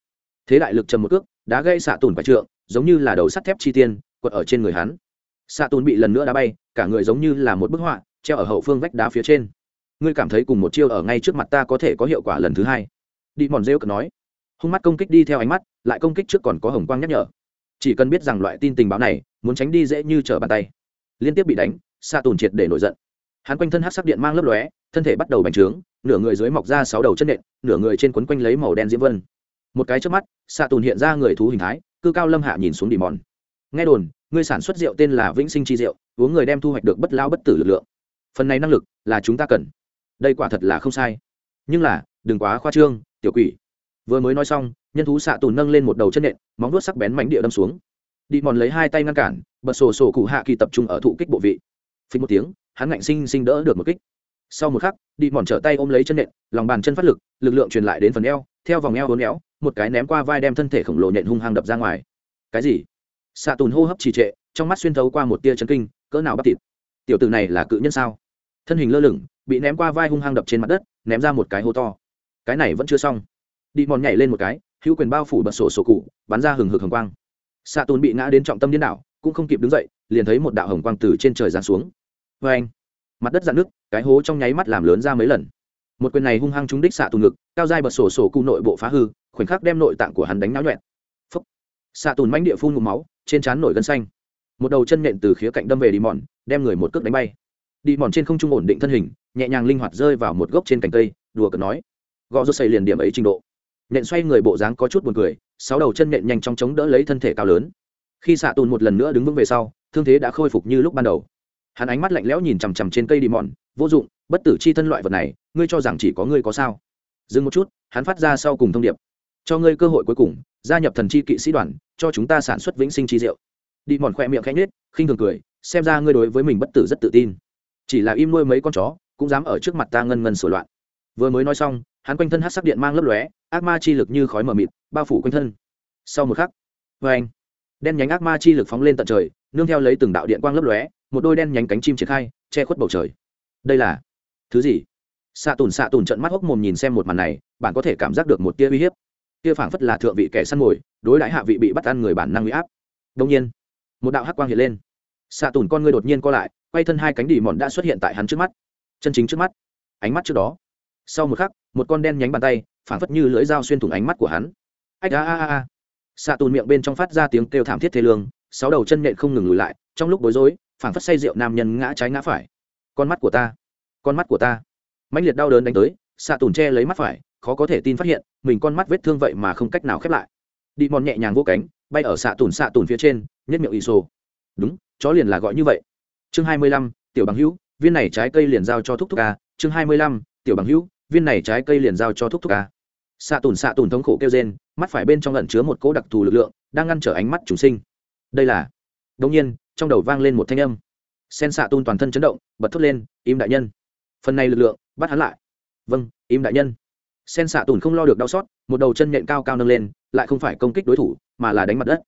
thế đại lực trầm một cước, đá gây xạ tùn phải trượng, giống như là đầu sắt thép chi tiên, quật ở trên người hắn. Xạ tùn bị lần nữa đá bay, cả người giống như là một bức họa, treo ở hậu phương vách đá phía trên. Ngươi cảm thấy cùng một chiêu ở ngay trước mặt ta có thể có hiệu quả lần thứ hai? Đi mòn rêu cực nói. Hung mắt công kích đi theo ánh mắt, lại công kích trước còn có hồng quang nhắc nhở. Chỉ cần biết rằng loại tin tình báo này, muốn tránh đi dễ như trở bàn tay. Liên tiếp bị đánh, xạ tùn triệt để nổi giận. Hắn quanh thân hát sắc điện mang lấp lóe, thân thể bắt đầu bành trướng nửa người dưới mọc ra sáu đầu chân nện, nửa người trên quấn quanh lấy màu đen diễm vân. Một cái trước mắt xạ tùn hiện ra người thú hình thái, cư cao lâm hạ nhìn xuống đi mòn. Nghe đồn, ngươi sản xuất rượu tên là vĩnh sinh chi rượu, uống người đem thu hoạch được bất lao bất tử lực lượng. Phần này năng lực là chúng ta cần. Đây quả thật là không sai. Nhưng là, đừng quá khoa trương, tiểu quỷ. Vừa mới nói xong, nhân thú xạ tùn nâng lên một đầu chân nện, móng vuốt sắc bén mánh địa đâm xuống. Đi mòn lấy hai tay ngăn cản, bật sổ sổ cụ hạ kỳ tập trung ở thụ kích bộ vị. Phình một tiếng, hắn ngạnh sinh sinh đỡ được một kích sau một khắc đi mòn trở tay ôm lấy chân nện, lòng bàn chân phát lực lực lượng truyền lại đến phần eo, theo vòng eo hốn éo, một cái ném qua vai đem thân thể khổng lồ nhện hung hăng đập ra ngoài. Cái gì? Xạ tùn hô hấp trì trệ, trong mắt xuyên thấu qua một tia chấn kinh, cỡ nào bắt thịt? Tiểu tử này là cự nhân sao? Thân hình lơ lửng, bị ném qua vai hung hăng đập trên mặt đất, ném ra một cái hô to. Cái này vẫn chưa xong. Đi mòn nhảy lên một cái, hữu quyền bao phủ bật sổ sổ cụ, bắn ra hừng hực hồng quang. Xạ tùn bị ngã đến trọng tâm điên đảo, cũng không kịp đứng dậy, liền thấy một đạo hồng quang từ trên trời giáng xuống. Vê anh mặt đất dạn nước, cái hố trong nháy mắt làm lớn ra mấy lần. Một quyền này hung hăng trúng đích xạ tùn ngực, cao dai bật sổ sổ cụ nội bộ phá hư, khoảnh khắc đem nội tạng của hắn đánh náo nhuẹn. Phấp xạ tùn manh địa phun ngụm máu, trên trán nổi gân xanh. Một đầu chân nện từ khía cạnh đâm về đi mòn đem người một cước đánh bay. Đi mòn trên không trung ổn định thân hình, nhẹ nhàng linh hoạt rơi vào một gốc trên cành cây, đùa cợt nói. Gò rút xây liền điểm ấy trình độ. Nện xoay người bộ dáng có chút buồn cười, sáu đầu chân nện nhanh chóng chống đỡ lấy thân thể cao lớn. Khi xạ tùn một lần nữa đứng vững về sau, thương thế đã khôi phục như lúc ban đầu hắn ánh mắt lạnh lẽo nhìn chằm chằm trên cây đi mòn vô dụng, bất tử chi thân loại vật này, ngươi cho rằng chỉ có ngươi có sao? Dừng một chút, hắn phát ra sau cùng thông điệp. Cho ngươi cơ hội cuối cùng, gia nhập thần chi kỵ sĩ đoàn, cho chúng ta sản xuất vĩnh sinh chi diệu. Đi mòn khoe miệng khẽ nhết khinh thường cười, xem ra ngươi đối với mình bất tử rất tự tin. Chỉ là im nuôi mấy con chó, cũng dám ở trước mặt ta ngân ngân sửa loạn. Vừa mới nói xong, hắn quanh thân hát sắc điện mang lấp lóe, ác ma chi lực như khói mờ mịt, bao phủ quanh thân. Sau một khắc vê anh đen nhánh ác ma chi lực phóng lên tận trời, nương theo lấy từng đạo điện quang lấp lóe một đôi đen nhánh cánh chim triển khai, che khuất bầu trời. Đây là thứ gì? Xạ tùn xạ tùn trận mắt hốc mồm nhìn xem một màn này, bạn có thể cảm giác được một tia uy hiếp. Tia phảng phất là thượng vị kẻ săn mồi, đối đãi hạ vị bị bắt ăn người bản năng uy áp. Đông nhiên, một đạo hắc quang hiện lên. Xạ tùn con người đột nhiên co lại, quay thân hai cánh đỉ mòn đã xuất hiện tại hắn trước mắt. Chân chính trước mắt, ánh mắt trước đó. Sau một khắc, một con đen nhánh bàn tay, phảng phất như lưỡi dao xuyên thủng ánh mắt của hắn. Ách, a a a xạ tùn miệng bên trong phát ra tiếng kêu thảm thiết thế lương, sáu đầu chân nện không ngừng lùi lại, trong lúc bối rối phảng phất say rượu nam nhân ngã trái ngã phải. Con mắt của ta, con mắt của ta. Mãnh liệt đau đớn đánh tới xạ tùn che lấy mắt phải, khó có thể tin phát hiện, mình con mắt vết thương vậy mà không cách nào khép lại. Đi mòn nhẹ nhàng vô cánh, bay ở xạ tùn xạ tùn phía trên nhất miệng ì sô. Đúng, chó liền là gọi như vậy. Chương hai mươi lăm, tiểu bằng hữu, viên này trái cây liền giao cho thúc thúc ca chương hai mươi lăm, tiểu bằng hữu, viên này trái cây liền giao cho thúc thúc ca xạ tùn xạ tùn thống khổ kêu rên, mắt phải bên trong lẩn chứa một cỗ đặc thù lực lượng, đang ngăn trở ánh mắt chúng sinh. Đây là đông nhiên trong đầu vang lên một thanh âm. Sen xạ tôn toàn thân chấn động, bật thốt lên, im đại nhân. Phần này lực lượng, bắt hắn lại. Vâng im đại nhân. Sen xạ tùn không lo được đau xót, một đầu chân nhện cao cao nâng lên, lại không phải công kích đối thủ, mà là đánh mặt đất.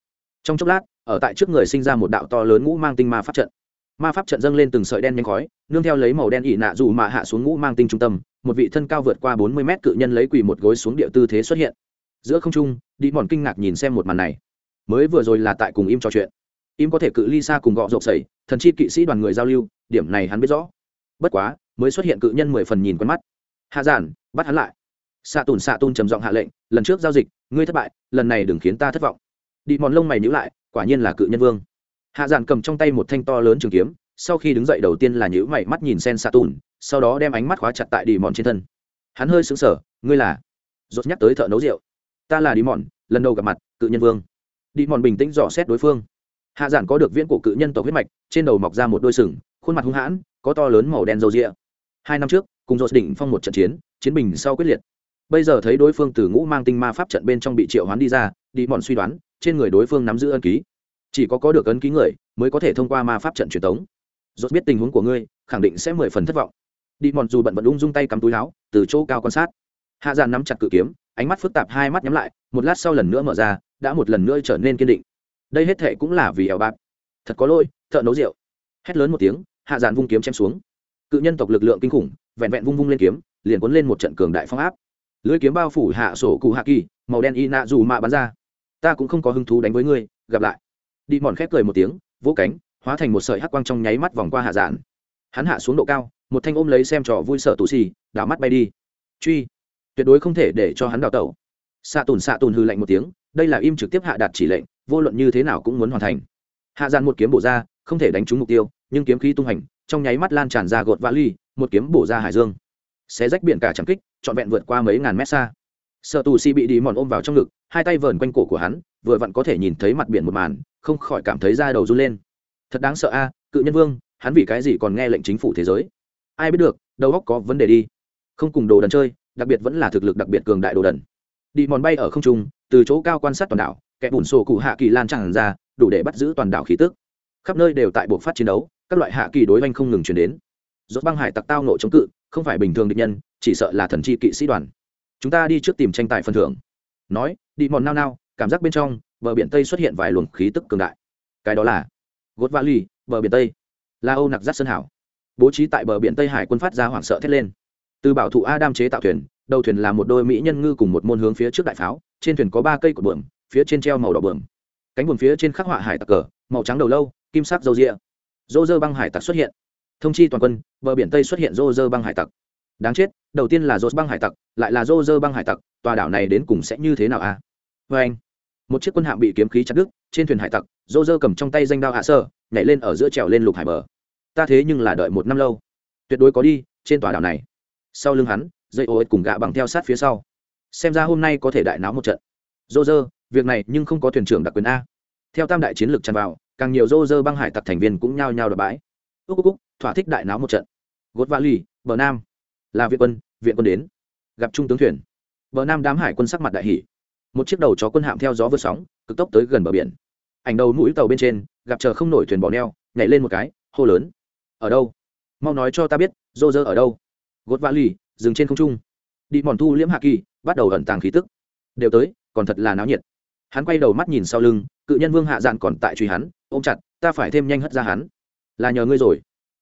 Trong chốc lát, ở tại trước người sinh ra một đạo to lớn ngũ mang tinh ma pháp trận. Ma pháp trận dâng lên từng sợi đen nhanh khói, nương theo lấy màu đen ỉ nạ dù mạ hạ xuống ngũ mang tinh trung tâm, một vị thân cao vượt qua bốn mươi mét cự nhân lấy quỳ một gối xuống địa tư thế xuất hiện. Giữa không trung, đi mòn kinh ngạc nhìn xem một màn này. Mới vừa rồi là tại cùng im trò chuyện im có thể cự ly xa cùng gọ rộp sẩy, thần chi kỵ sĩ đoàn người giao lưu, điểm này hắn biết rõ. Bất quá, mới xuất hiện cự nhân mười phần nhìn quen mắt. Hạ giản, bắt hắn lại. Xạ tùn xạ tùn trầm giọng hạ lệnh, lần trước giao dịch, ngươi thất bại, lần này đừng khiến ta thất vọng. Đi mòn lông mày nhữ lại, quả nhiên là cự nhân vương. Hạ giản cầm trong tay một thanh to lớn trường kiếm, sau khi đứng dậy đầu tiên là nhữ mày mắt nhìn sen xạ tùn, sau đó đem ánh mắt khóa chặt tại đi mòn trên thân. Hắn hơi sững sờ, ngươi là? Rốt nhắc tới thợ nấu rượu. Ta là đi mòn, lần đầu gặp mặt, cự nhân vương. Đi mòn bình tĩnh dò xét đối phương hạ giản có được viễn cổ cự nhân tộc huyết mạch, trên đầu mọc ra một đôi sừng, khuôn mặt hung hãn, có to lớn màu đen râu rịa hai năm trước, cùng dột đỉnh phong một trận chiến chiến bình sau quyết liệt. Bây giờ thấy đối phương từ ngũ mang tinh ma pháp trận bên trong bị triệu hoán đi ra, đi mòn suy đoán, trên người đối phương nắm giữ ân ký. Chỉ có có được ấn ký người, mới có thể thông qua ma pháp trận truyền thống rốt biết tình huống của ngươi, khẳng định sẽ mười phần thất vọng. Đi mòn dù bận bận ung dung tay cắm túi láo từ chỗ cao quan sát. Hạ giàn nắm chặt cự kiếm, ánh mắt phức tạp, hai mắt nhắm lại, một lát sau lần nữa mở ra, đã một lần nữa trở nên kiên định đây hết thệ cũng là vì eo bạc. Thật có lỗi, thợ nấu rượu. Hét lớn một tiếng, hạ giàn vung kiếm chém xuống. Cự nhân tộc lực lượng kinh khủng, vẹn vẹn vung vung lên kiếm, liền cuốn lên một trận cường đại phong áp. Lưới kiếm bao phủ hạ sổ cụ hạ kỳ, màu đen y nạ dù mạ bắn ra. Ta cũng không có hứng thú đánh với ngươi, gặp lại. Đi mòn khép cười một tiếng, vỗ cánh, hóa thành một sợi hắc quang trong nháy mắt vòng qua hạ giản hắn hạ xuống độ cao, một thanh ôm lấy xem trò vui sợ tù xì, đảo mắt bay đi. Truy. Tuyệt đối không thể để cho hắn đào tẩu. Xạ tùn xạ tùn hư lạnh một tiếng, đây là im trực tiếp hạ đạt chỉ lệnh vô luận như thế nào cũng muốn hoàn thành. Hạ giản một kiếm bổ ra, không thể đánh trúng mục tiêu, nhưng kiếm khí tung hành, trong nháy mắt lan tràn ra gột vã ly, một kiếm bổ ra hải dương. Xé rách biển cả trầm kích, trọn vẹn vượt qua mấy ngàn mét xa. Sợ tù si bị đi mòn ôm vào trong ngực, hai tay vờn quanh cổ của hắn, vừa vặn có thể nhìn thấy mặt biển một màn, không khỏi cảm thấy da đầu run lên. Thật đáng sợ a, cự nhân vương, hắn vì cái gì còn nghe lệnh chính phủ thế giới? Ai biết được, đầu óc có vấn đề đi. Không cùng đồ đần chơi, đặc biệt vẫn là thực lực đặc biệt cường đại đồ đần. Đi mòn bay ở không trung, từ chỗ cao quan sát toàn đảo kẻ bùn sổ cụ hạ kỳ lan tràn ra, đủ để bắt giữ toàn đảo khí tức. Khắp nơi đều tại buộc phát chiến đấu, các loại hạ kỳ đối oanh không ngừng chuyển đến. Dốt băng hải tặc tao nộ chống cự, không phải bình thường địch nhân, chỉ sợ là thần chi kỵ sĩ đoàn. Chúng ta đi trước tìm tranh tài phần thưởng. Nói, đi mòn nao nao, cảm giác bên trong, bờ biển tây xuất hiện vài luồng khí tức cường đại. Cái đó là gốt vali bờ biển tây. La âu nặc giác sơn hảo. Bố trí tại bờ biển tây hải quân phát ra hoảng sợ thét lên. Từ bảo thủ a đam chế tạo thuyền, đầu thuyền là một đôi mỹ nhân ngư cùng một môn hướng phía trước đại pháo, trên thuyền có ba cây cột bượm phía trên treo màu đỏ bượm cánh buồm phía trên khắc họa hải tặc cờ, màu trắng đầu lâu, kim sắc dầu rịa dô dơ băng hải tặc xuất hiện. Thông chi toàn quân, bờ biển tây xuất hiện dô dơ băng hải tặc. Đáng chết, đầu tiên là dô băng hải tặc, lại là dô dơ băng hải tặc, tòa đảo này đến cùng sẽ như thế nào a à? vê anh. Một chiếc quân hạm bị kiếm khí chặt đứt, trên thuyền hải tặc dô dơ cầm trong tay danh đao hạ sơ, nhảy lên ở giữa trèo lên lục hải bờ. Ta thế nhưng là đợi một năm lâu. Tuyệt đối có đi, trên tòa đảo này. Sau lưng hắn, dây ô cùng gạ bằng theo sát phía sau. Xem ra hôm nay có thể đại náo một trận. Dô dơ việc này nhưng không có thuyền trưởng đặc quyền a. Theo tam đại chiến lược tràn vào càng nhiều rô rơ băng hải tặc thành viên cũng nhao nhao đập bãi. Ước cúc, thỏa thích đại náo một trận. Gốt vã lì bờ nam. Là viện quân viện quân đến. Gặp trung tướng thuyền. Bờ nam đám hải quân sắc mặt đại hỷ một chiếc đầu chó quân hạm theo gió vượt sóng cực tốc tới gần bờ biển. Ảnh đầu mũi tàu bên trên gặp chờ không nổi thuyền bỏ neo nhảy lên một cái hô lớn. Ở đâu? Mau nói cho ta biết rô rơ ở đâu? Gốt vã lì dừng trên không trung. Đi mòn thu liễm hạ kỳ bắt đầu ẩn tàng khí tức. Đều tới còn thật là náo nhiệt hắn quay đầu mắt nhìn sau lưng, cự nhân vương hạ dạn còn tại truy hắn, ôm chặt, ta phải thêm nhanh hất ra hắn. Là nhờ ngươi rồi.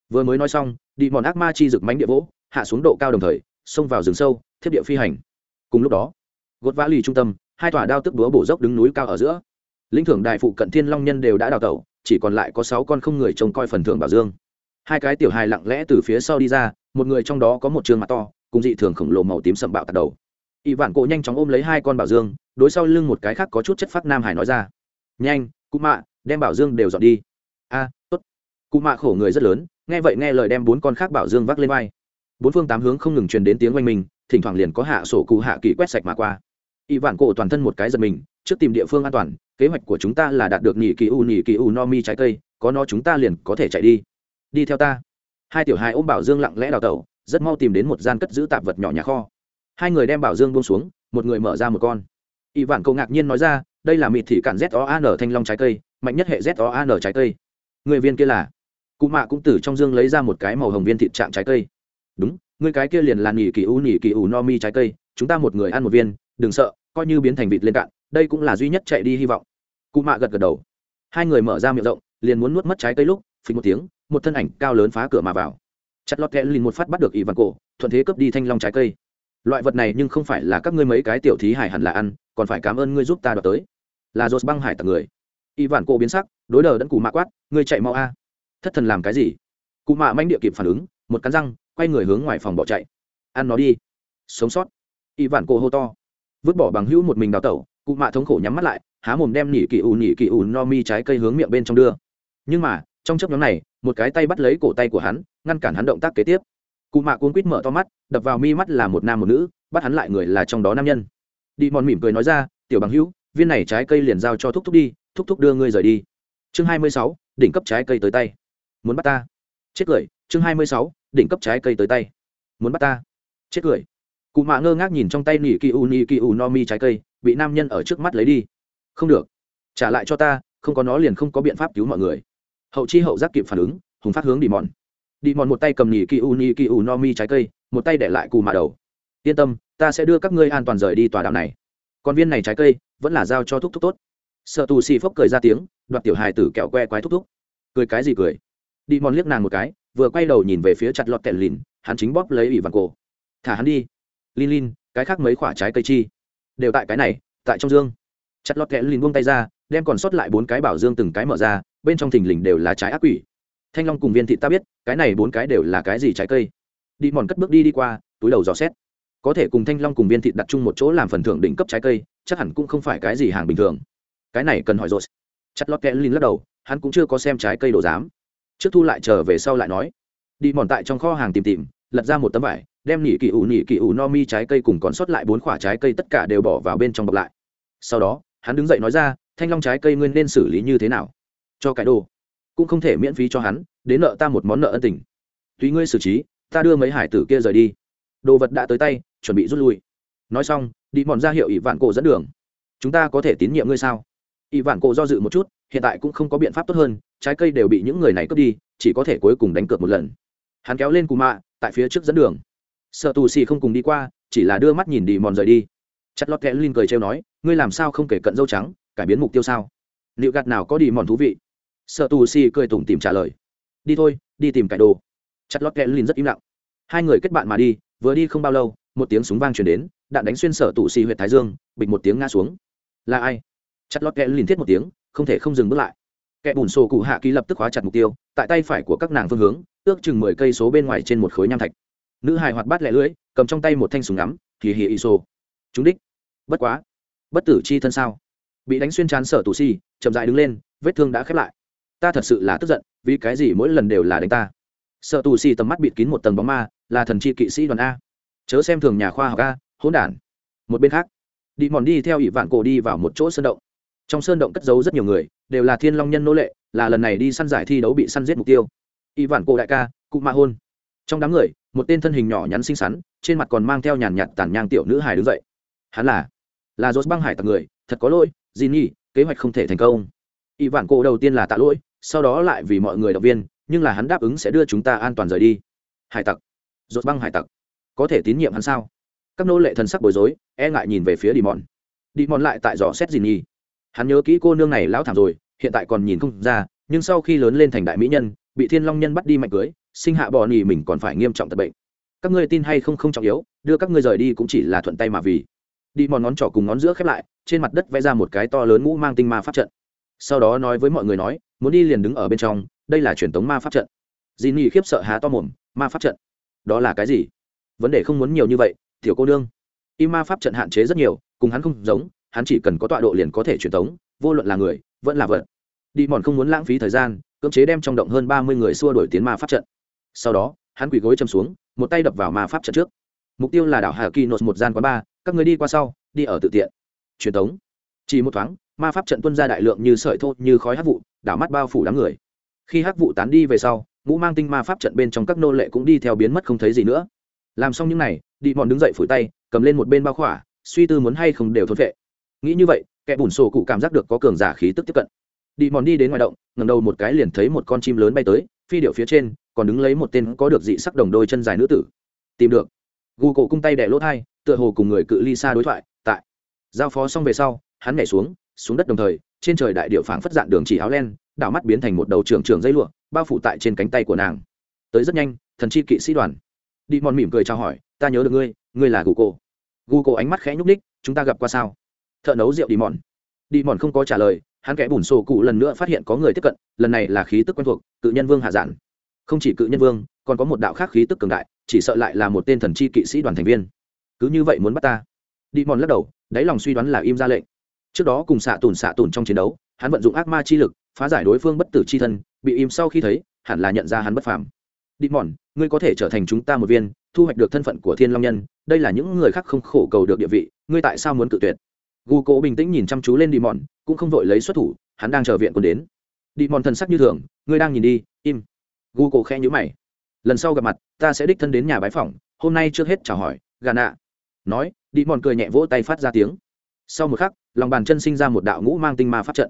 Vừa mới nói xong, đi mòn ác ma chi rực mánh địa vỗ, hạ xuống độ cao đồng thời, xông vào rừng sâu, thiết địa phi hành. Cùng lúc đó, gột vã lì trung tâm, hai tòa đao tức đúa bổ dốc đứng núi cao ở giữa. Linh thưởng đại phụ cận thiên long nhân đều đã đào tẩu, chỉ còn lại có sáu con không người trông coi phần thưởng bảo dương. Hai cái tiểu hài lặng lẽ từ phía sau đi ra, một người trong đó có một trường mặt to, cùng dị thường khổng lồ màu tím sầm bạo tạt đầu. Ỵ vạn cổ nhanh chóng ôm lấy hai con bảo dương đối sau lưng một cái khác có chút chất phát nam hải nói ra. Nhanh, cụ mạ, đem bảo dương đều dọn đi. A, tốt. Cụ mạ khổ người rất lớn, nghe vậy nghe lời đem bốn con khác bảo dương vác lên vai. Bốn phương tám hướng không ngừng truyền đến tiếng oanh mình thỉnh thoảng liền có hạ sổ cụ hạ kỳ quét sạch mà qua. Y vạn cổ toàn thân một cái giật mình, trước tìm địa phương an toàn, kế hoạch của chúng ta là đạt được nhị kỳ u nhị kỳ u no mi trái cây, có nó chúng ta liền có thể chạy đi. Đi theo ta. Hai tiểu hai ôm bảo dương lặng lẽ đào tẩu, rất mau tìm đến một gian cất giữ tạp vật nhỏ nhà kho. Hai người đem bảo dương buông xuống, một người mở ra một con. Y vạn cầu ngạc nhiên nói ra, đây là mịt thị cản z o an thanh long trái cây, mạnh nhất hệ z o an trái cây. Người viên kia là? Cụ mạ cũng từ trong dương lấy ra một cái màu hồng viên thịt trạng trái cây. Đúng, người cái kia liền là nỉ kỳ u nỉ kỳ u no mi trái cây, chúng ta một người ăn một viên, đừng sợ, coi như biến thành vịt lên cạn, đây cũng là duy nhất chạy đi hy vọng. Cụ mạ gật gật đầu. Hai người mở ra miệng rộng, liền muốn nuốt mất trái cây lúc, phình một tiếng, một thân ảnh cao lớn phá cửa mà vào. Chặt lọt kẽ lìn một phát bắt được ỷ vạn cổ, thuận thế cướp đi thanh long trái cây loại vật này nhưng không phải là các ngươi mấy cái tiểu thí hải hẳn là ăn, còn phải cảm ơn ngươi giúp ta đoạt tới. Là dột băng hải tặc người. Y vạn cổ biến sắc, đối đờ đẫn cụ mạ quát, ngươi chạy mau a. Thất thần làm cái gì? Cụ mạ manh địa kịp phản ứng, một cắn răng, quay người hướng ngoài phòng bỏ chạy. Ăn nó đi. Sống sót. Y vạn cổ hô to. Vứt bỏ bằng hữu một mình đào tẩu cụ mạ thống khổ nhắm mắt lại, há mồm đem nỉ kỳ ù nỉ kỳ ù no mi trái cây hướng miệng bên trong đưa. Nhưng mà, trong chấp nhóm này, một cái tay bắt lấy cổ tay của hắn, ngăn cản hắn động tác kế tiếp cụ mạ cuốn quýt mở to mắt, đập vào mi mắt là một nam một nữ, bắt hắn lại người là trong đó nam nhân. Đi mòn mỉm cười nói ra, tiểu bằng hữu, viên này trái cây liền giao cho thúc thúc đi, thúc thúc đưa ngươi rời đi. Chương hai mươi sáu, đỉnh cấp trái cây tới tay. Muốn bắt ta? Chết cười, chương hai mươi sáu, đỉnh cấp trái cây tới tay. Muốn bắt ta? Chết cười. Cụ mạ ngơ ngác nhìn trong tay nỉ kỳ u nỉ kỳ u no mi trái cây, bị nam nhân ở trước mắt lấy đi. Không được. Trả lại cho ta, không có nó liền không có biện pháp cứu mọi người. Hậu chi hậu giác kịp phản ứng, hùng phát hướng đi mòn đi mòn một tay cầm nhì kỳ u nhì kỳ u no mi trái cây, một tay để lại cù mạ đầu. Yên tâm, ta sẽ đưa các ngươi an toàn rời đi tòa đảo này. Còn viên này trái cây vẫn là giao cho thúc thúc tốt. Sợ tù xì phốc cười ra tiếng, đoạt tiểu hài tử kẹo que quái thúc thúc. Cười cái gì cười? Đi mòn liếc nàng một cái, vừa quay đầu nhìn về phía chặt lọt tẹn lìn, hắn chính bóp lấy ủy vàng cổ. Thả hắn đi. Lin lin, cái khác mấy quả trái cây chi? Đều tại cái này, tại trong dương. Chặt lọt tẹn lìn buông tay ra, đem còn sót lại bốn cái bảo dương từng cái mở ra, bên trong thình lình đều là trái ác quỷ thanh long cùng viên thị ta biết, cái này bốn cái đều là cái gì trái cây? Đi mòn cất bước đi đi qua, túi đầu dò xét. Có thể cùng thanh long cùng viên thịt đặt chung một chỗ làm phần thưởng đỉnh cấp trái cây, chắc hẳn cũng không phải cái gì hàng bình thường. Cái này cần hỏi rồi. Chặt lót kẽ lin lắc đầu, hắn cũng chưa có xem trái cây đồ giám trước thu lại trở về sau lại nói. Đi mòn tại trong kho hàng tìm tìm, lật ra một tấm vải, đem nỉ kỳ ủ nỉ kỳ ủ no mi trái cây cùng còn sót lại bốn quả trái cây tất cả đều bỏ vào bên trong bọc lại. Sau đó, hắn đứng dậy nói ra, thanh long trái cây nguyên nên xử lý như thế nào? Cho cái đồ cũng không thể miễn phí cho hắn, đến nợ ta một món nợ ân tình. Tùy ngươi xử trí, ta đưa mấy hải tử kia rời đi. Đồ vật đã tới tay, chuẩn bị rút lui. Nói xong, đi mòn ra hiệu ỷ vạn cổ dẫn đường. Chúng ta có thể tín nhiệm ngươi sao? Ỷ vạn cổ do dự một chút, hiện tại cũng không có biện pháp tốt hơn, trái cây đều bị những người này cướp đi, chỉ có thể cuối cùng đánh cược một lần. Hắn kéo lên cù mạ, tại phía trước dẫn đường. Sợ tù xì không cùng đi qua, chỉ là đưa mắt nhìn đi mòn rời đi. Chặt lót kẽ linh cười trêu nói, ngươi làm sao không kể cận dâu trắng, cải biến mục tiêu sao? Liệu gạt nào có đi mòn thú vị? Sợ tù xì cười tủm tìm trả lời. Đi thôi, đi tìm cải đồ. Chặt lót kẽ lìn rất im lặng. Hai người kết bạn mà đi, vừa đi không bao lâu, một tiếng súng vang truyền đến, đạn đánh xuyên sở Tù xì huyện thái dương, bịch một tiếng ngã xuống. Là ai? Chặt lót kẽ lìn thiết một tiếng, không thể không dừng bước lại. Kẻ bùn sổ cụ hạ ký lập tức khóa chặt mục tiêu, tại tay phải của các nàng phương hướng, ước chừng mười cây số bên ngoài trên một khối nham thạch. Nữ hài hoạt bát lẻ lưỡi, cầm trong tay một thanh súng ngắm hì hì iso chúng đích, bất quá, bất tử chi thân sao? Bị đánh xuyên chán sở tù xì chậm dại đứng lên, vết thương đã khép lại ta thật sự là tức giận, vì cái gì mỗi lần đều là đánh ta? Sợ tù xì tầm mắt bịt kín một tầng bóng ma, là thần chi kỵ sĩ đoàn a. Chớ xem thường nhà khoa học a, hỗn đản. Một bên khác, đi mòn đi theo ỷ vạn cổ đi vào một chỗ sơn động. Trong sơn động cất giấu rất nhiều người, đều là thiên long nhân nô lệ, là lần này đi săn giải thi đấu bị săn giết mục tiêu. Ỷ vạn cổ đại ca, cụ ma hôn. Trong đám người, một tên thân hình nhỏ nhắn xinh xắn, trên mặt còn mang theo nhàn nhạt tàn nhang tiểu nữ hài đứng dậy. Hắn là là dốt băng hải tặc người, thật có lỗi gì nhi kế hoạch không thể thành công. Ỷ vạn cổ đầu tiên là tạ lỗi sau đó lại vì mọi người động viên, nhưng là hắn đáp ứng sẽ đưa chúng ta an toàn rời đi. Hải tặc. Rột băng hải tặc. Có thể tín nhiệm hắn sao? Các nô lệ thần sắc bối rối e ngại nhìn về phía đi mòn đi mòn lại tại dò xét gì nhi hắn nhớ kỹ cô nương này lão thảm rồi, hiện tại còn nhìn không ra, nhưng sau khi lớn lên thành đại mỹ nhân, bị thiên long nhân bắt đi mạnh cưới, sinh hạ bò nhì mình còn phải nghiêm trọng tật bệnh. Các ngươi tin hay không không trọng yếu, đưa các ngươi rời đi cũng chỉ là thuận tay mà vì. Đi mòn ngón trỏ cùng ngón giữa khép lại, trên mặt đất vẽ ra một cái to lớn ngũ mang tinh ma pháp trận sau đó nói với mọi người nói, muốn đi liền đứng ở bên trong, đây là truyền thống ma pháp trận. Dì nhi khiếp sợ há to mồm, ma pháp trận? Đó là cái gì? Vấn đề không muốn nhiều như vậy, tiểu cô nương. Y ma pháp trận hạn chế rất nhiều, cùng hắn không giống, hắn chỉ cần có tọa độ liền có thể truyền tống, vô luận là người, vẫn là vật. Đi mòn không muốn lãng phí thời gian, cưỡng chế đem trong động hơn ba mươi người xua đổi tiến ma pháp trận. Sau đó, hắn quỳ gối châm xuống, một tay đập vào ma pháp trận trước. Mục tiêu là đảo hà kỳ nốt một gian quán ba các người đi qua sau, đi ở tự tiện. Truyền tống chỉ một thoáng, ma pháp trận tuân ra đại lượng như sợi thô, như khói hát vụ, đảo mắt bao phủ đám người. Khi hát vụ tán đi về sau, ngũ mang tinh ma pháp trận bên trong các nô lệ cũng đi theo biến mất không thấy gì nữa. Làm xong những n à y đi mòn đứng dậy phủi tay, cầm lên một bên bao khỏa, suy tư muốn hay không đều thốt vệ. Nghĩ như vậy, kẻ bùn sổ cụ cảm giác được có cường giả khí tức tiếp cận. Đi mòn đi đến ngoài động ngầm đầu một cái liền thấy một con chim lớn bay tới, phi điệu phía trên, còn đứng lấy một tên có được dị sắc đồng đôi chân dài nữ tử. Tìm được. Gu cổ cung tay đẻ lỗ thai, tựa hồ cùng người cự ly xa đối thoại, tại. Giao phó xong về sau hắn nhảy xuống xuống đất đồng thời, trên trời đại điệu phảng phất dạn đường chỉ áo len, đảo mắt biến thành một đầu trường trường dây lụa, bao phủ tại trên cánh tay của nàng. Tới rất nhanh, thần chi kỵ sĩ đoàn. Đi mòn mỉm cười chào hỏi, ta nhớ được ngươi ngươi là gu cô. gu cô ánh mắt khẽ nhúc ních chúng ta gặp qua sao? Thợ nấu rượu đi mòn. Đi mòn không có trả lời, hắn kẽ bùn sổ cụ lần nữa phát hiện có người tiếp cận, lần này là khí tức quen thuộc, cự nhân vương hạ giản. Không chỉ cự nhân vương, còn có một đạo khác khí tức cường đại, chỉ sợ lại là một tên thần chi kỵ sĩ đoàn thành viên. Cứ như vậy muốn bắt ta? Đi mòn lắc đầu, đáy lòng suy đoán là im ra lệnh trước đó cùng xạ tùn xạ tùn trong chiến đấu, hắn vận dụng ác ma chi lực, phá giải đối phương bất tử chi thân, bị im sau khi thấy, hẳn là nhận ra hắn bất phàm. Đi mòn ngươi có thể trở thành chúng ta một viên, thu hoạch được thân phận của thiên long nhân, đây là những người khác không khổ cầu được địa vị, ngươi tại sao muốn cự tuyệt? Gu cố bình tĩnh nhìn chăm chú lên đi mòn cũng không vội lấy xuất thủ, hắn đang chờ viện quân đến. Đi mòn thần sắc như thường, ngươi đang nhìn đi, im. Gu cố khe nhữ mày. Lần sau gặp mặt, ta sẽ đích thân đến nhà bái phòng hôm nay trước hết chào hỏi, gà nạ. Nói đi mòn cười nhẹ vỗ tay phát ra tiếng sau một khắc, lòng bàn chân sinh ra một đạo ngũ mang tinh ma pháp trận.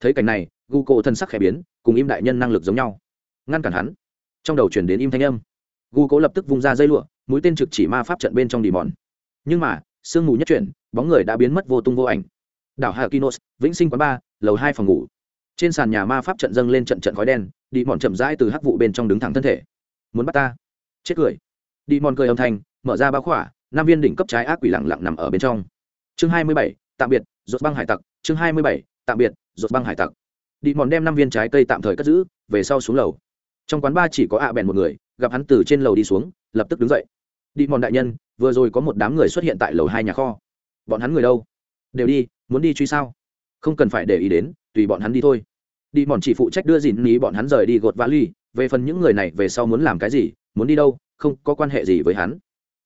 Thấy cảnh này, gu cổ thân sắc khẽ biến, cùng im đại nhân năng lực giống nhau. Ngăn cản hắn. Trong đầu chuyển đến im thanh âm. Gu cố lập tức vung ra dây lụa, mũi tên trực chỉ ma pháp trận bên trong đi mòn. Nhưng mà, sương mù nhất chuyển, bóng người đã biến mất vô tung vô ảnh. Đảo hà kinos, vĩnh sinh quán ba, lầu hai phòng ngủ. Trên sàn nhà ma pháp trận dâng lên trận trận khói đen đi mòn chậm rãi từ hắc vụ bên trong đứng thẳng thân thể. Muốn bắt ta? Chết cười. Đi mòn cười âm thanh, mở ra bao khỏa năm viên đỉnh cấp trái ác quỷ lặng lặng nằm ở bên trong chương hai mươi bảy, tạm biệt rột băng hải tặc. Chương hai mươi bảy, tạm biệt rột băng hải tặc. Đi mòn đem năm viên trái cây tạm thời cất giữ, về sau xuống lầu. Trong quán ba chỉ có ạ bèn một người, gặp hắn từ trên lầu đi xuống, lập tức đứng dậy. Đi mòn đại nhân, vừa rồi có một đám người xuất hiện tại lầu hai nhà kho. Bọn hắn người đâu? Đều đi, muốn đi truy sao? Không cần phải để ý đến, tùy bọn hắn đi thôi. Đi mòn chỉ phụ trách đưa dìn ní bọn hắn rời đi gột vã ly về phần những người này về sau muốn làm cái gì, muốn đi đâu, không có quan hệ gì với hắn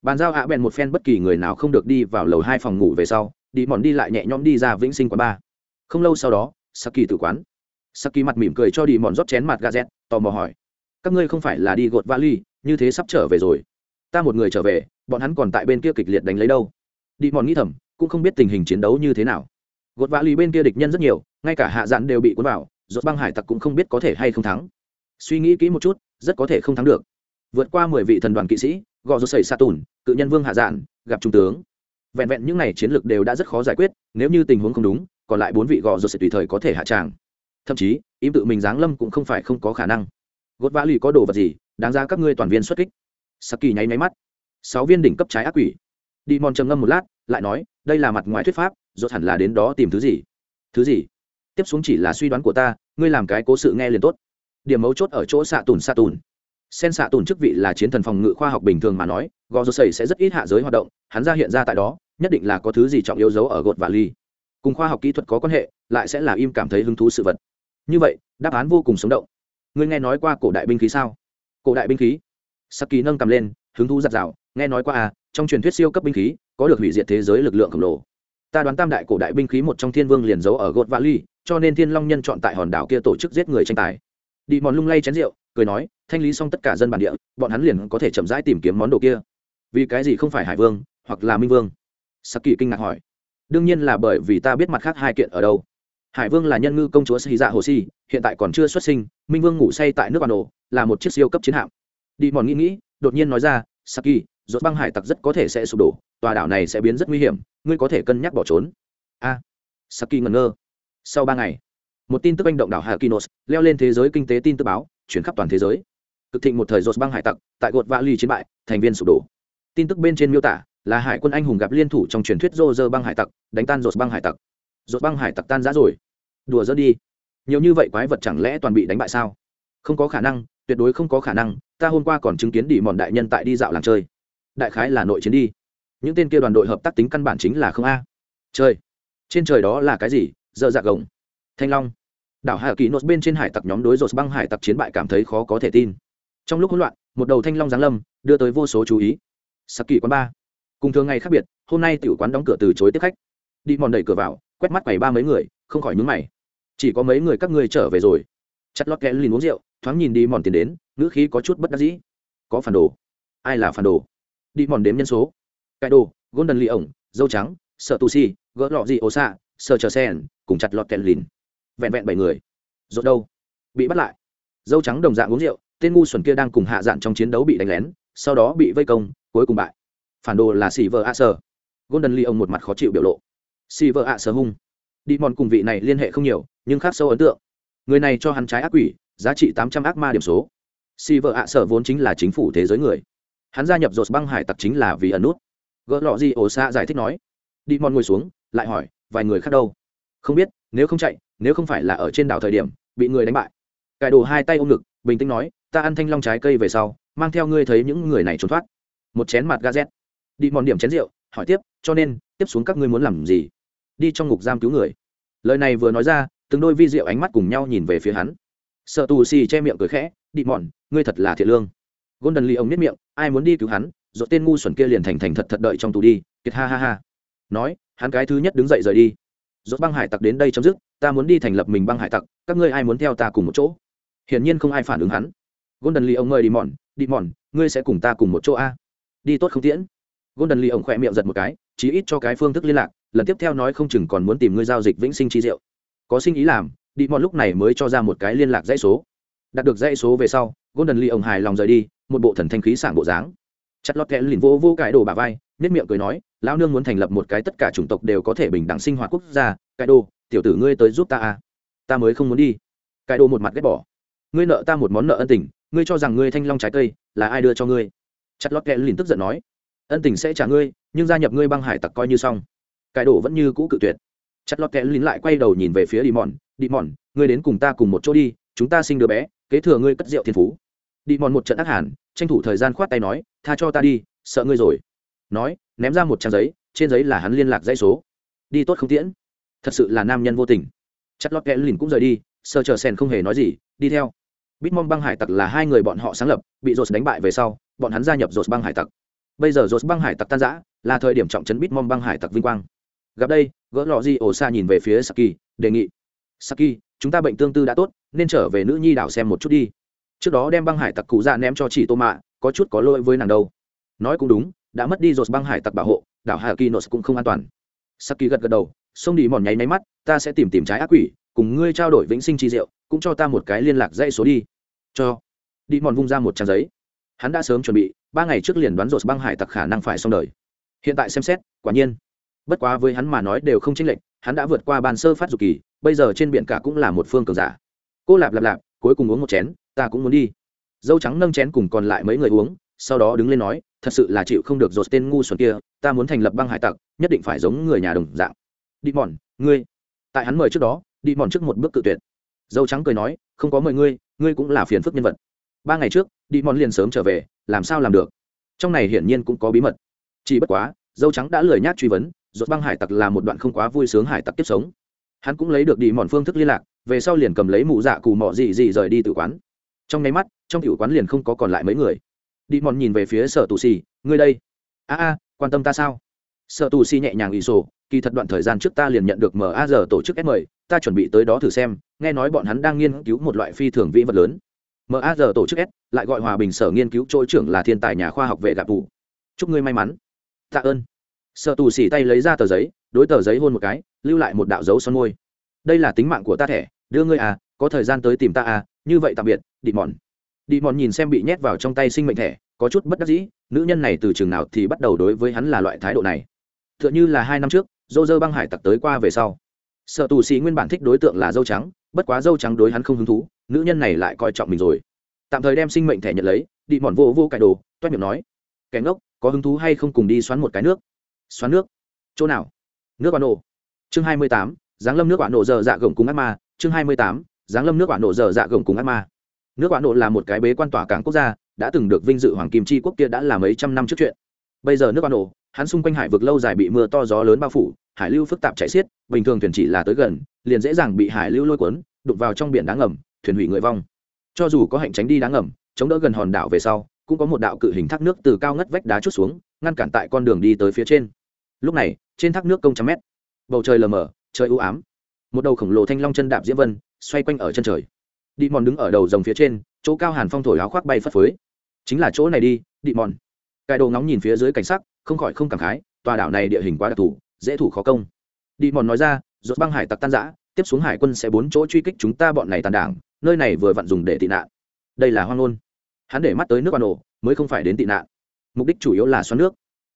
bàn giao ạ bèn một phen bất kỳ người nào không được đi vào lầu hai phòng ngủ về sau, đi mòn đi lại nhẹ nhõm đi ra vĩnh sinh quán ba không lâu sau đó, saki tử quán. Saki mặt mỉm cười cho đi mòn rót chén mặt gà z tò mò hỏi, các ngươi không phải là đi gột vali, như thế sắp trở về rồi. Ta một người trở về, bọn hắn còn tại bên kia kịch liệt đánh lấy đâu. Đi mòn nghĩ thầm, cũng không biết tình hình chiến đấu như thế nào. Gột vali bên kia địch nhân rất nhiều, ngay cả hạ dạn đều bị cuốn vào, rốt băng hải tặc cũng không biết có thể hay không thắng. Suy nghĩ kỹ một chút, rất có thể không thắng được vượt qua mười vị thần đoàn kỵ sĩ, gò rô sẩy sa tùn cự nhân vương hạ dạn gặp trung tướng. Vẹn vẹn những n à y chiến lược đều đã rất khó giải quyết, nếu như tình huống không đúng, còn lại bốn vị gò rô sẽ tùy thời có thể hạ tràng. Thậm chí, im tự mình giáng lâm cũng không phải không có khả năng. Gột vã lì có đồ vật gì, đáng ra các ngươi toàn viên xuất kích? Saki nháy máy mắt. Sáu viên đỉnh cấp trái ác quỷ. Đi mòn trầm ngâm một lát, lại nói, đây là mặt ngoài thuyết pháp, rốt hẳn là đến đó tìm thứ gì? Thứ gì? Tiếp xuống chỉ là suy đoán của ta, ngươi làm cái cố sự nghe liền tốt. Điểm mấu chốt ở chỗ xạ tùn xạ tùn sen xạ tùn chức vị là chiến thần phòng ngự khoa học bình thường mà nói gò dô sầy sẽ rất ít hạ giới hoạt động, hắn ra hiện ra tại đó, nhất định là có thứ gì trọng yếu giấu ở gột và ly. Cùng khoa học kỹ thuật có quan hệ, lại sẽ là im cảm thấy hứng thú sự vật. Như vậy, đáp án vô cùng sống động. Ngươi nghe nói qua cổ đại binh khí sao? Cổ đại binh khí? Saki nâng cầm lên, hứng thú giặt rào nghe nói qua à trong truyền thuyết siêu cấp binh khí, có được hủy diệt thế giới lực lượng khổng lồ. Ta đoán tam đại cổ đại binh khí một trong thiên vương liền giấu ở gột valley cho nên thiên long nhân chọn tại hòn đảo kia tổ chức giết người tranh tài. Đi mòn lung lay chén rượu cười nói, thanh lý xong tất cả dân bản địa, bọn hắn liền có thể chậm rãi tìm kiếm món đồ kia. Vì cái gì không phải hải vương, hoặc là minh vương? Sắc kỳ kinh ngạc hỏi. Đương nhiên là bởi vì ta biết mặt khác hai kiện ở đâu. Hải vương là nhân ngư công chúa sĩ dạ hồ si, hiện tại còn chưa xuất sinh, minh vương ngủ say tại nước bản đồ là một chiếc siêu cấp chiến hạm. Đi mòn nghĩ nghĩ, đột nhiên nói ra, saki, rốt băng hải tặc rất có thể sẽ sụp đổ, tòa đảo này sẽ biến rất nguy hiểm, ngươi có thể cân nhắc bỏ trốn. A. Saki ngẩn ngơ. Sau ba ngày, một tin tức anh động đảo hakinos leo lên thế giới kinh tế tin tức báo chuyển khắp toàn thế giới. Cực thịnh một thời dột băng hải tặc, tại gột vạ ly chiến bại, thành viên sụp đổ. Tin tức bên trên miêu tả là hải quân anh hùng gặp liên thủ trong truyền thuyết rô rơ băng hải tặc, đánh tan dột băng hải tặc. Dột băng hải tặc tan rã rồi. Đùa dỡ đi. Nhiều như vậy quái vật chẳng lẽ toàn bị đánh bại sao? Không có khả năng, tuyệt đối không có khả năng, ta hôm qua còn chứng kiến đỉ mòn đại nhân tại đi dạo làng chơi. Đại khái là nội chiến đi. Những tên kia đoàn đội hợp tác tính căn bản chính là không a. Chơi. Trên trời đó là cái gì? Dơ dạ gồng. Thanh long đảo hà kỳ nốt bên trên hải tặc nhóm đối rột băng hải tặc chiến bại cảm thấy khó có thể tin. Trong lúc hỗn loạn, một đầu thanh long giáng lâm, đưa tới vô số chú ý. Saki quán ba. Cùng thường ngày khác biệt, hôm nay tiểu quán đóng cửa từ chối tiếp khách. Đi mòn đẩy cửa vào, quét mắt quầy ba mấy người, không khỏi nhúng mày. Chỉ có mấy người các ngươi trở về rồi. Chặt lót kẽ lìn uống rượu, thoáng nhìn đi mòn tiền đến, ngữ khí có chút bất đắc dĩ. Có phản đồ. Ai là phản đồ? Đi mòn đếm nhân số. Cải đồ, golden lì ổng, dâu trắng, sợ tu si, gỡ lọ gì ổ xạ, sợ chờ sen, cùng chặt lọt kẹt lìn vẹn vẹn bảy người. Rốt đâu? Bị bắt lại. Dâu trắng đồng dạng uống rượu, tên ngu xuẩn kia đang cùng hạ dạn trong chiến đấu bị đánh lén, sau đó bị vây công, cuối cùng bại. Phản đồ là xì vợ a sơ golden lee ông một mặt khó chịu biểu lộ. Xì vợ a sơ hung. Đi mòn cùng vị này liên hệ không nhiều, nhưng khác sâu ấn tượng. Người này cho hắn trái ác quỷ, giá trị tám trăm ác ma điểm số. Xì vợ a sơ vốn chính là chính phủ thế giới người. Hắn gia nhập rột băng hải tặc chính là vì ẩn nút. Gỡ lọ gì ổ xa giải thích nói. Đi mòn ngồi xuống, lại hỏi, vài người khác đâu? Không biết, nếu không chạy nếu không phải là ở trên đảo thời điểm, bị người đánh bại. Cải đồ hai tay ôm ngực, bình tĩnh nói, ta ăn thanh long trái cây về sau, mang theo ngươi thấy những người này trốn thoát. Một chén mặt gazet đi mòn điểm chén rượu, hỏi tiếp, cho nên, tiếp xuống các ngươi muốn làm gì? Đi trong ngục giam cứu người. Lời này vừa nói ra, từng đôi vi rượu ánh mắt cùng nhau nhìn về phía hắn. Sợ tù xì che miệng cười khẽ, đi mòn, ngươi thật là thiệt lương. Golden lee ông biết miệng, ai muốn đi cứu hắn rồi tên ngu xuẩn kia liền thành thành thật thật đợi trong tù đi. Kiệt ha ha ha. Nói, hắn cái thứ nhất đứng dậy rời đi rốt băng hải tặc đến đây chấm dứt, ta muốn đi thành lập mình băng hải tặc, các ngươi ai muốn theo ta cùng một chỗ? Hiển nhiên không ai phản ứng hắn. Golden lee ông mời đi mòn đi mòn ngươi sẽ cùng ta cùng một chỗ a? Đi tốt không tiễn. Golden lee ông khỏe miệng giật một cái, chí ít cho cái phương thức liên lạc, lần tiếp theo nói không chừng còn muốn tìm ngươi giao dịch vĩnh sinh chi diệu. Có sinh ý làm đi mòn lúc này mới cho ra một cái liên lạc dãy số. Đạt được dãy số về sau, golden lee ông hài lòng rời đi, một bộ thần thanh khí sảng bộ dáng. Chặt lọt kẽ lìn vô vô cái đồ bà vai nét miệng cười nói lão nương muốn thành lập một cái tất cả chủng tộc đều có thể bình đẳng sinh hoạt quốc gia cái đồ tiểu tử ngươi tới giúp ta à. Ta mới không muốn đi. Cái đồ một mặt ghét bỏ. Ngươi nợ ta một món nợ ân tình, ngươi cho rằng ngươi thanh long trái cây là ai đưa cho ngươi? Chặt lót kẽ lìn tức giận nói. Ân tình sẽ trả ngươi, nhưng gia nhập ngươi băng hải tặc coi như xong. Cái đồ vẫn như cũ cự tuyệt. Chặt lót kẽ lìn lại quay đầu nhìn về phía đi mòn đi mòn ngươi đến cùng ta cùng một chỗ đi, chúng ta sinh đứa bé, kế thừa ngươi cất rượu thiên phú. Đi mòn một trận ác hẳn tranh thủ thời gian khoát tay nói, tha cho ta đi, sợ ngươi rồi nói, ném ra một trang giấy, trên giấy là hắn liên lạc dãy số. Đi tốt không tiễn. Thật sự là nam nhân vô tình. Chất lót kẽ lìn cũng rời đi, sơ chờ sen không hề nói gì, đi theo. Bitmom băng hải tặc là hai người bọn họ sáng lập, bị rột đánh bại về sau, bọn hắn gia nhập rột băng hải tặc. Bây giờ rột băng hải tặc tan giã là thời điểm trọng trấn bitmom băng hải tặc vinh quang. Gặp đây, gỡ lọ di ổ xa nhìn về phía saki, đề nghị. Saki, chúng ta bệnh tương tư đã tốt, nên trở về nữ nhi đảo xem một chút đi. Trước đó đem băng hải tặc cụ ra ném cho chị tô mạ, có chút có lỗi với nàng đâu. Nói cũng đúng đã mất đi rột băng hải tặc bảo hộ, đảo hà kỳ nos cũng không an toàn. Saki gật gật đầu sông đi mòn nháy máy mắt, ta sẽ tìm tìm trái ác quỷ, cùng ngươi trao đổi vĩnh sinh chi diệu, cũng cho ta một cái liên lạc dây số đi. Cho. Đi mòn vung ra một trang giấy. Hắn đã sớm chuẩn bị, ba ngày trước liền đoán rột băng hải tặc khả năng phải xong đời. Hiện tại xem xét, quả nhiên. Bất quá với hắn mà nói đều không chênh lệch, hắn đã vượt qua bàn sơ phát dục kỳ, bây giờ trên biển cả cũng là một phương cường giả. Cô lạp lạp lạp, cuối cùng uống một chén, ta cũng muốn đi. Dâu trắng nâng chén cùng còn lại mấy người uống sau đó đứng lên nói, thật sự là chịu không được dột tên ngu xuẩn kia, ta muốn thành lập băng hải tặc, nhất định phải giống người nhà đồng dạng. Đi mòn ngươi? Tại hắn mời trước đó đi mòn trước một bước cự tuyệt. Dâu trắng cười nói, không có mời ngươi ngươi cũng là phiền phức nhân vật. Ba ngày trước đi mòn liền sớm trở về, làm sao làm được? Trong này hiển nhiên cũng có bí mật. Chỉ bất quá, dâu trắng đã lười nhác truy vấn dột băng hải tặc là một đoạn không quá vui sướng hải tặc tiếp sống. Hắn cũng lấy được đi mòn phương thức liên lạc, về sau liền cầm lấy mụ dạ cù mọ gì gì rời đi tự quán. Trong nháy mắt, trong tiểu quán liền không có còn lại mấy người đi mòn nhìn về phía sở tù xì, ngươi đây. A a, quan tâm ta sao? Sở tù xì nhẹ nhàng ủy sổ, kỳ thật đoạn thời gian trước ta liền nhận được ma giờ tổ chức s mời ta chuẩn bị tới đó thử xem, nghe nói bọn hắn đang nghiên cứu một loại phi thường vĩ vật lớn. Ma giờ tổ chức s, lại gọi hòa bình sở nghiên cứu trôi trưởng là thiên tài nhà khoa học về gạp vụ chúc ngươi may mắn. Tạ ơn. Sở tù xì tay lấy ra tờ giấy, đối tờ giấy hôn một cái, lưu lại một đạo dấu son môi. Đây là tính mạng của ta thẻ, đưa ngươi à có thời gian tới tìm ta à như vậy tạm biệt, đi mòn đi mòn nhìn xem bị nhét vào trong tay sinh mệnh thẻ, có chút bất đắc dĩ, nữ nhân này từ trường nào thì bắt đầu đối với hắn là loại thái độ này. T h ư ợ n h ư là hai năm trước, dô dơ băng hải tặc tới qua về sau. Sợ tù sĩ nguyên bản thích đối tượng là dâu trắng, bất quá dâu trắng đối hắn không hứng thú, nữ nhân này lại coi trọng mình rồi. Tạm thời đem sinh mệnh thẻ nhận lấy, đi mòn vô vô cải đồ, toét miệng nói, kẻ ngốc, có hứng thú hay không cùng đi xoắn một cái nước? Xoắn nước? Chỗ nào? Nước quả nổ chương hai mươi tám giáng lâm nước quả nổ giờ dạ gồng cùng ác ma. Chương hai mươi tám giáng lâm nước quả nổ giờ dạ gồng cùng ác ma nước quả nổ là một cái bế quan tỏa cảng quốc gia, đã từng được vinh dự hoàng kim chi quốc kia đã là mấy trăm năm trước chuyện. Bây giờ nước ban nổ hắn xung quanh hải vực lâu dài bị mưa to gió lớn bao phủ, hải lưu phức tạp chảy xiết, bình thường thuyền chỉ là tới gần, liền dễ dàng bị hải lưu lôi cuốn, đụng vào trong biển đá ngầm, thuyền hủy người vong. Cho dù có hạnh tránh đi đá ngầm, chống đỡ gần hòn đảo về sau, cũng có một đạo cự hình thác nước từ cao ngất vách đá chút xuống, ngăn cản tại con đường đi tới phía trên. Lúc này, trên thác nước công trăm mét, bầu trời lờ mờ, trời u ám. Một đầu khổng lồ thanh long chân đạp diễm vân, xoay quanh ở chân trời đi mòn đứng ở đầu dòng phía trên, chỗ cao hàn phong thổi áo khoác bay phất phới. Chính là chỗ này đi đi mòn cài đồ ngóng nhìn phía dưới cảnh sắc, không khỏi không cảm khái, tòa đảo này địa hình quá đặc thù, dễ thủ khó công. Đi mòn nói ra, rốt băng hải tặc tan giã tiếp xuống hải quân sẽ bốn chỗ truy kích chúng ta bọn này tàn đảng, nơi này vừa vặn dùng để tị nạn. Đây là hoang ngôn. Hắn để mắt tới nước bà nổ, mới không phải đến tị nạn. Mục đích chủ yếu là xoắn nước.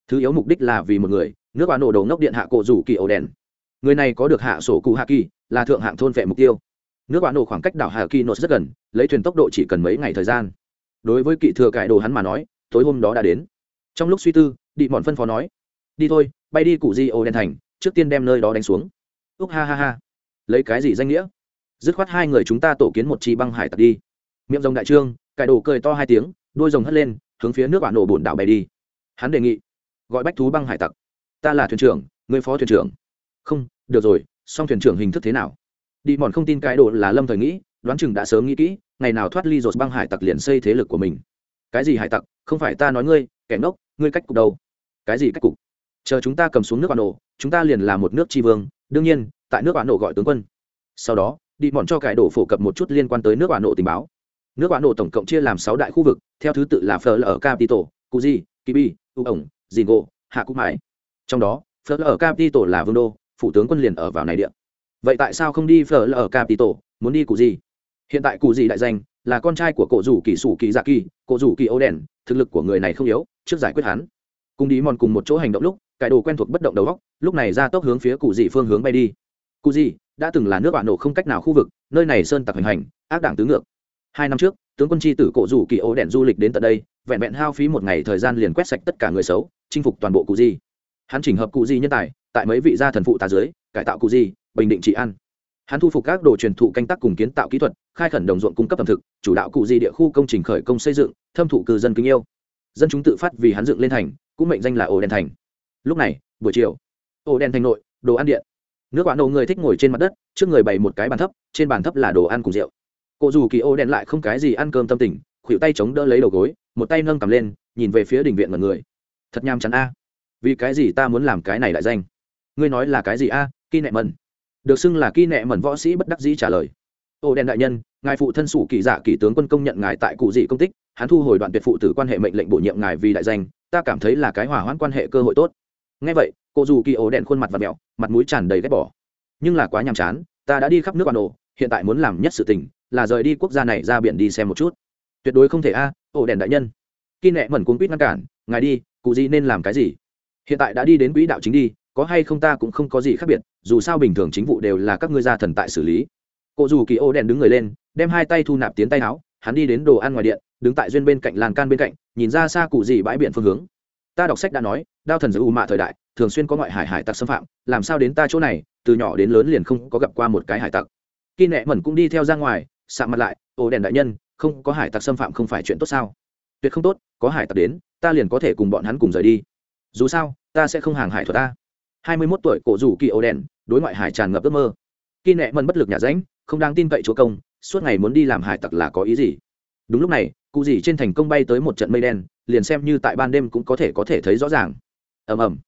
Thứ yếu mục đích là vì một người, nước bà nổ đầu ngốc điện hạ cổ rủ kỳ ổ đèn. Người này có được hạ sổ cụ hạ kỳ, là thượng hạng thôn vệ mục tiêu nước bạn nổ khoảng cách đảo hà kỳ nốt rất gần, lấy thuyền tốc độ chỉ cần mấy ngày thời gian. Đối với kỵ thừa cải đồ hắn mà nói, tối hôm đó đã đến. Trong lúc suy tư đị mòn phân phó nói, đi thôi, bay đi cụ di ô đen thành, trước tiên đem nơi đó đánh xuống. Úc ha ha ha. Lấy cái gì danh nghĩa? Dứt khoát hai người chúng ta tổ kiến một chi băng hải tặc đi. Miệng rồng đại trương, cải đồ cười to hai tiếng đôi rồng hất lên, hướng phía nước bạn nổ bồn đảo bay đi. Hắn đề nghị, gọi bách thú băng hải tặc. Ta là thuyền trưởng người phó thuyền trưởng. Không, được rồi, song thuyền trưởng hình thức thế nào? Đi mòn không tin cái đồ là lâm thời nghĩ, đoán chừng đã sớm nghĩ kỹ, ngày nào thoát ly rột băng hải tặc liền xây thế lực của mình. Cái gì hải tặc? Không phải ta nói ngươi, kẻ ngốc, ngươi cách cục đâu? Cái gì cách cục? Chờ chúng ta cầm xuống nước bạn nổ, chúng ta liền là một nước tri vương, đương nhiên, tại nước bạn nổ gọi tướng quân. Sau đó, đi mòn cho cải đổ phổ cập một chút liên quan tới nước bạn nổ tình báo. Nước bạn nổ tổng cộng chia làm sáu đại khu vực, theo thứ tự là phở ở capital kuji, kibi u ổng dình hạ cúc mãi trong đó, phở ở capital là vương đô, phủ tướng quân liền ở vào này địa vậy tại sao không đi phở ở capital muốn đi cụ gì? Hiện tại cụ gì đại danh, là con trai của cổ rủ kỳ sủ kỳ dạ kỳ, cổ rủ kỳ ô đèn, thực lực của người này không yếu, trước giải quyết hắn. Cùng đi mòn cùng một chỗ hành động lúc cải đồ quen thuộc bất động đầu góc lúc này ra tốc hướng phía cụ dị phương hướng bay đi. Cụ dị đã từng là nước bạn nổ không cách nào khu vực, nơi này sơn tặc hành hành, ác đảng tứ ngược. Hai năm trước, tướng quân chi tử cổ rủ kỳ ô đèn du lịch đến tận đây, vẹn vẹn hao phí một ngày thời gian liền quét sạch tất cả người xấu, chinh phục toàn bộ cụ gì. Hắn chỉnh hợp cụ gì nhân tài, tại mấy vị gia thần phụ tà dưới, cải tạo cụ gì bình định trị An, hắn thu phục các đồ truyền thụ canh tác cùng kiến tạo kỹ thuật khai khẩn đồng ruộng cung cấp ẩm thực chủ đạo cụ di địa khu công trình khởi công xây dựng thâm thụ cư dân kính yêu. Dân chúng tự phát vì hắn dựng lên thành cũng mệnh danh là ổ đèn thành. Lúc này buổi chiều ổ đèn thành nội đồ ăn điện. Nước quán đầu người thích ngồi trên mặt đất trước người bày một cái bàn thấp trên bàn thấp là đồ ăn cùng rượu. Cụ dù kỳ ô đèn lại không cái gì ăn cơm tâm tình khuỷu tay chống đỡ lấy đầu gối một tay nâng cầm lên nhìn về phía đình viện mọi người. Thật nham chắn a. Vì cái gì ta muốn làm cái này lại danh? Ngươi nói là cái gì a? À? kỳ nệ mần được xưng là kỳ nệ mẩn võ sĩ bất đắc dĩ trả lời. Ô đen đại nhân, ngài phụ thân sủ kỳ dạ kỳ tướng quân công nhận ngài tại cụ dị công tích, hắn thu hồi đoạn tuyệt phụ tử quan hệ mệnh lệnh bổ nhiệm ngài vì đại danh, ta cảm thấy là cái hỏa hoãn quan hệ cơ hội tốt. Ngay vậy, cô dù kỳ ổ đen khuôn mặt và mẹo, mặt mũi tràn đầy ghét bỏ. Nhưng là quá nhàm chán, ta đã đi khắp nước bản đồ hiện tại muốn làm nhất sự tình, là rời đi quốc gia này ra biển đi xem một chút. Tuyệt đối không thể a ổ đèn đại nhân. Kỳ nẹ mẩn cuốn quýt ngăn cản, ngài đi, cụ gì nên làm cái gì? Hiện tại đã đi đến quỹ đạo chính đi có hay không ta cũng không có gì khác biệt, dù sao bình thường chính vụ đều là các ngươi gia thần tại xử lý. Cụ dù kỳ ô đèn đứng người lên, đem hai tay thu nạp tiến tay áo, hắn đi đến đồ ăn ngoài điện, đứng tại duyên bên cạnh làn can bên cạnh, nhìn ra xa cụ gì bãi biển phương hướng. Ta đọc sách đã nói, đao thần giữ u mạ thời đại, thường xuyên có ngoại hải hải tặc xâm phạm, làm sao đến ta chỗ này, từ nhỏ đến lớn liền không có gặp qua một cái hải tặc. Khi nẹ mẩn cũng đi theo ra ngoài, sạ mặt lại, ô đèn đại nhân, không có hải tặc xâm phạm không phải chuyện tốt sao? Tuyệt không tốt, có hải tặc đến, ta liền có thể cùng bọn hắn cùng rời đi. Dù sao, ta sẽ không hàng hải thuật ta hai mươi 21 tuổi cổ rủ kỳ ô đèn, đối ngoại hải tràn ngập ước mơ. Kỳ nệ mần bất lực nhà ránh, không đáng tin cậy chúa công, suốt ngày muốn đi làm hải tặc là có ý gì? Đúng lúc này, cụ gì trên thành công bay tới một trận mây đen, liền xem như tại ban đêm cũng có thể có thể thấy rõ ràng. Ầm ầm.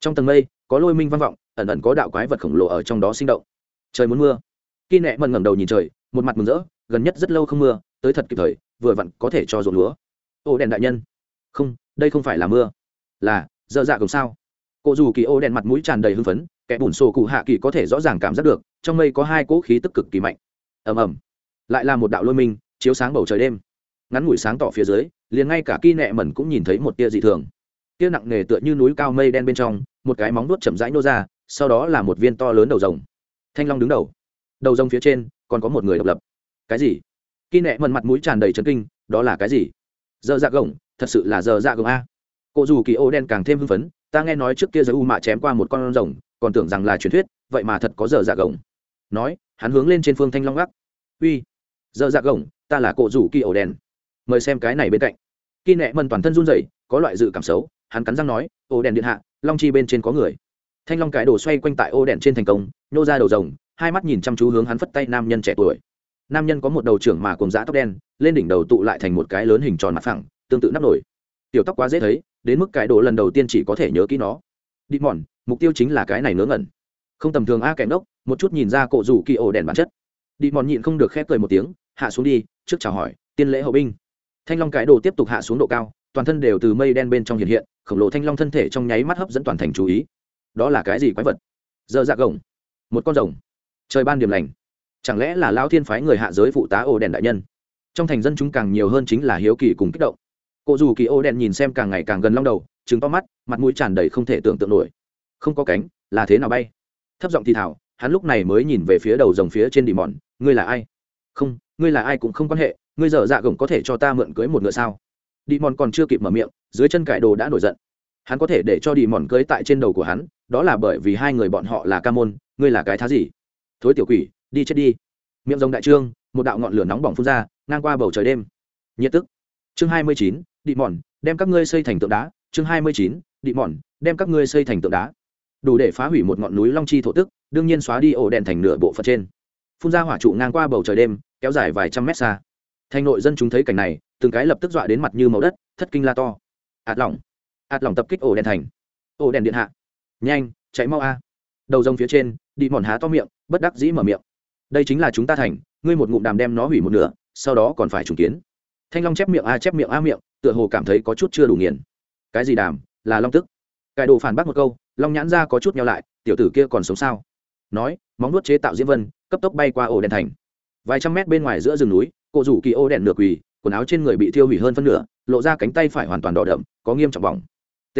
Trong tầng mây, có lôi minh vang vọng, ẩn ẩn có đạo quái vật khổng lồ ở trong đó sinh động. Trời muốn mưa. Kỳ nệ mần ngẩng đầu nhìn trời, một mặt mừng rỡ, gần nhất rất lâu không mưa, tới thật kịp thời, vừa vặn có thể cho ruộng lúa. Ô đèn đại nhân. Không, đây không phải là mưa. Là, dơ dạ cùng sao? Cô dù kỳ ô đèn mặt mũi tràn đầy hưng phấn, kẻ bùn sổ cụ hạ kỳ có thể rõ ràng cảm giác được, trong mây có hai cỗ khí tức cực kỳ mạnh. Ầm ầm. Lại là một đạo lôi minh, chiếu sáng bầu trời đêm. Ngắn ngủi sáng tỏ phía dưới, liền ngay cả kỳ nẹ mẩn cũng nhìn thấy một tia dị thường. Tia nặng nề tựa như núi cao mây đen bên trong, một cái móng nuốt chậm rãi nô ra, sau đó là một viên to lớn đầu rồng. Thanh long đứng đầu. Đầu rồng phía trên, còn có một người độc lập. Cái gì? Kỳ nẹ mẩn mặt mũi tràn đầy trấn kinh, đó là cái gì? Dơ dạ gồng, thật sự là dơ dạ gồng a. Cô dù kỳ ô đen càng thêm hưng phấn ta nghe nói trước kia giới u mạ chém qua một con rồng, còn tưởng rằng là truyền thuyết, vậy mà thật có giờ dạ gồng. Nói, hắn hướng lên trên phương thanh long gác uy giờ dạ gồng, ta là cổ rủ kỳ ổ đen mời xem cái này bên cạnh. Kỳ nẹ mần toàn thân run rẩy, có loại dự cảm xấu, hắn cắn răng nói, ổ đèn điện hạ, long chi bên trên có người. Thanh long cái đồ xoay quanh tại ô đèn trên thành công, nhô ra đầu rồng, hai mắt nhìn chăm chú hướng hắn phất tay nam nhân trẻ tuổi. Nam nhân có một đầu trưởng mà cùng dã tóc đen, lên đỉnh đầu tụ lại thành một cái lớn hình tròn mặt phẳng, tương tự nắp nổi tiểu tóc quá dễ thấy đến mức cái đồ lần đầu tiên chỉ có thể nhớ kỹ nó. Đi mòn, mục tiêu chính là cái này ngớ ngẩn. Không tầm thường a kẻ ngốc, một chút nhìn ra cổ rủ kỳ ổ đèn bản chất. Đi mòn nhịn không được khép cười một tiếng, hạ xuống đi, trước chào hỏi, tiên lễ hậu binh. Thanh long cái đồ tiếp tục hạ xuống độ cao, toàn thân đều từ mây đen bên trong hiện hiện, khổng lồ thanh long thân thể trong nháy mắt hấp dẫn toàn thành chú ý. Đó là cái gì quái vật? Dơ dạ gồng. Một con rồng. Trời ban điểm lành. Chẳng lẽ là lao thiên phái người hạ giới phụ tá ổ đèn đại nhân? Trong thành dân chúng càng nhiều hơn chính là hiếu kỳ cùng kích động cô dù kỳ ô đen nhìn xem càng ngày càng gần long đầu chứng to mắt, mặt mũi tràn đầy không thể tưởng tượng nổi. Không có cánh, là thế nào bay? Thấp giọng thì thảo hắn lúc này mới nhìn về phía đầu rồng phía trên đi mòn ngươi là ai? Không, ngươi là ai cũng không quan hệ, ngươi dở dạ gồng có thể cho ta mượn cưới một ngựa sao? Đi mòn còn chưa kịp mở miệng, dưới chân cải đồ đã nổi giận. Hắn có thể để cho đi mòn cưới tại trên đầu của hắn, đó là bởi vì hai người bọn họ là ca môn, ngươi là cái thá gì? Thối tiểu quỷ, đi chết đi. Miệng rồng đại trương, một đạo ngọn lửa nóng bỏng phun ra, ngang qua bầu trời đêm. Nhiệt tức. Chương hai mươi chín đi mòn, đem các ngươi xây thành tượng đá. Chương hai mươi chín, đi mòn, đem các ngươi xây thành tượng đá. Đủ để phá hủy một ngọn núi long chi thổ tức, đương nhiên xóa đi ổ đèn thành nửa bộ phận trên. Phun ra hỏa trụ ngang qua bầu trời đêm, kéo dài vài trăm mét xa. Thành nội dân chúng thấy cảnh này, từng cái lập tức dọa đến mặt như màu đất, thất kinh la to. Ạt lỏng. Ạt lỏng tập kích ổ đèn thành. Ổ đèn điện hạ. Nhanh, chạy mau a. Đầu rông phía trên, đi mòn há to miệng, bất đắc dĩ mở miệng. Đây chính là chúng ta thành, ngươi một ngụm đàm đem nó hủy một nửa, sau đó còn phải trùng kiến. Thanh long chép miệng a, chép miệng a miệng tựa hồ cảm thấy có chút chưa đủ nghiền. Cái gì đàm? Là long tức. Cải đồ phản bác một câu, long nhãn ra có chút nhau lại, tiểu tử kia còn sống sao? Nói, móng nuốt chế tạo diễm vân, cấp tốc bay qua ổ đèn thành. Vài trăm mét bên ngoài giữa rừng núi cổ rủ kỳ ô đèn nửa quỳ, quần áo trên người bị thiêu hủy hơn phân nửa, lộ ra cánh tay phải hoàn toàn đỏ đậm, có nghiêm trọng bỏng. T.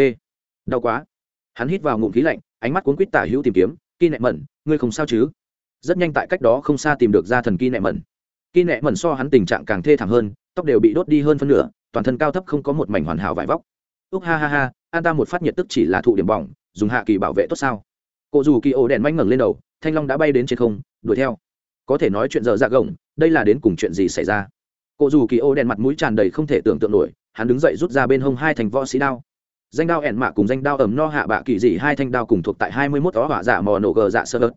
Đau quá. Hắn hít vào ngụm khí lạnh, ánh mắt cuốn quýt tả hữu tìm kiếm kỳ nẹ mẩn, ngươi không sao chứ? Rất nhanh tại cách đó không xa tìm được ra thần kỳ nẹ mẩn. Kỳ nẹ mẩn so hắn tình trạng càng thê thảm hơn, tóc đều bị đốt đi hơn phân nửa toàn thân cao thấp không có một mảnh hoàn hảo vải vóc. Úc ha ha ha, an ta một phát nhiệt tức chỉ là thụ điểm bỏng, dùng hạ kỳ bảo vệ tốt sao? Cụ dù kỳ ổ đèn manh ngẩng lên đầu, thanh long đã bay đến trên không, đuổi theo. Có thể nói chuyện giờ ra dạ gồng, đây là đến cùng chuyện gì xảy ra? Cụ dù kỳ ổ đèn mặt mũi tràn đầy không thể tưởng tượng nổi, hắn đứng dậy rút ra bên hông hai thành võ sĩ đao. Danh đao ẻn mạ cùng danh đao ẩm no hạ bạ kỳ dị hai thanh đao cùng thuộc tại hai mươi mốt đó hỏa giả mò nổ gờ dạ sơ ớt.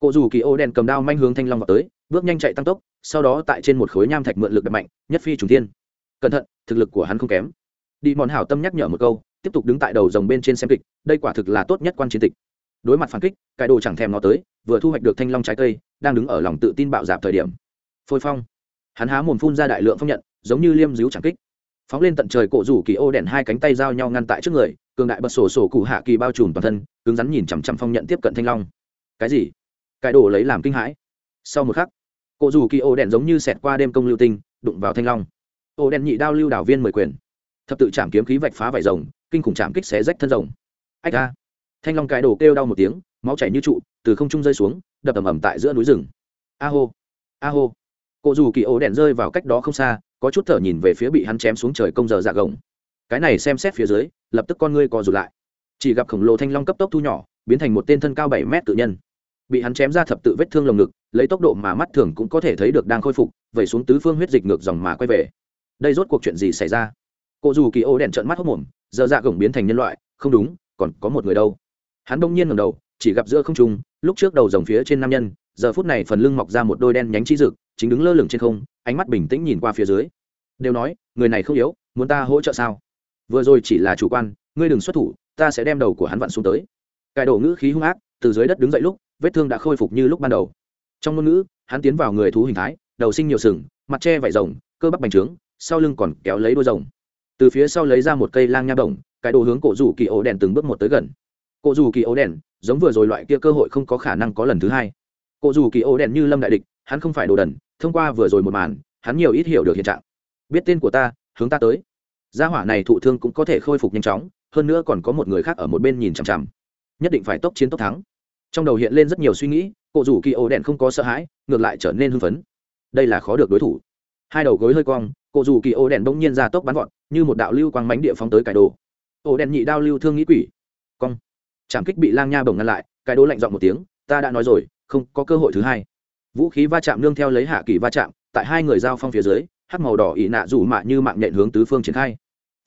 Cụ dù kỳ ô đèn cầm đao manh hướng thanh long vào tới, bước nhanh chạy tăng tốc, sau đó tại trên một khối nham thạch mượn lực đập mạnh, nhất phi trùng thiên cẩn thận, thực lực của hắn không kém. Đi mòn hảo tâm nhắc nhở một câu, tiếp tục đứng tại đầu dòng bên trên xem kịch, đây quả thực là tốt nhất quan chiến tịch. Đối mặt phản kích cải đồ chẳng thèm nó tới, vừa thu hoạch được thanh long trái cây, đang đứng ở lòng tự tin bạo dạp thời điểm. Phôi phong. Hắn há mồm phun ra đại lượng phong nhận, giống như liêm díu chẳng kích. Phóng lên tận trời cổ rủ kỳ ô đèn hai cánh tay giao nhau ngăn tại trước người, cường đại bật sổ sổ cụ hạ kỳ bao trùm toàn thân, cứng rắn nhìn chằm chằm phong nhận tiếp cận thanh long. Cái gì? Cái đồ lấy làm kinh hãi. Sau một khắc, cổ rủ kỳ ô đèn giống như xẹt qua đêm công lưu tinh, đụng vào thanh long ô đen nhị đao lưu đảo viên mười quyền. Thập tự chạm kiếm khí vạch phá vải rồng, kinh khủng chạm kích xé rách thân rồng. Ách a. Thanh long cái đồ kêu đau một tiếng, máu chảy như trụ, từ không trung rơi xuống, đập ầm ầm tại giữa núi rừng. A hô a hô. Cụ dù kỳ ổ đèn rơi vào cách đó không xa, có chút thở nhìn về phía bị hắn chém xuống trời công giờ dạ gồng. Cái này xem xét phía dưới, lập tức con ngươi co rụt lại. Chỉ gặp khổng lồ thanh long cấp tốc thu nhỏ, biến thành một tên thân cao bảy mét tự nhân. Bị hắn chém ra thập tự vết thương lồng ngực, lấy tốc độ mà mắt thường cũng có thể thấy được đang khôi phục, vẩy xuống tứ phương huyết dịch ngược dòng mà quay về đây rốt cuộc chuyện gì xảy ra? Cụ dù kỳ ô đèn trợn mắt hốc mồm, giờ dạ gồng biến thành nhân loại, không đúng, còn có một người đâu. Hắn đông nhiên ngầm đầu, chỉ gặp giữa không trung, lúc trước đầu dòng phía trên nam nhân, giờ phút này phần lưng mọc ra một đôi đen nhánh chi rực chính đứng lơ lửng trên không, ánh mắt bình tĩnh nhìn qua phía dưới. Đều nói, người này không yếu, muốn ta hỗ trợ sao? Vừa rồi chỉ là chủ quan, ngươi đừng xuất thủ, ta sẽ đem đầu của hắn vặn xuống tới. Cải đổ ngữ khí hung ác, từ dưới đất đứng dậy lúc, vết thương đã khôi phục như lúc ban đầu. Trong ngôn ngữ, hắn tiến vào người thú hình thái, đầu sinh nhiều sừng, mặt che vải rồng, cơ bắp bành trướng sau lưng còn kéo lấy đôi rồng. Từ phía sau lấy ra một cây lang nha bổng cái đồ hướng cổ rủ kỳ ổ đèn từng bước một tới gần. Cổ rủ kỳ ổ đèn, giống vừa rồi loại kia cơ hội không có khả năng có lần thứ hai. Cổ rủ kỳ ổ đèn như lâm đại địch, hắn không phải đồ đần, thông qua vừa rồi một màn, hắn nhiều ít hiểu được hiện trạng. Biết tên của ta, hướng ta tới. Gia hỏa này thụ thương cũng có thể khôi phục nhanh chóng, hơn nữa còn có một người khác ở một bên nhìn chằm chằm. Nhất định phải tốc chiến tốc thắng. Trong đầu hiện lên rất nhiều suy nghĩ, cổ rủ kỳ ổ đèn không có sợ hãi, ngược lại trở nên hưng phấn. Đây là khó được đối thủ. Hai đầu gối hơi cong cổ dù kỳ ô đèn bỗng nhiên ra tốc bắn gọn như một đạo lưu quang mánh địa phóng tới cải đồ. Ô đèn nhị đao lưu thương nghĩ quỷ. Cong. Trảm kích bị lang nha bồng ngăn lại cải đồ lạnh dọn một tiếng, ta đã nói rồi, không có cơ hội thứ hai. Vũ khí va chạm nương theo lấy hạ kỳ va chạm, tại hai người giao phong phía dưới, hắc màu đỏ ỉ nạ rủ mạ như mạng nhện hướng tứ phương triển khai.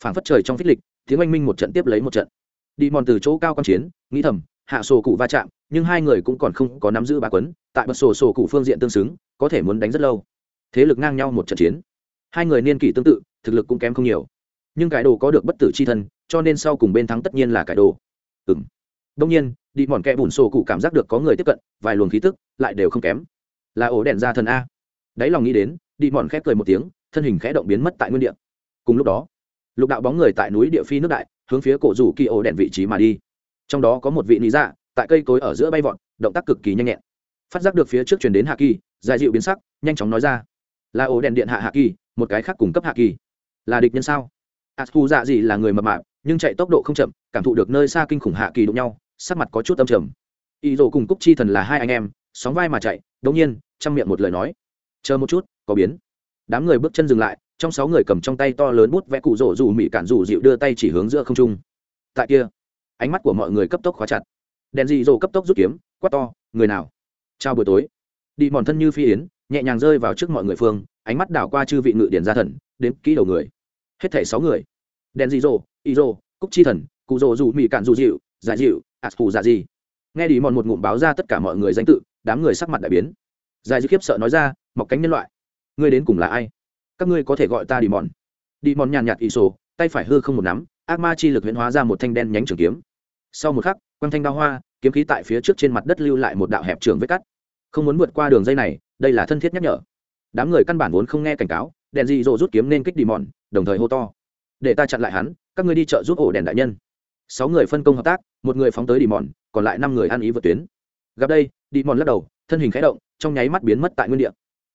Phảng phất trời trong phích lịch, tiếng oanh minh một trận tiếp lấy một trận. Đi mòn từ chỗ cao quan chiến, nghĩ thầm, hạ sổ cụ va chạm, nhưng hai người cũng còn không có nắm giữ bà quấn, tại bật sổ sổ cụ phương diện tương xứng, có thể muốn đánh rất lâu. Thế lực ngang nhau một trận chiến hai người niên kỷ tương tự, thực lực cũng kém không nhiều. Nhưng cải đồ có được bất tử c h i thân, cho nên sau cùng bên thắng tất nhiên là cải đồ. Ừng đông nhiên, đi mòn kẽ bùn sổ cụ cảm giác được có người tiếp cận, vài luồng khí tức, lại đều không kém. Là ổ đèn ra thần a. Đáy lòng nghĩ đến, đi mòn khép cười một tiếng, thân hình khẽ động biến mất tại nguyên địa. Cùng lúc đó, lục đạo bóng người tại núi địa phi nước đại, hướng phía cổ rủ kỳ ổ đèn vị trí mà đi. Trong đó có một vị lý dạ tại cây cối ở giữa bay vọt, động tác cực kỳ nhanh nhẹn. Phát giác được phía trước chuyển đến hạ kỳ dài dịu biến sắc, nhanh chóng nói ra. Là ổ đèn điện hạ hạ kỳ một cái khác cung cấp hạ kỳ. Là địch nhân sao? A dạ gì là người mập mạp, nhưng chạy tốc độ không chậm, cảm thụ được nơi xa kinh khủng hạ kỳ đụng nhau, sắc mặt có chút âm trầm. Ý rồ cùng cúc chi thần là hai anh em, sóng vai mà chạy đống nhiên chăm miệng một lời nói. Chờ một chút, có biến. Đám người bước chân dừng lại, trong sáu người cầm trong tay to lớn bút vẽ cụ rổ dù mỹ cản dù dịu đưa tay chỉ hướng giữa không trung. Tại kia, ánh mắt của mọi người cấp tốc khóa chặt. Đèn dị dỗ cấp tốc rút kiếm, quát to, người nào? Chào buổi tối. Đi mòn thân như phi yến, nhẹ nhàng rơi vào trước mọi người phương ánh mắt đảo qua chư vị ngự điển gia thần, đến kỹ đầu người. Hết thảy sáu người. Đèn dị dỗ y dỗ cúc chi thần, cụ dỗ dù mỹ cạn dù dịu giải dịu, ạt phù dạ gì nghe đi mòn một ngụm báo ra tất cả mọi người danh tự, đám người sắc mặt đại biến. Dạ giải dịu khiếp sợ nói ra, mọc cánh nhân loại, ngươi đến cùng là ai? Các ngươi có thể gọi ta đi mòn đi mòn nhàn nhạt ỷ sổ, tay phải hư không một nắm, ác ma chi lực huyễn hóa ra một thanh đen nhánh trường kiếm. Sau một khắc, quang thanh đao hoa, kiếm khí tại phía trước trên mặt đất lưu lại một đạo hẹp trường vết cắt. Không muốn vượt qua đường dây này, đây là thân thiết nhắc nhở đám người căn bản vốn không nghe cảnh cáo, đèn dị dỗ rút kiếm nên kích đi mòn đồng thời hô to. Để ta chặn lại hắn, các ngươi đi chợ giúp ổ đèn đại nhân. Sáu người phân công hợp tác, một người phóng tới đi mòn còn lại năm người ăn ý vượt tuyến. Gặp đây đi mòn lắc đầu, thân hình khẽ động, trong nháy mắt biến mất tại nguyên địa.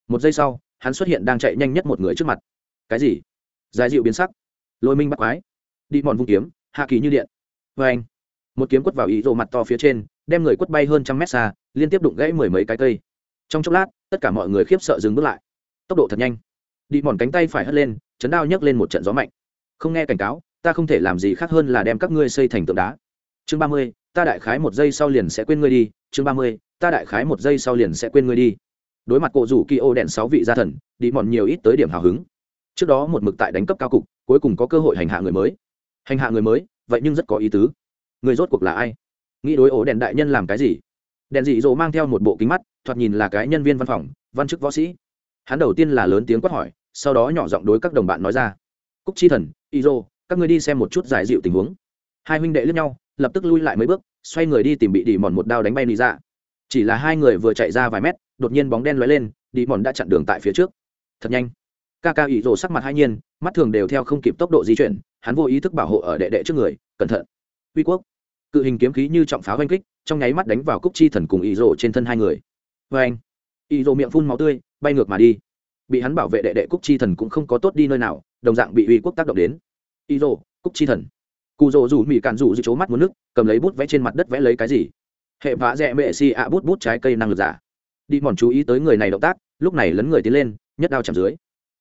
Một giây sau, hắn xuất hiện đang chạy nhanh nhất một người trước mặt. Cái gì? Dài dịu biến sắc. Lôi minh bắt quái. Đi mòn vung kiếm, hạ kỳ như điện. Vê anh, một kiếm quất vào ý rộ mặt to phía trên, đem người quất bay hơn trăm mét xa, liên tiếp đụng gãy mười mấy cái cây. Trong chốc lát, tất cả mọi người khiếp sợ dừng bước lại tốc độ thật nhanh. Đi mòn cánh tay phải hất lên, chấn đao nhấc lên một trận gió mạnh. Không nghe cảnh cáo, ta không thể làm gì khác hơn là đem các ngươi xây thành tượng đá. Chương ba mươi, ta đại khái một giây sau liền sẽ quên ngươi đi. Chương ba mươi, ta đại khái một giây sau liền sẽ quên ngươi đi. Đối mặt cổ rủ kỳ ô đèn sáu vị gia thần, đi mòn nhiều ít tới điểm hào hứng. Trước đó một mực tại đánh cấp cao cục, cuối cùng có cơ hội hành hạ người mới. Hành hạ người mới, vậy nhưng rất có ý tứ. Người rốt cuộc là ai? Nghĩ đối ổ đèn đại nhân làm cái gì? Đèn dị dỗ mang theo một bộ kính mắt, thoạt nhìn là cái nhân viên văn phòng, văn chức võ sĩ hắn đầu tiên là lớn tiếng quát hỏi, sau đó nhỏ giọng đối các đồng bạn nói ra. Cúc chi thần y dô các người đi xem một chút giải dịu tình huống. Hai huynh đệ lướt nhau, lập tức lui lại mấy bước, xoay người đi tìm bị đi mòn một đao đánh bay đi ra dạ. chỉ là hai người vừa chạy ra vài mét, đột nhiên bóng đen lóe lên đi mòn đã chặn đường tại phía trước. Thật nhanh. Ca ca ý rồ sắc mặt hai nhiên, mắt thường đều theo không kịp tốc độ di chuyển, hắn vô ý thức bảo hộ ở đệ đệ trước người, cẩn thận. Uy quốc. Cự hình kiếm khí như trọng pháo oanh kích, trong nháy mắt đánh vào cúc chi thần cùng ý rồ trên thân hai người. Vê anh ý rồ miệng phun máu tươi, bay ngược mà đi. Bị hắn bảo vệ đệ đệ cúc chi thần cũng không có tốt đi nơi nào, đồng dạng bị uy quốc tác động đến. Ý rồ cúc chi thần. Cụ rồ rủ mỹ cạn rủ dưới chỗ mắt muốn nước, cầm lấy bút vẽ trên mặt đất vẽ lấy cái gì? Hệ vã rẽ mệ si ạ bút bút trái cây năng lực giả. Đi mòn chú ý tới người này động tác, lúc này lấn người tiến lên, nhất đao chạm dưới.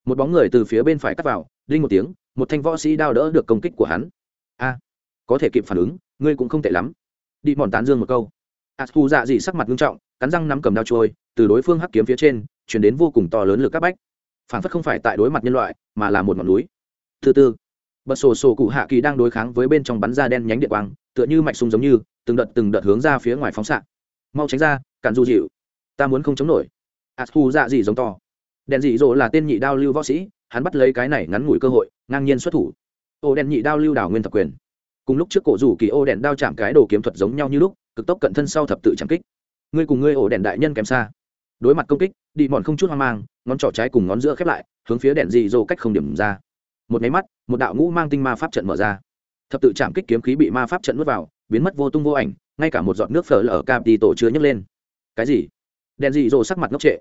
Một bóng người từ phía bên phải cắt vào linh một tiếng, một thanh võ sĩ đao đỡ được công kích của hắn. A, có thể kịp phản ứng, ngươi cũng không tệ lắm. Đi mòn tán dương một câu. Atsu dạ dị sắc mặt nghiêm trọng, cắn răng nắm cầm đao trôi, từ đối phương hắc kiếm phía trên, chuyển đến vô cùng to lớn lực các bách. Phản phất không phải tại đối mặt nhân loại, mà là một ngọn núi. Thứ tư bật sổ sổ cụ hạ kỳ đang đối kháng với bên trong bắn ra đen nhánh điện quang, tựa như mạch sung giống như, từng đợt từng đợt hướng ra phía ngoài phóng xạ. Mau tránh ra, cản du dịu. Ta muốn không chống nổi. Atsu dạ dị giống to. Đèn dị dỗ là tên nhị đao lưu võ sĩ, hắn bắt lấy cái này ngắn ngủi cơ hội, ngang nhiên xuất thủ. Ô đèn nhị đao lưu đảo nguyên thập quyền. Cùng lúc trước cổ rủ kỳ ô đèn đao chạm cái đồ kiếm thuật giống nhau như lúc cực tốc cận thân sau thập tự chạm kích. Ngươi cùng ngươi ổ đèn đại nhân kém xa. Đối mặt công kích, đi mòn không chút hoang mang, ngón trỏ trái cùng ngón giữa khép lại, hướng phía đèn dị dô cách không điểm ra. Một máy mắt, một đạo ngũ mang tinh ma pháp trận mở ra. Thập tự chạm kích kiếm khí bị ma pháp trận nuốt vào, biến mất vô tung vô ảnh, ngay cả một giọt nước phở lở cạp đi tổ chứa nhấc lên. Cái gì? Đèn dị dô sắc mặt ngốc trệ.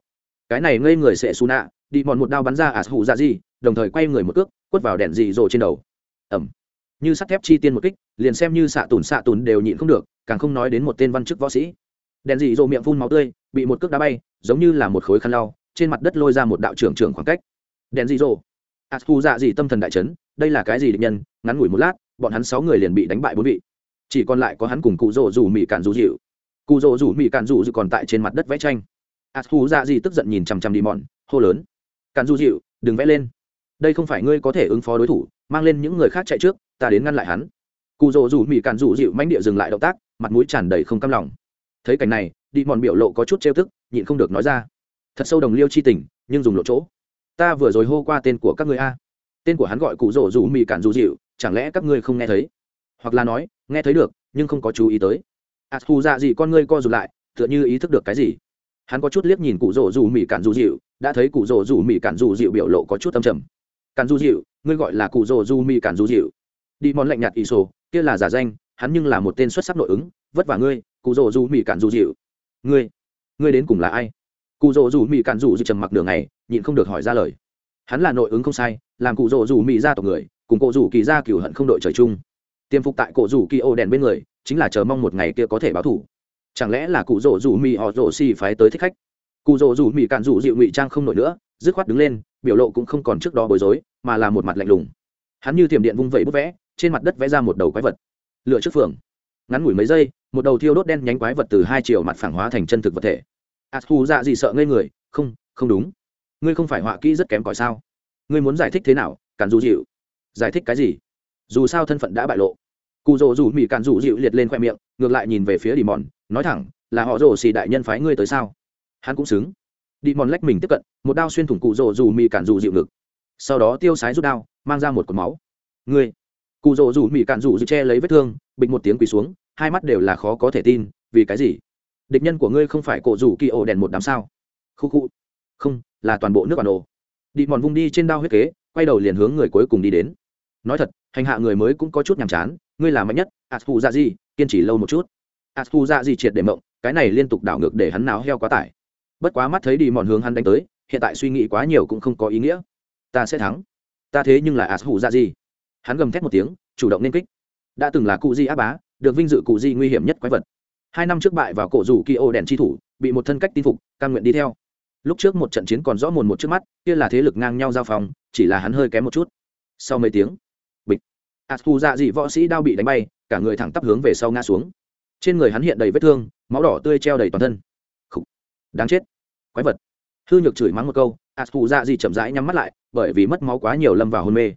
Cái này ngây người sẽ xù nạ, đi mòn một đao bắn ra ả hụ ra gì, đồng thời quay người một cước, quất vào đèn dị dô trên đầu. Ẩm như sắt thép chi tiên một kích, liền xem như xạ tùn xạ tùn đều nhịn không được càng không nói đến một tên văn chức võ sĩ. Đèn dị dỗ miệng phun máu tươi, bị một cước đá bay, giống như là một khối khăn lau, trên mặt đất lôi ra một đạo trưởng trưởng khoảng cách. Đèn dị dỗ. Ạt khu dạ dị tâm thần đại trấn đây là cái gì định nhân? Ngắn ngủi một lát, bọn hắn sáu người liền bị đánh bại bốn vị. Chỉ còn lại có hắn cùng cụ rỗ rủ mỹ cạn rủ dịu. Cụ rỗ rủ mỹ cạn rủ dịu còn tại trên mặt đất vẽ tranh. Ạt khu dạ dị tức giận nhìn chằm chằm đi mòn, hô lớn. Cạn rủ dịu, đừng vẽ lên. Đây không phải ngươi có thể ứng phó đối thủ, mang lên những người khác chạy trước, ta đến ngăn lại hắn. Cụ rỗ rủ mỹ cạn rủ dịu mánh địa dừng lại động tác mặt mũi tràn đầy không cam lòng. Thấy cảnh này đi mòn biểu lộ có chút trêu tức, nhịn không được nói ra. Thật sâu đồng liêu chi tình, nhưng dùng lộ chỗ. Ta vừa rồi hô qua tên của các người a. Tên của hắn gọi cụ rổ rủ mì cản dù dịu, chẳng lẽ các ngươi không nghe thấy? Hoặc là nói, nghe thấy được, nhưng không có chú ý tới. A thu dạ gì con ngươi co rụt lại, tựa như ý thức được cái gì. Hắn có chút liếc nhìn cụ rổ rủ mì cản dù dịu, đã thấy cụ rổ rủ mì cản dù dịu biểu lộ có chút tâm trầm. Cản dù dịu, ngươi gọi là cụ rổ rủ mì cản dù dịu. Đi món lạnh nhạt ý sổ, kia là giả danh hắn nhưng là một tên xuất sắc nội ứng, vất vả ngươi, cụ rỗ dù mỹ cản dù dịu. Ngươi ngươi đến cùng là ai? Cụ rỗ dù mỹ cản dù dịu trầm mặc đường này nhịn không được hỏi ra lời. Hắn là nội ứng không sai, làm cụ rỗ dù mỹ ra tộc người, cùng cụ rủ kỳ ra cửu hận không đội trời chung. Tiêm phục tại cụ rủ kỳ ô đèn bên người, chính là chờ mong một ngày kia có thể báo thủ. Chẳng lẽ là cụ rỗ dù mỹ họ rỗ xì phái tới thích khách? Cụ rỗ dù mỹ cạn rủ dịu ngụy trang không nổi nữa, dứt khoát đứng lên, biểu lộ cũng không còn trước đó bối rối, mà là một mặt lạnh lùng. Hắn như tiềm điện vung vẩy bút vẽ, trên mặt đất vẽ ra một đầu quái vật lựa trước phường. Ngắn ngủi mấy giây, một đầu thiêu đốt đen nhánh quái vật từ hai chiều mặt phẳng hóa thành chân thực vật thể. A thu dạ gì sợ ngây người, không không đúng. Ngươi không phải họa kỹ rất kém cỏi sao? Ngươi muốn giải thích thế nào, cản dù dịu? Giải thích cái gì? Dù sao thân phận đã bại lộ. Cụ rỗ dù mỹ cản dù dịu liệt lên khoe miệng, ngược lại nhìn về phía đi mòn, nói thẳng, là họ rồ xì đại nhân phái ngươi tới sao? Hắn cũng xứng. Đi mòn lách mình tiếp cận, một đao xuyên thủng cụ rỗ dù mỹ cản dù dịu ngực. Sau đó tiêu sái rút đao, mang ra một cột máu. Ngươi cụ rỗ rủ mỹ cản dù dịu che lấy vết thương, bịch một tiếng quỳ xuống, hai mắt đều là khó có thể tin, vì cái gì? Địch nhân của ngươi không phải cổ rủ kỳ ổ đèn một đám sao? Khu khu. Không, là toàn bộ nước bản đồ đi mòn vung đi trên đao huyết kế, quay đầu liền hướng người cuối cùng đi đến. Nói thật, hành hạ người mới cũng có chút nhàm chán, ngươi là mạnh nhất ạt phù dạ gì kiên trì lâu một chút. Ạt phù dạ gì triệt để mộng, cái này liên tục đảo ngược để hắn náo heo quá tải. Bất quá mắt thấy đi mòn hướng hắn đánh tới, hiện tại suy nghĩ quá nhiều cũng không có ý nghĩa. Ta sẽ thắng. Ta thế nhưng là ạt phù dạ gì hắn gầm thét một tiếng, chủ động nên kích. Đã từng là cụ di á bá, được vinh dự cụ di nguy hiểm nhất quái vật. Hai năm trước bại vào cổ rủ kỳ ô đèn chi thủ, bị một thân cách tin phục căn nguyện đi theo. Lúc trước một trận chiến còn rõ mồn một trước mắt, kia là thế lực ngang nhau giao phòng chỉ là hắn hơi kém một chút. Sau mấy tiếng, bịch. Ạt thù dạ dị võ sĩ đao bị đánh bay, cả người thẳng tắp hướng về sau ngã xuống. Trên người hắn hiện đầy vết thương, máu đỏ tươi treo đầy toàn thân. Khủ. đáng chết. Quái vật. Hư nhược chửi mắng một câu ạt thù dạ dị chậm rãi nhắm mắt lại, bởi vì mất máu quá nhiều lâm vào hôn mê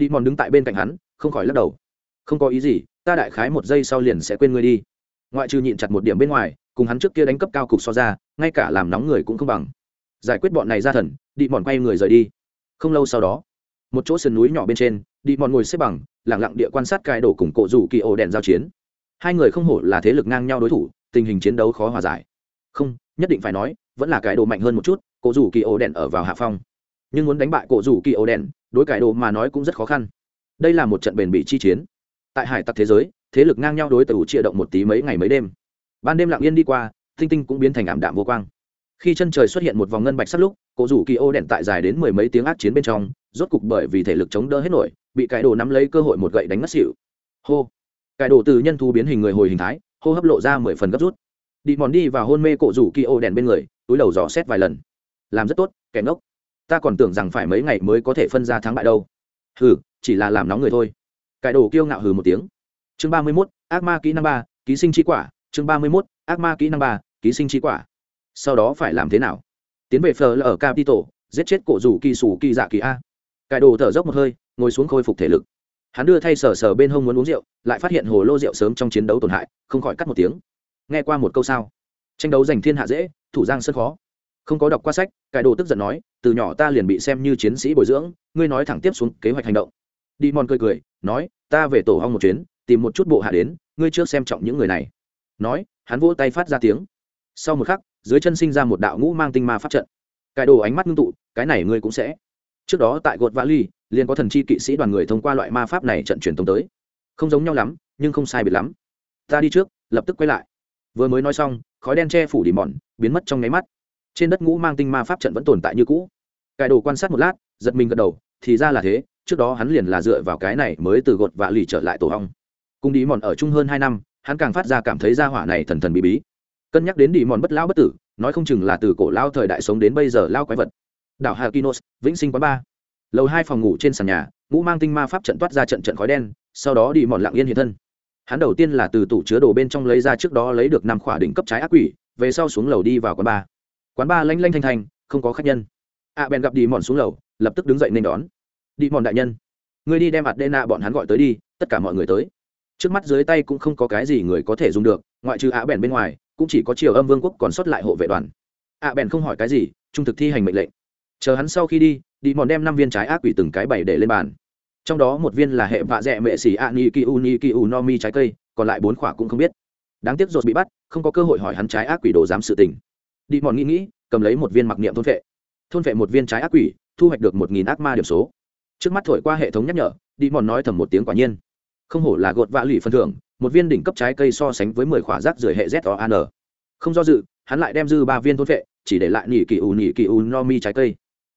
đi mòn đứng tại bên cạnh hắn, không khỏi lắc đầu. Không có ý gì, ta đại khái một giây sau liền sẽ quên ngươi đi. Ngoại trừ nhịn chặt một điểm bên ngoài, cùng hắn trước kia đánh cấp cao cục so ra, ngay cả làm nóng người cũng không bằng. Giải quyết bọn này ra thần, đi mòn quay người rời đi. Không lâu sau đó, một chỗ sườn núi nhỏ bên trên, đi mòn ngồi xếp bằng lẳng lặng địa quan sát cai đổ cùng cổ rủ kỳ ổ đèn giao chiến. Hai người không hổ là thế lực ngang nhau đối thủ, tình hình chiến đấu khó hòa giải. Không, nhất định phải nói, vẫn là cai đồ mạnh hơn một chút, cổ rủ kỳ ổ đèn ở vào hạ phong nhưng muốn đánh bại cổ rủ kỳ ổ đèn, đối cải đồ mà nói cũng rất khó khăn. Đây là một trận bền bỉ chi chiến. Tại hải tặc thế giới, thế lực ngang nhau đối tử chia động một tí mấy ngày mấy đêm. Ban đêm lặng yên đi qua, tinh tinh cũng biến thành ảm đạm vô quang. Khi chân trời xuất hiện một vòng ngân bạch sắt lúc, cổ rủ kỳ ô đèn tại dài đến mười mấy tiếng ác chiến bên trong, rốt cục bởi vì thể lực chống đỡ hết nổi, bị cải đồ nắm lấy cơ hội một gậy đánh ngất xỉu. Hô! Cải đồ từ nhân thu biến hình người hồi hình thái, hô hấp lộ ra mười phần gấp rút. Đi mòn đi và hôn mê cổ rủ kỳ ô đèn bên người, túi đầu dò xét vài lần. Làm rất tốt, kẻ ngốc ta còn tưởng rằng phải mấy ngày mới có thể phân ra thắng bại đâu. Hừ, chỉ là làm nóng người thôi. Cải đồ kiêu ngạo hừ một tiếng. Chương ba mươi mốt, ác ma kỹ năng ba, ký sinh chi quả. Chương ba mươi mốt, ác ma kỹ năng ba, ký sinh chi quả. Sau đó phải làm thế nào? Tiến về phờ ở capital giết chết cổ rủ kỳ sủ kỳ dạ kỳ a. Cải đồ thở dốc một hơi, ngồi xuống khôi phục thể lực. Hắn đưa thay sờ sờ bên hông muốn uống rượu, lại phát hiện hồ lô rượu sớm trong chiến đấu tổn hại, không khỏi cắt một tiếng. Nghe qua một câu sao? Tranh đấu giành thiên hạ dễ, thủ giang sân khó không có đọc qua sách, cải đồ tức giận nói, từ nhỏ ta liền bị xem như chiến sĩ bồi dưỡng, ngươi nói thẳng tiếp xuống kế hoạch hành động. Đi mòn cười cười, nói, ta về tổ hong một chuyến, tìm một chút bộ hạ đến, ngươi trước xem trọng những người này. Nói, hắn vỗ tay phát ra tiếng. Sau một khắc, dưới chân sinh ra một đạo ngũ mang tinh ma pháp trận. Cải đồ ánh mắt ngưng tụ, cái này ngươi cũng sẽ. Trước đó tại gột vali liền có thần chi kỵ sĩ đoàn người thông qua loại ma pháp này trận truyền tống tới. Không giống nhau lắm, nhưng không sai biệt lắm. Ta đi trước, lập tức quay lại. Vừa mới nói xong, khói đen che phủ đi mòn, biến mất trong nháy mắt trên đất ngũ mang tinh ma pháp trận vẫn tồn tại như cũ. Cải đồ quan sát một lát, giật mình gật đầu, thì ra là thế, trước đó hắn liền là dựa vào cái này mới từ gột và lì trở lại tổ hong cùng đi mòn ở chung hơn hai năm, hắn càng phát ra cảm thấy ra hỏa này thần thần bí bí. Cân nhắc đến đi mòn bất lão bất tử, nói không chừng là từ cổ lao thời đại sống đến bây giờ lao quái vật. Đảo hà kinos vĩnh sinh quán ba. Lầu hai phòng ngủ trên sàn nhà, ngũ mang tinh ma pháp trận toát ra trận trận khói đen, sau đó đi mòn lặng yên hiện thân. Hắn đầu tiên là từ tủ chứa đồ bên trong lấy ra trước đó lấy được năm khỏa đỉnh cấp trái ác quỷ, về sau xuống lầu đi vào quán ba quán ba lanh lanh thanh thanh không có khách nhân. A à, bèn gặp đi mòn xuống lầu lập tức đứng dậy nên đón. Đi mòn đại nhân người đi đem ạt đê nạ bọn hắn gọi tới đi tất cả mọi người tới. Trước mắt dưới tay cũng không có cái gì người có thể dùng được ngoại trừ ạ bèn bên ngoài cũng chỉ có triều âm vương quốc còn sót lại hộ vệ đoàn. Ạ bèn không hỏi cái gì trung thực thi hành mệnh lệnh. Chờ hắn sau khi đi đi mòn đem năm viên trái ác quỷ từng cái bảy để lên bàn. Trong đó một viên là hệ vạ dẹ mệ xỉ a ni ki u ni ki u no mi trái cây còn lại bốn khỏa cũng không biết. Đáng tiếc rột bị bắt không có cơ hội hỏi hắn trái ác quỷ đồ dám sự tình đi mòn nghĩ nghĩ, cầm lấy một viên mặc niệm thôn vệ thôn vệ một viên trái ác quỷ, thu hoạch được một nghìn ác ma điểm số. Trước mắt thổi qua hệ thống nhắc nhở, đi mòn nói thầm một tiếng quả nhiên. Không hổ là gột vạ lụy phân thưởng, một viên đỉnh cấp trái cây so sánh với mười khỏa rác rưởi hệ z o an không do dự, hắn lại đem dư ba viên thôn vệ chỉ để lại nỉ kỳ ù nỉ kỳ ù no mi trái cây.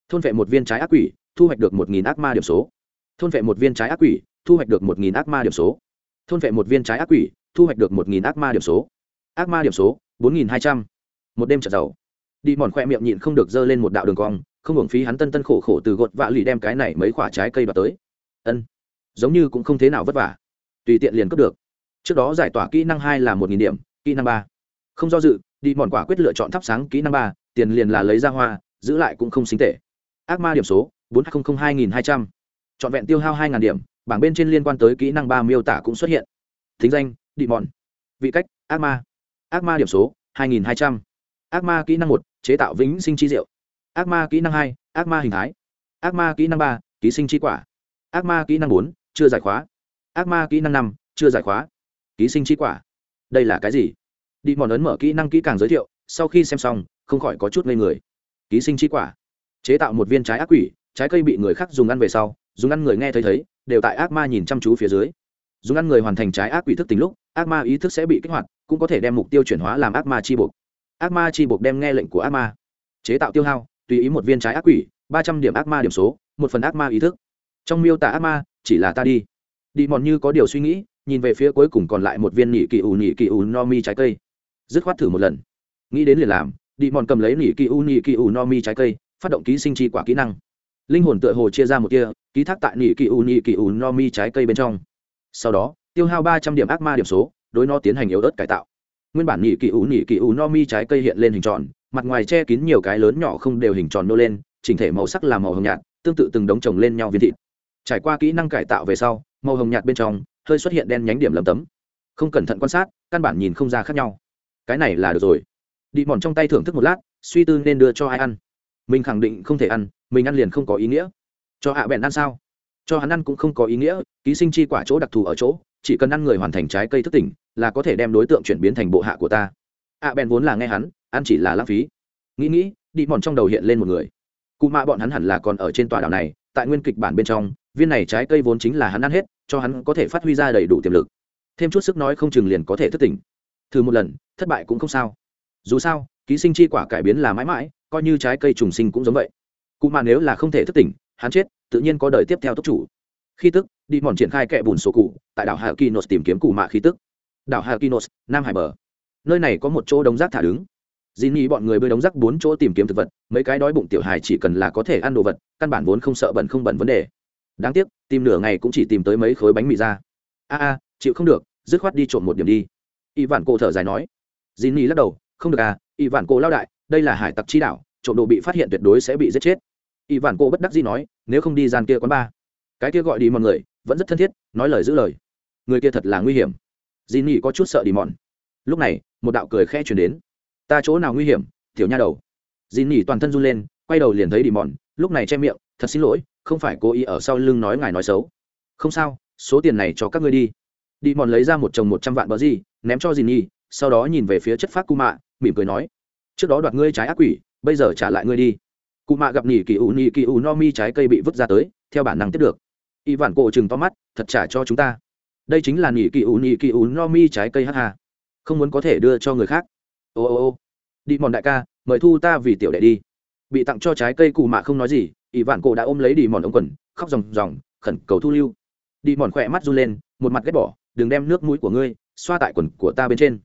Thôn vệ một viên trái ác quỷ, thu hoạch được một nghìn ác ma điểm số. Thôn vệ một viên trái ác quỷ, thu hoạch được một nghìn ác ma điểm số. Thôn vệ một viên trái ác quỷ, thu hoạch được một nghìn ác ma điểm số. Ác ma điểm số, bốn nghìn hai trăm một đêm trở giàu. Đi mòn khoe miệng nhịn không được dơ lên một đạo đường cong, không hưởng phí hắn tân tân khổ khổ từ gột vạ lì đem cái này mấy quả trái cây vào tới. Ân, giống như cũng không thế nào vất vả. Tùy tiện liền cướp được. Trước đó giải tỏa kỹ năng hai là một nghìn điểm, kỹ năng ba. Không do dự, đi mòn quả quyết lựa chọn thắp sáng kỹ năng ba, tiền liền là lấy ra hoa, giữ lại cũng không xính tệ. Ác ma điểm số, bốn nghìn hai nghìn hai trăm. Trọn vẹn tiêu hao hai ngàn điểm, bảng bên trên liên quan tới kỹ năng ba miêu tả cũng xuất hiện. Thính danh, đi mòn. Vị cách, ác ma. Ác ma điểm số, hai nghìn hai trăm ác ma kỹ năng một, chế tạo vĩnh sinh chi diệu. Ác ma kỹ năng hai, ác ma hình thái. Ác ma kỹ năng ba, ký sinh chi quả. Ác ma kỹ năng bốn, chưa giải khóa. Ác ma kỹ năng năm, chưa giải khóa. Ký sinh chi quả. Đây là cái gì? Đi mòn ấn mở kỹ năng kỹ càng giới thiệu, sau khi xem xong, không khỏi có chút ngây người. Ký sinh chi quả. Chế tạo một viên trái ác quỷ, trái cây bị người khác dùng ăn về sau, dùng ăn người nghe thấy thấy, đều tại ác ma nhìn chăm chú phía dưới. Dùng ăn người hoàn thành trái ác quỷ thức tính lúc, ác ma ý thức sẽ bị kích hoạt, cũng có thể đem mục tiêu chuyển hóa làm ác ma chi buộc ác ma chi buộc đem nghe lệnh của ác ma. Chế tạo tiêu hao, tùy ý một viên trái ác quỷ, ba trăm điểm ác ma điểm số, một phần ác ma ý thức. Trong miêu tả ác ma, chỉ là ta đi. Đi mòn như có điều suy nghĩ, nhìn về phía cuối cùng còn lại một viên nỉ kỳ ù nỉ kỳ ù no mi trái cây. Dứt khoát thử một lần. Nghĩ đến liền làm, đi mòn cầm lấy nỉ kỳ ù nỉ kỳ ù no mi trái cây, phát động ký sinh chi quả kỹ năng. Linh hồn tựa hồ chia ra một kia ký thác tại nỉ kỳ ù nỉ kỳ ù no mi trái cây bên trong. Sau đó, tiêu hao ba trăm điểm ác ma điểm số, đối nó tiến hành yếu ớt cải tạo nguyên bản nhị kỳ ủ nhị kỳ ủ no mi trái cây hiện lên hình tròn, mặt ngoài che kín nhiều cái lớn nhỏ không đều hình tròn nô lên, chỉnh thể màu sắc là màu hồng nhạt, tương tự từng đống chồng lên nhau viên thịt. Trải qua kỹ năng cải tạo về sau, màu hồng nhạt bên trong hơi xuất hiện đen nhánh điểm lấm tấm. Không cẩn thận quan sát, căn bản nhìn không ra khác nhau. Cái này là được rồi. Đi mòn trong tay thưởng thức một lát, suy tư nên đưa cho ai ăn. Mình khẳng định không thể ăn, mình ăn liền không có ý nghĩa. Cho hạ bèn ăn sao? Cho hắn ăn cũng không có ý nghĩa, ký sinh chi quả chỗ đặc thù ở chỗ chỉ cần ăn người hoàn thành trái cây thức tỉnh, là có thể đem đối tượng chuyển biến thành bộ hạ của ta. Ạ bèn vốn là nghe hắn, ăn chỉ là lãng phí. Nghĩ nghĩ, đi mòn trong đầu hiện lên một người. Cụ mạ bọn hắn hẳn là còn ở trên tòa đảo này, tại nguyên kịch bản bên trong, viên này trái cây vốn chính là hắn ăn hết, cho hắn có thể phát huy ra đầy đủ tiềm lực. Thêm chút sức nói không chừng liền có thể thức tỉnh. Thử một lần, thất bại cũng không sao. Dù sao, ký sinh chi quả cải biến là mãi mãi, coi như trái cây trùng sinh cũng giống vậy. Cụ mà nếu là không thể thức tỉnh, hắn chết, tự nhiên có đời tiếp theo tốc chủ. Khi tức đi mòn triển khai kẽ bùn số cụ, tại đảo hà kinos tìm kiếm cụ mạ khí tức. Đảo hà kinos nam hải bờ. Nơi này có một chỗ đống rác thả đứng. Dì nghĩ bọn người bơi đống rác bốn chỗ tìm kiếm thực vật, mấy cái đói bụng tiểu hài chỉ cần là có thể ăn đồ vật, căn bản vốn không sợ bẩn không bẩn vấn đề. Đáng tiếc, tìm nửa ngày cũng chỉ tìm tới mấy khối bánh mì ra. A a, chịu không được, dứt khoát đi trộm một điểm đi. Y vạn cô thở dài nói. Dì nghĩ lắc đầu, không được à y vạn cô lao đại, đây là hải tặc chi đảo, trộm đồ bị phát hiện tuyệt đối sẽ bị giết chết. Y vạn cô bất đắc dĩ nói, nếu không đi gian kia quán ba cái kia gọi đi mọi người, vẫn rất thân thiết, nói lời giữ lời. Người kia thật là nguy hiểm. Dì nỉ có chút sợ đi mòn. Lúc này, một đạo cười khẽ chuyển đến. Ta chỗ nào nguy hiểm, tiểu nha đầu. Dì nỉ toàn thân run lên, quay đầu liền thấy đi mòn, lúc này che miệng, thật xin lỗi, không phải cố ý ở sau lưng nói ngài nói xấu. Không sao, số tiền này cho các ngươi đi. Đi mòn lấy ra một chồng một trăm vạn bờ gì, ném cho dì nỉ sau đó nhìn về phía chất phát cu mạ mỉm cười nói, trước đó đoạt ngươi trái ác quỷ, bây giờ trả lại ngươi đi. Cụ mạ gặp nỉ kỳ ủ nỉ kỳ ủ no mi trái cây bị vứt ra tới, theo bản năng tiếp được y vạn cổ chừng to mắt, thật trả cho chúng ta. Đây chính là nỉ kỳ ủ, nỉ kỳ ủ no mi trái cây ha không muốn có thể đưa cho người khác. Ô ô ô. Đi mòn đại ca, mời thu ta vì tiểu đệ đi. Bị tặng cho trái cây cụ mạ không nói gì ỷ vạn cổ đã ôm lấy đi mòn ống quần, khóc ròng ròng, khẩn cầu thu lưu. Đi mòn khỏe mắt run lên, một mặt ghét bỏ, đừng đem nước mũi của ngươi xoa tại quần của ta bên trên.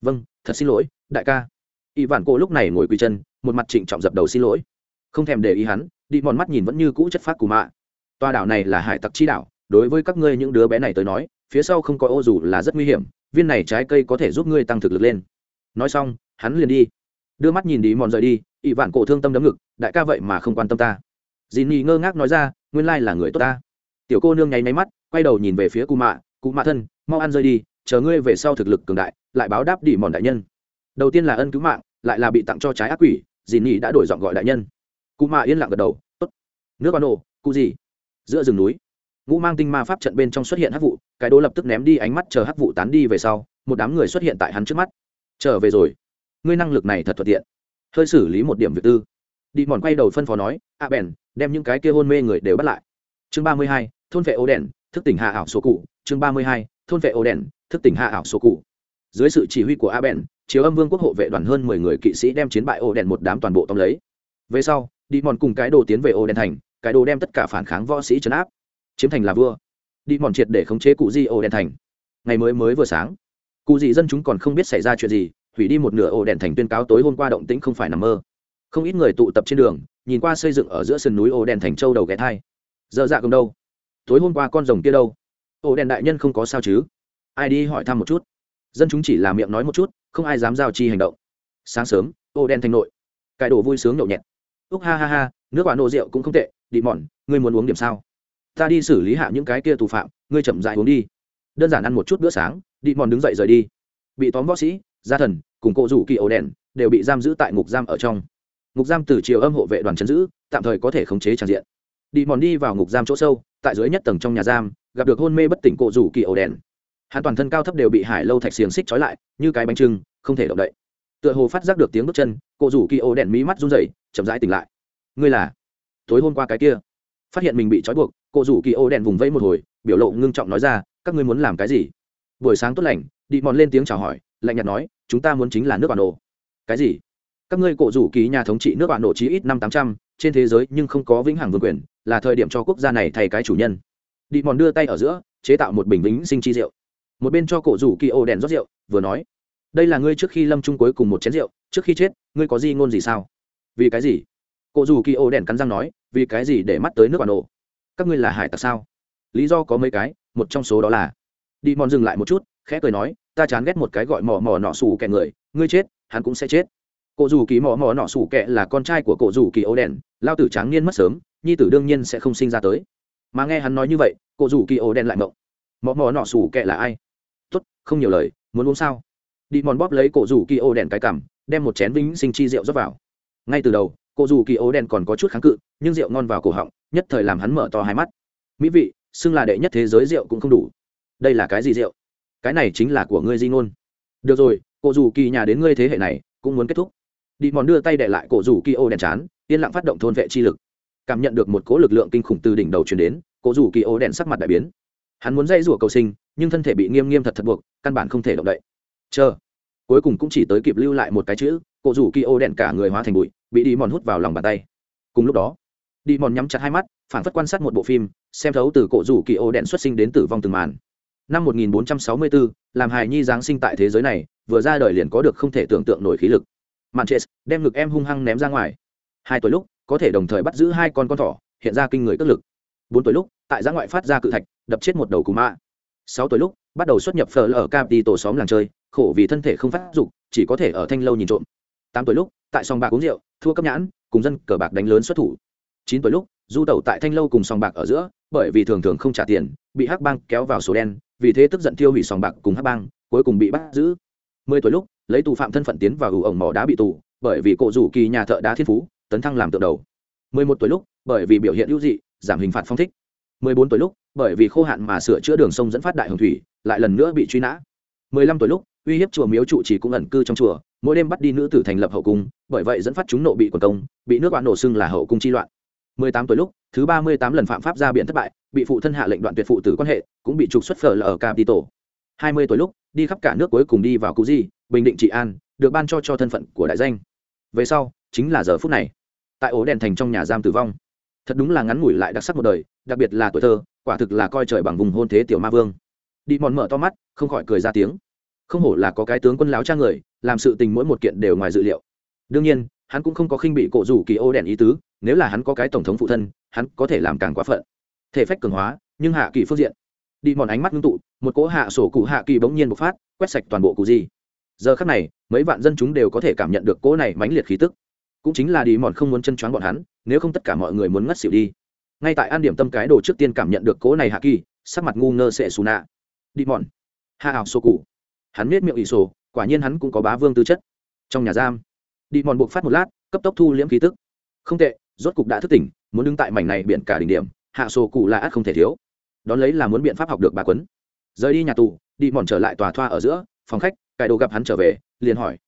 Vâng thật xin lỗi, đại ca. Y vạn cổ lúc này ngồi quỳ chân, một mặt trịnh trọng dập đầu xin lỗi. Không thèm để ý hắn, đi mòn mắt nhìn vẫn như cũ chất phát cụ mạ toa đảo này là hải tặc chi đảo, đối với các ngươi những đứa bé này tới nói, phía sau không có ô dù là rất nguy hiểm, viên này trái cây có thể giúp ngươi tăng thực lực lên. Nói xong, hắn liền đi. Đưa mắt nhìn đi mòn rời đi ỵ vạn cổ thương tâm đấm ngực, đại ca vậy mà không quan tâm ta. Dì nỉ ngơ ngác nói ra, nguyên lai là người tốt ta. Tiểu cô nương nháy máy mắt, quay đầu nhìn về phía cụ mạ cụ mạ thân, mau ăn rơi đi, chờ ngươi về sau thực lực cường đại, lại báo đáp đi mòn đại nhân. Đầu tiên là ân cứu mạng, lại là bị tặng cho trái ác quỷ dì nỉ đã đổi giọng gọi đại nhân. Cụ mạ yên lặng gật đầu, tốt. Nước ban nổ cụ gì? Giữa rừng núi. Ngũ mang tinh ma pháp trận bên trong xuất hiện hắc vụ, cái đố lập tức ném đi ánh mắt chờ hắc vụ tán đi về sau, một đám người xuất hiện tại hắn trước mắt. Trở về rồi. Ngươi năng lực này thật thuận tiện. Hơi xử lý một điểm việc tư. Đi mòn quay đầu phân phó nói, a bèn, đem những cái kia hôn mê người đều bắt lại. Chương ba mươi hai, thôn vệ ô đèn thức tỉnh hạ ảo số cụ. Chương ba mươi hai, thôn vệ ô đèn thức tỉnh hạ ảo số cụ. Dưới sự chỉ huy của a bèn chiếu âm vương quốc hộ vệ đoàn hơn mười người kỵ sĩ đem chiến bại ô đèn một đám toàn bộ tóm lấy. Về sau, đi mòn cùng cái đồ tiến về ô đèn thành cái đồ đem tất cả phản kháng võ sĩ trấn áp, chiếm thành là vua. Đi mòn triệt để khống chế cụ di ô đèn thành. Ngày mới mới vừa sáng, cụ di dân chúng còn không biết xảy ra chuyện gì, hủy đi một nửa ổ đèn thành tuyên cáo tối hôm qua động tĩnh không phải nằm mơ. Không ít người tụ tập trên đường, nhìn qua xây dựng ở giữa sườn núi ổ đèn thành châu đầu ghé thai. Dơ dạ cầm đâu? Tối hôm qua con rồng kia đâu? Ổ đèn đại nhân không có sao chứ? Ai đi hỏi thăm một chút? Dân chúng chỉ là miệng nói một chút, không ai dám giao chi hành động. Sáng sớm, ổ đèn thành nội. Cải đồ vui sướng nhậu nhẹt. Úc ha ha ha, nước quả nô rượu cũng không tệ đi mòn, ngươi muốn uống điểm sao? Ta đi xử lý hạ những cái kia tù phạm, ngươi chậm dại uống đi. Đơn giản ăn một chút bữa sáng, đi mòn đứng dậy rời đi. Bị tóm võ sĩ, gia thần, cùng cộ rủ kỳ ổ đèn, đều bị giam giữ tại ngục giam ở trong. Ngục giam từ chiều âm hộ vệ đoàn chấn giữ, tạm thời có thể khống chế tràn diện. Đi mòn đi vào ngục giam chỗ sâu, tại dưới nhất tầng trong nhà giam, gặp được hôn mê bất tỉnh cộ rủ kỳ ổ đèn. Hắn toàn thân cao thấp đều bị hải lâu thạch xiềng xích trói lại, như cái bánh trưng, không thể động đậy. Tựa hồ phát giác được tiếng bước chân cộ rủ kỳ ổ đèn mí mắt run rẩy, chậm rãi tỉnh lại. Ngươi là? Tối hôm qua cái kia. Phát hiện mình bị trói buộc, cô rủ kỳ ô đèn vùng vẫy một hồi, biểu lộ ngưng trọng nói ra, các ngươi muốn làm cái gì? Buổi sáng tốt lành đi mòn lên tiếng chào hỏi, lạnh nhạt nói, chúng ta muốn chính là nước bản đồ. Cái gì? Các ngươi cổ rủ ký nhà thống trị nước bản đồ chí ít năm tám trăm, trên thế giới nhưng không có vĩnh hằng vương quyền, là thời điểm cho quốc gia này thay cái chủ nhân. Đi mòn đưa tay ở giữa, chế tạo một bình vĩnh sinh chi rượu. Một bên cho cổ rủ kỳ ô đèn rót rượu, vừa nói, đây là ngươi trước khi lâm trung cuối cùng một chén rượu, trước khi chết, ngươi có gì ngôn gì sao? Vì cái gì? Cổ rủ kỳ ô đèn cắn răng nói vì cái gì để mắt tới nước bản nổ? Các ngươi là hải tặc sao? Lý do có mấy cái, một trong số đó là, đi mòn dừng lại một chút, khẽ cười nói, ta chán ghét một cái gọi mò mò nọ sủ kẹ người, ngươi chết, hắn cũng sẽ chết. Cổ dù kỳ mò mò nọ sủ kẹ là con trai của cổ dù kỳ ấu đèn, lao tử tráng niên mất sớm, nhi tử đương nhiên sẽ không sinh ra tới. Mà nghe hắn nói như vậy, cổ dù kỳ ấu đèn lại mộng mò mò nọ sủ kẹ là ai? Tốt, không nhiều lời, muốn uống sao? Đi mòn bóp lấy cổ dù kỳ ấu đèn cái cằm, đem một chén vĩnh sinh chi rượu rót vào. Ngay từ đầu Cô dù kỳ ố đen còn có chút kháng cự, nhưng rượu ngon vào cổ họng, nhất thời làm hắn mở to hai mắt. Mỹ vị, xưng là đệ nhất thế giới rượu cũng không đủ. Đây là cái gì rượu? Cái này chính là của ngươi di ngôn. Được rồi, cô dù kỳ nhà đến ngươi thế hệ này, cũng muốn kết thúc. Đi mòn đưa tay để lại cổ dù kỳ ô đèn chán, yên lặng phát động thôn vệ chi lực. Cảm nhận được một cố lực lượng kinh khủng từ đỉnh đầu chuyển đến cổ dù kỳ ô đèn sắc mặt đại biến. Hắn muốn dây rủa cầu sinh, nhưng thân thể bị nghiêm nghiêm thật thật buộc, căn bản không thể động đậy. Chờ. Cuối cùng cũng chỉ tới kịp lưu lại một cái chữ cổ rủ kỳ ô đèn cả người hóa thành bụi bị đi mòn hút vào lòng bàn tay. Cùng lúc đó đi mòn nhắm chặt hai mắt phản phất quan sát một bộ phim xem thấu từ cổ rủ kỳ ô đèn xuất sinh đến tử vong từng màn. Năm 1464, làm hài nhi giáng sinh tại thế giới này vừa ra đời liền có được không thể tưởng tượng nổi khí lực. Mạn chết đem ngực em hung hăng ném ra ngoài. Hai tuổi lúc có thể đồng thời bắt giữ hai con con thỏ hiện ra kinh người tức lực. Bốn tuổi lúc tại giã ngoại phát ra cự thạch đập chết một đầu cú mã. Sáu tuổi lúc bắt đầu xuất nhập phở ở cap đi tổ xóm làng chơi khổ vì thân thể không phát dục chỉ có thể ở thanh lâu nhìn trộm tám tuổi lúc, tại sòng bạc uống rượu, thua cấp nhãn, cùng dân cờ bạc đánh lớn xuất thủ. Chín tuổi lúc, du tẩu tại thanh lâu cùng sòng bạc ở giữa, bởi vì thường thường không trả tiền, bị hắc bang kéo vào số đen, vì thế tức giận tiêu hủy sòng bạc cùng hắc bang, cuối cùng bị bắt giữ. Mười tuổi lúc, lấy tù phạm thân phận tiến vào ủ ổng mỏ đá bị tù, bởi vì cộ rủ kỳ nhà thợ đá thiên phú, tấn thăng làm tượng đầu. Mười một tuổi lúc, bởi vì biểu hiện hữu dị, giảm hình phạt phong thích. Mười bốn tuổi lúc, bởi vì khô hạn mà sửa chữa đường sông dẫn phát đại hồng thủy, lại lần nữa bị truy nã. Mười lăm tuổi lúc, uy hiếp chùa miếu trụ chỉ cũng ẩn cư trong chùa mỗi đêm bắt đi nữ tử thành lập hậu cung, bởi vậy dẫn phát chúng nộ bị quần công, bị nước bạn nổ xưng là hậu cung chi loạn. Mười tám tuổi lúc, thứ ba mươi tám lần phạm pháp ra biện thất bại, bị phụ thân hạ lệnh đoạn tuyệt phụ tử quan hệ, cũng bị trục xuất phở là ở capitol. Hai mươi tuổi lúc, đi khắp cả nước cuối cùng đi vào cú di, bình định trị an, được ban cho cho thân phận của đại danh. Về sau, chính là giờ phút này. Tại ổ đèn thành trong nhà giam tử vong. Thật đúng là ngắn ngủi lại đặc sắc một đời, đặc biệt là tuổi thơ, quả thực là coi trời bằng vùng hôn thế tiểu ma vương. Đi mòn mở to mắt, không khỏi cười ra tiếng. Không hổ là có cái tướng quân láo cha người làm sự tình mỗi một kiện đều ngoài dự liệu. Đương nhiên, hắn cũng không có khinh bị cổ rủ kỳ ô đèn ý tứ, nếu là hắn có cái tổng thống phụ thân, hắn có thể làm càng quá phận. Thể phách cường hóa, nhưng hạ kỳ phương diện. Đi mòn ánh mắt ngưng tụ, một cỗ hạ sổ cụ hạ kỳ bỗng nhiên bộc phát, quét sạch toàn bộ cụ gì. Giờ khắc này, mấy vạn dân chúng đều có thể cảm nhận được cỗ này mãnh liệt khí tức. Cũng chính là đi mòn không muốn chân choáng bọn hắn, nếu không tất cả mọi người muốn ngất xỉu đi. Ngay tại an điểm tâm cái đồ trước tiên cảm nhận được cỗ này hạ kỳ, sắc mặt ngu ngơ sẽ xù nạ. Đi mòn. Hạ ảo sổ cụ. Hắn nết miệng ỷ sổ quả nhiên hắn cũng có bá vương tư chất. Trong nhà giam, đi mòn buộc phát một lát, cấp tốc thu liễm khí tức. Không tệ, rốt cục đã thức tỉnh, muốn đứng tại mảnh này biển cả đỉnh điểm, hạ sổ cụ là át không thể thiếu. Đón lấy là muốn biện pháp học được bà quấn. Rời đi nhà tù, đi mòn trở lại tòa thoa ở giữa, phòng khách cải đồ gặp hắn trở về, liền hỏi,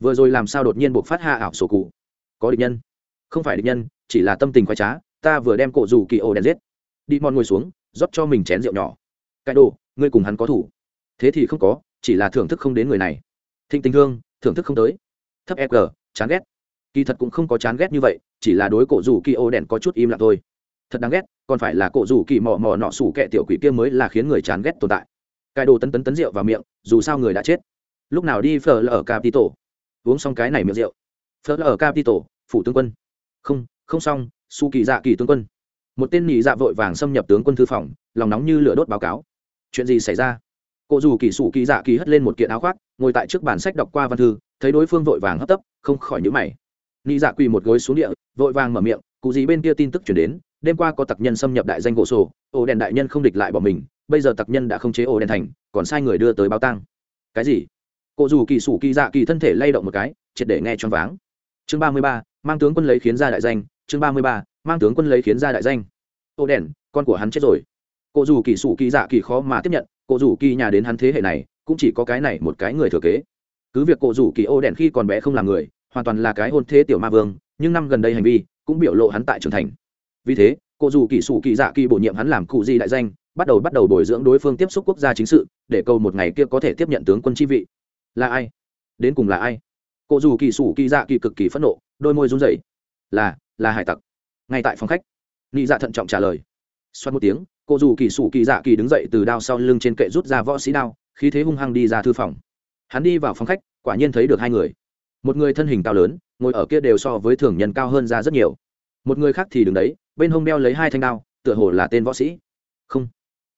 vừa rồi làm sao đột nhiên buộc phát hạ ảo sổ cụ? Có địch nhân? Không phải địch nhân, chỉ là tâm tình khoái trá, ta vừa đem cổ dù kỳ ổ đèn giết. Đi mòn ngồi xuống, rót cho mình chén rượu nhỏ. Cải đồ, ngươi cùng hắn có thủ. Thế thì không có, chỉ là thưởng thức không đến người này thịnh tình thương, thưởng thức không tới. Thấp e g, chán ghét. Kỳ thật cũng không có chán ghét như vậy, chỉ là đối cổ rủ kỳ ô đèn có chút im lặng thôi. Thật đáng ghét, còn phải là cổ rủ kỳ mò mò nọ sủ kẹ tiểu quỷ kia mới là khiến người chán ghét tồn tại. Cài đồ tấn tấn tấn rượu vào miệng, dù sao người đã chết. Lúc nào đi phở ở capito uống xong cái này miệng rượu. Phở ở capito phủ tướng quân. Không không xong, su kỳ dạ kỳ tướng quân. Một tên nhị dạ vội vàng xâm nhập tướng quân thư phòng, lòng nóng như lửa đốt báo cáo. Chuyện gì xảy ra? Cổ dù kỳ sủ kỳ dạ kỳ hất lên một kiện áo khoác ngồi tại trước bàn sách đọc qua văn thư, thấy đối phương vội vàng hấp tấp, không khỏi nhữ mày. Ni dạ quỳ một gối xuống địa, vội vàng mở miệng, cụ gì bên kia tin tức chuyển đến, đêm qua có tặc nhân xâm nhập đại danh gỗ sổ, ổ đèn đại nhân không địch lại bỏ mình, bây giờ tặc nhân đã không chế ổ đèn thành, còn sai người đưa tới báo tang. cái gì? Cụ dù kỳ sủ kỳ dạ kỳ thân thể lay động một cái, triệt để nghe choáng váng. Chương ba mươi ba, mang tướng quân lấy khiến ra đại danh, chương ba mươi ba, mang tướng quân lấy khiến ra đại danh. Ổ đèn, con của hắn chết rồi. Cụ dù kỳ sủ kỳ dạ kỳ khó mà tiếp nhận cụ dù kỳ nhà đến hắn thế hệ này cũng chỉ có cái này một cái người thừa kế. Cứ việc cổ rủ kỳ ô đèn khi còn bé không làm người, hoàn toàn là cái hôn thế tiểu ma vương, nhưng năm gần đây hành vi cũng biểu lộ hắn tại trưởng thành. Vì thế, cổ rủ kỳ sủ kỳ dạ kỳ bổ nhiệm hắn làm cụ di đại danh, bắt đầu bắt đầu bồi dưỡng đối phương tiếp xúc quốc gia chính sự, để cầu một ngày kia có thể tiếp nhận tướng quân chi vị. Là ai? Đến cùng là ai? Cổ dù kỳ sủ kỳ dạ kỳ cực kỳ phẫn nộ, đôi môi run rẩy. Là là hải tặc. Ngay tại phòng khách, nị dạ thận trọng trả lời. Xoát một tiếng cụ dù kỳ sủ kỳ dạ kỳ đứng dậy từ đao sau lưng trên kệ rút ra võ sĩ đao khí thế hung hăng đi ra thư phòng. Hắn đi vào phòng khách, quả nhiên thấy được hai người. Một người thân hình cao lớn, ngồi ở kia đều so với thường nhân cao hơn ra rất nhiều. Một người khác thì đứng đấy, bên hông đeo lấy hai thanh đao, tựa hồ là tên võ sĩ. Không,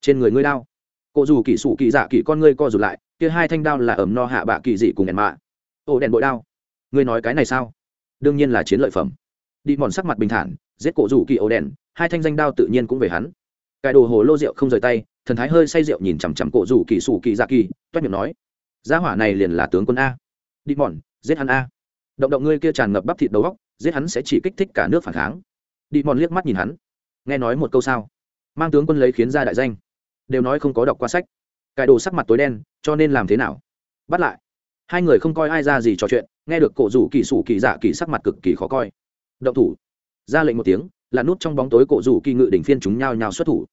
trên người ngươi đao. Cụ dù kỳ sủ kỳ dạ kỳ con ngươi co rụt lại, kia hai thanh đao là ẩm no hạ bạ kỳ dị cùng đèn mạ. Ô, đèn bội đao, ngươi nói cái này sao? Đương nhiên là chiến lợi phẩm. Đi mòn sắc mặt bình thản, giết cổ rủ kỳ ổ đèn, hai thanh danh đao tự nhiên cũng về hắn. Cài đồ hồ lô rượu không rời tay thần thái hơi say rượu nhìn chằm chằm cổ rủ kỳ sủ kỳ dạ kỳ, toét miệng nói, gia hỏa này liền là tướng quân a. Đi mòn, giết hắn a. Động động ngươi kia tràn ngập bắp thịt đầu góc giết hắn sẽ chỉ kích thích cả nước phản kháng. Đi mòn liếc mắt nhìn hắn, nghe nói một câu sao? Mang tướng quân lấy khiến ra đại danh. Đều nói không có đọc qua sách. Cải đồ sắc mặt tối đen, cho nên làm thế nào? Bắt lại. Hai người không coi ai ra gì trò chuyện, nghe được cổ rủ kỳ sủ kỳ dạ kỳ sắc mặt cực kỳ khó coi. Động thủ. Ra lệnh một tiếng, là nút trong bóng tối cổ rủ kỳ ngự đỉnh phiên chúng nhao nhao xuất thủ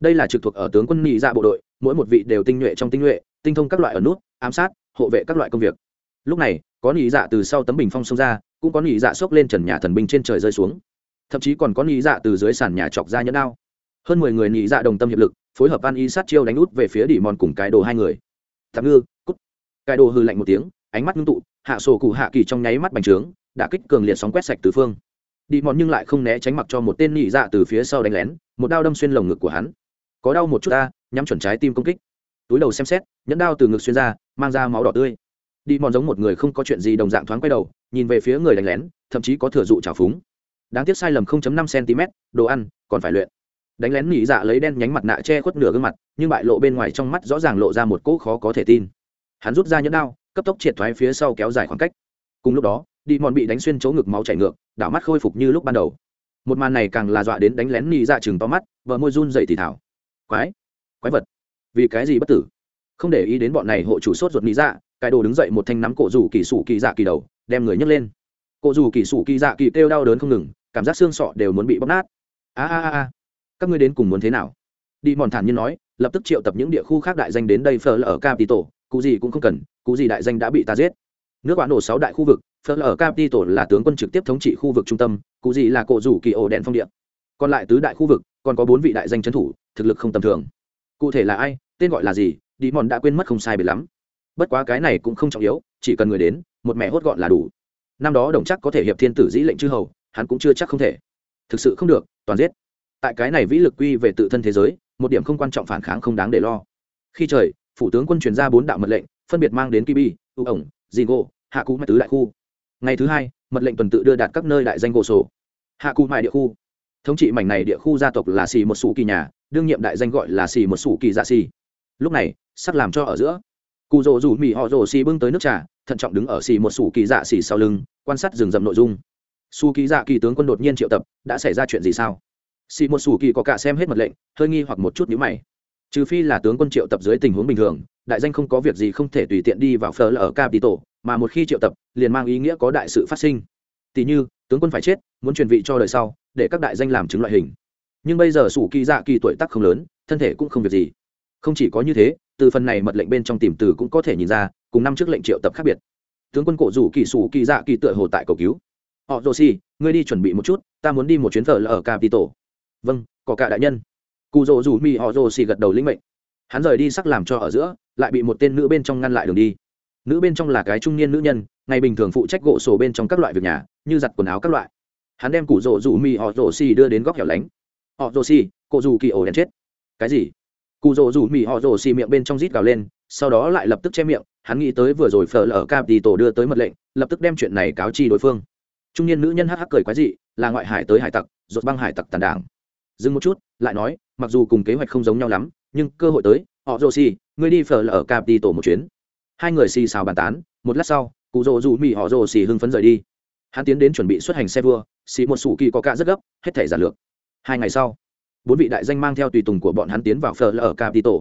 đây là trực thuộc ở tướng quân nhị dạ bộ đội, mỗi một vị đều tinh nhuệ trong tinh nhuệ, tinh thông các loại ở nút, ám sát, hộ vệ các loại công việc. Lúc này, có nhị dạ từ sau tấm bình phong xông ra, cũng có nhị dạ xốc lên trần nhà thần binh trên trời rơi xuống. Thậm chí còn có nhị dạ từ dưới sàn nhà chọc ra nhẫn đao. Hơn mười người nhị dạ đồng tâm hiệp lực, phối hợp an y sát chiêu đánh út về phía đỉ mòn cùng cái đồ hai người. Tạm ngư, cút. Cái đồ hư lạnh một tiếng, ánh mắt ngưng tụ, hạ sổ cụ hạ kỳ trong nháy mắt bành trướng đã kích cường liệt sóng quét sạch tứ phương. Đi mòn nhưng lại không né tránh mặc cho một tên nhị dạ từ phía sau đánh lén, một đao đâm xuyên lồng ngực của hắn có đau một chút ta, nhắm chuẩn trái tim công kích. Túi đầu xem xét, nhẫn đao từ ngực xuyên ra, mang ra máu đỏ tươi. Đi mòn giống một người không có chuyện gì đồng dạng thoáng quay đầu, nhìn về phía người đánh lén, thậm chí có thừa dụ trào phúng. Đáng tiếc sai lầm 0.5 cm đồ ăn, còn phải luyện. Đánh lén nỉ dạ lấy đen nhánh mặt nạ che khuất nửa gương mặt, nhưng bại lộ bên ngoài trong mắt rõ ràng lộ ra một cỗ khó có thể tin. Hắn rút ra nhẫn đao, cấp tốc triệt thoái phía sau kéo dài khoảng cách. Cùng lúc đó, đi mòn bị đánh xuyên chỗ ngực máu chảy ngược, đảo mắt khôi phục như lúc ban đầu. Một màn này càng là dọa đến đánh lén nỉ dạ chừng to mắt vợ môi run dậy thì thảo quái quái vật. Vì cái gì bất tử? Không để ý đến bọn này hộ chủ sốt ruột nhị dạ cái đồ đứng dậy một thanh nắm cổ rủ kỳ sủ kỳ dạ kỳ đầu, đem người nhấc lên. Cổ rủ kỳ sủ kỳ dạ kỳ kêu đau đớn không ngừng, cảm giác xương sọ đều muốn bị bóc nát. A a a các ngươi đến cùng muốn thế nào? Đi mòn thản nhiên nói, lập tức triệu tập những địa khu khác đại danh đến đây phở ở capito cụ gì cũng không cần cụ gì đại danh đã bị ta giết. Nước quả nổ sáu đại khu vực, phở ở capito là tướng quân trực tiếp thống trị khu vực trung tâm cụ gì là cổ rủ kỳ ổ đèn phong điện còn lại tứ đại khu vực, còn có bốn vị đại danh trấn thủ thực lực không tầm thường. Cụ thể là ai, tên gọi là gì đi mòn đã quên mất không sai biệt lắm. Bất quá cái này cũng không trọng yếu, chỉ cần người đến, một mẹ hốt gọn là đủ. Năm đó đồng chắc có thể hiệp thiên tử dĩ lệnh chư hầu, hắn cũng chưa chắc không thể. Thực sự không được, toàn giết. Tại cái này vĩ lực quy về tự thân thế giới, một điểm không quan trọng phản kháng không đáng để lo. Khi trời, phủ tướng quân truyền ra bốn đạo mật lệnh, phân biệt mang đến kibi, ưu ổng dì ngô hạ cú mai tứ đại khu. Ngày thứ hai, mật lệnh tuần tự đưa đạt các nơi đại danh gỗ sổ hạ cú mại địa khu. Thống trị mảnh này địa khu gia tộc là xì một sủ kỳ nhà đương nhiệm đại danh gọi là xì một sủ kỳ dạ xì. Lúc này sắc làm cho ở giữa. Cụ rỗ rủ mỹ họ rồ xì bưng tới nước trà, thận trọng đứng ở xì một sủ kỳ dạ xì sau lưng, quan sát rừng rậm nội dung. Su kỳ dạ kỳ tướng quân đột nhiên triệu tập, đã xảy ra chuyện gì sao? Xì một sủ kỳ có cả xem hết mật lệnh, hơi nghi hoặc một chút nhíu mày. Trừ phi là tướng quân triệu tập dưới tình huống bình thường, đại danh không có việc gì không thể tùy tiện đi vào phở ở capital mà một khi triệu tập, liền mang ý nghĩa có đại sự phát sinh. Tỷ như, tướng quân phải chết, muốn truyền vị cho đời sau, để các đại danh làm chứng loại hình nhưng bây giờ sủ kỳ dạ kỳ tuổi tác không lớn, thân thể cũng không việc gì. Không chỉ có như thế, từ phần này mật lệnh bên trong tìm từ cũng có thể nhìn ra, cùng năm trước lệnh triệu tập khác biệt. Tướng quân cổ rủ kỳ sủ kỳ dạ kỳ tựa hồ tại cầu cứu. Họ rồ xì ngươi đi chuẩn bị một chút, ta muốn đi một chuyến thờ ở capitol. Vâng có cả đại nhân. Cụ rồ rủ mi họ rồ xì gật đầu lĩnh mệnh. Hắn rời đi sắc làm cho ở giữa, lại bị một tên nữ bên trong ngăn lại đường đi. Nữ bên trong là cái trung niên nữ nhân, ngày bình thường phụ trách gỗ sổ bên trong các loại việc nhà, như giặt quần áo các loại. Hắn đem cụ rồ rủ mi họ rồ xì đưa đến góc hẻo lánh họ rồ xì cụ dù kỳ ổ đèn chết. Cái gì? Cụ rồ rủ mỹ họ rồ xì miệng bên trong rít gào lên, sau đó lại lập tức che miệng, hắn nghĩ tới vừa rồi phở lở cap đi tổ đưa tới mật lệnh, lập tức đem chuyện này cáo chi đối phương. Trung niên nữ nhân hắc hắc cười quái dị, là ngoại hải tới hải tặc rột băng hải tặc tàn đảng. Dừng một chút, lại nói, mặc dù cùng kế hoạch không giống nhau lắm, nhưng cơ hội tới, họ rồ xì ngươi đi phở lở cap đi tổ một chuyến. Hai người xì xào bàn tán, một lát sau cụ rồ rủ mỹ họ rồ xì hưng phấn rời đi. Hắn tiến đến chuẩn bị xuất hành xe vua, xì một sủ kỳ có cả rất gấp, hết thể giản lược hai ngày sau, bốn vị đại danh mang theo tùy tùng của bọn hắn tiến vào phở lở capital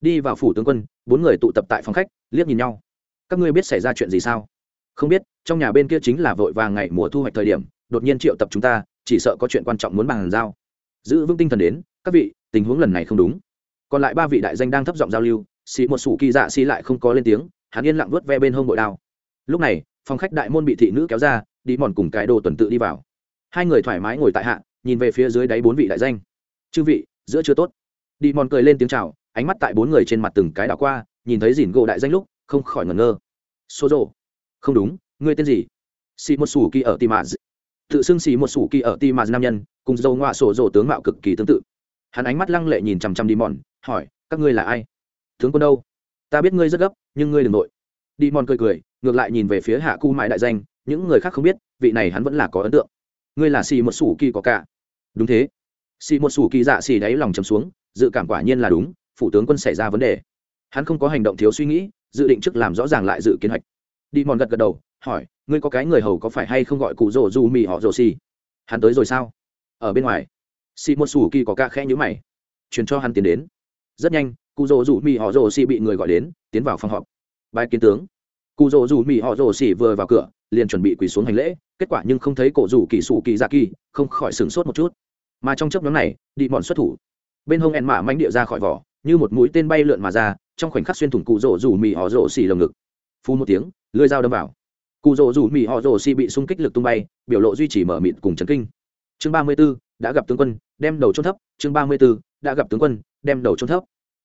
đi vào phủ tướng quân, bốn người tụ tập tại phòng khách, liếc nhìn nhau. Các ngươi biết xảy ra chuyện gì sao? Không biết, trong nhà bên kia chính là vội vàng ngày mùa thu hoạch thời điểm, đột nhiên triệu tập chúng ta, chỉ sợ có chuyện quan trọng muốn bàn giao. Giữ vững tinh thần đến, các vị, tình huống lần này không đúng. Còn lại ba vị đại danh đang thấp giọng giao lưu, xì một sủ kỳ dạ xì lại không có lên tiếng, hắn yên lặng vớt ve bên hông bội đao. Lúc này, phòng khách đại môn bị thị nữ kéo ra, đi mòn cùng cái đồ tuần tự đi vào. Hai người thoải mái ngồi tại hạ nhìn về phía dưới đáy bốn vị đại danh. Chư vị, giữa chưa tốt. Đi mòn cười lên tiếng chào, ánh mắt tại bốn người trên mặt từng cái đảo qua, nhìn thấy dìn gỗ đại danh lúc, không khỏi ngẩn ngơ. Xô rộ không đúng, ngươi tên gì? Xì một sủ kỳ ở tim maz tự xưng xì một sủ kỳ ở tim maz nam nhân, cùng dầu ngoạ sổ rộ tướng mạo cực kỳ tương tự. Hắn ánh mắt lăng lệ nhìn chằm chằm đi mòn, hỏi, các ngươi là ai? Tướng quân đâu? Ta biết ngươi rất gấp, nhưng ngươi đừng nội. Đi mòn cười cười, ngược lại nhìn về phía hạ cu mãi đại danh, những người khác không biết, vị này hắn vẫn là có ấn tượng. Ngươi là xì một sủ kỳ có cả đúng thế. Xì một sủ kỳ dạ xì đáy lòng chấm xuống, dự cảm quả nhiên là đúng, phủ tướng quân xảy ra vấn đề. Hắn không có hành động thiếu suy nghĩ, dự định trước làm rõ ràng lại dự kiến hoạch. Đi mòn gật gật đầu, hỏi, ngươi có cái người hầu có phải hay không gọi cụ rồ du mì họ rồ xì? Hắn tới rồi sao? Ở bên ngoài. Xì một sủ kỳ có ca khẽ nhữ mày. Truyền cho hắn tiến đến. Rất nhanh, cụ rồ du mì họ rồ xì bị người gọi đến, tiến vào phòng họp. Bài kiến tướng. Cụ rồ du mì họ rồ xì vừa vào cửa, liền chuẩn bị quỳ xuống hành lễ, kết quả nhưng không thấy cổ rủ kỳ sủ kỳ dạ kỳ, không khỏi sửng sốt một chút mà trong chớp nhóm này đi bọn xuất thủ. Bên hông ẹn mạ mánh địa ra khỏi vỏ như một mũi tên bay lượn mà ra trong khoảnh khắc xuyên thủng cụ rỗ rủ mì họ rỗ xì lồng ngực. Phu một tiếng lưới dao đâm vào. Cụ rỗ rủ mì họ rỗ xì bị xung kích lực tung bay biểu lộ duy trì mở mịt cùng chấn kinh. Chương ba mươi b ố đã gặp tướng quân đem đầu trôn thấp. Chương ba mươi b ố đã gặp tướng quân đem đầu trôn thấp.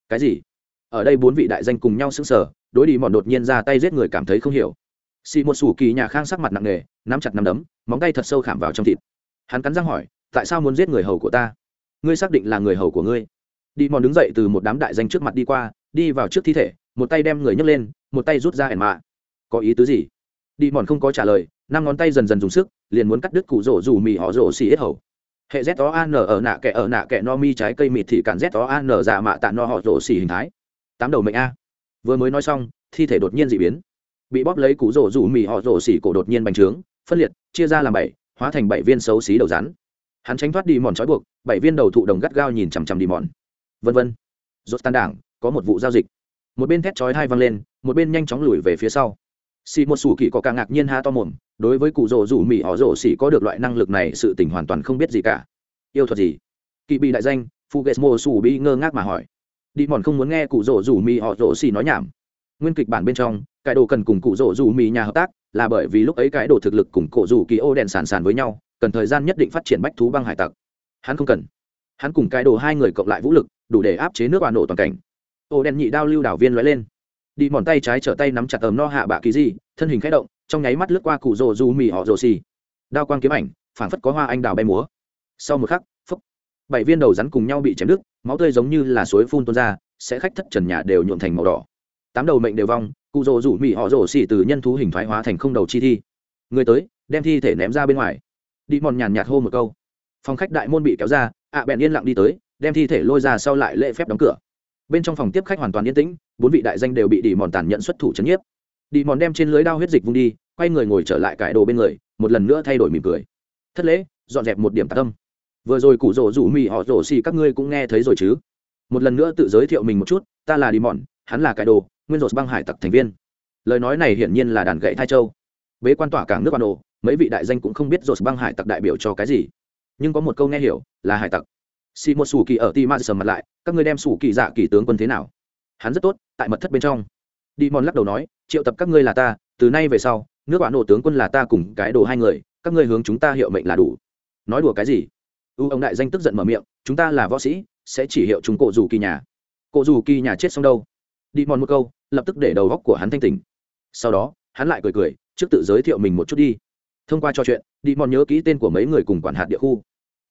Cái gì? Ở đây bốn vị đại danh cùng nhau sững sở, đối đi mòn đột nhiên ra tay giết người cảm thấy không hiểu. Xì một sủ kỳ nhà khang sắc mặt nặng nề nắm chặt nắm đấm móng tay thật sâu khảm vào trong thịt. Hắn cắn răng hỏi tại sao muốn giết người hầu của ta? Ngươi xác định là người hầu của ngươi. Đi mòn đứng dậy từ một đám đại danh trước mặt đi qua, đi vào trước thi thể, một tay đem người nhấc lên, một tay rút ra ẻn mạ. Có ý tứ gì? Đi mòn không có trả lời, năm ngón tay dần dần dùng sức, liền muốn cắt đứt cụ rổ dù mì họ rổ xì ít hầu. Hệ z o an ở nạ kẻ ở nạ kẻ no mi trái cây mịt thì cản z o an giả dạ mạ tạ no họ rổ xì hình thái. Tám đầu mệnh a. Vừa mới nói xong, thi thể đột nhiên dị biến. Bị bóp lấy cụ rổ rủ mì họ rổ xỉ cổ đột nhiên bành trướng, phân liệt, chia ra làm bảy, hóa thành bảy viên xấu xí đầu rắn hắn tránh thoát đi mòn trói buộc, bảy viên đầu thụ đồng gắt gao nhìn chằm chằm đi mòn. Vân vân. Rốt tan đảng, có một vụ giao dịch. Một bên thét chói hai văng lên, một bên nhanh chóng lùi về phía sau. Xì một sủ kỳ có càng ngạc nhiên ha to mồm, đối với cụ rổ rủ mì họ rổ xỉ có được loại năng lực này sự tình hoàn toàn không biết gì cả. Yêu thuật gì? Kỳ bị đại danh fugesmo sủ bị ngơ ngác mà hỏi. Đi mòn không muốn nghe cụ rổ rủ mì họ rổ xỉ nói nhảm. Nguyên kịch bản bên trong, cái đồ cần cùng cụ rổ rủ mì nhà hợp tác là bởi vì lúc ấy cái đồ thực lực cùng cổ rủ kỳ ô đèn sàn sàn với nhau cần thời gian nhất định phát triển bách thú băng hải tặc. Hắn không cần. Hắn cùng cái đồ hai người cộng lại vũ lực, đủ để áp chế nước bà nổ toàn cảnh. Ô đen nhị đao lưu đảo viên lóe lên. Đi mòn tay trái trở tay nắm chặt ấm no hạ bạ kỳ di, thân hình khẽ động, trong nháy mắt lướt qua cụ rồ du mì họ rồ xì. Đao quang kiếm ảnh, phảng phất có hoa anh đào bay múa. Sau một khắc phúc bảy viên đầu rắn cùng nhau bị chém đứt, máu tươi giống như là suối phun tuôn ra, sẽ khách thất trần nhà đều nhuộn thành màu đỏ. Tám đầu mệnh đều vong, cụ rồ rủ mì họ rồ xì từ nhân thú hình thoái hóa thành không đầu chi thi. Người tới, đem thi thể ném ra bên ngoài đi mòn nhàn nhạt hô một câu. Phòng khách đại môn bị kéo ra, ạ bèn yên lặng đi tới, đem thi thể lôi ra sau lại lễ phép đóng cửa. Bên trong phòng tiếp khách hoàn toàn yên tĩnh, bốn vị đại danh đều bị đi mòn tàn nhận xuất thủ c nhiếp. Đi mòn đem trên lưới đao huyết dịch vung đi, quay người ngồi trở lại cải đồ bên người, một lần nữa thay đổi mỉm cười. Thất lễ, dọn dẹp một điểm tạ tâm. Vừa rồi củ rổ rủ mì họ rổ xì các ngươi cũng nghe thấy rồi chứ? Một lần nữa tự giới thiệu mình một chút, ta là đi mòn, hắn là cải đồ, nguyên rổ băng hải tặc thành viên. Lời nói này hiển nhiên là đàn gậy thai châu. Bế quan tỏa cảng nước quan ổ mấy vị đại danh cũng không biết rột băng hải tặc đại biểu cho cái gì, nhưng có một câu nghe hiểu là hải tặc. Xì một sủ kỳ ở ti ma sầm mặt lại, các ngươi đem sủ kỳ dạ kỳ tướng quân thế nào? Hắn rất tốt, tại mật thất bên trong. Đi mòn lắc đầu nói, triệu tập các ngươi là ta, từ nay về sau, nước bạn nổ tướng quân là ta cùng cái đồ hai người, các ngươi hướng chúng ta hiệu mệnh là đủ. Nói đùa cái gì? U ông đại danh tức giận mở miệng, chúng ta là võ sĩ, sẽ chỉ hiệu chúng cổ dù kỳ nhà. Cổ dù kỳ nhà chết xong đâu? Đi mòn một câu, lập tức để đầu góc của hắn thanh tình sau đó, hắn lại cười cười, trước tự giới thiệu mình một chút đi thông qua trò chuyện, đi mòn nhớ kỹ tên của mấy người cùng quản hạt địa khu.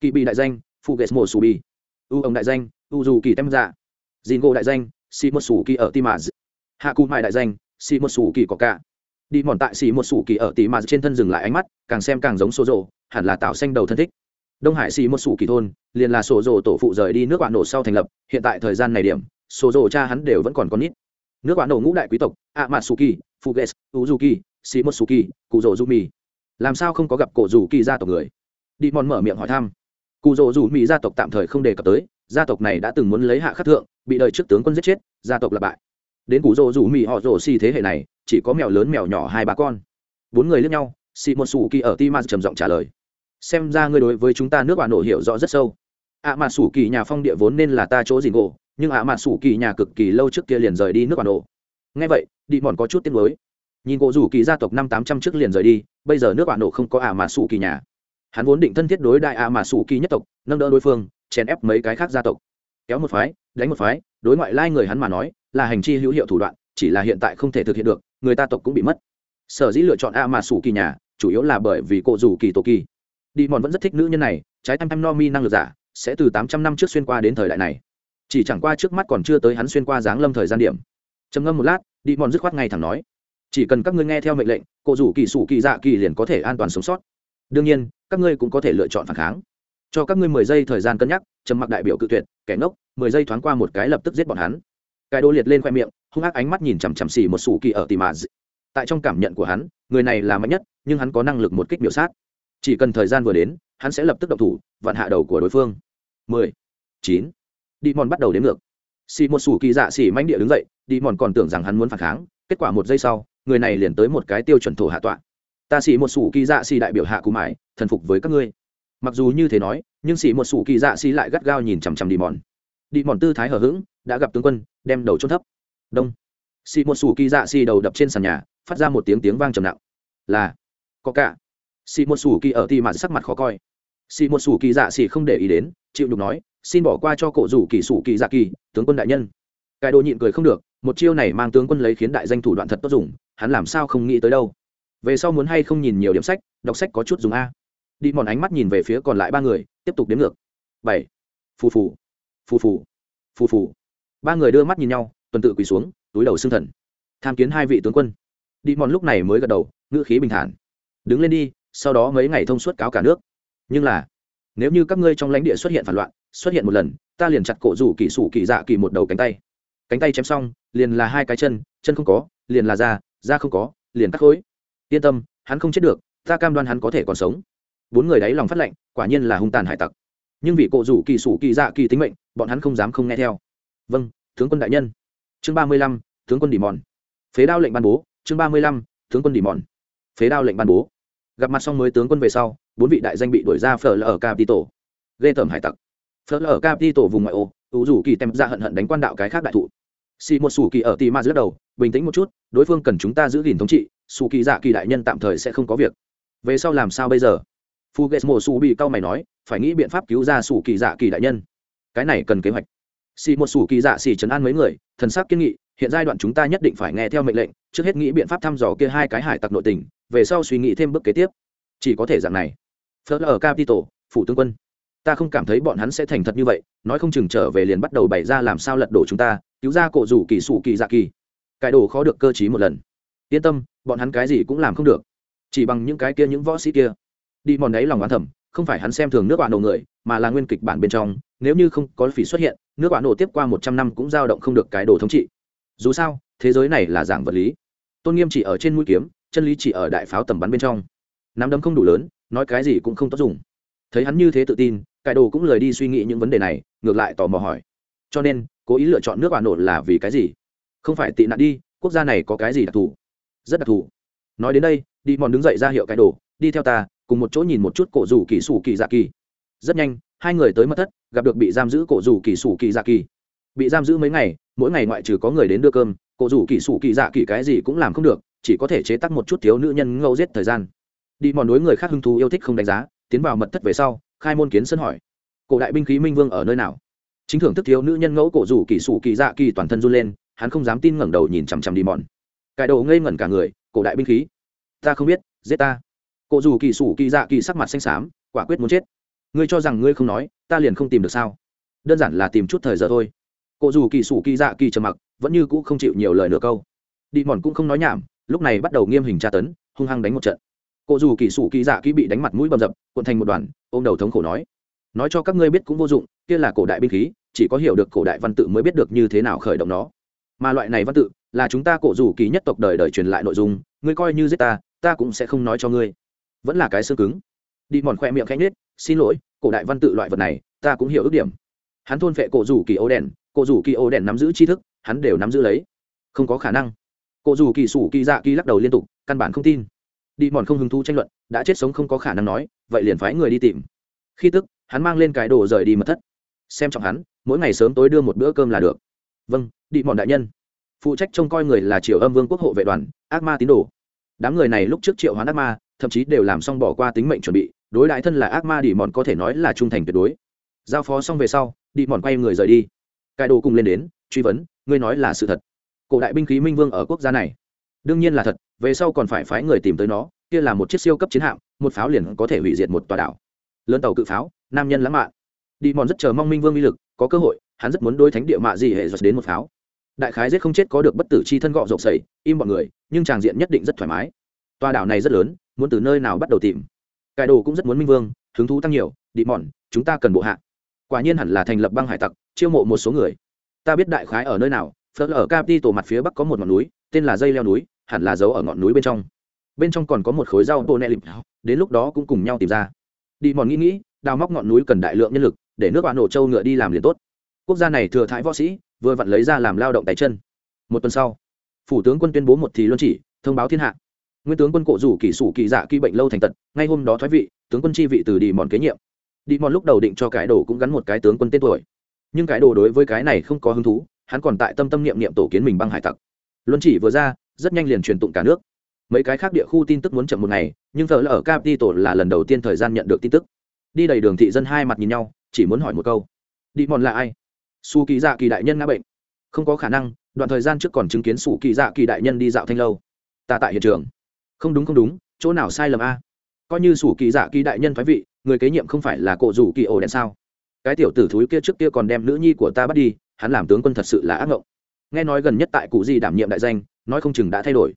Kỳ bị đại danh Phụ Gesmo Sù subi. U ông đại danh u dù kỳ tem dạ. Dìn gỗ đại danh si một sủ kỳ ở timaz. Hạ cụ mai đại danh si một sủ kỳ có cả đi mòn tại xì một sủ kỳ ở timaz trên thân dừng lại ánh mắt, càng xem càng giống số rộ hẳn là tạo xanh đầu thân thích. Đông hải xì một sủ kỳ thôn, liền là sổ rộ tổ phụ rời đi nước quả nổ sau thành lập, hiện tại thời gian này điểm sổ rộ cha hắn đều vẫn còn con ít nước quả nổ ngũ đại quý tộc a matsuki fuges, uzuki xì một sủ kỳ cụ rộ jumi làm sao không có gặp cổ rủ kỳ gia tộc người? Đi mòn mở miệng hỏi thăm. Cụ rỗ rủ mỹ gia tộc tạm thời không đề cập tới, gia tộc này đã từng muốn lấy hạ khắc thượng, bị đời trước tướng quân giết chết, gia tộc lập bại. Đến cụ rỗ rủ mỹ họ rỗ xì thế hệ này, chỉ có mèo lớn mèo nhỏ hai ba con. Bốn người lướt nhau xì một sủ kỳ ở ti ma trầm giọng trả lời. Xem ra ngươi đối với chúng ta nước bà nổ hiểu rõ rất sâu. Ạ à mà sủ kỳ nhà phong địa vốn nên là ta chỗ gì ngộ nhưng ạ à mà sủ kỳ nhà cực kỳ lâu trước kia liền rời đi nước bà nổ. Nghe vậy, đi mòn có chút tiếng mới nhìn cổ rủ kỳ gia tộc năm tám trăm trước liền rời đi, bây giờ nước bà nổ không có ả à mà sủ kỳ nhà. Hắn vốn định thân thiết đối đại À mà sủ kỳ nhất tộc, nâng đỡ đối phương, chèn ép mấy cái khác gia tộc. Kéo một phái, đánh một phái, đối ngoại lai người hắn mà nói, là hành chi hữu hiệu thủ đoạn, chỉ là hiện tại không thể thực hiện được, người ta tộc cũng bị mất. Sở dĩ lựa chọn a mà sủ kỳ nhà, chủ yếu là bởi vì cộ rủ kỳ tổ kỳ. Đi mòn vẫn rất thích nữ nhân này, trái tam tam no mi năng lực giả, sẽ từ tám trăm năm trước xuyên qua đến thời đại này. Chỉ chẳng qua trước mắt còn chưa tới hắn xuyên qua dáng lâm thời gian điểm. Trầm ngâm một lát, đi mòn dứt khoát ngay thẳng nói chỉ cần các ngươi nghe theo mệnh lệnh cổ rủ kỳ sủ kỳ dạ kỳ liền có thể an toàn sống sót. Đương nhiên, các ngươi cũng có thể lựa chọn phản kháng. Cho các ngươi mười giây thời gian cân nhắc, trầm mặc đại biểu cự tuyệt, kẻ ngốc, mười giây thoáng qua một cái lập tức giết bọn hắn. Cái đô liệt lên khoe miệng, hung ác ánh mắt nhìn chằm chằm xì một sủ kỳ ở tì mà tại trong cảm nhận của hắn, người này là mạnh nhất, nhưng hắn có năng lực một kích biểu sát. Chỉ cần thời gian vừa đến, hắn sẽ lập tức động thủ vặn hạ đầu của đối phương. Mười, chín. Đi mòn bắt đầu đến ngược. Xì một sủ kỳ dạ xì manh địa đứng dậy đi mòn còn tưởng rằng hắn muốn phản kháng, kết quả một giây sau người này liền tới một cái tiêu chuẩn thổ hạ tọa. Ta xỉ một sủ kỳ dạ xỉ đại biểu hạ cụ mãi thần phục với các ngươi. Mặc dù như thế nói, nhưng xỉ một sủ kỳ dạ xỉ lại gắt gao nhìn chằm chằm đi mòn đi mòn tư thái hở h ữ g đã gặp tướng quân, đem đầu trôn thấp. Đông. Xỉ một sủ kỳ dạ xỉ đầu đập trên sàn nhà, phát ra một tiếng tiếng vang trầm nặng. Là. Có cả. Xỉ một sủ kỳ ở thì mà sắc mặt khó coi. Xỉ một sủ kỳ dạ xỉ không để ý đến, chịu nhục nói, xin bỏ qua cho cổ rủ kỳ sủ kỳ dạ kỳ, tướng quân đại nhân. Cái đồ nhịn cười không được, một chiêu này mang tướng quân lấy khiến đại danh thủ đoạn thật tốt dùng hắn làm sao không nghĩ tới đâu. Về sau muốn hay không nhìn nhiều điểm sách, đọc sách có chút dùng a. Đi mòn ánh mắt nhìn về phía còn lại ba người, tiếp tục đếm ngược. Bảy. Phù phù. Phù phù. Phù phù. Ba người đưa mắt nhìn nhau, tuần tự quỳ xuống, túi đầu xương thần. Tham kiến hai vị tướng quân. Đi mòn lúc này mới gật đầu, ngữ khí bình thản. Đứng lên đi, sau đó mấy ngày thông suốt cáo cả nước. Nhưng là, nếu như các ngươi trong lãnh địa xuất hiện phản loạn, xuất hiện một lần, ta liền chặt cổ rủ kỳ sủ kỳ dạ kỳ một đầu cánh tay. Cánh tay chém xong liền là hai cái chân chân không có, liền là da da không có, liền cắt khối. Yên tâm, hắn không chết được, ta cam đoan hắn có thể còn sống. Bốn người đáy lòng phát lệnh, quả nhiên là hung tàn hải tặc. Nhưng vì cộ rủ kỳ sủ kỳ dạ kỳ tính mệnh, bọn hắn không dám không nghe theo. Vâng tướng quân đại nhân. Chương ba mươi lăm, tướng quân đỉ mòn. Phế đao lệnh ban bố, chương ba mươi lăm, tướng quân đỉ mòn. Phế đao lệnh ban bố. Gặp mặt xong mới tướng quân về sau, bốn vị đại danh bị đuổi ra phở lở ở capito ghê tởm hải tặc. Phở lở ở capito vùng ngoại ô, ủ rủ kỳ tem ra hận hận đánh quan đạo cái khác đại thụ xì một sủ kỳ ở tì ma giữa đầu, bình tĩnh một chút, đối phương cần chúng ta giữ gìn thống trị, sủ kỳ dạ kỳ đại nhân tạm thời sẽ không có việc. Về sau làm sao bây giờ? Phu ghét mổ sủ bị cao mày nói, phải nghĩ biện pháp cứu ra sủ kỳ dạ kỳ đại nhân. Cái này cần kế hoạch. Xì một sủ kỳ dạ xì trấn an mấy người, thần sắc kiên nghị, hiện giai đoạn chúng ta nhất định phải nghe theo mệnh lệnh, trước hết nghĩ biện pháp thăm dò kia hai cái hải tặc nội tình, về sau suy nghĩ thêm bước kế tiếp. Chỉ có thể dạng này. Phớt ở capital phủ tướng quân. Ta không cảm thấy bọn hắn sẽ thành thật như vậy, nói không chừng trở về liền bắt đầu bày ra làm sao lật đổ chúng ta cứu ra cổ rủ kỳ sủ kỳ dạ kỳ. Cải đồ khó được cơ chí một lần. Yên tâm, bọn hắn cái gì cũng làm không được. Chỉ bằng những cái kia những võ sĩ kia. Đi mòn đấy lòng oán thầm, không phải hắn xem thường nước bạn nổ người, mà là nguyên kịch bản bên trong, nếu như không có phỉ xuất hiện, nước bạn nổ tiếp qua một trăm năm cũng dao động không được cái đồ thống trị. Dù sao, thế giới này là dạng vật lý. Tôn nghiêm chỉ ở trên mũi kiếm, chân lý chỉ ở đại pháo tầm bắn bên trong. Nắm đấm không đủ lớn, nói cái gì cũng không tốt dùng. Thấy hắn như thế tự tin, cải đồ cũng lời đi suy nghĩ những vấn đề này, ngược lại tò mò hỏi. Cho nên cố ý lựa chọn nước bà nổ là vì cái gì? Không phải tị nạn đi, quốc gia này có cái gì đặc thù? Rất đặc thù. Nói đến đây, đi mòn đứng dậy ra hiệu cái đồ, đi theo ta, cùng một chỗ nhìn một chút cổ rủ kỳ sủ kỳ dạ kỳ. Rất nhanh, hai người tới mất thất, gặp được bị giam giữ cổ rủ kỳ sủ kỳ dạ kỳ. Bị giam giữ mấy ngày, mỗi ngày ngoại trừ có người đến đưa cơm, cổ rủ kỳ sủ kỳ dạ kỳ cái gì cũng làm không được, chỉ có thể chế tắc một chút thiếu nữ nhân ngâu giết thời gian. Đi mòn đối người khác hứng thú yêu thích không đánh giá, tiến vào mật thất về sau, khai môn kiến sân hỏi, cổ đại binh khí minh vương ở nơi nào? Chính thưởng thức thiếu nữ nhân ngẫu cổ rủ kỳ sủ kỳ dạ kỳ toàn thân run lên, hắn không dám tin ngẩng đầu nhìn chằm chằm đi mòn. Cải đầu ngây ngẩn cả người, cổ đại binh khí. Ta không biết, giết ta. Cổ dù kỳ sủ kỳ dạ kỳ sắc mặt xanh xám, quả quyết muốn chết. Ngươi cho rằng ngươi không nói, ta liền không tìm được sao? Đơn giản là tìm chút thời giờ thôi. Cổ dù kỳ sủ kỳ dạ kỳ trầm mặc, vẫn như cũ không chịu nhiều lời nửa câu. Đi mòn cũng không nói nhảm, lúc này bắt đầu nghiêm hình tra tấn, hung hăng đánh một trận. Cổ dù kỳ sủ kỳ dạ kỳ bị đánh mặt mũi bầm dập, cuộn thành một đoàn, ôm đầu thống khổ nói. Nói cho các ngươi biết cũng vô dụng, kia là cổ đại binh khí chỉ có hiểu được cổ đại văn tự mới biết được như thế nào khởi động nó. Mà loại này văn tự là chúng ta cổ rủ kỳ nhất tộc đời đời truyền lại nội dung, ngươi coi như giết ta ta cũng sẽ không nói cho ngươi. Vẫn là cái xương cứng. Đi mòn khoe miệng khanh nết xin lỗi, cổ đại văn tự loại vật này, ta cũng hiểu ước điểm. Hắn thôn phệ cổ rủ kỳ ô đèn, cổ rủ kỳ ô đèn nắm giữ tri thức, hắn đều nắm giữ lấy. Không có khả năng. Cổ rủ kỳ sủ kỳ dạ kỳ lắc đầu liên tục, căn bản không tin. Đi mòn không hứng thú tranh luận, đã chết sống không có khả năng nói, vậy liền phái người đi tìm. Khi tức, hắn mang lên cái đồ rời đi mật thất. Xem trọng hắn mỗi ngày sớm tối đưa một bữa cơm là được. Vâng đi mòn đại nhân. Phụ trách trông coi người là triều âm vương quốc hộ vệ đoàn, ác ma tín đồ. Đám người này lúc trước triệu hoán ác ma, thậm chí đều làm xong bỏ qua tính mệnh chuẩn bị, đối đại thân là ác ma đi mòn có thể nói là trung thành tuyệt đối. Giao phó xong về sau đi mòn quay người rời đi. Cài đồ cùng lên đến, truy vấn, ngươi nói là sự thật. Cổ đại binh khí minh vương ở quốc gia này. Đương nhiên là thật, về sau còn phải phái người tìm tới nó, kia là một chiếc siêu cấp chiến hạm, một pháo liền có thể hủy diệt một tòa đảo. Lớn tàu cự pháo, nam nhân lãng mạn đi mòn rất chờ mong minh vương uy lực, có cơ hội, hắn rất muốn đối thánh địa mạ gì hệ giật đến một pháo. Đại khái giết không chết có được bất tử chi thân gọ rộng sẩy, im bọn người, nhưng tràng diện nhất định rất thoải mái. Tòa đảo này rất lớn, muốn từ nơi nào bắt đầu tìm? Cải đồ cũng rất muốn minh vương, hứng thú tăng nhiều, đi mòn chúng ta cần bộ hạ. Quả nhiên hẳn là thành lập băng hải tặc, chiêu mộ một số người. Ta biết đại khái ở nơi nào phớt ở capi tổ mặt phía bắc có một ngọn núi, tên là dây leo núi, hẳn là giấu ở ngọn núi bên trong. Bên trong còn có một khối rau bô nẹ lịp đến lúc đó cũng cùng nhau tìm ra. Đi mòn nghĩ nghĩ, đào móc ngọn núi cần đại lượng nhân lực để nước bạn nổ châu ngựa đi làm liền tốt. Quốc gia này thừa thái võ sĩ, vừa vặn lấy ra làm lao động tay chân. Một tuần sau, phủ tướng quân tuyên bố một thì luân chỉ, thông báo thiên hạ. Nguyên tướng quân cổ rủ kỷ sủ kỳ dạ kỳ bệnh lâu thành tật, ngay hôm đó thoái vị, tướng quân chi vị từ đi mòn kế nhiệm. Đi mòn lúc đầu định cho cái đồ cũng gắn một cái tướng quân tên tuổi. Nhưng cái đồ đối với cái này không có hứng thú, hắn còn tại tâm tâm niệm niệm tổ kiến mình băng hải tặc. Luân chỉ vừa ra, rất nhanh liền truyền tụng cả nước. Mấy cái khác địa khu tin tức muốn chậm một ngày, nhưng thợ là ở capital là lần đầu tiên thời gian nhận được tin tức. Đi đầy đường thị dân hai mặt nhìn nhau chỉ muốn hỏi một câu. Đi mòn là ai? Su kỳ dạ kỳ đại nhân ngã bệnh. Không có khả năng, đoạn thời gian trước còn chứng kiến su kỳ dạ kỳ đại nhân đi dạo thanh lâu. Ta tại hiện trường. Không đúng không đúng, chỗ nào sai lầm a? Coi như su kỳ dạ kỳ đại nhân thoái vị, người kế nhiệm không phải là cộ rủ kỳ ổ đèn sao? Cái tiểu tử thúi kia trước kia còn đem nữ nhi của ta bắt đi, hắn làm tướng quân thật sự là ác ngộng. Nghe nói gần nhất tại cụ gì đảm nhiệm đại danh, nói không chừng đã thay đổi.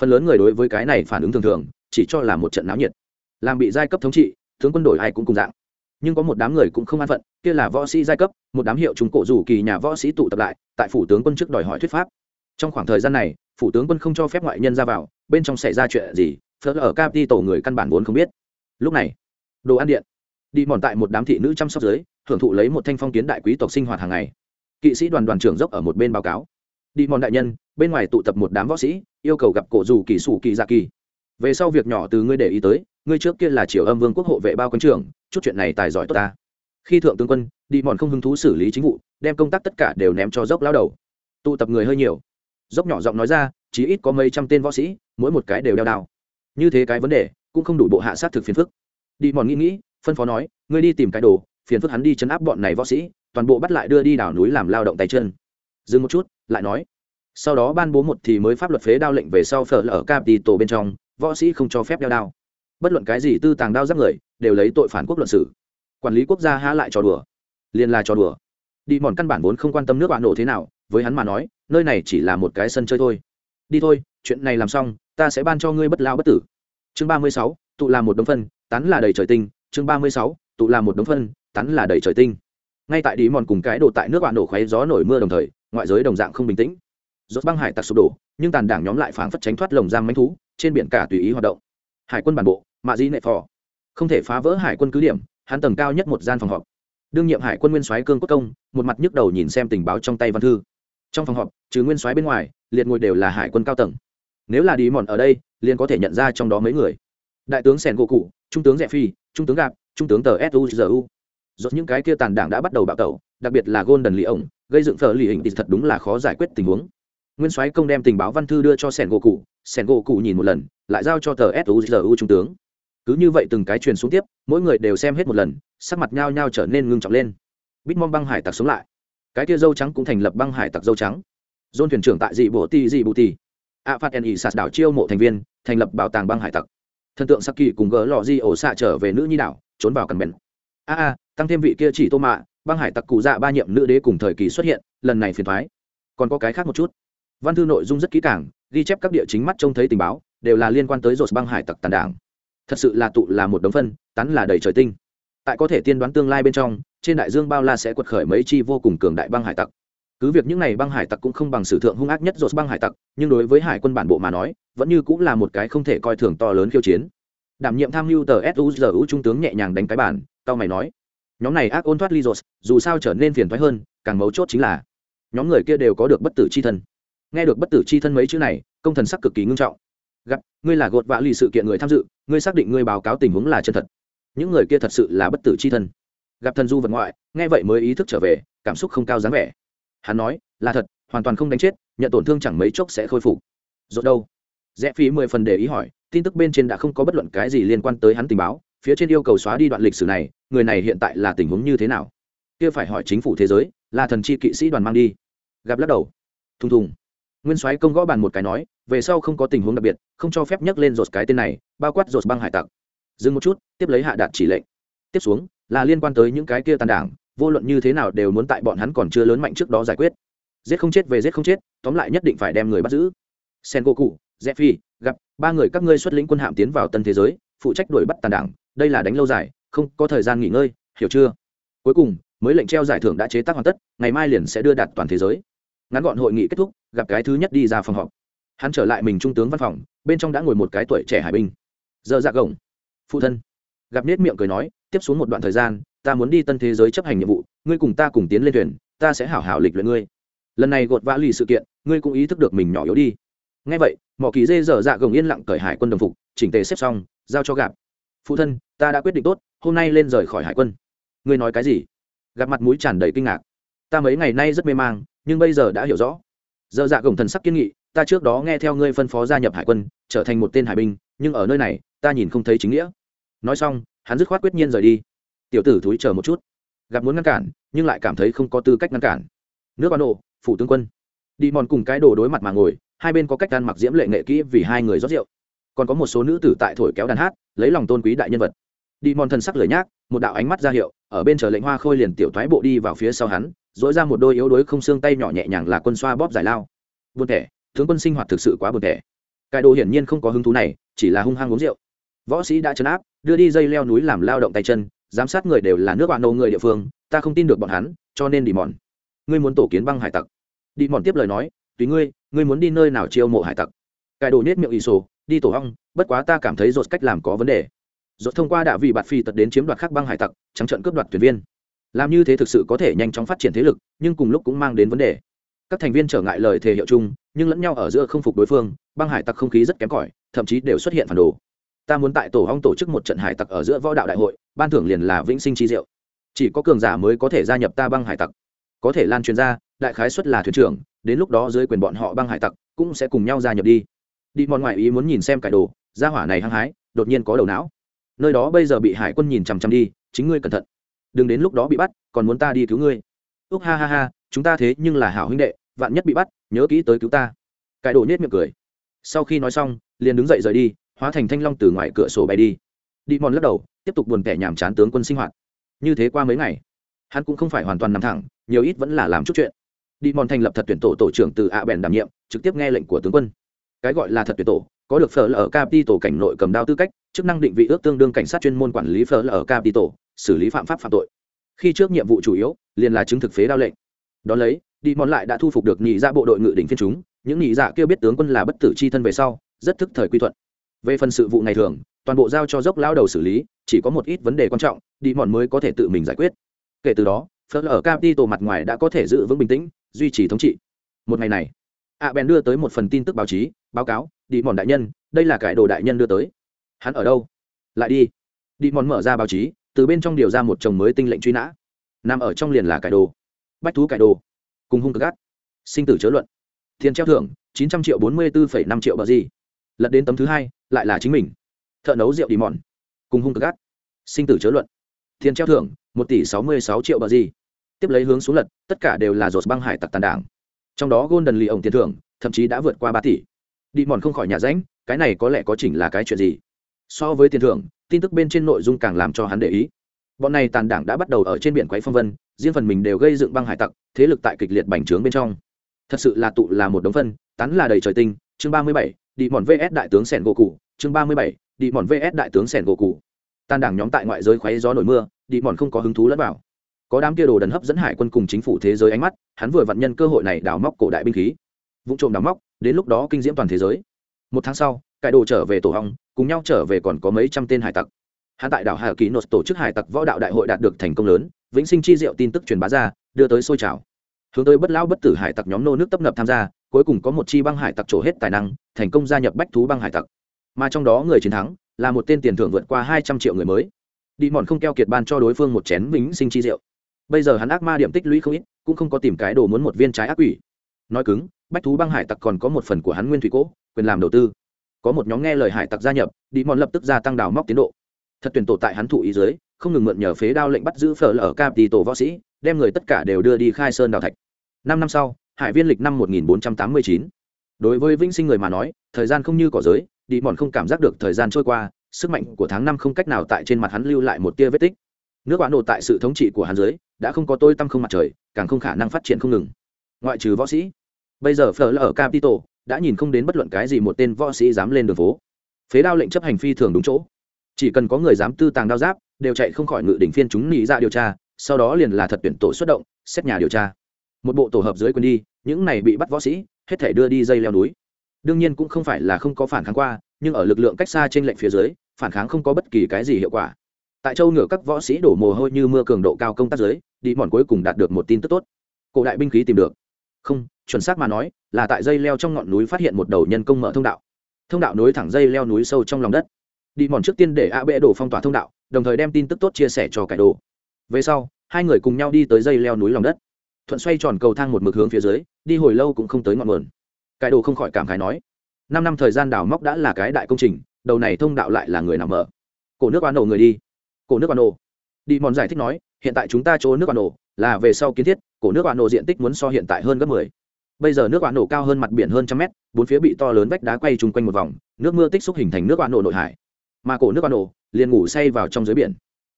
Phần lớn người đối với cái này phản ứng thường thường, chỉ cho là một trận náo nhiệt. Làm bị giai cấp thống trị, tướng quân đổi ai cũng cùng dạng nhưng có một đám người cũng không an phận, kia là võ sĩ giai cấp, một đám hiệu chúng cổ rủ kỳ nhà võ sĩ tụ tập lại, tại phủ tướng quân trước đòi hỏi thuyết pháp. Trong khoảng thời gian này, phủ tướng quân không cho phép ngoại nhân ra vào, bên trong xảy ra chuyện gì, phớt ở capi tổ người căn bản vốn không biết. Lúc này, đồ ăn điện, đi mòn tại một đám thị nữ chăm sóc dưới, hưởng thụ lấy một thanh phong kiến đại quý tộc sinh hoạt hàng ngày. Kỵ sĩ đoàn đoàn trưởng dốc ở một bên báo cáo. Đi mòn đại nhân, bên ngoài tụ tập một đám võ sĩ, yêu cầu gặp cổ dù kỳ sủ kỳ dạ kỳ. Về sau việc nhỏ từ ngươi để ý tới, ngươi trước kia là triều âm vương quốc hộ vệ bao quân trưởng chút chuyện này tài giỏi tốt ta. Khi thượng tướng quân, đi mòn không hứng thú xử lý chính vụ, đem công tác tất cả đều ném cho dốc lao đầu. Tụ tập người hơi nhiều. Dốc nhỏ giọng nói ra, chỉ ít có mấy trăm tên võ sĩ, mỗi một cái đều đeo đao như thế cái vấn đề, cũng không đủ bộ hạ sát thực phiền phức. Đi mòn nghĩ nghĩ, phân phó nói, ngươi đi tìm cái đồ, phiền phức hắn đi chấn áp bọn này võ sĩ, toàn bộ bắt lại đưa đi đảo núi làm lao động tay chân. Dừng một chút, lại nói, sau đó ban bố một thì mới pháp luật phế đao lệnh về sau phở lở cap đi tổ bên trong, võ sĩ không cho phép đeo đao. Bất luận cái gì tư tàng đao giáp người đều lấy tội phản quốc luận sự, quản lý quốc gia há lại trò đùa? Liền là trò đùa. Đi mòn căn bản vốn không quan tâm nước bạn nổ thế nào với hắn mà nói nơi này chỉ là một cái sân chơi thôi. Đi thôi chuyện này làm xong ta sẽ ban cho ngươi bất lao bất tử. Chương ba mươi sáu tụ làm một đống phân tán là đầy trời tinh. Chương ba mươi sáu tụ làm một đống phân tán là đầy trời tinh. Ngay tại đi mòn cùng cái đồ tại nước bạn nổ khoáy gió nổi mưa đồng thời ngoại giới đồng dạng không bình tĩnh. Rốt băng hải tặc sụp đổ nhưng tàn đảng nhóm lại phảng phất tránh thoát lồng giam mánh thú trên biển cả tùy ý hoạt động. Hải quân bản bộ mạ di nệ phò không thể phá vỡ hải quân cứ điểm, hắn tầng cao nhất một gian phòng họp. Đương nhiệm hải quân nguyên soái cương quốc công, một mặt nhức đầu nhìn xem tình báo trong tay văn thư. Trong phòng họp, trừ nguyên soái bên ngoài, liệt ngồi đều là hải quân cao tầng. Nếu là đi mòn ở đây, liền có thể nhận ra trong đó mấy người. Đại tướng sẻn gỗ cụ, trung tướng rẽ phi, trung tướng gạp, trung tướng tờ suzu rốt những cái kia tàn đảng đã bắt đầu bạo tẩu, đặc biệt là gôn đần lì ổng, gây dựng phở lì hình thì thật đúng là khó giải quyết tình huống. Nguyên soái công đem tình báo văn thư đưa cho sẻn gỗ cụ, sẻn gỗ cụ nhìn một lần, lại giao cho tờ suzu trung tướng cứ như vậy từng cái truyền xuống tiếp, mỗi người đều xem hết một lần, sắc mặt nhao nhao trở nên ngưng trọng lên. Bít mong băng hải tặc sống lại. Cái kia dâu trắng cũng thành lập băng hải tặc dâu trắng. Dôn thuyền trưởng tại dị bộ ti dị bù ti. A phát n ỉ sạt đảo chiêu mộ thành viên, thành lập bảo tàng băng hải tặc. Thần tượng saki cùng gỡ lò di ổ xạ trở về nữ nhi đảo, trốn vào cần bèn a a, tăng thêm vị kia chỉ tô mạ, băng hải tặc cụ dạ ba nhiệm nữ đế cùng thời kỳ xuất hiện, lần này phiền thoái còn có cái khác một chút. Văn thư nội dung rất kỹ càng, ghi chép các địa chính mắt trông thấy tình báo, đều là liên quan tới rột băng hải tặc tàn đảng thật sự là tụ là một đống phân tắn là đầy trời tinh. Tại có thể tiên đoán tương lai bên trong, trên đại dương bao la sẽ quật khởi mấy chi vô cùng cường đại băng hải tặc. Cứ việc những này băng hải tặc cũng không bằng sử thượng hung ác nhất dột băng hải tặc, nhưng đối với hải quân bản bộ mà nói, vẫn như cũng là một cái không thể coi thường to lớn khiêu chiến. Đảm nhiệm tham mưu tờ suzu trung tướng nhẹ nhàng đánh cái bản tao mày nói, nhóm này ác ôn thoát ly rột dù sao trở nên phiền thoái hơn, càng mấu chốt chính là, nhóm người kia đều có được bất tử c h i thân. Nghe được bất tử c h i thân mấy chữ này, công thần sắc cực kỳ ngưng trọng gặp, ngươi là gột vã lì sự kiện người tham dự, ngươi xác định ngươi báo cáo tình huống là chân thật. Những người kia thật sự là bất tử c h i thân. Gặp thần du vật ngoại, nghe vậy mới ý thức trở về, cảm xúc không cao dáng vẻ. Hắn nói, là thật, hoàn toàn không đánh chết, nhận tổn thương chẳng mấy chốc sẽ khôi phục. Rốt đâu? Rẽ phí mười phần để ý hỏi, tin tức bên trên đã không có bất luận cái gì liên quan tới hắn tình báo, phía trên yêu cầu xóa đi đoạn lịch sử này, người này hiện tại là tình huống như thế nào? Kia phải hỏi chính phủ thế giới, là thần chi kỵ sĩ đoàn mang đi. Gặp lắc đầu. Thùng thùng. Nguyên soái công gõ bàn một cái nói về sau không có tình huống đặc biệt, không cho phép nhắc lên rột cái tên này, bao quát rột băng hải tặc. Dừng một chút, tiếp lấy hạ đạt chỉ lệnh. Tiếp xuống, là liên quan tới những cái kia tàn đảng, vô luận như thế nào đều muốn tại bọn hắn còn chưa lớn mạnh trước đó giải quyết. Giết không chết về giết không chết, tóm lại nhất định phải đem người bắt giữ. Sen go cụ phi gặp ba người các ngươi xuất lĩnh quân hạm tiến vào tân thế giới, phụ trách đuổi bắt tàn đảng, đây là đánh lâu dài, không có thời gian nghỉ ngơi, hiểu chưa? Cuối cùng, mới lệnh treo giải thưởng đã chế tác hoàn tất, ngày mai liền sẽ đưa đạt toàn thế giới. Ngắn gọn hội nghị kết thúc, gặp cái thứ nhất đi ra phòng họp hắn trở lại mình trung tướng văn phòng, bên trong đã ngồi một cái tuổi trẻ hải binh. Giờ dạ gồng, phụ thân. Gặp nết miệng cười nói, tiếp xuống một đoạn thời gian, ta muốn đi tân thế giới chấp hành nhiệm vụ, ngươi cùng ta cùng tiến lên thuyền, ta sẽ hảo hảo lịch luyện ngươi. Lần này gột vã lì sự kiện, ngươi cũng ý thức được mình nhỏ yếu đi. Ngay vậy, mỏ kỳ dê dở dạ gồng yên lặng cởi hải quân đồng phục, chỉnh tề xếp xong, giao cho gặp. Phụ thân, ta đã quyết định tốt, hôm nay lên rời khỏi hải quân. Ngươi nói cái gì? Gặp mặt mũi tràn đầy kinh ngạc. Ta mấy ngày nay rất mê mang, nhưng bây giờ đã hiểu rõ. Dơ dạ gồng thần sắc kiên nghị ta trước đó nghe theo ngươi phân phó gia nhập hải quân, trở thành một tên hải binh, nhưng ở nơi này, ta nhìn không thấy chính nghĩa. Nói xong, hắn dứt khoát quyết nhiên rời đi. Tiểu tử thúi chờ một chút. Gặp muốn ngăn cản, nhưng lại cảm thấy không có tư cách ngăn cản. Nước ban độ phủ tướng quân. Đi mòn cùng cái đồ đối mặt mà ngồi, hai bên có cách ăn mặc diễm lệ nghệ kỹ vì hai người rót rượu. Còn có một số nữ tử tại thổi kéo đàn hát, lấy lòng tôn quý đại nhân vật. Đi mòn thần sắc lời nhác, một đạo ánh mắt ra hiệu, ở bên chờ lệnh hoa khôi liền tiểu thoái bộ đi vào phía sau hắn dỗi ra một đôi yếu đuối không xương tay nhỏ nhẹ nhàng là quân xoa bóp giải lao. Buồn thẻ tướng quân sinh hoạt thực sự quá buồn tẻ cải đồ hiển nhiên không có hứng thú này, chỉ là hung hăng uống rượu. Võ sĩ đã chấn áp, đưa đi dây leo núi làm lao động tay chân, giám sát người đều là nước bạn nô người địa phương, ta không tin được bọn hắn, cho nên đi mòn. Ngươi muốn tổ kiến băng hải tặc. Đi mòn tiếp lời nói, tùy ngươi ngươi muốn đi nơi nào chiêu mộ hải tặc. Cải đồ nết miệng ỷ sổ, đi tổ hong, bất quá ta cảm thấy rột cách làm có vấn đề. Rột thông qua đạ vị bạt phi tật đến chiếm đoạt khắc băng hải tặc, trắng trận cướp đoạt thuyền viên. Làm như thế thực sự có thể nhanh chóng phát triển thế lực, nhưng cùng lúc cũng mang đến vấn đề các thành viên trở ngại lời thề hiệu chung, nhưng lẫn nhau ở giữa không phục đối phương, băng hải tặc không khí rất kém cỏi, thậm chí đều xuất hiện phản đồ. Ta muốn tại tổ hong tổ chức một trận hải tặc ở giữa võ đạo đại hội, ban thưởng liền là vĩnh sinh chi diệu. Chỉ có cường giả mới có thể gia nhập ta băng hải tặc. Có thể lan truyền ra, đại khái xuất là thuyền trưởng, đến lúc đó dưới quyền bọn họ băng hải tặc cũng sẽ cùng nhau gia nhập đi. Đi mòn ngoại ý muốn nhìn xem cải đồ, gia hỏa này hăng hái, đột nhiên có đầu não. Nơi đó bây giờ bị hải quân nhìn chằm chằm đi, chính ngươi cẩn thận. Đừng đến lúc đó bị bắt, còn muốn ta đi cứu ngươi. Úc ha ha ha, chúng ta thế nhưng là hảo huynh đệ vạn nhất bị bắt, nhớ kỹ tới cứu ta. Cải đồ nhét miệng cười. Sau khi nói xong, liền đứng dậy rời đi, hóa thành thanh long từ ngoài cửa sổ bay đi. Đi mòn lắc đầu, tiếp tục buồn kẻ nhàm chán tướng quân sinh hoạt. Như thế qua mấy ngày, hắn cũng không phải hoàn toàn nằm thẳng, nhiều ít vẫn là làm chút chuyện. Đi mòn thành lập thật tuyển tổ tổ trưởng từ ạ bèn đảm nhiệm, trực tiếp nghe lệnh của tướng quân. Cái gọi là thật tuyển tổ, có được phở ở capital cảnh nội cầm đao tư cách, chức năng định vị ước tương đương cảnh sát chuyên môn quản lý phở ở capital xử lý phạm pháp phạm tội. Khi trước nhiệm vụ chủ yếu, liền là chứng thực phế đao lệnh. Đón lấy đi mòn lại đã thu phục được nhị dạ bộ đội ngự đỉnh phiên chúng, những nhị dạ kêu biết tướng quân là bất tử c h i thân về sau, rất thức thời quy thuận. Về phần sự vụ ngày thường, toàn bộ giao cho dốc lao đầu xử lý, chỉ có một ít vấn đề quan trọng, đi mòn mới có thể tự mình giải quyết. Kể từ đó, phớt ở capital mặt ngoài đã có thể giữ vững bình tĩnh, duy trì thống trị. Một ngày này, a bèn đưa tới một phần tin tức báo chí, báo cáo, đi mòn đại nhân, đây là cải đồ đại nhân đưa tới. Hắn ở đâu? Lại đi. Đi mòn mở ra báo chí, từ bên trong điều ra một chồng mới tinh lệnh truy nã. Nằm ở trong liền là cải đồ. Bách thú cải đồ cùng hung cực gắt sinh tử chớ luận. Tiền treo thưởng, chín trăm triệu bốn mươi bốn năm triệu bờ gì. Lật đến tấm thứ hai, lại là chính mình. Thợ nấu rượu đi mòn. Cùng hung cực gắt sinh tử chớ luận. Tiền treo thưởng, một tỷ sáu mươi sáu triệu bờ gì. Tiếp lấy hướng xuống lật, tất cả đều là rột băng hải tặc tàn đảng. Trong đó golden lì ổng tiền thưởng, thậm chí đã vượt qua ba tỷ. Đi mòn không khỏi nhà ránh, cái này có lẽ có chỉnh là cái chuyện gì? So với tiền thưởng, tin tức bên trên nội dung càng làm cho hắn để ý. Bọn này tàn đảng đã bắt đầu ở trên biển quấy phong vân, riêng phần mình đều gây dựng băng hải tặc thế lực tại kịch liệt bành trướng bên trong. Thật sự là tụ là một đống phân, tán là đầy trời tinh. Chương ba mươi bảy, đi mòn vs đại tướng sẻn gỗ cụ. Chương ba mươi bảy, đi mòn vs đại tướng sẻn gỗ cụ. Tan đảng nhóm tại ngoại giới khoáy gió nổi mưa, đi mòn không có hứng thú lẫn vào. Có đám kia đồ đần hấp dẫn hải quân cùng chính phủ thế giới ánh mắt, hắn vừa vặn nhân cơ hội này đào móc cổ đại binh khí. Vụ trộm đào móc, đến lúc đó kinh diễm toàn thế giới. Một tháng sau, cải đồ trở về tổ hong, cùng nhau trở về còn có mấy trăm tên hải tặc. Hắn tại đảo hà ký nốt tổ chức hải tặc võ đạo đại hội đạt được thành công lớn vĩnh sinh chi diệu tin tức truyền bá ra, đưa tới sôi trào. Hướng tới bất lão bất tử hải tặc nhóm nô nước tấp nập tham gia, cuối cùng có một chi băng hải tặc trổ hết tài năng, thành công gia nhập bách thú băng hải tặc. Mà trong đó người chiến thắng, là một tên tiền thưởng vượt qua hai trăm triệu người mới. Đi mòn không keo kiệt ban cho đối phương một chén vĩnh sinh chi diệu. Bây giờ hắn ác ma điểm tích lũy không ít, cũng không có tìm cái đồ muốn một viên trái ác quỷ. Nói cứng, bách thú băng hải tặc còn có một phần của hắn nguyên thủy cỗ quyền làm đầu tư. Có một nhóm nghe lời hải tặc gia nhập, đi mòn lập tức gia tăng đào móc tiến độ. Thật tuyển tổ tại hắn thụ ý dưới không ngừng mượn nhờ phế đao lệnh bắt giữ phở lở cap tổ võ sĩ, đem người tất cả đều đưa đi khai sơn đào thạch. Năm năm sau, hải viên lịch năm 1489. đối với vĩnh sinh người mà nói, thời gian không như cỏ giới, đi mòn không cảm giác được thời gian trôi qua, sức mạnh của tháng năm không cách nào tại trên mặt hắn lưu lại một tia vết tích. Nước Quán nổ tại sự thống trị của hắn dưới, đã không có tôi tâm không mặt trời, càng không khả năng phát triển không ngừng. Ngoại trừ võ sĩ, bây giờ phở lở capito đã nhìn không đến bất luận cái gì một tên võ sĩ dám lên đường phố. Phế đao lệnh chấp hành phi thường đúng chỗ. Chỉ cần có người dám tư tàng đao giáp đều chạy không khỏi ngự đỉnh phiên chúng nghĩ ra dạ điều tra sau đó liền là thật tuyển tổ xuất động xét nhà điều tra. Một bộ tổ hợp dưới quân đi những này bị bắt võ sĩ hết thể đưa đi dây leo núi. Đương nhiên cũng không phải là không có phản kháng qua nhưng ở lực lượng cách xa trên lệnh phía dưới phản kháng không có bất kỳ cái gì hiệu quả. Tại châu ngựa các võ sĩ đổ mồ hôi như mưa cường độ cao công tác dưới, đi mòn cuối cùng đạt được một tin tức tốt. Cổ đại binh khí tìm được. Không chuẩn xác mà nói là tại dây leo trong ngọn núi phát hiện một đầu nhân công mở thông đạo. Thông đạo nối thẳng dây leo núi sâu trong lòng đất. Đi mòn trước tiên để a bệ đổ phong tỏa thông đạo đồng thời đem tin tức tốt chia sẻ cho cải đồ. Về sau, hai người cùng nhau đi tới dây leo núi lòng đất. Thuận xoay tròn cầu thang một mực hướng phía dưới, đi hồi lâu cũng không tới ngọn nguồn. Cải đồ không khỏi cảm khái nói, năm năm thời gian đào móc đã là cái đại công trình, đầu này thông đạo lại là người nằm mở? Cổ nước oan nổ người đi. Cổ nước oan nổ. Đi mòn giải thích nói, hiện tại chúng ta chỗ nước oan nổ là về sau kiến thiết, cổ nước oan nổ diện tích muốn so hiện tại hơn gấp mười. Bây giờ nước oan nổ cao hơn mặt biển hơn trăm mét, bốn phía bị to lớn vách đá quay chung quanh một vòng, nước mưa tích xúc hình thành nước oan nổ nội hải. Mà cổ nước oan nổ liền ngủ say vào trong dưới biển.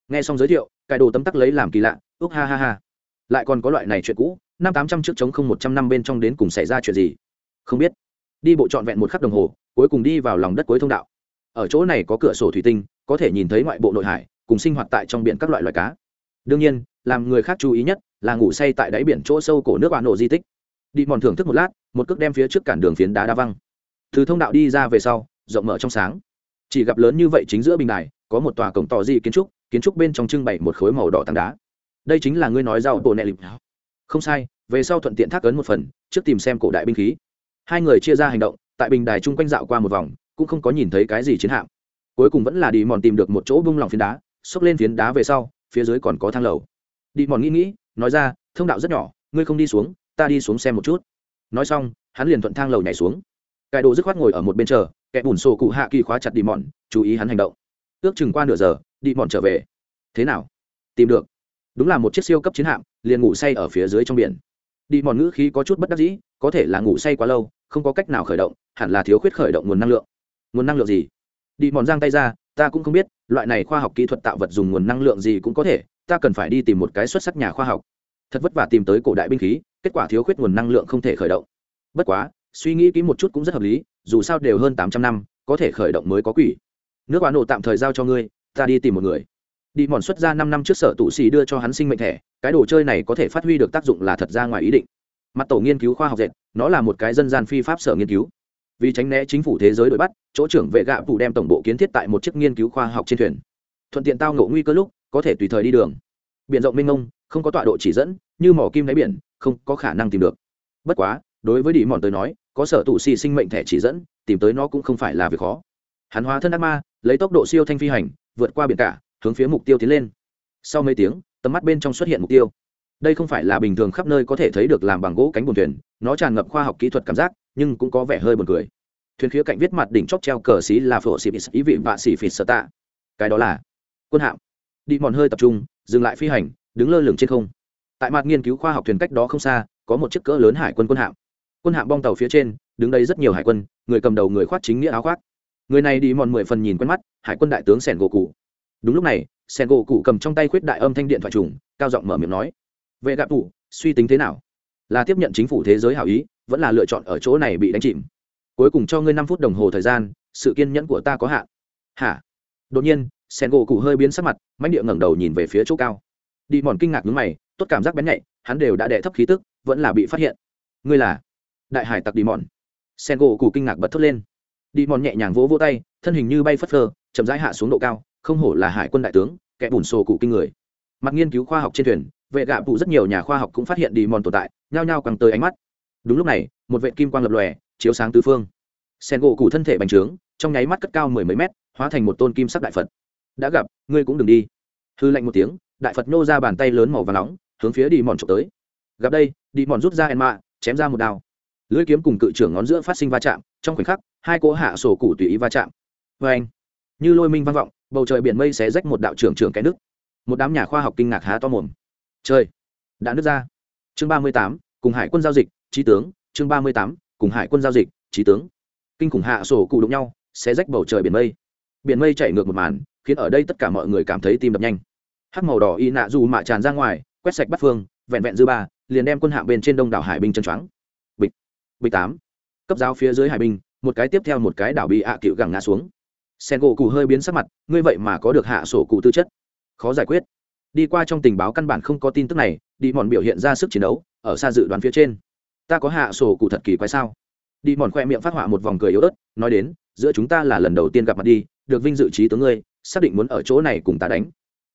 Nghe xong giới thiệu cải đồ tấm tắc lấy làm kỳ lạ, ước ha ha ha. Lại còn có loại này chuyện cũ, năm tám trăm trước chống không một trăm năm bên trong đến cùng xảy ra chuyện gì? Không biết. Đi bộ trọn vẹn một khắc đồng hồ, cuối cùng đi vào lòng đất cuối thông đạo. Ở chỗ này có cửa sổ thủy tinh, có thể nhìn thấy ngoại bộ nội hải, cùng sinh hoạt tại trong biển các loại loài cá. Đương nhiên, làm người khác chú ý nhất là ngủ say tại đáy biển chỗ sâu cổ nước bà nổ di tích. Đi mòn thưởng thức một lát, một cước đem phía trước cản đường phiến đá đá văng. Từ thông đạo đi ra về sau, rộng mở trong sáng. Chỉ gặp lớn như vậy chính giữa bình đài có một tòa cổng tỏ di kiến trúc kiến trúc bên trong trưng bày một khối màu đỏ tảng đá. Đây chính là ngươi nói giao bộ nẹ lịch không sai, về sau thuận tiện thác ấn một phần, trước tìm xem cổ đại binh khí. Hai người chia ra hành động, tại bình đài chung quanh dạo qua một vòng, cũng không có nhìn thấy cái gì chiến hạm. Cuối cùng vẫn là đi mòn tìm được một chỗ bung lỏng phiến đá, xốc lên phiến đá về sau, phía dưới còn có thang lầu. Đi mòn nghĩ nghĩ, nói ra, thông đạo rất nhỏ, ngươi không đi xuống, ta đi xuống xem một chút. Nói xong, hắn liền thuận thang lầu nhảy xuống. Cải đồ dứt khoát ngồi ở một bên chờ, kẻ bùn sổ cụ hạ kỳ khóa chặt đi mòn, chú ý hắn hành động ước chừng qua nửa giờ, đi mòn trở về. Thế nào? Tìm được. Đúng là một chiếc siêu cấp chiến hạm, liền ngủ say ở phía dưới trong biển. Đi mòn ngữ khí có chút bất đắc dĩ, có thể là ngủ say quá lâu, không có cách nào khởi động, hẳn là thiếu khuyết khởi động nguồn năng lượng. Nguồn năng lượng gì? Đi mòn giang tay ra, ta cũng không biết, loại này khoa học kỹ thuật tạo vật dùng nguồn năng lượng gì cũng có thể, ta cần phải đi tìm một cái xuất sắc nhà khoa học. Thật vất vả tìm tới cổ đại binh khí, kết quả thiếu khuyết nguồn năng lượng không thể khởi động. Bất quá, suy nghĩ kỹ một chút cũng rất hợp lý, dù sao đều hơn tám trăm năm, có thể khởi động mới có quỷ nước oán nổ tạm thời giao cho ngươi, ta đi tìm một người. Đi mòn xuất ra năm năm trước sở tụ xì đưa cho hắn sinh mệnh thẻ, cái đồ chơi này có thể phát huy được tác dụng là thật ra ngoài ý định. Mặt tổ nghiên cứu khoa học dệt, nó là một cái dân gian phi pháp sở nghiên cứu. Vì tránh né chính phủ thế giới đuổi bắt, chỗ trưởng vệ gạ phủ đem tổng bộ kiến thiết tại một chiếc nghiên cứu khoa học trên thuyền. Thuận tiện tao ngộ nguy cơ lúc, có thể tùy thời đi đường. Biển rộng mênh mông, không có tọa độ chỉ dẫn, như mỏ kim đáy biển, không có khả năng tìm được. Bất quá, đối với đi mòn tới nói, có sở tụ xì sinh mệnh thẻ chỉ dẫn, tìm tới nó cũng không phải là việc khó. Hắn hóa thân ác ma lấy tốc độ siêu thanh phi hành, vượt qua biển cả, hướng phía mục tiêu tiến lên. Sau mấy tiếng, tầm mắt bên trong xuất hiện mục tiêu. Đây không phải là bình thường khắp nơi có thể thấy được làm bằng gỗ cánh buồn thuyền, nó tràn ngập khoa học kỹ thuật cảm giác, nhưng cũng có vẻ hơi buồn cười. Thuyền khía cạnh viết mặt đỉnh chóp treo cờ xí là phổ xì ý vị vạ xỉ phỉ sơ tạ. Cái đó là quân hạm. Đi mòn hơi tập trung, dừng lại phi hành, đứng lơ lửng trên không. Tại mặt nghiên cứu khoa học thuyền cách đó không xa, có một chiếc cỡ lớn hải quân quân hạm. Quân hạm bong tàu phía trên, đứng đây rất nhiều hải quân, người cầm đầu người khoác chính nghĩa áo khoác người này đi mòn mười phần nhìn quen mắt, hải quân đại tướng sẻn gỗ cụ. Đúng lúc này, sẻn gỗ cụ cầm trong tay khuyết đại âm thanh điện thoại trùng, cao giọng mở miệng nói, vệ gạp cụ, suy tính thế nào? Là tiếp nhận chính phủ thế giới hảo ý, vẫn là lựa chọn ở chỗ này bị đánh chìm? Cuối cùng cho ngươi năm phút đồng hồ thời gian, sự kiên nhẫn của ta có hạn. Hả? Đột nhiên sen gỗ cụ hơi biến sắc mặt mánh địa ngẩng đầu nhìn về phía chỗ cao. Đi mòn kinh ngạc ngứng mày, tốt cảm giác bén nhạy, hắn đều đã đẻ thấp khí tức, vẫn là bị phát hiện. Ngươi là? Đại hải tặc đi mòn. Sen gỗ cụ kinh ngạc bật thốt lên đi mòn nhẹ nhàng vỗ vỗ tay, thân hình như bay phất phơ, chậm rãi hạ xuống độ cao, không hổ là hải quân đại tướng, kẻ bùn sổ cụ kinh người. Mặt nghiên cứu khoa học trên thuyền, vệ gạ phụ rất nhiều nhà khoa học cũng phát hiện đi mòn tồn tại, nhao nhao càng tới ánh mắt. Đúng lúc này, một vệ kim quang lập lòe, chiếu sáng tứ phương. Sen gỗ cụ thân thể bành trướng, trong nháy mắt cất cao mười mấy mét, hóa thành một tôn kim sắc đại phật. Đã gặp, ngươi cũng đừng đi. Hư lạnh một tiếng, đại phật nhô ra bàn tay lớn màu và nóng, hướng phía đi mòn trộm tới. Gặp đây, đi mòn rút ra en mạ chém ra một đao. Lưỡi kiếm cùng cự trưởng ngón giữa phát sinh va chạm, trong khoảnh khắc hai cỗ hạ sổ cụ tùy ý va chạm. Vê anh, như lôi minh vang vọng, bầu trời biển mây xé rách một đạo trưởng trưởng cái nước một đám nhà khoa học kinh ngạc há to mồm. Trời, đã nứt ra. Chương ba mươi tám, cùng hải quân giao dịch, trí tướng. Chương ba mươi tám, cùng hải quân giao dịch, trí tướng. Kinh khủng hạ sổ cụ đụng nhau, xé rách bầu trời biển mây. Biển mây chạy ngược một màn, khiến ở đây tất cả mọi người cảm thấy tim đập nhanh. Hắc màu đỏ y nạ dù mạ tràn ra ngoài, quét sạch bắt phương, vẹn vẹn dư ba, liền đem quân hạ bên trên đông đảo hải binh chân choáng. Bịch bịch tám. Cấp giáo phía dưới hải binh một cái tiếp theo một cái đảo bị ạ à cựu gẳng ngã xuống. Sen gỗ cụ hơi biến sắc mặt, ngươi vậy mà có được hạ sổ cụ tư chất. Khó giải quyết. Đi qua trong tình báo căn bản không có tin tức này, đi mòn biểu hiện ra sức chiến đấu, ở xa dự đoán phía trên. Ta có hạ sổ cụ thật kỳ quái sao? Đi mòn khoe miệng phát họa một vòng cười yếu ớt, nói đến, giữa chúng ta là lần đầu tiên gặp mặt đi, được vinh dự trí tướng ngươi, xác định muốn ở chỗ này cùng ta đánh.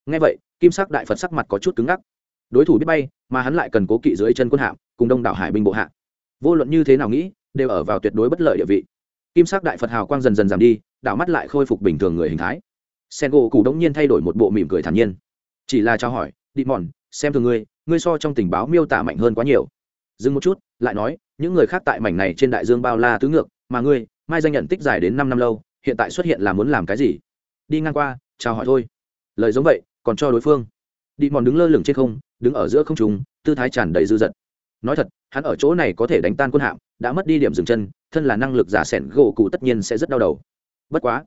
Ngay vậy, kim sắc đại phật sắc mặt có chút cứng ngắc. Đối thủ biết bay, mà hắn lại cần cố kỵ dưới chân quân hạm, cùng đông đảo hải binh bộ hạ. Vô luận như thế nào nghĩ, đều ở vào tuyệt đối bất lợi địa vị kim sắc đại phật hào quang dần dần giảm đi, đảo mắt lại khôi phục bình thường người hình thái. Sen gỗ cụ đống nhiên thay đổi một bộ mỉm cười thản nhiên. Chỉ là trao hỏi đi mòn xem thường ngươi ngươi so trong tình báo miêu tả mạnh hơn quá nhiều. Dừng một chút, lại nói, những người khác tại mảnh này trên đại dương bao la tứ ngược, mà ngươi, mai danh nhận tích dài đến năm năm lâu, hiện tại xuất hiện là muốn làm cái gì? Đi ngang qua, chào hỏi thôi. Lời giống vậy, còn cho đối phương. Đi mòn đứng lơ lửng trên không, đứng ở giữa không trùng tư thái tràn đầy dư dật. Nói thật, hắn ở chỗ này có thể đánh tan quân hạm, đã mất đi điểm dừng chân thân là năng lực giả sẻn gỗ cụ tất nhiên sẽ rất đau đầu. Bất quá,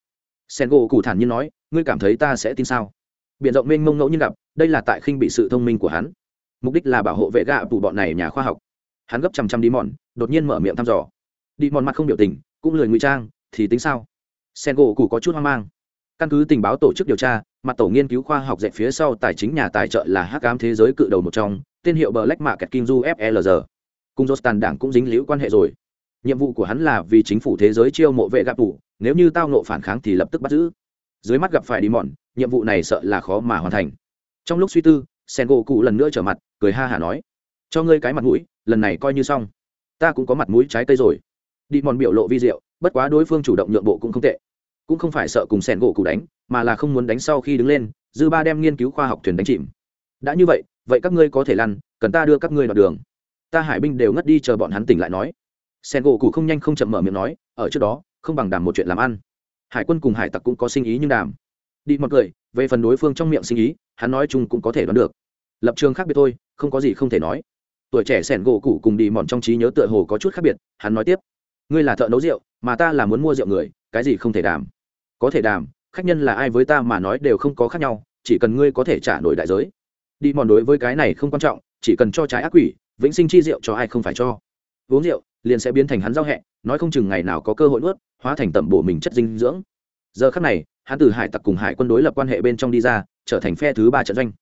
sẻn gỗ cụ thản nhiên nói, ngươi cảm thấy ta sẽ tin sao? Biện rộng mênh mông ngẫu nhiên gặp, đây là tại khinh bị sự thông minh của hắn. Mục đích là bảo hộ vệ gạ tụ bọn này nhà khoa học. Hắn gấp chằm chằm đi mòn, đột nhiên mở miệng thăm dò. Đi mòn mặt không biểu tình, cũng lười ngụy trang, thì tính sao? Sen gỗ cụ có chút hoang mang. Căn cứ tình báo tổ chức điều tra, mặt tổ nghiên cứu khoa học dạy phía sau tài chính nhà tài trợ là hắc ám thế giới cự đầu một trong, tên hiệu bờ lách mạ kẹt kinh du flg cùng jostan đảng cũng dính liễu quan hệ rồi nhiệm vụ của hắn là vì chính phủ thế giới chiêu mộ vệ gạp tủ nếu như tao nộ phản kháng thì lập tức bắt giữ. Dưới mắt gặp phải đi mòn, nhiệm vụ này sợ là khó mà hoàn thành. Trong lúc suy tư sen gỗ cụ lần nữa trở mặt, cười ha hả nói, cho ngươi cái mặt mũi, lần này coi như xong. Ta cũng có mặt mũi trái cây rồi. Đi mòn biểu lộ vi diệu, bất quá đối phương chủ động nhượng bộ cũng không tệ. Cũng không phải sợ cùng sen gỗ cụ đánh, mà là không muốn đánh sau khi đứng lên, dư ba đem nghiên cứu khoa học thuyền đánh chìm. Đã như vậy vậy các ngươi có thể lăn, cần ta đưa các ngươi đoạn đường. Ta hải binh đều ngất đi chờ bọn hắn tỉnh lại nói sen gỗ cụ không nhanh không chậm mở miệng nói, ở trước đó, không bằng đàm một chuyện làm ăn. Hải quân cùng hải tặc cũng có sinh ý nhưng đàm. Đi một người về phần đối phương trong miệng sinh ý, hắn nói chung cũng có thể đoán được. Lập trường khác biệt thôi, không có gì không thể nói. Tuổi trẻ sẻn gỗ cụ cùng đi mòn trong trí nhớ tựa hồ có chút khác biệt, hắn nói tiếp, ngươi là thợ nấu rượu, mà ta là muốn mua rượu người, cái gì không thể đàm? Có thể đàm, khách nhân là ai với ta mà nói đều không có khác nhau, chỉ cần ngươi có thể trả nổi đại giới. Đi mòn đối với cái này không quan trọng, chỉ cần cho trái ác quỷ, vĩnh sinh chi rượu cho ai không phải cho. Uống rượu liền sẽ biến thành hắn giao hẹ, nói không chừng ngày nào có cơ hội nuốt, hóa thành tẩm bổ mình chất dinh dưỡng. Giờ khắc này, hắn từ hải tặc cùng hải quân đối lập quan hệ bên trong đi ra, trở thành phe thứ ba trận doanh.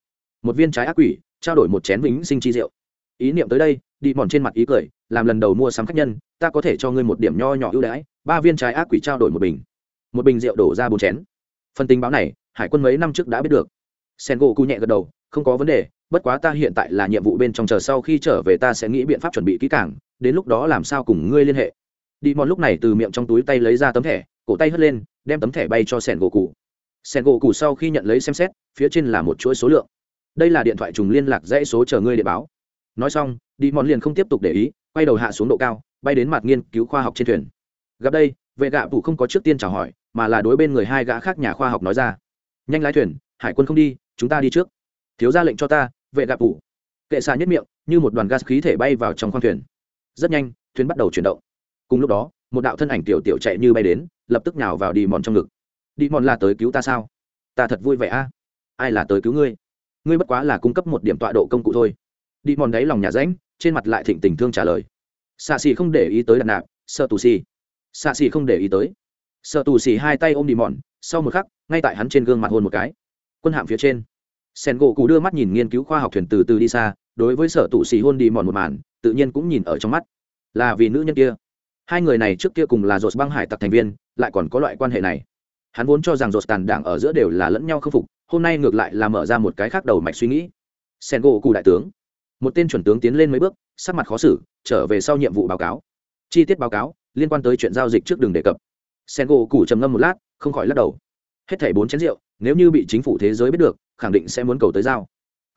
Một viên trái ác quỷ, trao đổi một chén vĩnh sinh chi rượu. Ý niệm tới đây, đi mòn trên mặt ý cười, làm lần đầu mua sắm khách nhân, ta có thể cho ngươi một điểm nho nhỏ ưu đãi, ba viên trái ác quỷ trao đổi một bình. Một bình rượu đổ ra bốn chén. Phần tình báo này, hải quân mấy năm trước đã biết được. Sen gỗ cụ nhẹ gật đầu, không có vấn đề, bất quá ta hiện tại là nhiệm vụ bên trong, chờ sau khi trở về ta sẽ nghĩ biện pháp chuẩn bị kỹ càng đến lúc đó làm sao cùng ngươi liên hệ. Đi mòn lúc này từ miệng trong túi tay lấy ra tấm thẻ, cổ tay hất lên, đem tấm thẻ bay cho sẻn gỗ cụ sẻn gỗ cụ sau khi nhận lấy xem xét, phía trên là một chuỗi số lượng. Đây là điện thoại trùng liên lạc dãy số chờ ngươi để báo. Nói xong, đi mòn liền không tiếp tục để ý, quay đầu hạ xuống độ cao, bay đến mặt nghiên cứu khoa học trên thuyền. Gặp đây, vệ gạ phụ không có trước tiên chào hỏi, mà là đối bên người hai gã khác nhà khoa học nói ra. Nhanh lái thuyền, hải quân không đi, chúng ta đi trước. Thiếu ra lệnh cho ta, vệ gạ phụ kệ xa nhất miệng, như một đoàn gas khí thể bay vào trong khoang thuyền rất nhanh, thuyền bắt đầu chuyển động. Cùng lúc đó, một đạo thân ảnh tiểu tiểu chạy như bay đến, lập tức nhào vào đi mòn trong ngực. Đi mòn là tới cứu ta sao? Ta thật vui vẻ a. Ai là tới cứu ngươi? Ngươi bất quá là cung cấp một điểm tọa độ công cụ thôi. Đi mòn đáy lòng nhà ránh, trên mặt lại thịnh tình thương trả lời. Xạ xì không để ý tới đặt nạp, sợ tù xì. Xạ xì không để ý tới. Sợ tù xì hai tay ôm đi mòn sau một khắc, ngay tại hắn trên gương mặt hôn một cái. Quân hạm phía trên sen gỗ cụ đưa mắt nhìn nghiên cứu khoa học thuyền từ từ đi xa đối với sở tụ xì hôn đi mòn một màn, tự nhiên cũng nhìn ở trong mắt. Là vì nữ nhân kia. Hai người này trước kia cùng là dột băng hải tặc thành viên, lại còn có loại quan hệ này. Hắn vốn cho rằng dột tàn đảng ở giữa đều là lẫn nhau khâm phục, hôm nay ngược lại là mở ra một cái khác đầu mạch suy nghĩ. Sen gỗ cụ đại tướng. Một tên chuẩn tướng tiến lên mấy bước, sắc mặt khó xử, trở về sau nhiệm vụ báo cáo. Chi tiết báo cáo, liên quan tới chuyện giao dịch trước đường đề cập. Sen gỗ cụ trầm ngâm một lát, không khỏi lắc đầu. Hết thảy bốn chén rượu, nếu như bị chính phủ thế giới biết được, khẳng định sẽ muốn cầu tới giao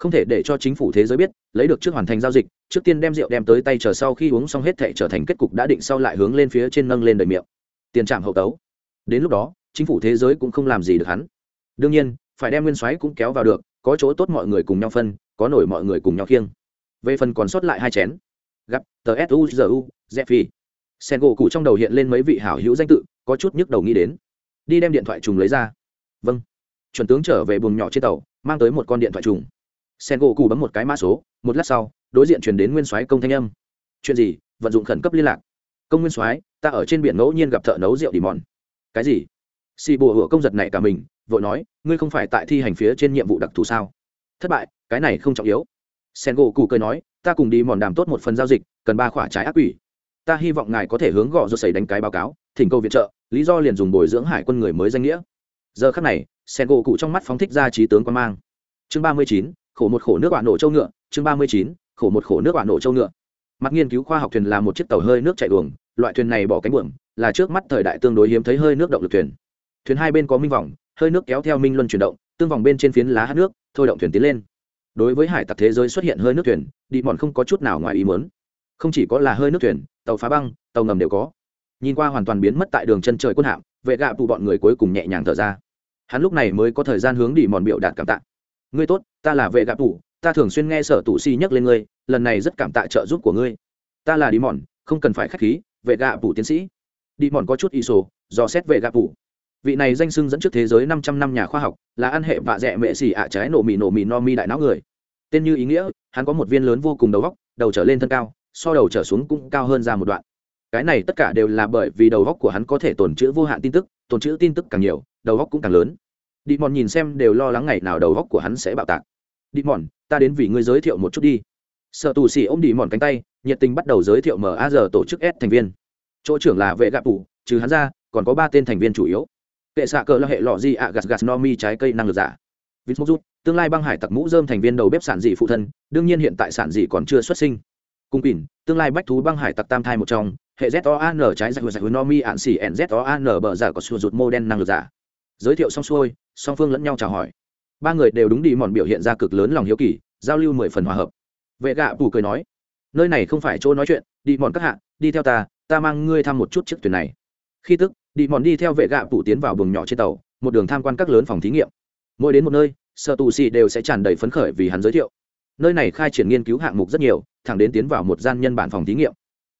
không thể để cho chính phủ thế giới biết, lấy được trước hoàn thành giao dịch, trước tiên đem rượu đem tới tay chờ sau khi uống xong hết thệ trở thành kết cục đã định sau lại hướng lên phía trên nâng lên đời miệng. Tiền trạm hậu tấu. Đến lúc đó, chính phủ thế giới cũng không làm gì được hắn. Đương nhiên, phải đem nguyên soái cũng kéo vào được, có chỗ tốt mọi người cùng nhau phân, có nổi mọi người cùng nhau khiêng. Về phần còn sót lại hai chén. Gặp tờ suzu phi sen gỗ cụ trong đầu hiện lên mấy vị hảo hữu danh tự, có chút nhức đầu nghĩ đến. Đi đem điện thoại trùng lấy ra. Vâng. Chuẩn tướng trở về buồng nhỏ trên tàu, mang tới một con điện thoại trùng sen gỗ cụ bấm một cái mã số, một lát sau, đối diện truyền đến nguyên soái công thanh âm. Chuyện gì? Vận dụng khẩn cấp liên lạc. Công nguyên soái, ta ở trên biển ngẫu nhiên gặp thợ nấu rượu đi mòn. Cái gì? Xì bùa hựa công giật này cả mình, vội nói, ngươi không phải tại thi hành phía trên nhiệm vụ đặc thù sao? Thất bại, cái này không trọng yếu. Sen gỗ cụ cười nói, ta cùng đi mòn đàm tốt một phần giao dịch, cần ba khoả trái ác quỷ. Ta hy vọng ngài có thể hướng gõ do xảy đánh cái báo cáo, thỉnh cầu viện trợ, lý do liền dùng bồi dưỡng hải quân người mới danh nghĩa. Giờ khắc này, sen gỗ cụ trong mắt phóng thích ra trí tướng quan mang. Chương ba mươi chín khổ một khổ nước quả nổ châu ngựa, chương ba mươi chín, khổ một khổ nước quả nổ châu ngựa. Mặt nghiên cứu khoa học thuyền là một chiếc tàu hơi nước chạy luồng, loại thuyền này bỏ cánh buồm, là trước mắt thời đại tương đối hiếm thấy hơi nước động lực thuyền. Thuyền hai bên có minh vòng, hơi nước kéo theo minh luân chuyển động, tương vòng bên trên phiến lá hát nước, thôi động thuyền tiến lên. Đối với hải tặc thế giới xuất hiện hơi nước thuyền, đi mòn không có chút nào ngoài ý muốn. Không chỉ có là hơi nước thuyền, tàu phá băng, tàu ngầm đều có. Nhìn qua hoàn toàn biến mất tại đường chân trời quân hạm, vệ gạ tụ bọn người cuối cùng nhẹ nhàng thở ra. Hắn lúc này mới có thời gian hướng đi mòn biểu đạt cảm tạ ngươi tốt ta là vệ gạ tủ, ta thường xuyên nghe sở tủ si nhắc lên ngươi lần này rất cảm tạ trợ giúp của ngươi. Ta là đi mòn không cần phải k h á c h khí vệ gạ tủ tiến sĩ. Đi mòn có chút y sổ do xét vệ gạ tủ. vị này danh sưng dẫn trước thế giới năm trăm năm nhà khoa học là ăn hệ vạ dẹ mệ xỉ ạ trái nổ mì nổ mì no mi đại não người. Tên như ý nghĩa hắn có một viên lớn vô cùng đầu góc đầu trở lên thân cao so đầu trở xuống cũng cao hơn ra một đoạn. Cái này tất cả đều là bởi vì đầu góc của hắn có thể tồn chữ vô hạn tin tức tồn chữ tin tức càng nhiều đầu góc cũng càng lớn đi mòn nhìn xem đều lo lắng ngày nào đầu góc của hắn sẽ bạo tạc. Đi mòn, ta đến vì ngươi giới thiệu một chút đi. Sợ tù xì ôm đi mòn cánh tay, nhiệt tình bắt đầu giới thiệu maz tổ chức s thành viên. Chỗ trưởng là vệ gạp tù, trừ hắn ra, còn có ba tên thành viên chủ yếu. Kệ xạ cờ là hệ lọ gì ạ, gạt gạt no mi trái cây năng lực giả. Vít mốc rút, tương lai băng hải tặc mũ dơm thành viên đầu bếp sản dị phụ thân, đương nhiên hiện tại sản dị còn chưa xuất sinh. Cung quỳnh, tương lai bách thú băng hải tặc tam thai một trong, hệ ZOAN trái giải giải no mi ạn xỉ n ZOAN bờ giả có sử dụng mô đen năng lực giả. Giới thiệu xong xuôi song phương lẫn nhau chào hỏi. Ba người đều đúng đi mòn biểu hiện ra cực lớn lòng hiếu kỳ, giao lưu mười phần hòa hợp. Vệ gạ bù cười nói, nơi này không phải chỗ nói chuyện, đi mòn các hạ, đi theo ta ta mang ngươi thăm một chút chiếc thuyền này. Khi tức, đi mòn đi theo vệ gạ bù tiến vào buồng nhỏ trên tàu, một đường tham quan các lớn phòng thí nghiệm. Mỗi đến một nơi sợ tù xì đều sẽ tràn đầy phấn khởi vì hắn giới thiệu. Nơi này khai triển nghiên cứu hạng mục rất nhiều, thẳng đến tiến vào một gian nhân bản phòng thí nghiệm.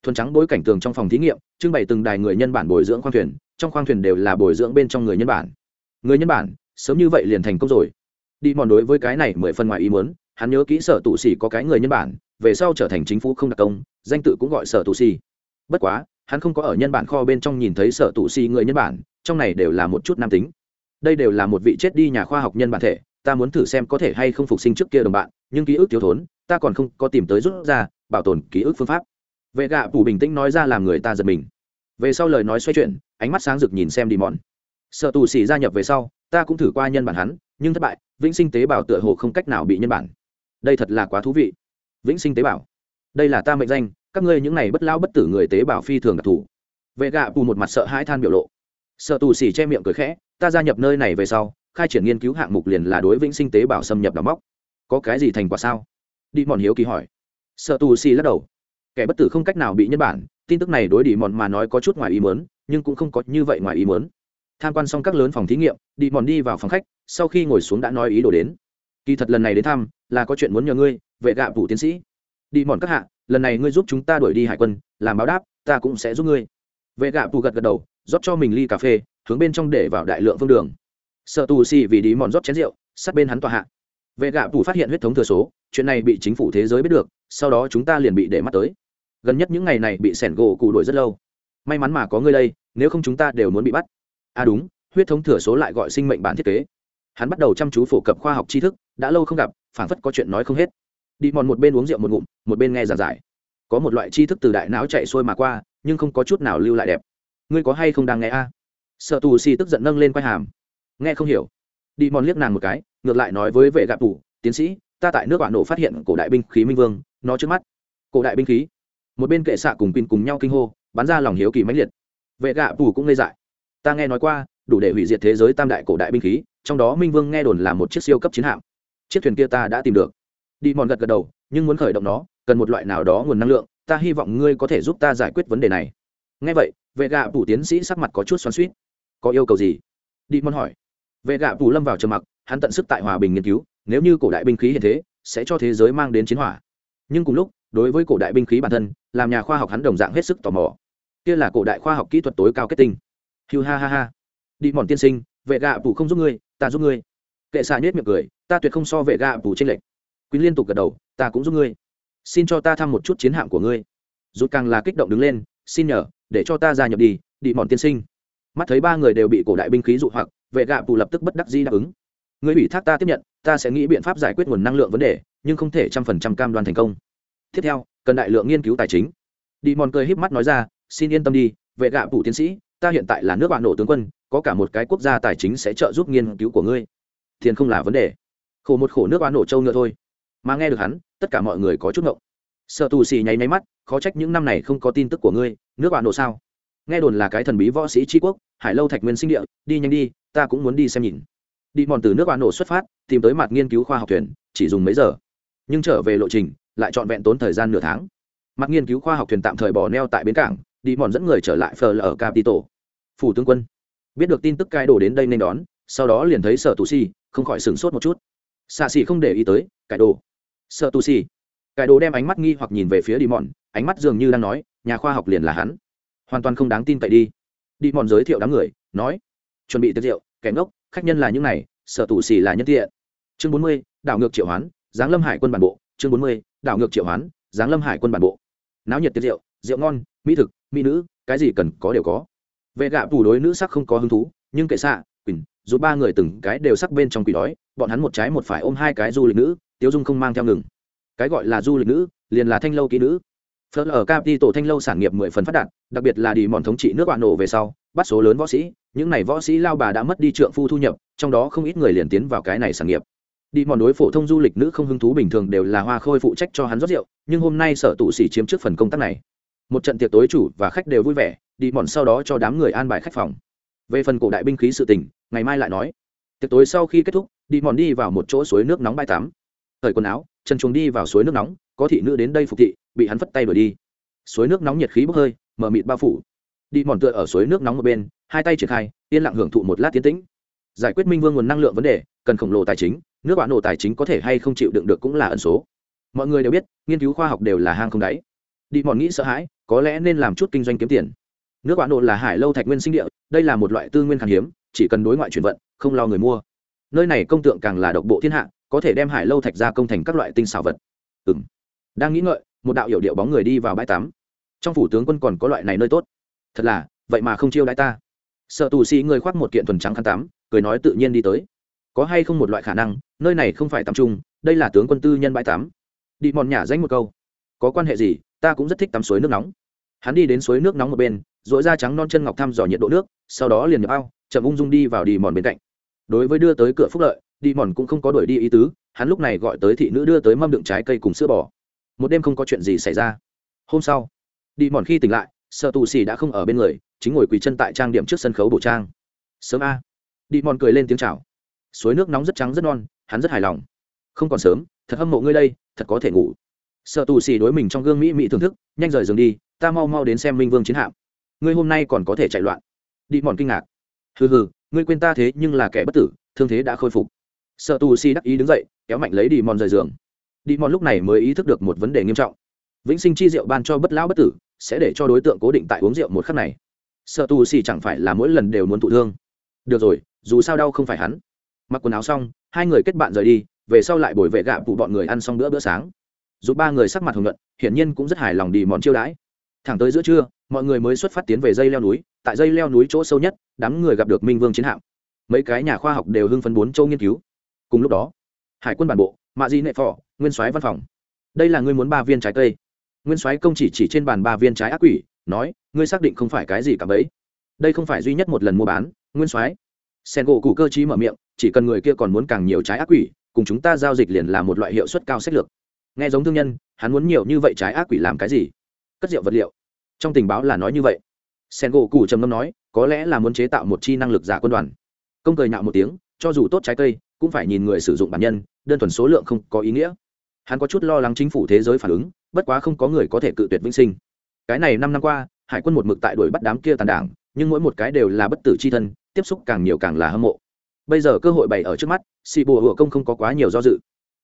Thuần trắng bối cảnh tường trong phòng thí nghiệm, trưng bày từng đài người nhân bản bồi dưỡng khoang thuyền, trong khoang thuyền đều là bồi dưỡng bên trong người nhân bản. Người nhân bản sớm như vậy liền thành công rồi. Đi mòn đối với cái này mười phần ngoài ý muốn, hắn nhớ kỹ sở tụ xỉ có cái người nhân bản, về sau trở thành chính phủ không đặc công, danh tự cũng gọi sở tụ xỉ bất quá, hắn không có ở nhân bản kho bên trong nhìn thấy sở tụ xỉ người nhân bản, trong này đều là một chút nam tính. Đây đều là một vị chết đi nhà khoa học nhân bản thể, ta muốn thử xem có thể hay không phục sinh trước kia đồng bạn, nhưng ký ức thiếu thốn, ta còn không có tìm tới rút ra, bảo tồn ký ức phương pháp. Vệ gạ phủ bình tĩnh nói ra làm người ta giật mình. Về sau lời nói xoay chuyển, ánh mắt sáng rực nhìn xem đi mòn sợ tù xỉ gia nhập về sau ta cũng thử qua nhân bản hắn, nhưng thất bại, vĩnh sinh tế bào tựa hồ không cách nào bị nhân bản. Đây thật là quá thú vị. Vĩnh sinh tế bào đây là ta mệnh danh, các ngươi những này bất lao bất tử người tế bào phi thường đặc thù. Vệ gạ bù một mặt sợ hãi than biểu lộ. Sợ tù xỉ che miệng cười khẽ, ta gia nhập nơi này về sau, khai triển nghiên cứu hạng mục liền là đối vĩnh sinh tế bào xâm nhập đào móc. Có cái gì thành quả sao? Đi mòn hiếu kỳ hỏi. Sợ tù xỉ lắc đầu. Kẻ bất tử không cách nào bị nhân bản, tin tức này đối đi mòn mà nói có chút ngoài ý mớn nhưng cũng không có như vậy ngoài ý mớn tham quan xong các lớn phòng thí nghiệm đi mòn đi vào phòng khách, sau khi ngồi xuống đã nói ý đồ đến. Kỳ thật lần này đến thăm, là có chuyện muốn nhờ ngươi, vệ gạ vụ tiến sĩ. Đi mòn các hạ, lần này ngươi giúp chúng ta đuổi đi hải quân, làm báo đáp, ta cũng sẽ giúp ngươi. Vệ gạ vụ gật gật đầu, rót cho mình ly cà phê, hướng bên trong để vào đại lượng phương đường. Sợ tù xì vì đi mòn rót chén rượu, sát bên hắn tòa hạ. Vệ gạ vụ phát hiện huyết thống thừa số, chuyện này bị chính phủ thế giới biết được, sau đó chúng ta liền bị để mắt tới. Gần nhất những ngày này bị sẻn gỗ cụ đuổi rất lâu. May mắn mà có ngươi đây, nếu không chúng ta đều muốn bị bắt à đúng, huyết thống thừa số lại gọi sinh mệnh bản thiết kế. Hắn bắt đầu chăm chú phổ cập khoa học tri thức, đã lâu không gặp, phảng phất có chuyện nói không hết. Đi mòn một bên uống rượu một ngụm, một bên nghe giảng giải. Có một loại tri thức từ đại não chạy xuôi mà qua, nhưng không có chút nào lưu lại đẹp. Ngươi có hay không đang nghe a? Sợ tù xì tức giận nâng lên quai hàm. Nghe không hiểu. Đi mòn liếc nàng một cái, ngược lại nói với vệ gạp tù, tiến sĩ, ta tại nước bạn nổ phát hiện cổ đại binh khí minh vương, nó trước mắt. Cổ đại binh khí. Một bên kệ xạ cùng pin cùng nhau kinh hô, bắn ra lòng hiếu kỳ mãnh liệt. Vệ gạ tù cũng ngây dại ta nghe nói qua, đủ để hủy diệt thế giới tam đại cổ đại binh khí, trong đó minh vương nghe đồn là một chiếc siêu cấp chiến hạm. Chiếc thuyền kia ta đã tìm được. Đi mòn gật gật đầu, nhưng muốn khởi động nó, cần một loại nào đó nguồn năng lượng, ta hy vọng ngươi có thể giúp ta giải quyết vấn đề này. Ngay vậy, vệ gạ phủ tiến sĩ sắc mặt có chút xoắn suýt có yêu cầu gì? Đi mòn hỏi. Vệ gạ phủ lâm vào trầm mặc, hắn tận sức tại hòa bình nghiên cứu, nếu như cổ đại binh khí hiện thế, sẽ cho thế giới mang đến chiến hỏa. Nhưng cùng lúc, đối với cổ đại binh khí bản thân, làm nhà khoa học hắn đồng dạng hết sức tò mò. Kia là cổ đại khoa học kỹ thuật tối cao kết tinh hiu ha ha ha. Đi mòn tiên sinh, vệ gạ bù không giúp ngươi, ta giúp ngươi. Kệ xạ nhết miệng cười, ta tuyệt không so vệ gạ bù trên lệnh quý liên tục gật đầu, ta cũng giúp ngươi. Xin cho ta thăm một chút chiến hạm của ngươi. Rút càng là kích động đứng lên, xin nhờ, để cho ta gia nhập đi đi mòn tiên sinh. Mắt thấy ba người đều bị cổ đại binh khí dụ hoặc, vệ gạ bù lập tức bất đắc di đáp ứng. Ngươi ủy thác ta tiếp nhận, ta sẽ nghĩ biện pháp giải quyết nguồn năng lượng vấn đề, nhưng không thể trăm phần trăm cam đoan thành công. Tiếp theo, cần đại lượng nghiên cứu tài chính. Đi mòn cười híp mắt nói ra, xin yên tâm đi, vệ gạ bù tiến sĩ ta hiện tại là nước bạn nổ tướng quân, có cả một cái quốc gia tài chính sẽ trợ giúp nghiên cứu của ngươi. Tiền không là vấn đề. Khổ một khổ nước bạn nổ châu ngựa thôi. Mà nghe được hắn, tất cả mọi người có chút ngộng. Sợ tù xì nháy nháy mắt, khó trách những năm này không có tin tức của ngươi, nước bạn nổ sao? Nghe đồn là cái thần bí võ sĩ tri quốc, hải lâu thạch nguyên sinh địa, đi nhanh đi, ta cũng muốn đi xem nhìn. Đi mòn từ nước bạn nổ xuất phát, tìm tới mặt nghiên cứu khoa học thuyền, chỉ dùng mấy giờ. Nhưng trở về lộ trình, lại trọn vẹn tốn thời gian nửa tháng. Mặt nghiên cứu khoa học thuyền tạm thời bỏ neo tại bến cảng, đi mòn dẫn người trở lại phờ ở capitol phủ tướng quân. Biết được tin tức cai đổ đến đây nên đón, sau đó liền thấy sở tù si không khỏi sửng sốt một chút. Xạ xỉ không để ý tới, cải đồ. Sợ tù si cải đồ đem ánh mắt nghi hoặc nhìn về phía đi mòn ánh mắt dường như đang nói, nhà khoa học liền là hắn. Hoàn toàn không đáng tin cậy đi. Đi mòn giới thiệu đám người, nói, chuẩn bị tiệc rượu, kẻ ngốc, khách nhân là những này, sở tù xì là nhân tiện. Chương bốn mươi, đảo ngược triệu hoán, giáng lâm hải quân bản bộ. Chương bốn mươi, đảo ngược triệu hoán, giáng lâm hải quân bản bộ. Náo nhiệt tiệc rượu rượu ngon, mỹ thực, mỹ nữ, cái gì cần có đều có vệ gạ tù đối nữ sắc không có hứng thú, nhưng kệ xạ, quỳnh, dù ba người từng cái đều sắc bên trong quỷ đói, bọn hắn một trái một phải ôm hai cái du lịch nữ, tiếu dung không mang theo ngừng. Cái gọi là du lịch nữ, liền là thanh lâu kỹ nữ. Phớt ở capi tổ thanh lâu sản nghiệp mười phần phát đạt, đặc biệt là đi mòn thống trị nước bạn nổ về sau, bắt số lớn võ sĩ, những n à y võ sĩ lao bà đã mất đi trượng phu thu nhập, trong đó không ít người liền tiến vào cái này sản nghiệp. Đi mòn đối phổ thông du lịch nữ không hứng thú bình thường đều là hoa khôi phụ trách cho hắn rót rượu, nhưng hôm nay sở tụ xỉ chiếm trước phần công tác này. Một trận tiệc tối chủ và khách đều vui vẻ đi mòn sau đó cho đám người an bài khách phòng. Về phần cổ đại binh khí sự tình, ngày mai lại nói. Tiệc tối sau khi kết thúc, đi mòn đi vào một chỗ suối nước nóng bãi tắm. Thời quần áo, chân chuồng đi vào suối nước nóng, có thị nữ đến đây phục thị, bị hắn phất tay đuổi đi. Suối nước nóng nhiệt khí bốc hơi mờ mịt bao phủ. Đi mòn tựa ở suối nước nóng một bên, hai tay triển khai, yên lặng hưởng thụ một lát tiến tĩnh. Giải quyết minh vương nguồn năng lượng vấn đề, cần khổng lồ tài chính, nước bạn nổ tài chính có thể hay không chịu đựng được cũng là ẩn số. Mọi người đều biết, nghiên cứu khoa học đều là hang không đáy. Đi mòn nghĩ sợ hãi, có lẽ nên làm chút kinh doanh kiếm tiền nước bạn độ là hải lâu thạch nguyên sinh địa, đây là một loại tư nguyên khan hiếm, chỉ cần đối ngoại chuyển vận, không lo người mua. Nơi này công tượng càng là độc bộ thiên hạ, có thể đem hải lâu thạch ra công thành các loại tinh xảo vật. Ừ m đang nghĩ ngợi, một đạo hiệu điệu bóng người đi vào bãi tắm. Trong phủ tướng quân còn có loại này nơi tốt. Thật là, vậy mà không chiêu đãi ta. Sợ tù sĩ người khoác một kiện thuần trắng khăn tắm, cười nói tự nhiên đi tới. Có hay không một loại khả năng, nơi này không phải tắm trung đây là tướng quân tư nhân bãi tắm. Đi mòn nhả danh một câu. Có quan hệ gì, ta cũng rất thích tắm suối nước nóng. Hắn đi đến suối nước nóng một bên dội da trắng non chân ngọc thăm dò nhiệt độ nước, sau đó liền nhập ao, chậm ung dung đi vào đi mòn bên cạnh. Đối với đưa tới cửa phúc lợi, đi mòn cũng không có đuổi đi ý tứ, hắn lúc này gọi tới thị nữ đưa tới mâm đựng trái cây cùng sữa bò. Một đêm không có chuyện gì xảy ra. Hôm sau, đi mòn khi tỉnh lại, sợ tù xì đã không ở bên người, chính ngồi quỳ chân tại trang điểm trước sân khấu bổ trang. Sớm a. Đi mòn cười lên tiếng chào. Suối nước nóng rất trắng rất non, hắn rất hài lòng. Không còn sớm, thật hâm mộ ngươi đây, thật có thể ngủ. Sợ tù xì đối mình trong gương mỹ mỹ thưởng thức, nhanh rời giường đi, ta mau mau đến xem minh vương chiến hạm ngươi hôm nay còn có thể chạy loạn. Đi mòn kinh ngạc. Hừ hừ, ngươi quên ta thế nhưng là kẻ bất tử, thương thế đã khôi phục. Sợ tù Si đắc ý đứng dậy, kéo mạnh lấy đi mòn rời giường. Đi mòn lúc này mới ý thức được một vấn đề nghiêm trọng. Vĩnh sinh chi rượu ban cho bất lão bất tử, sẽ để cho đối tượng cố định tại uống rượu một khắc này. Sợ tù Si chẳng phải là mỗi lần đều muốn thụ thương. Được rồi, dù sao đau không phải hắn. Mặc quần áo xong, hai người kết bạn rời đi, về sau lại bồi vệ gạ phụ bọn người ăn xong bữa bữa sáng. Dù ba người sắc mặt hồng nhuận, hiển nhiên cũng rất hài lòng đi mòn chiêu đãi. Thẳng tới giữa trưa mọi người mới xuất phát tiến về dây leo núi, tại dây leo núi chỗ sâu nhất, đám người gặp được minh vương chiến hạm. Mấy cái nhà khoa học đều hưng phấn bốn châu nghiên cứu. Cùng lúc đó, hải quân bản bộ, mạ di nệ phò, nguyên soái văn phòng. Đây là ngươi muốn ba viên trái cây. Nguyên soái công chỉ chỉ trên bàn ba viên trái ác quỷ, nói, ngươi xác định không phải cái gì cả bấy. Đây không phải duy nhất một lần mua bán, nguyên soái. Sen gỗ cụ cơ chí mở miệng, chỉ cần người kia còn muốn càng nhiều trái ác quỷ, cùng chúng ta giao dịch liền là một loại hiệu suất cao sách lược. Nghe giống thương nhân, hắn muốn nhiều như vậy trái ác quỷ làm cái gì? Cất rượu vật liệu trong tình báo là nói như vậy. Sen gỗ cụ trầm ngâm nói, có lẽ là muốn chế tạo một chi năng lực giả quân đoàn. Công cười nhạo một tiếng, cho dù tốt trái cây, cũng phải nhìn người sử dụng bản nhân, đơn thuần số lượng không có ý nghĩa. Hắn có chút lo lắng chính phủ thế giới phản ứng, bất quá không có người có thể cự tuyệt vĩnh sinh. Cái này năm năm qua, hải quân một mực tại đuổi bắt đám kia tàn đảng, nhưng mỗi một cái đều là bất tử c h i thân, tiếp xúc càng nhiều càng là hâm mộ. Bây giờ cơ hội bày ở trước mắt, xì bùa hựa công không có quá nhiều do dự.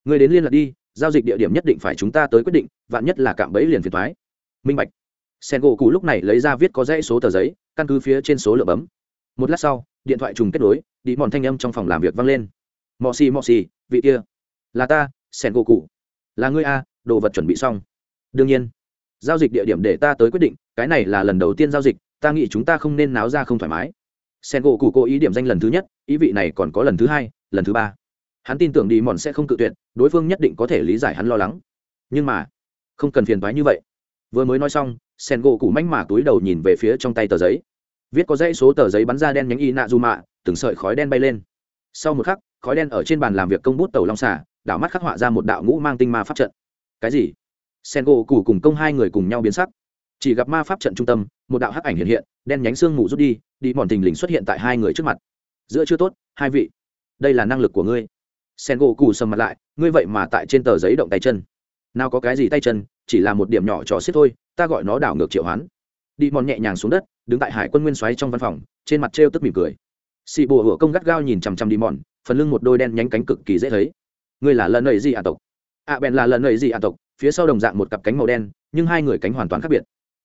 Người đến liên lạc đi, giao dịch địa điểm nhất định phải chúng ta tới quyết định, vạn nhất là cạm bẫy liền phiền thoái minh bạch sen gỗ cụ lúc này lấy ra viết có dãy số tờ giấy, căn cứ phía trên số lượng bấm. Một lát sau, điện thoại trùng kết nối, đi mòn thanh âm trong phòng làm việc vang lên. Mò xì mò xì, vị kia. Là ta, sen gỗ cụ là ngươi a, đồ vật chuẩn bị xong. Đương nhiên, giao dịch địa điểm để ta tới quyết định, cái này là lần đầu tiên giao dịch, ta nghĩ chúng ta không nên náo ra không thoải mái. Sen gỗ cụ cố ý điểm danh lần thứ nhất, ý vị này còn có lần thứ hai, lần thứ ba. Hắn tin tưởng đi mòn sẽ không cự tuyệt, đối phương nhất định có thể lý giải hắn lo lắng. Nhưng mà, không cần phiền thoái như vậy. Vừa mới nói xong sen gỗ cụ manh mà túi đầu nhìn về phía trong tay tờ giấy. Viết có dãy số tờ giấy bắn ra đen nhánh y nạ dù mạ từng sợi khói đen bay lên. Sau một khắc, khói đen ở trên bàn làm việc công bút tàu long xả đảo mắt khắc họa ra một đạo ngũ mang tinh ma pháp trận. Cái gì? Sen gỗ cụ cùng công hai người cùng nhau biến sắc. Chỉ gặp ma pháp trận trung tâm, một đạo hắc ảnh hiện hiện, đen nhánh xương ngủ rút đi đi mòn thình lình xuất hiện tại hai người trước mặt. Giữa chưa tốt, hai vị. Đây là năng lực của ngươi. Sen gỗ cụ sầm mặt lại, ngươi vậy mà tại trên tờ giấy động tay chân. Nào có cái gì tay chân, chỉ là một điểm nhỏ trò xiết thôi ta gọi nó đảo ngược triệu hoán. Đi mòn nhẹ nhàng xuống đất, đứng tại hải quân nguyên xoáy trong văn phòng, trên mặt trêu tức mỉm cười. Xị bùa hựa công gắt gao nhìn chằm chằm đi mòn, phần lưng một đôi đen nhánh cánh cực kỳ dễ thấy. Ngươi là lần ấy gì à tộc? Ạ à bèn là lần ấy gì à tộc? Phía sau đồng dạng một cặp cánh màu đen, nhưng hai người cánh hoàn toàn khác biệt.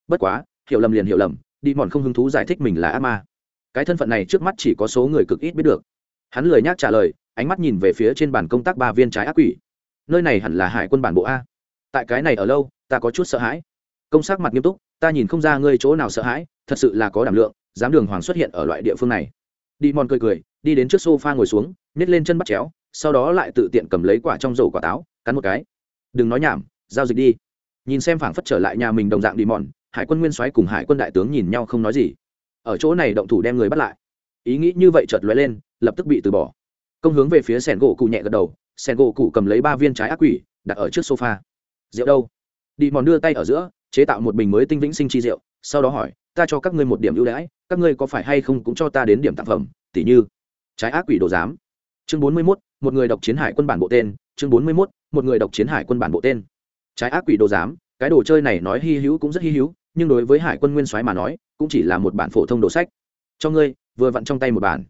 Bất quá, hiểu lầm liền hiểu lầm, đi mòn không hứng thú giải thích mình là ác ma. Cái thân phận này trước mắt chỉ có số người cực ít biết được. Hắn lười nhác trả lời, ánh mắt nhìn về phía trên bàn công tác ba viên trái ác quỷ. Nơi này hẳn là hải quân bản bộ a. Tại cái này ở lâu, ta có chút sợ hãi công sắc mặt nghiêm túc, ta nhìn không ra ngươi chỗ nào sợ hãi, thật sự là có đảm lượng, dám đường hoàng xuất hiện ở loại địa phương này. Đi mòn cười cười, đi đến trước sofa ngồi xuống, nhét lên chân bắt chéo, sau đó lại tự tiện cầm lấy quả trong rổ quả táo, cắn một cái. Đừng nói nhảm, giao dịch đi. Nhìn xem phảng phất trở lại nhà mình đồng dạng đi mòn, hải quân nguyên soái cùng hải quân đại tướng nhìn nhau không nói gì. Ở chỗ này động thủ đem người bắt lại. Ý nghĩ như vậy chợt lóe lên, lập tức bị từ bỏ. Công hướng về phía sẻn gỗ cụ nhẹ gật đầu, sẻn gỗ cụ cầm lấy ba viên trái ác quỷ, đặt ở trước sofa. Rượu đâu? Đi mòn đưa tay ở giữa chế tạo một bình mới tinh vĩnh sinh chi rượu sau đó hỏi ta cho các ngươi một điểm ưu đãi các ngươi có phải hay không cũng cho ta đến điểm tác phẩm tỉ như trái ác quỷ đồ giám. Chương bốn mươi 41, một người đọc chiến hải quân bản bộ tên chương bốn mươi 41, một người đọc chiến hải quân bản bộ tên. Trái ác quỷ đồ giám cái đồ chơi này nói hy hữu cũng rất hy hữu nhưng đối với hải quân nguyên soái mà nói cũng chỉ là một bản phổ thông đồ sách. Cho ngươi vừa vặn trong tay một bản.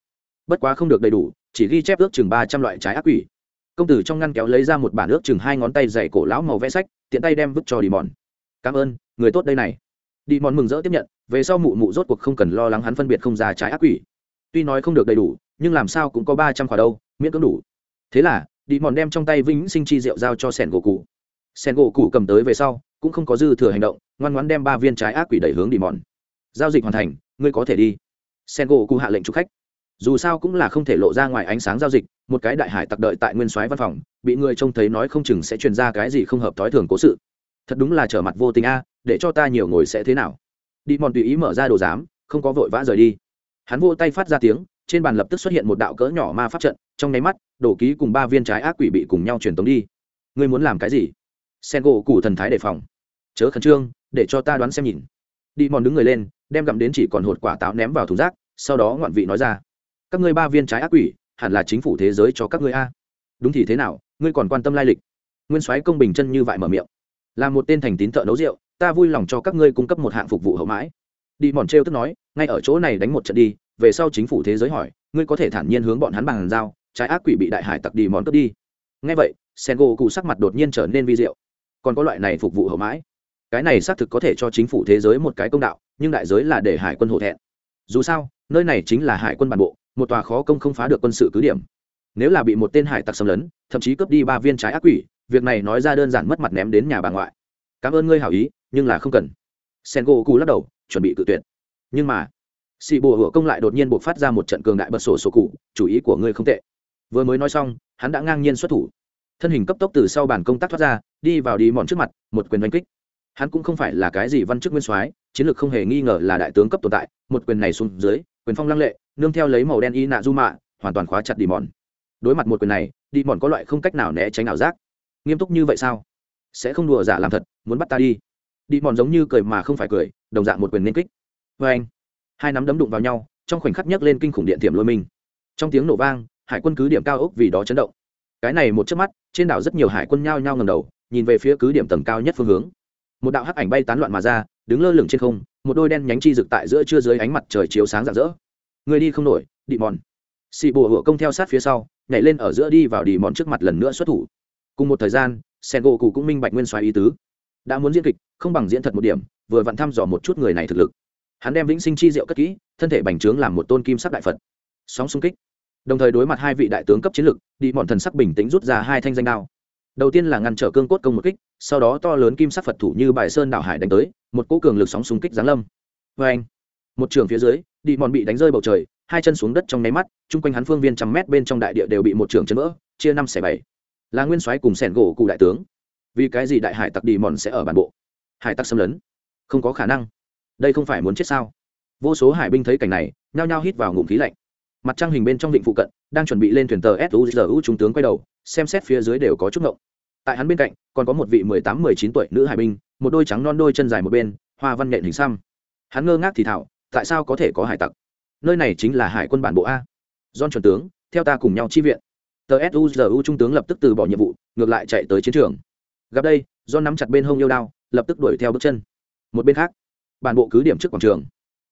Bất quá không được đầy đủ chỉ ghi chép ước chừng ba trăm loại trái ác quỷ. Công tử trong ngăn kéo lấy ra một bản ước chừng hai ngón tay dày cổ lão màu vẽ sách tiện tay đem vứt cho đi mòn cảm ơn, người tốt đây này. Đi mòn mừng rỡ tiếp nhận, về sau mụ mụ rốt cuộc không cần lo lắng hắn phân biệt không ra trái ác quỷ. Tuy nói không được đầy đủ, nhưng làm sao cũng có ba trăm quả đâu, miễn cưỡng đủ. Thế là, đi mòn đem trong tay vĩnh sinh chi rượu giao cho sẻn gỗ cụ. Sẻn gỗ cụ cầm tới về sau, cũng không có dư thừa hành động, ngoan ngoãn đem ba viên trái ác quỷ đẩy hướng đi mòn giao dịch hoàn thành, ngươi có thể đi. Sẻn gỗ cụ hạ lệnh chụp khách. Dù sao cũng là không thể lộ ra ngoài ánh sáng giao dịch, một cái đại hải tặc đợi tại nguyên soái văn phòng, bị người trông thấy nói không chừng sẽ truyền ra cái gì không hợp thói thường cố sự thật đúng là trở mặt vô tình a, để cho ta nhiều ngồi sẽ thế nào? Đi mòn tùy ý mở ra đồ giám, không có vội vã rời đi. Hắn vô tay phát ra tiếng, trên bàn lập tức xuất hiện một đạo cỡ nhỏ ma pháp trận, trong nháy mắt, đồ ký cùng ba viên trái ác quỷ bị cùng nhau truyền tống đi. Ngươi muốn làm cái gì? Sen gỗ củ thần thái đề phòng. Chớ khẩn trương, để cho ta đoán xem nhìn. Đi mòn đứng người lên, đem gặm đến chỉ còn hột quả táo ném vào thùng rác, sau đó ngoạn vị nói ra. Các ngươi ba viên trái ác quỷ, hẳn là chính phủ thế giới cho các ngươi a. Đúng thì thế nào, ngươi còn quan tâm lai lịch? Nguyên soái công bình chân như vậy mở miệng là một tên thành tín thợ nấu rượu, ta vui lòng cho các ngươi cung cấp một hạng phục vụ hậu mãi. Đi mòn trêu tức nói, ngay ở chỗ này đánh một trận đi, về sau chính phủ thế giới hỏi, ngươi có thể thản nhiên hướng bọn hắn bằng dao trái ác quỷ bị đại hải tặc đi món cướp đi. Ngay vậy sen gỗ cụ sắc mặt đột nhiên trở nên vi diệu. Còn có loại này phục vụ hậu mãi? Cái này xác thực có thể cho chính phủ thế giới một cái công đạo, nhưng đại giới là để hải quân hổ thẹn. Dù sao, nơi này chính là hải quân bản bộ, một tòa khó công không phá được quân sự cứ điểm. Nếu là bị một tên hải tặc xâm lấn, thậm chí cướp đi ba viên trái ác quỷ việc này nói ra đơn giản mất mặt ném đến nhà bà ngoại. Cảm ơn ngươi hảo ý, nhưng là không cần. Sen gỗ cù lắc đầu, chuẩn bị tự tuyệt. Nhưng mà, xì bùa hửa công lại đột nhiên buộc phát ra một trận cường đại bật sổ sổ cụ, chủ ý của ngươi không tệ. Vừa mới nói xong, hắn đã ngang nhiên xuất thủ. Thân hình cấp tốc từ sau bàn công tác thoát ra, đi vào đi mòn trước mặt, một quyền đánh kích. Hắn cũng không phải là cái gì văn chức nguyên soái, chiến lược không hề nghi ngờ là đại tướng cấp tồn tại, một quyền này xuống dưới, quyền phong lăng lệ, nương theo lấy màu đen y nạ du mạ, hoàn toàn khóa chặt đi mòn. Đối mặt một quyền này, đi mòn có loại không cách nào né tránh ảo giác nghiêm túc như vậy sao? Sẽ không đùa giả làm thật, muốn bắt ta đi. Đi mòn giống như cười mà không phải cười, đồng dạng một quyền nên kích. Vê anh, hai nắm đấm đụng vào nhau, trong khoảnh khắc nhấc lên kinh khủng điện tiềm lôi mình. Trong tiếng nổ vang, hải quân cứ điểm cao ốc vì đó chấn động. Cái này một chớp mắt, trên đảo rất nhiều hải quân nhao nhao ngầm đầu, nhìn về phía cứ điểm tầng cao nhất phương hướng. Một đạo hắc ảnh bay tán loạn mà ra, đứng lơ lửng trên không, một đôi đen nhánh chi rực tại giữa trưa dưới ánh mặt trời chiếu sáng rạng rỡ. Người đi không nổi, đi mòn. Xị bùa hựa công theo sát phía sau, nhảy lên ở giữa đi vào đi mòn trước mặt lần nữa xuất thủ cùng một thời gian sen gỗ cụ cũng minh bạch nguyên xoáy ý tứ. Đã muốn diễn kịch, không bằng diễn thật một điểm, vừa vặn thăm dò một chút người này thực lực. Hắn đem vĩnh sinh chi diệu cất kỹ, thân thể bành trướng làm một tôn kim sắc đại phật. Sóng xung kích. Đồng thời đối mặt hai vị đại tướng cấp chiến lực, đi bọn thần sắc bình tĩnh rút ra hai thanh danh đao. Đầu tiên là ngăn trở cương cốt công một kích, sau đó to lớn kim sắc phật thủ như bài sơn đảo hải đánh tới, một cỗ cường lực sóng xung kích giáng lâm. Vê anh một trường phía dưới, đi bọn bị đánh rơi bầu trời, hai chân xuống đất trong nháy mắt, chung quanh hắn phương viên trăm mét bên trong đại địa đều bị một trường chấn vỡ, chia năm xẻ bảy là nguyên soái cùng sẻn gỗ cụ đại tướng. Vì cái gì đại hải tặc đi mòn sẽ ở bản bộ? Hải tặc xâm lấn? Không có khả năng. Đây không phải muốn chết sao? Vô số hải binh thấy cảnh này, nhao nhao hít vào ngụm khí lạnh. Mặt trăng hình bên trong vịnh phụ cận, đang chuẩn bị lên thuyền tờ suzu trung tướng quay đầu, xem xét phía dưới đều có chút ngộng. Tại hắn bên cạnh, còn có một vị mười tám, mười chín tuổi nữ hải binh, một đôi trắng non đôi chân dài một bên, hoa văn nhện hình xăm. Hắn ngơ ngác thì thảo tại sao có thể có hải tặc? Nơi này chính là hải quân bản bộ a. Don chuẩn tướng, theo ta cùng nhau chi viện tờ suzu trung tướng lập tức từ bỏ nhiệm vụ, ngược lại chạy tới chiến trường. Gặp đây, do nắm chặt bên hông yêu đao, lập tức đuổi theo bước chân. Một bên khác, bản bộ cứ điểm trước quảng trường.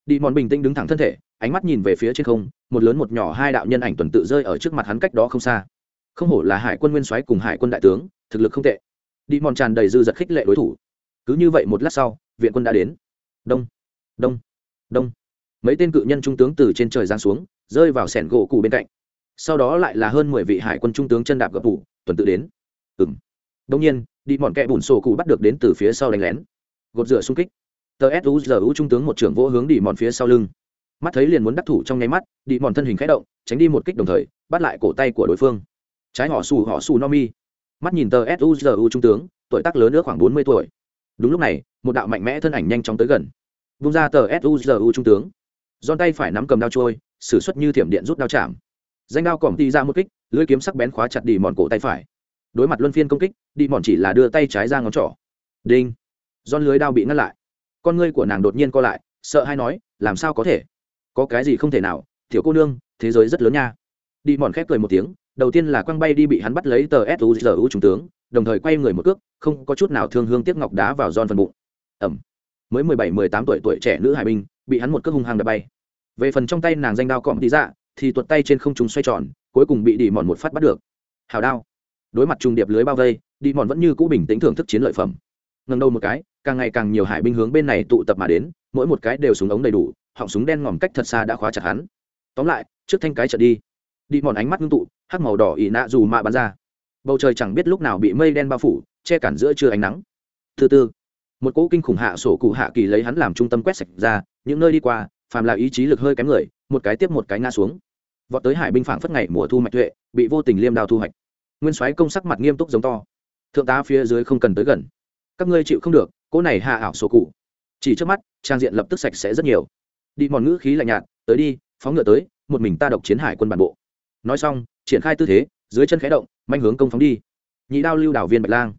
Đi mòn bình tĩnh đứng thẳng thân thể, ánh mắt nhìn về phía trên không, một lớn một nhỏ hai đạo nhân ảnh tuần tự rơi ở trước mặt hắn cách đó không xa. Không hổ là hải quân nguyên soái cùng hải quân đại tướng, thực lực không tệ. Đi mòn tràn đầy dư giật khích lệ đối thủ. Cứ như vậy một lát sau, viện quân đã đến. Đông đông đông. Mấy tên cự nhân trung tướng từ trên trời giáng xuống, rơi vào sẻn gỗ cụ bên cạnh sau đó lại là hơn mười vị hải quân trung tướng chân đạp gập vụ tuần tự đến. Ừ m đông nhiên, đi mòn kẹ bùn sổ cụ bắt được đến từ phía sau đánh lén. Gột rửa xung kích. Tờ suzu trung tướng một trưởng vỗ hướng đi mòn phía sau lưng. Mắt thấy liền muốn đắc thủ trong nháy mắt, đi mòn thân hình khẽ động, tránh đi một kích đồng thời, bắt lại cổ tay của đối phương. Trái họ xù họ xù no mi mắt nhìn tờ suzu trung tướng, tuổi tác lớn nữa khoảng bốn mươi tuổi. Đúng lúc này, một đạo mạnh mẽ thân ảnh nhanh chóng tới gần. Vung ra tờ suzu trung tướng. Giòn tay phải nắm cầm đao trôi s ử suất như thiểm điện rút đao chạm danh đao cỏm ti ra một kích lưỡi kiếm sắc bén khóa chặt đi mòn cổ tay phải. Đối mặt luân phiên công kích, đi mòn chỉ là đưa tay trái ra ngón trỏ. Đinh. Giòn lưới đao bị ngăn lại. Con ngươi của nàng đột nhiên co lại, sợ hay nói, làm sao có thể? Có cái gì không thể nào thiểu cô nương, thế giới rất lớn nha. Đi mòn khép cười một tiếng, đầu tiên là quăng bay đi bị hắn bắt lấy tờ suzu trung tướng, đồng thời quay người một cước, không có chút nào thương hương tiếc ngọc đá vào giòn phần bụng. Ẩm. Mới mười bảy, mười tám tuổi tuổi trẻ nữ hải binh, bị hắn một cước hung hăng đập bay. Về phần trong tay nàng danh đao cọm tí dạ thì tuột tay trên không trung xoay tròn, cuối cùng bị đi mòn một phát bắt được. Hào đao. Đối mặt trung điệp lưới bao vây đi mòn vẫn như cũ bình tĩnh thưởng thức chiến lợi phẩm. Ngần đầu một cái, càng ngày càng nhiều hải binh hướng bên này tụ tập mà đến, mỗi một cái đều súng ống đầy đủ, họng súng đen ngòm cách thật xa đã khóa chặt hắn. Tóm lại, trước thanh cái trở đi. Đi mòn ánh mắt ngưng tụ, hắc màu đỏ ỉ nạ dù mạ bắn ra. Bầu trời chẳng biết lúc nào bị mây đen bao phủ, che cản giữa trưa ánh nắng. Thứ tư, một cỗ kinh khủng hạ sổ cụ hạ kỳ lấy hắn làm trung tâm quét sạch ra, những nơi đi qua phàm là ý chí lực hơi kém người, một cái tiếp một cái ngã xuống. Vọt tới hải binh phảng phất ngày mùa thu mạch tuệ, bị vô tình liêm đao thu hoạch. Nguyên soái công sắc mặt nghiêm túc giống to. Thượng tá phía dưới không cần tới gần. Các ngươi chịu không được, cỗ này hạ ảo sổ cụ. Chỉ trước mắt, trang diện lập tức sạch sẽ rất nhiều. Đi mòn ngữ khí lạnh nhạt, tới đi, phóng ngựa tới, một mình ta độc chiến hải quân bản bộ. Nói xong, triển khai tư thế, dưới chân khẽ động, manh hướng công phóng đi. Nhị đao lưu đảo viên bạch lang.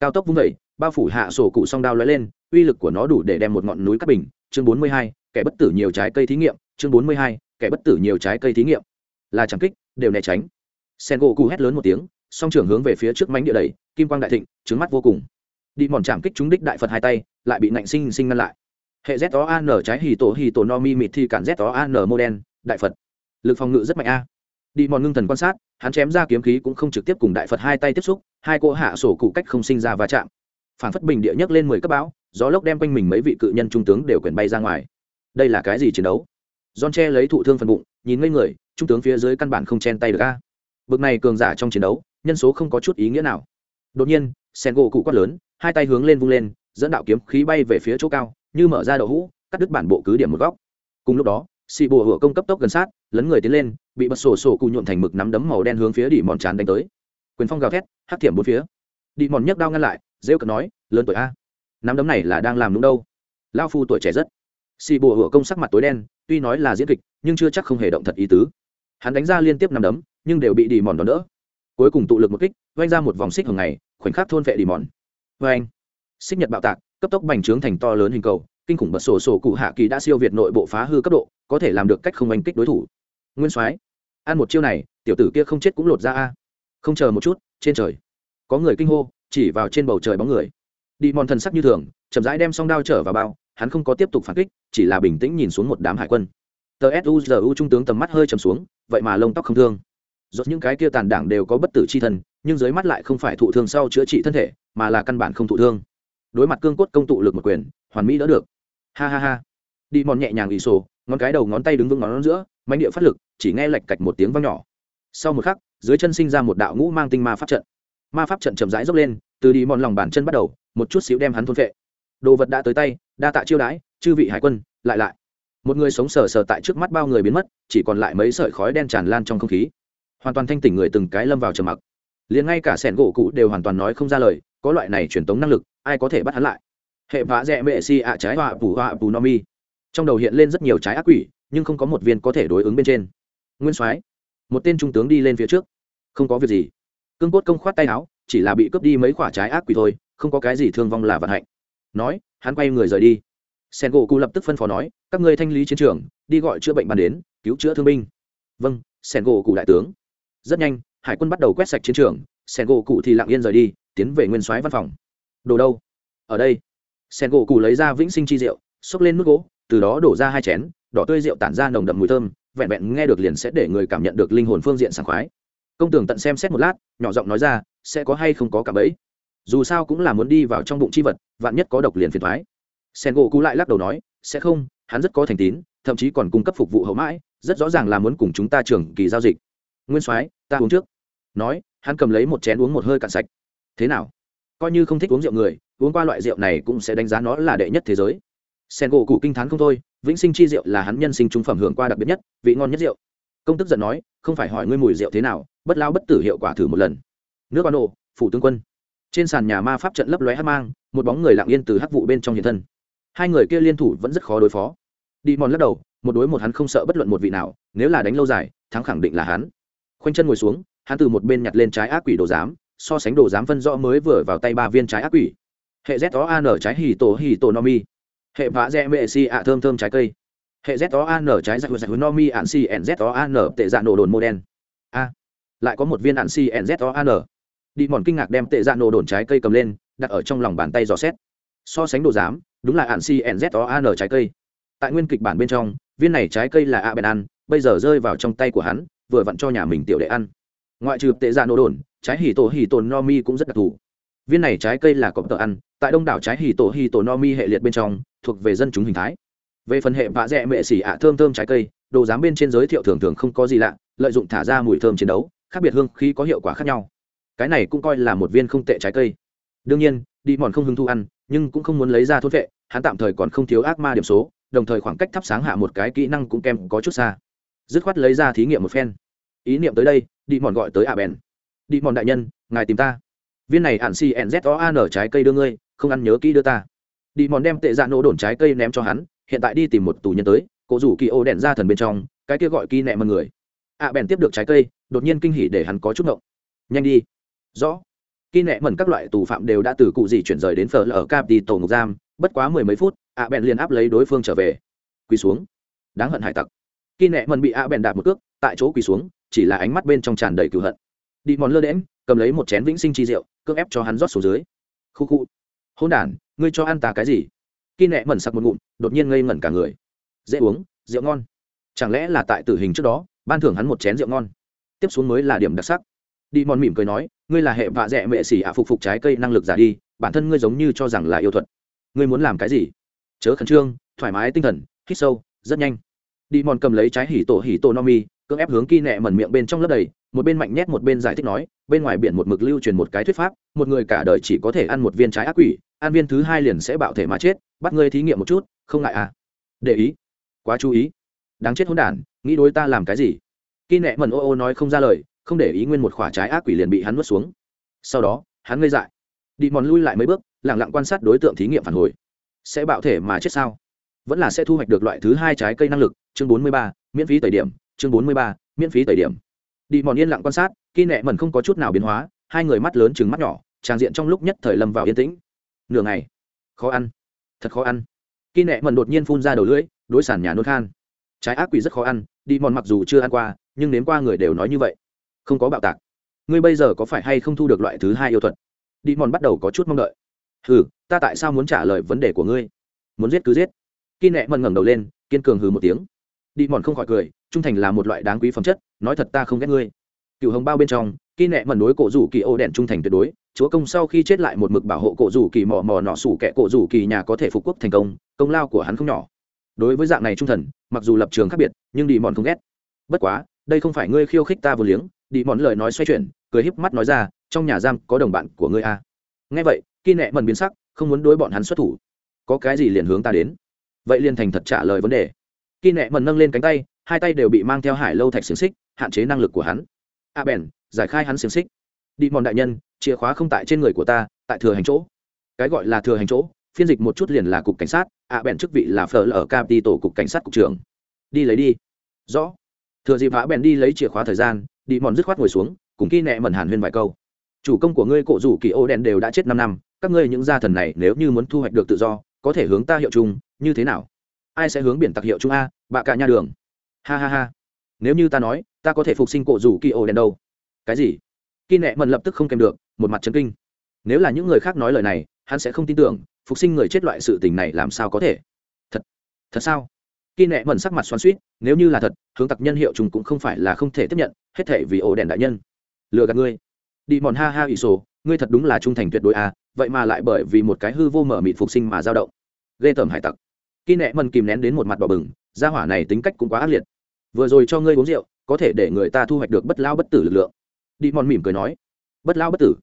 Cao tốc vung vẩy bao phủ hạ sổ cụ song đao lóe lên, uy lực của nó đủ để đem một ngọn núi cắt bình chương bốn mươi hai, kẻ bất tử nhiều trái cây thí nghiệm. Chương bốn mươi hai, kẻ bất tử nhiều trái cây thí nghiệm. Là chẳng kích, đều né tránh. Sen gỗ cụ hét lớn một tiếng, song trưởng hướng về phía trước mánh địa đầy kim quang đại thịnh trứng mắt vô cùng. Đi mòn chạm kích trúng đích đại phật hai tay, lại bị nạnh sinh sinh ngăn lại. Hệ z o an trái hì tổ hì tổ no mi mịt thi cản z o an mô đen đại phật. Lực phòng ngự rất mạnh a. Đi mòn ngưng thần quan sát, hắn chém ra kiếm khí cũng không trực tiếp cùng đại phật hai tay tiếp xúc, hai cô hạ sổ cụ cách không sinh ra va chạm. Phản phất bình địa nhấc lên mười cấp bão gió lốc đem quanh mình mấy vị cự nhân trung tướng đều quyển bay ra ngoài đây là cái gì chiến đấu don che lấy thụ thương phần bụng, nhìn ngây người, trung tướng phía dưới căn bản không chen tay được a. Bực này cường giả trong chiến đấu, nhân số không có chút ý nghĩa nào. Đột nhiên, sen gỗ cụ quát lớn, hai tay hướng lên vung lên, dẫn đạo kiếm khí bay về phía chỗ cao, như mở ra đầu hũ, cắt đứt bản bộ cứ điểm một góc. Cùng lúc đó, xì bùa hựa công cấp tốc gần sát, lấn người tiến lên, bị bật sổ sổ cụ nhuộn thành mực nắm đấm màu đen hướng phía đỉ mòn chán đánh tới. Quyền phong gào thét, hắc thiểm bốn phía. Đỉ mòn nhấc đao ngăn lại, rêu cợt nói, lớn tuổi a. Nắm đấm này là đang làm đúng đâu? Lão phu tuổi trẻ rất. Xì bùa hửa công sắc mặt tối đen, tuy nói là diễn kịch nhưng chưa chắc không hề động thật ý tứ. Hắn đánh ra liên tiếp năm đấm nhưng đều bị đi mòn đón đỡ. Cuối cùng tụ lực một kích vanh ra một vòng xích hằng ngày khoảnh khắc thôn vệ đi mòn. Vê anh xích nhật bạo tạc cấp tốc bành trướng thành to lớn hình cầu kinh khủng bật sổ sổ cụ hạ kỳ đã siêu việt nội bộ phá hư cấp độ có thể làm được cách không oanh kích đối thủ. Nguyên soái ăn một chiêu này tiểu tử kia không chết cũng lột ra a. Không chờ một chút trên trời. Có người kinh hô chỉ vào trên bầu trời bóng người đi mòn thần sắc như thường, chậm rãi đem song đao trở vào bao, hắn không có tiếp tục phản kích, chỉ là bình tĩnh nhìn xuống một đám hải quân. Tờ suzu trung tướng tầm mắt hơi trầm xuống, vậy mà lông tóc không thương. Rốt những cái kia tàn đảng đều có bất tử chi thần, nhưng dưới mắt lại không phải thụ thương sau chữa trị thân thể, mà là căn bản không thụ thương. Đối mặt cương cốt công tụ lực một quyền, hoàn mỹ đỡ được. Ha ha ha. Đi mòn nhẹ nhàng ỷ sổ, ngón cái đầu ngón tay đứng vững ngón giữa mánh địa phát lực, chỉ nghe lạch cạch một tiếng vang nhỏ. Sau một khắc, dưới chân sinh ra một đạo ngũ mang tinh ma pháp trận. Ma pháp trận chậm rãi dốc lên, từ đi mòn lòng bàn chân bắt đầu một chút xíu đem hắn thôn phệ. Đồ vật đã tới tay, đa tạ chiêu đãi, chư vị hải quân, lại lại. Một người sống sờ sờ tại trước mắt bao người biến mất, chỉ còn lại mấy sợi khói đen tràn lan trong không khí. Hoàn toàn thanh tỉnh người từng cái lâm vào trầm mặc. Liền ngay cả sẻn gỗ cụ đều hoàn toàn nói không ra lời, có loại này truyền tống năng lực, ai có thể bắt hắn lại? Hệ vã rẽ mệ si ạ trái họa bù họa bù no mi. Trong đầu hiện lên rất nhiều trái ác quỷ, nhưng không có một viên có thể đối ứng bên trên. Nguyên soái, một tên trung tướng đi lên phía trước. Không có việc gì. Cương cốt công khoát tay áo, chỉ là bị cướp đi mấy quả trái ác quỷ thôi không có cái gì thương vong là vận hạnh. Nói, hắn quay người rời đi. Sen gỗ cụ lập tức phân phó nói, các ngươi thanh lý chiến trường, đi gọi chữa bệnh ban đến, cứu chữa thương binh. Vâng sen gỗ cụ đại tướng. Rất nhanh, hải quân bắt đầu quét sạch chiến trường sen gỗ cụ thì lặng yên rời đi, tiến về nguyên soái văn phòng. Đồ đâu? Ở đây. Sen gỗ cụ lấy ra vĩnh sinh chi rượu, xốc lên nước gỗ, từ đó đổ ra hai chén, đỏ tươi rượu tản ra nồng đậm mùi thơm, vẹn vẹn nghe được liền sẽ để người cảm nhận được linh hồn phương diện sảng khoái. Công tưởng tận xem xét một lát, nhỏ giọng nói ra, sẽ có hay không có cả bẫy dù sao cũng là muốn đi vào trong bụng chi vật, vạn nhất có độc liền phiền thoái sen gỗ cũ lại lắc đầu nói, sẽ không, hắn rất có thành tín, thậm chí còn cung cấp phục vụ hậu mãi, rất rõ ràng là muốn cùng chúng ta trưởng kỳ giao dịch. Nguyên soái, ta uống trước. Nói, hắn cầm lấy một chén uống một hơi cạn sạch. Thế nào? Coi như không thích uống rượu người, uống qua loại rượu này cũng sẽ đánh giá nó là đệ nhất thế giới. Sen gỗ cụ kinh t h á n không thôi, vĩnh sinh chi rượu là hắn nhân sinh trung phẩm hưởng qua đặc biệt nhất, vị ngon nhất rượu. Công tức giận nói, không phải hỏi ngươi mùi rượu thế nào, bất lao bất tử hiệu quả thử một lần. Nước ban đồ phủ tướng quân trên sàn nhà ma pháp trận lấp lóe hát mang, một bóng người lặng yên từ hắc vụ bên trong hiện thân. Hai người kia liên thủ vẫn rất khó đối phó. Đi mòn lắc đầu, một đối một hắn không sợ bất luận một vị nào, nếu là đánh lâu dài, thắng khẳng định là hắn. Khoanh chân ngồi xuống, hắn từ một bên nhặt lên trái ác quỷ đồ giám, so sánh đồ giám phân rõ mới vừa vào tay ba viên trái ác quỷ. Hệ z o an trái hì tổ hì tổ no mi. Hệ vã dẹ mệ si ạ thơm thơm trái cây. Hệ z o an trái giặc giặc no mi ạn si n z o an tệ dạ nổ đồn mô đen a. Lại có một viên ạn si n z o an đi mòn kinh ngạc đem tệ dạ nổ đồn trái cây cầm lên, đặt ở trong lòng bàn tay dò xét. So sánh đồ giám, đúng là ạn si nz trái cây. Tại nguyên kịch bản bên trong, viên này trái cây là a bèn ăn, bây giờ rơi vào trong tay của hắn, vừa vặn cho nhà mình tiểu đệ ăn. Ngoại trừ tệ dạ nổ đồn, trái hì tổ hì tổ no mi cũng rất đặc thù. Viên này trái cây là cọp tợ ăn, tại đông đảo trái hì tổ hì tổ no mi hệ liệt bên trong, thuộc về dân chúng hình thái. Về phần hệ vạ dẹ mệ xỉ ạ thơm thơm trái cây, đồ giám bên trên giới thiệu thường thường không có gì lạ, lợi dụng thả ra mùi thơm chiến đấu, khác biệt hương khi có hiệu quả khác nhau cái này cũng coi là một viên không tệ trái cây. Đương nhiên, đi mòn không hứng thu ăn, nhưng cũng không muốn lấy ra thốt vệ, hắn tạm thời còn không thiếu ác ma điểm số, đồng thời khoảng cách thắp sáng hạ một cái kỹ năng cũng kèm có chút xa. Dứt khoát lấy ra thí nghiệm một phen. Ý niệm tới đây, đi mòn gọi tới ạ bèn. Đi mòn đại nhân, ngài tìm ta. Viên này ạn n z o an trái cây đưa ngươi, không ăn nhớ kỹ đưa ta. Đi mòn đem tệ dạ nổ đồn trái cây ném cho hắn, hiện tại đi tìm một tù nhân tới cổ rủ kỳ ô đèn ra thần bên trong, cái kia gọi kỳ nẹ mật người. Ạ bèn tiếp được trái cây, đột nhiên kinh hỉ để hắn có chút ngộng. Nhanh đi rõ. Khi nẹ mẩn các loại tù phạm đều đã từ cụ gì chuyển rời đến phở ở cap đi tổ ngục giam, bất quá mười mấy phút, ạ bèn liền áp lấy đối phương trở về. Quỳ xuống. Đáng hận hải tặc. Khi nẹ mẩn bị ạ bèn đạp một cước, tại chỗ quỳ xuống, chỉ là ánh mắt bên trong tràn đầy cựu hận. Đi mòn lơ đễm cầm lấy một chén vĩnh sinh chi rượu, cưỡng ép cho hắn rót xuống dưới. Khu khu. Hôn đản, ngươi cho ăn ta cái gì? Khi nẹ mẩn sặc một ngụm, đột nhiên ngây ngẩn cả người. Dễ uống, rượu ngon. Chẳng lẽ là tại tử hình trước đó, ban thưởng hắn một chén rượu ngon. Tiếp xuống mới là điểm đặc sắc đi mòn mỉm cười nói, ngươi là hệ vạ dẹ mệ xỉ ạ, phục phục trái cây năng lực giả đi, bản thân ngươi giống như cho rằng là yêu thuật. Ngươi muốn làm cái gì? Chớ khẩn trương, thoải mái tinh thần, hít sâu, rất nhanh. Đi mòn cầm lấy trái hỉ tổ hỉ tổ no mi, cưỡng ép hướng kỳ nẹ mẩn miệng bên trong lớp đầy, một bên mạnh nhét một bên giải thích nói, bên ngoài biển một mực lưu truyền một cái thuyết pháp, một người cả đời chỉ có thể ăn một viên trái ác quỷ, ăn viên thứ hai liền sẽ bạo thể mà chết, bắt ngươi thí nghiệm một chút, không ngại à? Để ý. Quá chú ý. Đáng chết hôn đản, nghĩ đối ta làm cái gì? Kỳ nẹ mẩn ô ô nói không ra lời không để ý nguyên một khoả trái ác quỷ liền bị hắn nuốt xuống. Sau đó, hắn ngây dại. Đi mòn lui lại mấy bước lẳng lặng quan sát đối tượng thí nghiệm phản hồi. Sẽ bạo thể mà chết sao? Vẫn là sẽ thu hoạch được loại thứ hai trái cây năng lực, chương bốn mươi ba, miễn phí tẩy điểm, chương bốn mươi ba, miễn phí tẩy điểm. Đi mòn yên lặng quan sát, khi nẹ mẩn không có chút nào biến hóa, hai người mắt lớn chừng mắt nhỏ tràng diện trong lúc nhất thời lâm vào yên tĩnh. Nửa ngày, khó ăn, thật khó ăn. Khi nẹ mẩn đột nhiên phun ra đầu lưỡi, đối sản nhà nôn khan. Trái ác quỷ rất khó ăn, đi mòn mặc dù chưa ăn qua, nhưng nếm qua người đều nói như vậy không có bạo tạc. Ngươi bây giờ có phải hay không thu được loại thứ hai yêu thuật? Đi mòn bắt đầu có chút mong đợi. Hừ, ta tại sao muốn trả lời vấn đề của ngươi? Muốn giết cứ giết. Khi nẹ mần ngẩng đầu lên, kiên cường hừ một tiếng. Đi mòn không khỏi cười, trung thành là một loại đáng quý phẩm chất, nói thật ta không ghét ngươi. Cựu hồng bao bên trong khi nẹ mần đối cổ rủ kỳ ô đèn trung thành tuyệt đối, chúa công sau khi chết lại một mực bảo hộ cổ rủ kỳ mò mò nọ sủ kẻ cổ rủ kỳ nhà có thể phục quốc thành công công lao của hắn không nhỏ. Đối với dạng này trung thần, mặc dù lập trường khác biệt, nhưng đi mòn không ghét. Bất quá, đây không phải ngươi khiêu khích ta vừa liếng đi mòn lời nói xoay chuyển, cười híp mắt nói ra, trong nhà giam có đồng bạn của ngươi à. nghe vậy kỳ nẹ mẩn biến sắc, không muốn đối bọn hắn xuất thủ. Có cái gì liền hướng ta đến? Vậy liền thành thật trả lời vấn đề. Kỳ nẹ mẩn nâng lên cánh tay, hai tay đều bị mang theo hải lâu thạch xiềng xích, hạn chế năng lực của hắn. A bèn, giải khai hắn xiềng xích. Đi mòn đại nhân, chìa khóa không tại trên người của ta, tại thừa hành chỗ. Cái gọi là thừa hành chỗ, phiên dịch một chút liền là cục cảnh sát, a bèn chức vị là phở ở cap đi tổ cục cảnh sát cục trưởng. Đi lấy đi. Rõ. Thừa dịp a bèn đi lấy chìa khóa thời gian đi mòn dứt khoát ngồi xuống, cùng kỳ nẹ mẩn hàn huyên vài câu. Chủ công của ngươi, cổ rủ kỳ ô đen đều đã chết năm năm, các ngươi những gia thần này nếu như muốn thu hoạch được tự do, có thể hướng ta hiệu chung, như thế nào? Ai sẽ hướng biển tặc hiệu chung a, bạ cả nhà đường? Ha ha ha. Nếu như ta nói, ta có thể phục sinh cổ rủ kỳ ô đen đâu? Cái gì? Kỳ nẹ mẩn lập tức không kèm được, một mặt chấn kinh. Nếu là những người khác nói lời này, hắn sẽ không tin tưởng, phục sinh người chết loại sự tình này làm sao có thể? Thật thật sao? Khi nẹ mần sắc mặt xoắn suýt nếu như là thật, hướng tặc nhân hiệu chúng cũng không phải là không thể tiếp nhận, hết thể vì ổ đèn đại nhân. Lừa gạt ngươi. Đi mòn ha ha ỷ sổ, ngươi thật đúng là trung thành tuyệt đối à vậy mà lại bởi vì một cái hư vô mở mịt phục sinh mà dao động. Ghê tởm hải tặc. Khi nẹ mần kìm nén đến một mặt đỏ bừng, gia hỏa này tính cách cũng quá ác liệt. Vừa rồi cho ngươi uống rượu, có thể để người ta thu hoạch được bất lao bất tử lực lượng. Đi mòn mỉm cười nói. Bất lao bất tử.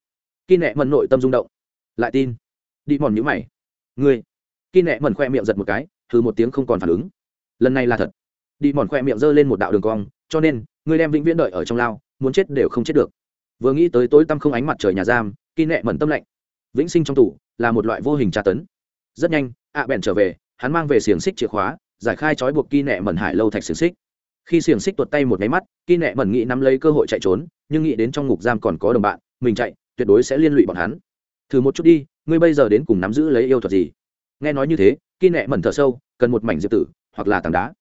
Khi nẹ mần nội tâm rung động. Lại tin. Đi mòn nhữ mày. Ngươi. Khi nẹ mần khoe miệng giật một cái thứ một tiếng không còn phản ứng lần này là thật. Đi mòn khoe miệng giơ lên một đạo đường cong, cho nên ngươi đem vĩnh viễn đợi ở trong lao, muốn chết đều không chết được. Vừa nghĩ tới tối tăm không ánh mặt trời nhà giam kỳ nẹ mẩn tâm lạnh. Vĩnh sinh trong tủ là một loại vô hình tra tấn. Rất nhanh ạ bèn trở về, hắn mang về xiềng xích chìa khóa, giải khai trói buộc kỳ nẹ mẩn hải lâu thạch xiềng xích. Khi xiềng xích tuột tay một nháy mắt kỳ nẹ mẩn nghĩ nắm lấy cơ hội chạy trốn, nhưng nghĩ đến trong ngục giam còn có đồng bạn, mình chạy, tuyệt đối sẽ liên lụy bọn hắn. Thử một chút đi, ngươi bây giờ đến cùng nắm giữ lấy yêu thuật gì? Nghe nói như thế kỳ nẹ mẩn thở sâu, cần một mảnh diệp tử hoặc là tảng đá.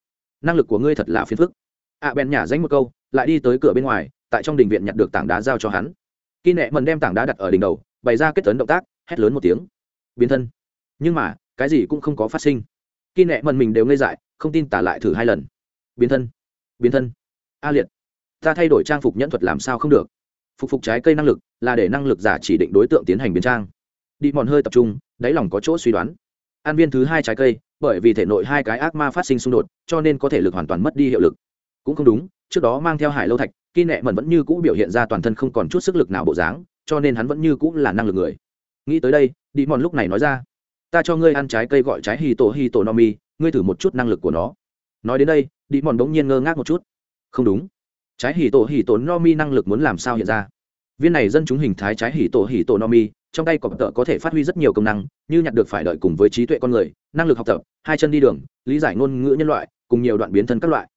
Năng lực của ngươi thật là phiền phức. Ạ bèn nhả danh một câu, lại đi tới cửa bên ngoài, tại trong đình viện nhặt được tảng đá giao cho hắn. Kỳ nẹ mần đem tảng đá đặt ở đỉnh đầu, bày ra kết tấn động tác, hét lớn một tiếng. Biến thân. Nhưng mà, cái gì cũng không có phát sinh. Kỳ nẹ mần mình đều ngây dại, không tin tả lại thử hai lần. Biến thân. Biến thân. A liệt. Ta thay đổi trang phục nhẫn thuật làm sao không được? Phục phục trái cây năng lực là để năng lực giả chỉ định đối tượng tiến hành biến trang. Đi mòn hơi tập trung, đáy lòng có chỗ suy đoán an viên thứ hai trái cây, bởi vì thể nội hai cái ác ma phát sinh xung đột, cho nên có thể lực hoàn toàn mất đi hiệu lực. Cũng không đúng, trước đó mang theo hải lâu thạch kỳ nẹ mẩn vẫn như cũ biểu hiện ra toàn thân không còn chút sức lực nào bộ dáng, cho nên hắn vẫn như cũ là năng lực người. Nghĩ tới đây đi mòn lúc này nói ra, ta cho ngươi ăn trái cây gọi trái hì tổ hì tổ no mi, ngươi thử một chút năng lực của nó. Nói đến đây đi mòn bỗng nhiên ngơ ngác một chút. Không đúng. Trái hì tổ hì tổ no mi năng lực muốn làm sao hiện ra? Viên này dân chúng hình thái trái hì tổ hì tổ no mi trong tay cọp tợ có thể phát huy rất nhiều công năng, như nhặt được phải đợi cùng với trí tuệ con người, năng lực học tập, hai chân đi đường, lý giải ngôn ngữ nhân loại, cùng nhiều đoạn biến thân các loại.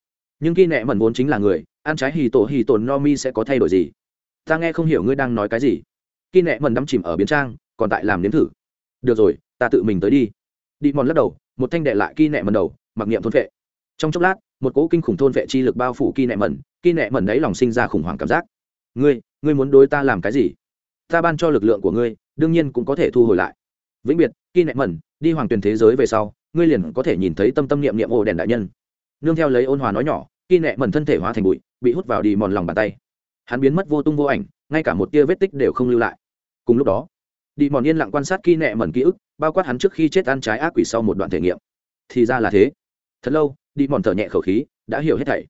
Nhưng khi nẹ mẩn vốn chính là người, ăn trái hì tổ hì tổ no mi sẽ có thay đổi gì? Ta nghe không hiểu ngươi đang nói cái gì. Khi nẹ mẩn đắm chìm ở biến trang, còn tại làm nếm thử. Được rồi, ta tự mình tới đi. Đi mòn lắc đầu, một thanh đệ lại kỳ nẹ mẩn đầu, mặc niệm thôn vệ. Trong chốc lát, một cỗ kinh khủng thôn vệ chi lực bao phủ kỳ nẹ mẩn kỳ nẹ mẩn đấy lòng sinh ra khủng hoảng cảm giác. Ngươi ngươi muốn đối ta làm cái gì? Ta ban cho lực lượng của ngươi đương nhiên cũng có thể thu hồi lại. Vĩnh biệt kỳ nẹ mẩn, đi hoàng tuyển thế giới về sau, ngươi liền có thể nhìn thấy tâm tâm niệm niệm ổ đèn đại nhân. Nương theo lấy ôn hòa nói nhỏ kỳ nẹ mẩn thân thể hóa thành bụi, bị hút vào đi mòn lòng bàn tay. Hắn biến mất vô tung vô ảnh, ngay cả một tia vết tích đều không lưu lại. Cùng lúc đó, đi mòn yên lặng quan sát kỳ nẹ mẩn ký ức, bao quát hắn trước khi chết ăn trái ác quỷ sau một đoạn thể nghiệm. Thì ra là thế. Thật lâu, đi mòn thở nhẹ khẩu khí, đã hiểu hết thảy.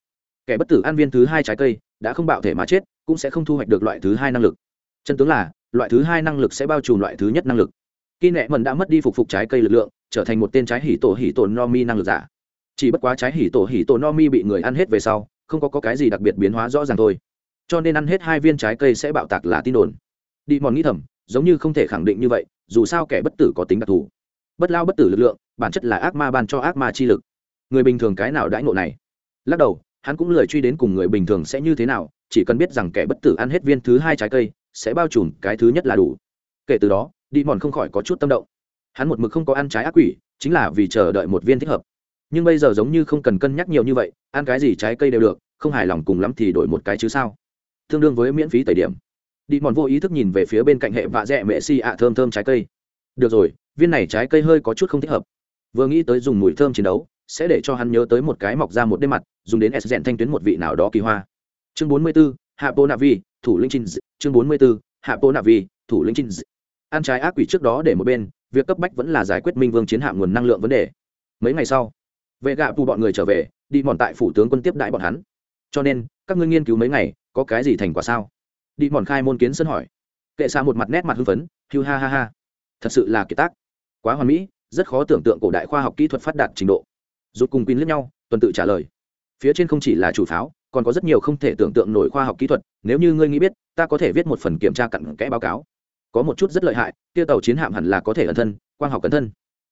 Kẻ bất tử ăn viên thứ hai trái cây, đã không bạo thể mà chết, cũng sẽ không thu hoạch được loại thứ hai năng lực. Chân tướng là loại thứ hai năng lực sẽ bao trùm loại thứ nhất năng lực. Kỳ nẹ mần đã mất đi phục phục trái cây lực lượng trở thành một tên trái hỉ tổ hỉ tổ no mi năng lực giả. Chỉ bất quá trái hỉ tổ hỉ tổ no mi bị người ăn hết về sau không có, có cái gì đặc biệt biến hóa rõ ràng thôi. Cho nên ăn hết hai viên trái cây sẽ bạo tạc là tin đồn. Đi mòn nghĩ thầm giống như không thể khẳng định như vậy dù sao kẻ bất tử có tính đặc thù. Bất lao bất tử lực lượng bản chất là ác ma ban cho ác ma chi lực. Người bình thường cái nào đãi ngộ này? Lắc đầu hắn cũng lười truy đến cùng người bình thường sẽ như thế nào chỉ cần biết rằng kẻ bất tử ăn hết viên thứ hai trái cây sẽ bao trùm cái thứ nhất là đủ. Kể từ đó đi mòn không khỏi có chút tâm động. Hắn một mực không có ăn trái ác quỷ chính là vì chờ đợi một viên thích hợp. Nhưng bây giờ giống như không cần cân nhắc nhiều như vậy ăn cái gì trái cây đều được không hài lòng cùng lắm thì đổi một cái chứ sao? Tương đương với miễn phí tẩy điểm. Đi mòn vô ý thức nhìn về phía bên cạnh hệ vạ dẹ mẹ si ạ thơm thơm trái cây. Được rồi viên này trái cây hơi có chút không thích hợp. Vừa nghĩ tới dùng mùi thơm chiến đấu sẽ để cho hắn nhớ tới một cái mọc ra một đêm mặt dùng đến s rèn thanh tuyến một vị nào đó kỳ hoa. Chương bốn mươi 44, hạ bô nạ vi thủ lĩnh trinh chương bốn mươi 44, hạ pô nạ vi thủ lĩnh trinh ăn trái ác quỷ trước đó để một bên việc cấp bách vẫn là giải quyết minh vương chiến hạm nguồn năng lượng vấn đề. Mấy ngày sau vệ gạ tu bọn người trở về đi mòn tại phủ tướng quân tiếp đại bọn hắn. Cho nên các ngươi nghiên cứu mấy ngày có cái gì thành quả sao? Đi mòn khai môn kiến sân hỏi. Kệ xa một mặt nét mặt hưng phấn hiu ha ha ha. Thật sự là kiệt tác. Quá hoàn mỹ rất khó tưởng tượng cổ đại khoa học kỹ thuật phát đạt trình độ. Rút cùng pin lẫn nhau tuần tự trả lời. Phía trên không chỉ là chủ pháo còn có rất nhiều không thể tưởng tượng nổi khoa học kỹ thuật, nếu như ngươi nghĩ biết, ta có thể viết một phần kiểm tra cặn kẽ báo cáo. Có một chút rất lợi hại kia tàu chiến hạm hẳn là có thể ẩn thân, quang học cẩn thân.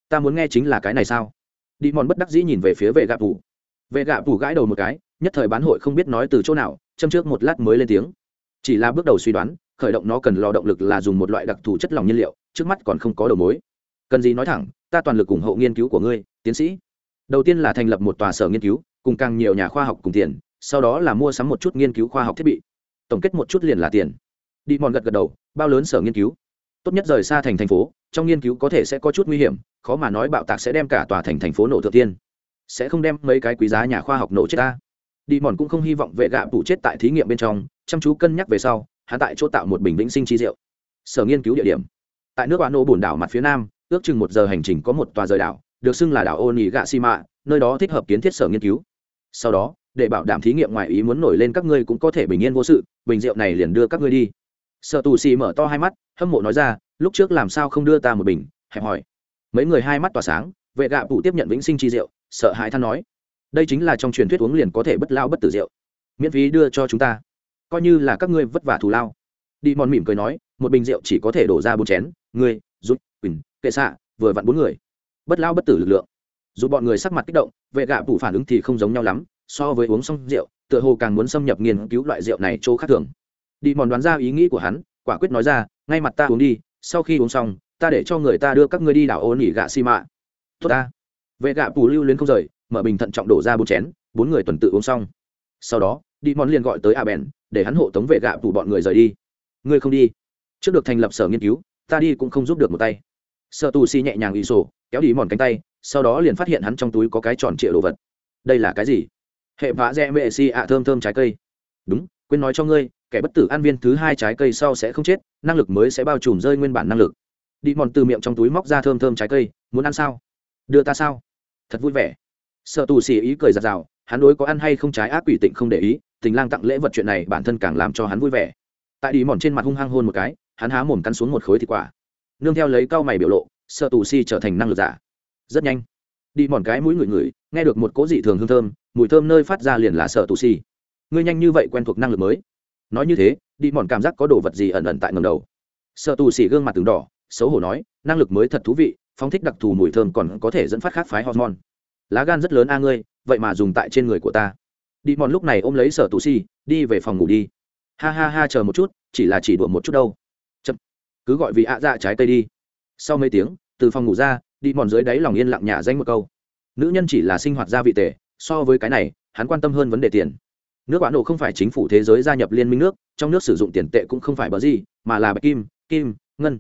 Ta muốn nghe chính là cái này sao? Đi mòn bất đắc dĩ nhìn về phía vệ gạ phủ vệ gạ phủ gãi đầu một cái, nhất thời bán hội không biết nói từ chỗ nào, châm trước một lát mới lên tiếng. Chỉ là bước đầu suy đoán, khởi động nó cần lò động lực là dùng một loại đặc thù chất lỏng nhiên liệu, trước mắt còn không có đầu mối. Cần gì nói thẳng, ta toàn lực ủng hộ nghiên cứu của ngươi, tiến sĩ. Đầu tiên là thành lập một tòa sở nghiên cứu, cùng càng nhiều nhà khoa học cùng tiền sau đó là mua sắm một chút nghiên cứu khoa học thiết bị. Tổng kết một chút liền là tiền. Đi mòn gật gật đầu, bao lớn sở nghiên cứu? Tốt nhất rời xa thành thành phố, trong nghiên cứu có thể sẽ có chút nguy hiểm, khó mà nói bạo tạc sẽ đem cả tòa thành thành phố nổ thượng tiên. Sẽ không đem mấy cái quý giá nhà khoa học nổ chết ta. Đi mòn cũng không hy vọng vệ gạ tủ chết tại thí nghiệm bên trong, chăm chú cân nhắc về sau, hắn tại chỗ tạo một bình vĩnh sinh chi rượu sở nghiên cứu địa điểm. Tại nước bạn ô bồn đảo mặt phía nam, ước chừng một giờ hành trình có một tòa rời đảo, được xưng là đảo ô nỉ gạ xi mạ nơi đó thích hợp kiến thiết sở nghiên cứu. Sau đó để bảo đảm thí nghiệm ngoài ý muốn nổi lên các ngươi cũng có thể bình yên vô sự, bình rượu này liền đưa các ngươi đi. Sợ tù xì mở to hai mắt, hâm mộ nói ra, lúc trước làm sao không đưa ta một bình? Hẹp hỏi. Mấy người hai mắt tỏa sáng, vệ gạ phụ tiếp nhận vĩnh sinh chi rượu, sợ hãi than nói, đây chính là trong truyền thuyết uống liền có thể bất lao bất tử rượu. Miễn phí đưa cho chúng ta. Coi như là các ngươi vất vả thù lao. Đi mòn mỉm cười nói, một bình rượu chỉ có thể đổ ra bốn chén, ngươi rút quỳnh, kệ xạ vừa vặn bốn người. Bất lao bất tử lực lượng. Dù bọn người sắc mặt kích động, vệ gạ phủ phản ứng thì không giống nhau lắm so với uống xong rượu, tựa hồ càng muốn xâm nhập nghiên cứu loại rượu này chỗ khác thường. Đi mòn đoán ra ý nghĩ của hắn, quả quyết nói ra, ngay mặt ta uống đi, sau khi uống xong, ta để cho người ta đưa các ngươi đi đảo ô nỉ gạ xi mạ. Tốt ta. Vệ gạ pù lưu luyến không rời, mở bình thận trọng đổ ra bốn chén, bốn người tuần tự uống xong. Sau đó, đi mòn liền gọi tới a bèn để hắn hộ tống vệ gạ pù bọn người rời đi. Ngươi không đi. Trước được thành lập sở nghiên cứu, ta đi cũng không giúp được một tay. Sợ tù Si nhẹ nhàng ý sổ, kéo đi mòn cánh tay, sau đó liền phát hiện hắn trong túi có cái tròn trịa đồ vật. Đây là cái gì? Hệ vã rẽ mệ si ạ thơm thơm trái cây. Đúng, quên nói cho ngươi, kẻ bất tử ăn viên thứ hai trái cây sau sẽ không chết, năng lực mới sẽ bao trùm rơi nguyên bản năng lực. Đi mòn từ miệng trong túi móc ra thơm thơm trái cây, muốn ăn sao? Đưa ta sao? Thật vui vẻ. Sợ tù xì ý cười giặt rào hắn đối có ăn hay không trái ác quỷ tịnh không để ý, tình lang tặng lễ vật chuyện này bản thân càng làm cho hắn vui vẻ. Tại đi mòn trên mặt hung hăng hôn một cái, hắn há mồm cắn xuống một khối thịt quả. Nương theo lấy cao mày biểu lộ, sợ tù xì trở thành năng lực giả. Rất nhanh. Đi mòn cái mũi ngửi ngửi, nghe được một cỗ dị thường hương thơm mùi thơm nơi phát ra liền là sợ tù xì ngươi nhanh như vậy quen thuộc năng lực mới. Nói như thế, đi mòn cảm giác có đồ vật gì ẩn ẩn tại ngầm đầu. Sợ tù xì gương mặt từng đỏ, xấu hổ nói, năng lực mới thật thú vị, phóng thích đặc thù mùi thơm còn có thể dẫn phát khác phái hormone. Lá gan rất lớn a ngươi, vậy mà dùng tại trên người của ta. Đi mòn lúc này ôm lấy sở tù xì đi về phòng ngủ đi. Ha ha ha, chờ một chút, chỉ là chỉ đùa một chút đâu. Chậm. Cứ gọi vì ạ dạ trái cây đi. Sau mấy tiếng, từ phòng ngủ ra, đi mòn dưới đáy lòng yên lặng nhả danh một câu. Nữ nhân chỉ là sinh hoạt gia vị tể so với cái này, hắn quan tâm hơn vấn đề tiền. Nước bán nổ không phải chính phủ thế giới gia nhập liên minh nước, trong nước sử dụng tiền tệ cũng không phải bờ gì, mà là bạch kim kim, ngân.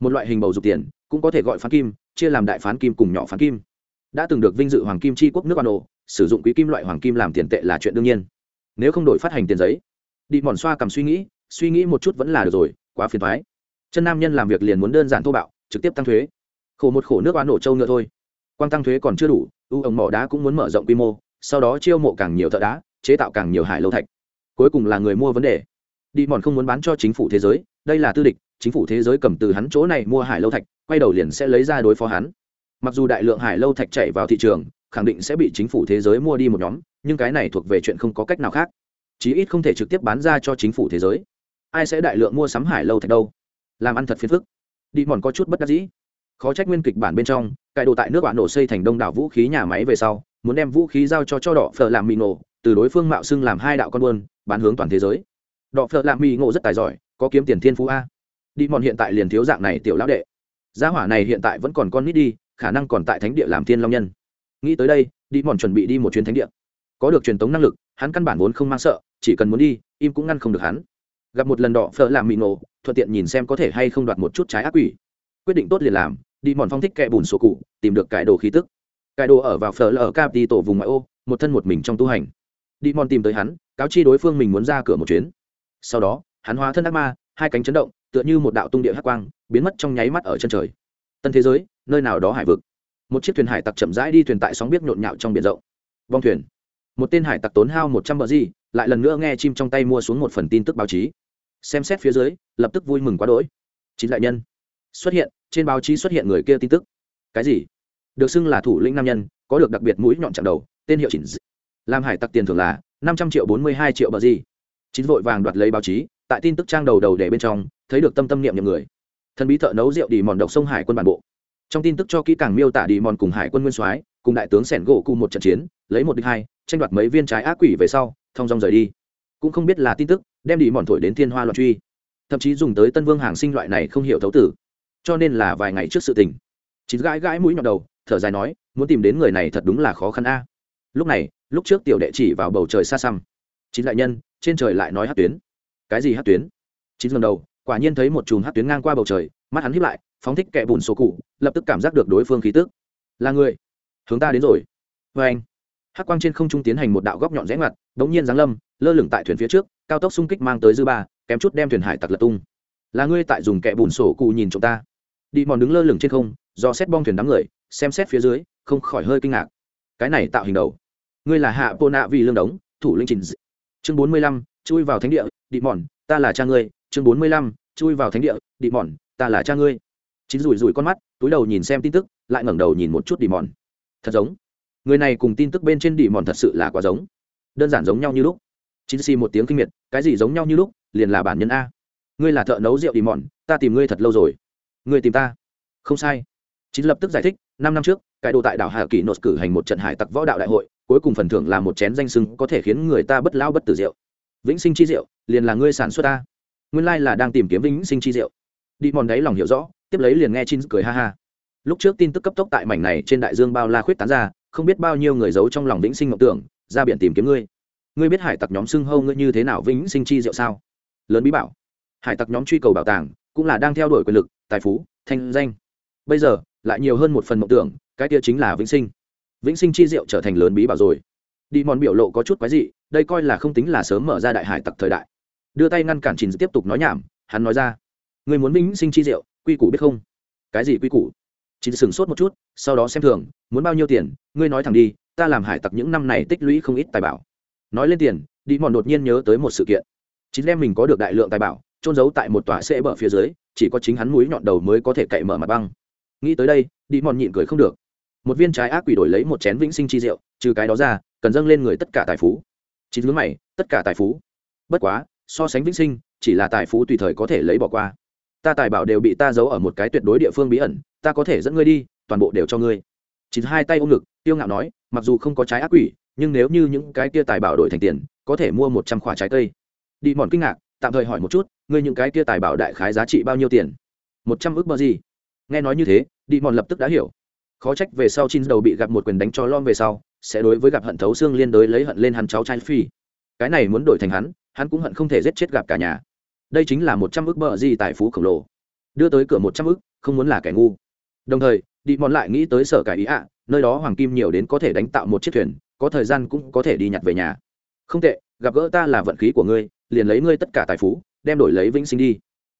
Một loại hình bầu dục tiền, cũng có thể gọi phán kim, chia làm đại phán kim cùng nhỏ phán kim. Đã từng được vinh dự hoàng kim tri quốc nước bán nổ, sử dụng quý kim loại hoàng kim làm tiền tệ là chuyện đương nhiên. Nếu không đổi phát hành tiền giấy, đi mòn xoa cầm suy nghĩ suy nghĩ một chút vẫn là được rồi, quá phiền thoái chân nam nhân làm việc liền muốn đơn giản thô bạo, trực tiếp tăng thuế. Khổ một khổ nước bán nổ trâu ngựa thôi. Quang tăng thuế còn chưa đủ u ống mỏ đá cũng muốn mở rộng quy mô, sau đó chiêu mộ càng nhiều thợ đá, chế tạo càng nhiều hải lâu thạch. Cuối cùng là người mua vấn đề. Đi mòn không muốn bán cho chính phủ thế giới, đây là tư địch, chính phủ thế giới cầm từ hắn chỗ này mua hải lâu thạch, quay đầu liền sẽ lấy ra đối phó hắn. Mặc dù đại lượng hải lâu thạch chạy vào thị trường, khẳng định sẽ bị chính phủ thế giới mua đi một nhóm, nhưng cái này thuộc về chuyện không có cách nào khác. Chí ít không thể trực tiếp bán ra cho chính phủ thế giới. Ai sẽ đại lượng mua sắm hải lâu thạch đâu? Làm ăn thật phiền phức. Đi mòn có chút bất đắc dĩ khó trách nguyên kịch bản bên trong cải đồ tại nước bạn nổ xây thành đông đảo vũ khí nhà máy về sau, muốn đem vũ khí giao cho cho đỏ phở làm mì nổ từ đối phương mạo xưng làm hai đạo con buôn, bán hướng toàn thế giới. Đỏ phở làm mì ngộ rất tài giỏi, có kiếm tiền thiên phú a. Đi mòn hiện tại liền thiếu dạng này tiểu lão đệ. Gia hỏa này hiện tại vẫn còn con nít đi, khả năng còn tại thánh địa làm thiên long nhân. Nghĩ tới đây, đi mòn chuẩn bị đi một chuyến thánh địa. Có được truyền tống năng lực, hắn căn bản vốn không mang sợ, chỉ cần muốn đi, im cũng ngăn không được hắn. Gặp một lần đỏ phở làm mì nổ thuận tiện nhìn xem có thể hay không đoạt một chút trái ác quỷ. Quyết định tốt liền làm đi mòn phong thích kẹ bùn sổ cụ, tìm được cải đồ khí tức. Cải đồ ở vào phở lở cap đi tổ vùng ngoại ô, một thân một mình trong tu hành. Đi mòn tìm tới hắn, cáo chi đối phương mình muốn ra cửa một chuyến. Sau đó, hắn hóa thân ác ma, hai cánh chấn động, tựa như một đạo tung địa hắc quang, biến mất trong nháy mắt ở chân trời. Tân thế giới, nơi nào đó hải vực. Một chiếc thuyền hải tặc chậm rãi đi thuyền tại sóng biết nhộn nhạo trong biển rộng. Vong thuyền. Một tên hải tặc tốn hao một trăm bờ di lại lần nữa nghe chim trong tay mua xuống một phần tin tức báo chí. Xem xét phía dưới, lập tức vui mừng quá đỗi. Chín đại nhân. Xuất hiện trên báo chí xuất hiện người kia tin tức. Cái gì? Được xưng là thủ lĩnh nam nhân, có được đặc biệt mũi nhọn chặn đầu, tên hiệu chỉnh làm hải tặc tiền thưởng là năm trăm triệu bốn mươi hai triệu bờ gì. Chính vội vàng đoạt lấy báo chí, tại tin tức trang đầu đầu để bên trong, thấy được tâm tâm niệm nhầm người. Thần bí thợ nấu rượu đi mòn độc sông hải quân bản bộ. Trong tin tức cho kỹ càng miêu tả đi mòn cùng hải quân nguyên soái, cùng đại tướng sẻn gỗ cùng một trận chiến, lấy một địch hai, tranh đoạt mấy viên trái ác quỷ về sau, thong dong rời đi. Cũng không biết là tin tức, đem đi mòn thổi đến thiên hoa loạn truy. Thậm chí dùng tới tân vương hàng sinh loại này không hiểu thấu tử cho nên là vài ngày trước sự tình. Chín gãi gãi mũi nhọn đầu, thở dài nói, muốn tìm đến người này thật đúng là khó khăn a. Lúc này, lúc trước tiểu đệ chỉ vào bầu trời xa xăm. Chín đại nhân, trên trời lại nói hát tuyến. Cái gì hát tuyến? Chín lần đầu, quả nhiên thấy một chùm hát tuyến ngang qua bầu trời, mắt hắn hiếp lại, phóng thích kẹ bùn số cụ, lập tức cảm giác được đối phương khí tức. Là người. Hướng ta đến rồi. Vê anh hắc quang trên không trung tiến hành một đạo góc nhọn rẽ ngoặt đ ố n g nhiên giáng lâm, lơ lửng tại thuyền phía trước, cao tốc xung kích mang tới dư ba, kém chút đem thuyền hải tặc lật tung. Là ngươi tại dùng kẹ bùn sổ cụ nhìn chúng ta đi mòn đứng lơ lửng trên không, do xét bong thuyền đám người, xem xét phía dưới, không khỏi hơi kinh ngạc. Cái này tạo hình đầu. Ngươi là hạ bô nạ vì lương đống, thủ linh trình chương bốn mươi lăm, chui vào thánh địa, đi mòn, ta là cha ngươi. Chương bốn mươi lăm, chui vào thánh địa, đi mòn, ta là cha ngươi. Chín rủi rủi con mắt, túi đầu nhìn xem tin tức, lại ngẩng đầu nhìn một chút đi mòn. Thật giống. Người này cùng tin tức bên trên đi mòn thật sự là quá giống. Đơn giản giống nhau như lúc. Chín xì một tiếng kinh miệt, cái gì giống nhau như lúc, liền là bản nhân a. Ngươi là thợ nấu rượu đi mòn, ta tìm ngươi thật lâu rồi ngươi tìm ta. Không sai. Chín lập tức giải thích, năm năm trước cải đồ tại đảo hà kỳ nốt cử hành một trận hải tặc võ đạo đại hội, cuối cùng phần thưởng là một chén danh sưng có thể khiến người ta bất lao bất tử rượu. Vĩnh sinh chi rượu, liền là ngươi sản xuất ta. Nguyên lai là đang tìm kiếm vĩnh sinh chi rượu. Đi mòn đấy lòng hiểu rõ, tiếp lấy liền nghe chín cười ha ha. Lúc trước tin tức cấp tốc tại mảnh này trên đại dương bao la khuyết tán ra, không biết bao nhiêu người giấu trong lòng vĩnh sinh ngọc tưởng, ra biển tìm kiếm ngươi. Ngươi biết hải tặc nhóm xưng hâu ngươi như thế nào vĩnh sinh chi diệu sao? Lớn bí bảo. Hải tặc nhóm truy cầu bảo tàng, cũng là đang theo đuổi quyền lực tài phú thanh danh. Bây giờ lại nhiều hơn một phần mộng tưởng cái kia chính là vĩnh sinh. Vĩnh sinh chi diệu trở thành lớn bí bảo rồi. Đi mòn biểu lộ có chút quái dị đây coi là không tính là sớm mở ra đại hải tặc thời đại. Đưa tay ngăn cản chín tiếp tục nói nhảm hắn nói ra người muốn vĩnh sinh chi diệu, quy củ biết không? Cái gì quy củ? Chín sửng sốt một chút sau đó xem thường muốn bao nhiêu tiền? Ngươi nói thẳng đi ta làm hải tặc những năm này tích lũy không ít tài bảo. Nói lên tiền đi mòn đột nhiên nhớ tới một sự kiện. Chính em mình có được đại lượng tài bảo trôn giấu tại một tòa xe bờ phía dưới, chỉ có chính hắn mũi nhọn đầu mới có thể cậy mở mặt băng. Nghĩ tới đây, đi mòn nhịn cười không được. Một viên trái ác quỷ đổi lấy một chén vĩnh sinh chi rượu, trừ cái đó ra, cần dâng lên người tất cả tài phú. Chín hướng mày, tất cả tài phú. Bất quá, so sánh vĩnh sinh, chỉ là tài phú tùy thời có thể lấy bỏ qua. Ta tài bảo đều bị ta giấu ở một cái tuyệt đối địa phương bí ẩn, ta có thể dẫn ngươi đi, toàn bộ đều cho ngươi. Chín hai tay ôm ngực tiêu ngạo nói, mặc dù không có trái ác quỷ, nhưng nếu như những cái kia tài bảo đổi thành tiền, có thể mua một trăm khoả trái cây. Đi mòn kinh ngạc tạm thời hỏi một chút, ngươi những cái kia tài bảo đại khái giá trị bao nhiêu tiền? Một trăm ước bờ gì? Nghe nói như thế, đi mòn lập tức đã hiểu. Khó trách về sau chín đầu bị gặp một quyền đánh cho lom về sau, sẽ đối với gặp hận thấu xương liên đối lấy hận lên hắn cháu trai phi. Cái này muốn đổi thành hắn hắn cũng hận không thể giết chết gặp cả nhà. Đây chính là một trăm ước bờ gì tài phú khổng lồ. Đưa tới cửa một trăm ước, không muốn là kẻ ngu. Đồng thời, đi mòn lại nghĩ tới sở cải ý ạ, nơi đó hoàng kim nhiều đến có thể đánh tạo một chiếc thuyền, có thời gian cũng có thể đi nhặt về nhà. Không tệ, gặp gỡ ta là vận khí của ngươi liền lấy ngươi tất cả tài phú, đem đổi lấy vĩnh sinh đi.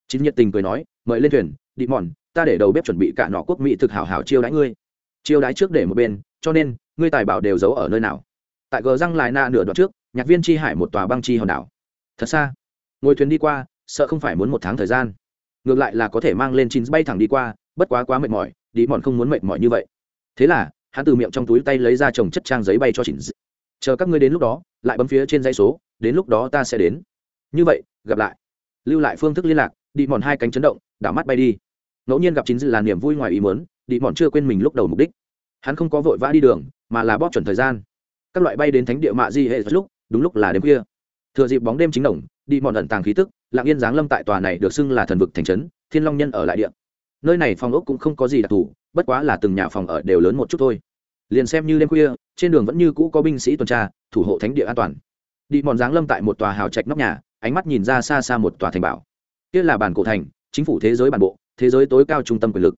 Chính nhiệt tình cười nói, mời lên thuyền, đi mòn, ta để đầu bếp chuẩn bị cả nọ quốc mỹ thực hảo hảo chiêu đãi ngươi. Chiêu đãi trước để một bên, cho nên, ngươi tài bảo đều giấu ở nơi nào? Tại gờ răng lại na nửa đoạn trước, nhạc viên chi hải một tòa băng chi hòn đảo. Thật xa. Ngồi thuyền đi qua, sợ không phải muốn một tháng thời gian. Ngược lại là có thể mang lên chín bay thẳng đi qua, bất quá quá mệt mỏi, đi mòn không muốn mệt mỏi như vậy. Thế là, hắn từ miệng trong túi tay lấy ra chồng chất trang giấy bay cho chỉnh chờ các ngươi đến lúc đó, lại bấm phía trên dây số, đến lúc đó ta sẽ đến như vậy, gặp lại. Lưu lại phương thức liên lạc đi mòn hai cánh chấn động, đảo mắt bay đi. Ngẫu nhiên gặp chín dự là niềm vui ngoài ý mớn đi mòn chưa quên mình lúc đầu mục đích. Hắn không có vội vã đi đường, mà là bóp chuẩn thời gian. Các loại bay đến thánh địa mạ di hệ lúc, đúng lúc là đêm khuya. Thừa dịp bóng đêm chính đồng đi mòn ẩn tàng khí tức lạng yên giáng lâm tại tòa này được xưng là thần vực thành trấn, thiên long nhân ở lại địa. Nơi này phòng ốc cũng không có gì đặc thù, bất quá là từng nhà phòng ở đều lớn một chút thôi. Liền xem như đêm khuya, trên đường vẫn như cũ có binh sĩ tuần tra, thủ hộ thánh địa an toàn. Đi mòn giáng lâm tại một tòa hào trạch nóc nhà ánh mắt nhìn ra xa xa một tòa thành bảo. Kia là bản cổ thành, chính phủ thế giới bản bộ, thế giới tối cao trung tâm quyền lực.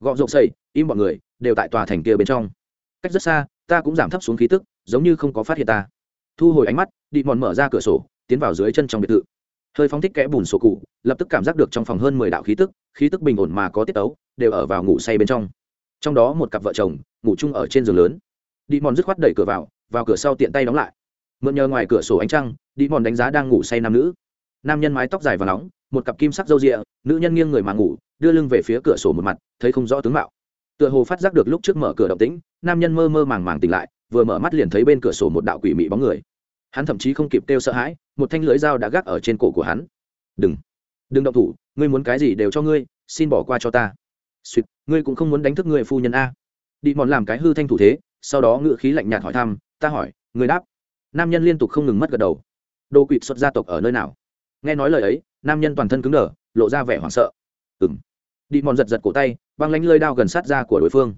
Gọ rộng xây im bọn người, đều tại tòa thành kia bên trong. Cách rất xa, ta cũng giảm thấp xuống khí tức, giống như không có phát hiện ta. Thu hồi ánh mắt đi mòn mở ra cửa sổ, tiến vào dưới chân trong biệt thự. Hơi phóng thích kẽ bùn sổ cụ, lập tức cảm giác được trong phòng hơn mười đạo khí tức khí tức bình ổn mà có tiết tấu, đều ở vào ngủ say bên trong. Trong đó một cặp vợ chồng, ngủ chung ở trên giường lớn. Đi mòn dứt khoát đẩy cửa vào vào cửa sau tiện tay đóng lại mượn nhờ ngoài cửa sổ ánh trăng, đi mòn đánh giá đang ngủ say nam nữ. Nam nhân mái tóc dài và nóng, một cặp kim sắc râu rịa, nữ nhân nghiêng người mà ngủ, đưa lưng về phía cửa sổ một mặt, thấy không rõ tướng mạo. Tựa hồ phát giác được lúc trước mở cửa động tĩnh, nam nhân mơ mơ màng màng tỉnh lại, vừa mở mắt liền thấy bên cửa sổ một đạo quỷ mị bóng người. Hắn thậm chí không kịp kêu sợ hãi, một thanh lưới dao đã gác ở trên cổ của hắn. Đừng đừng động thủ, ngươi muốn cái gì đều cho ngươi, xin bỏ qua cho ta. Suýt ngươi cũng không muốn đánh thức người phu nhân a. Đi mòn làm cái hư thanh thủ thế, sau đó ngựa khí lạnh nhạt hỏi thăm, ta hỏi người đáp nam nhân liên tục không ngừng mất gật đầu. Đồ quỵt xuất gia tộc ở nơi nào? Nghe nói lời ấy, nam nhân toàn thân cứng đờ, lộ ra vẻ hoảng sợ. Ừng đi mòn giật giật cổ tay, băng lánh lơi đao gần sát ra của đối phương.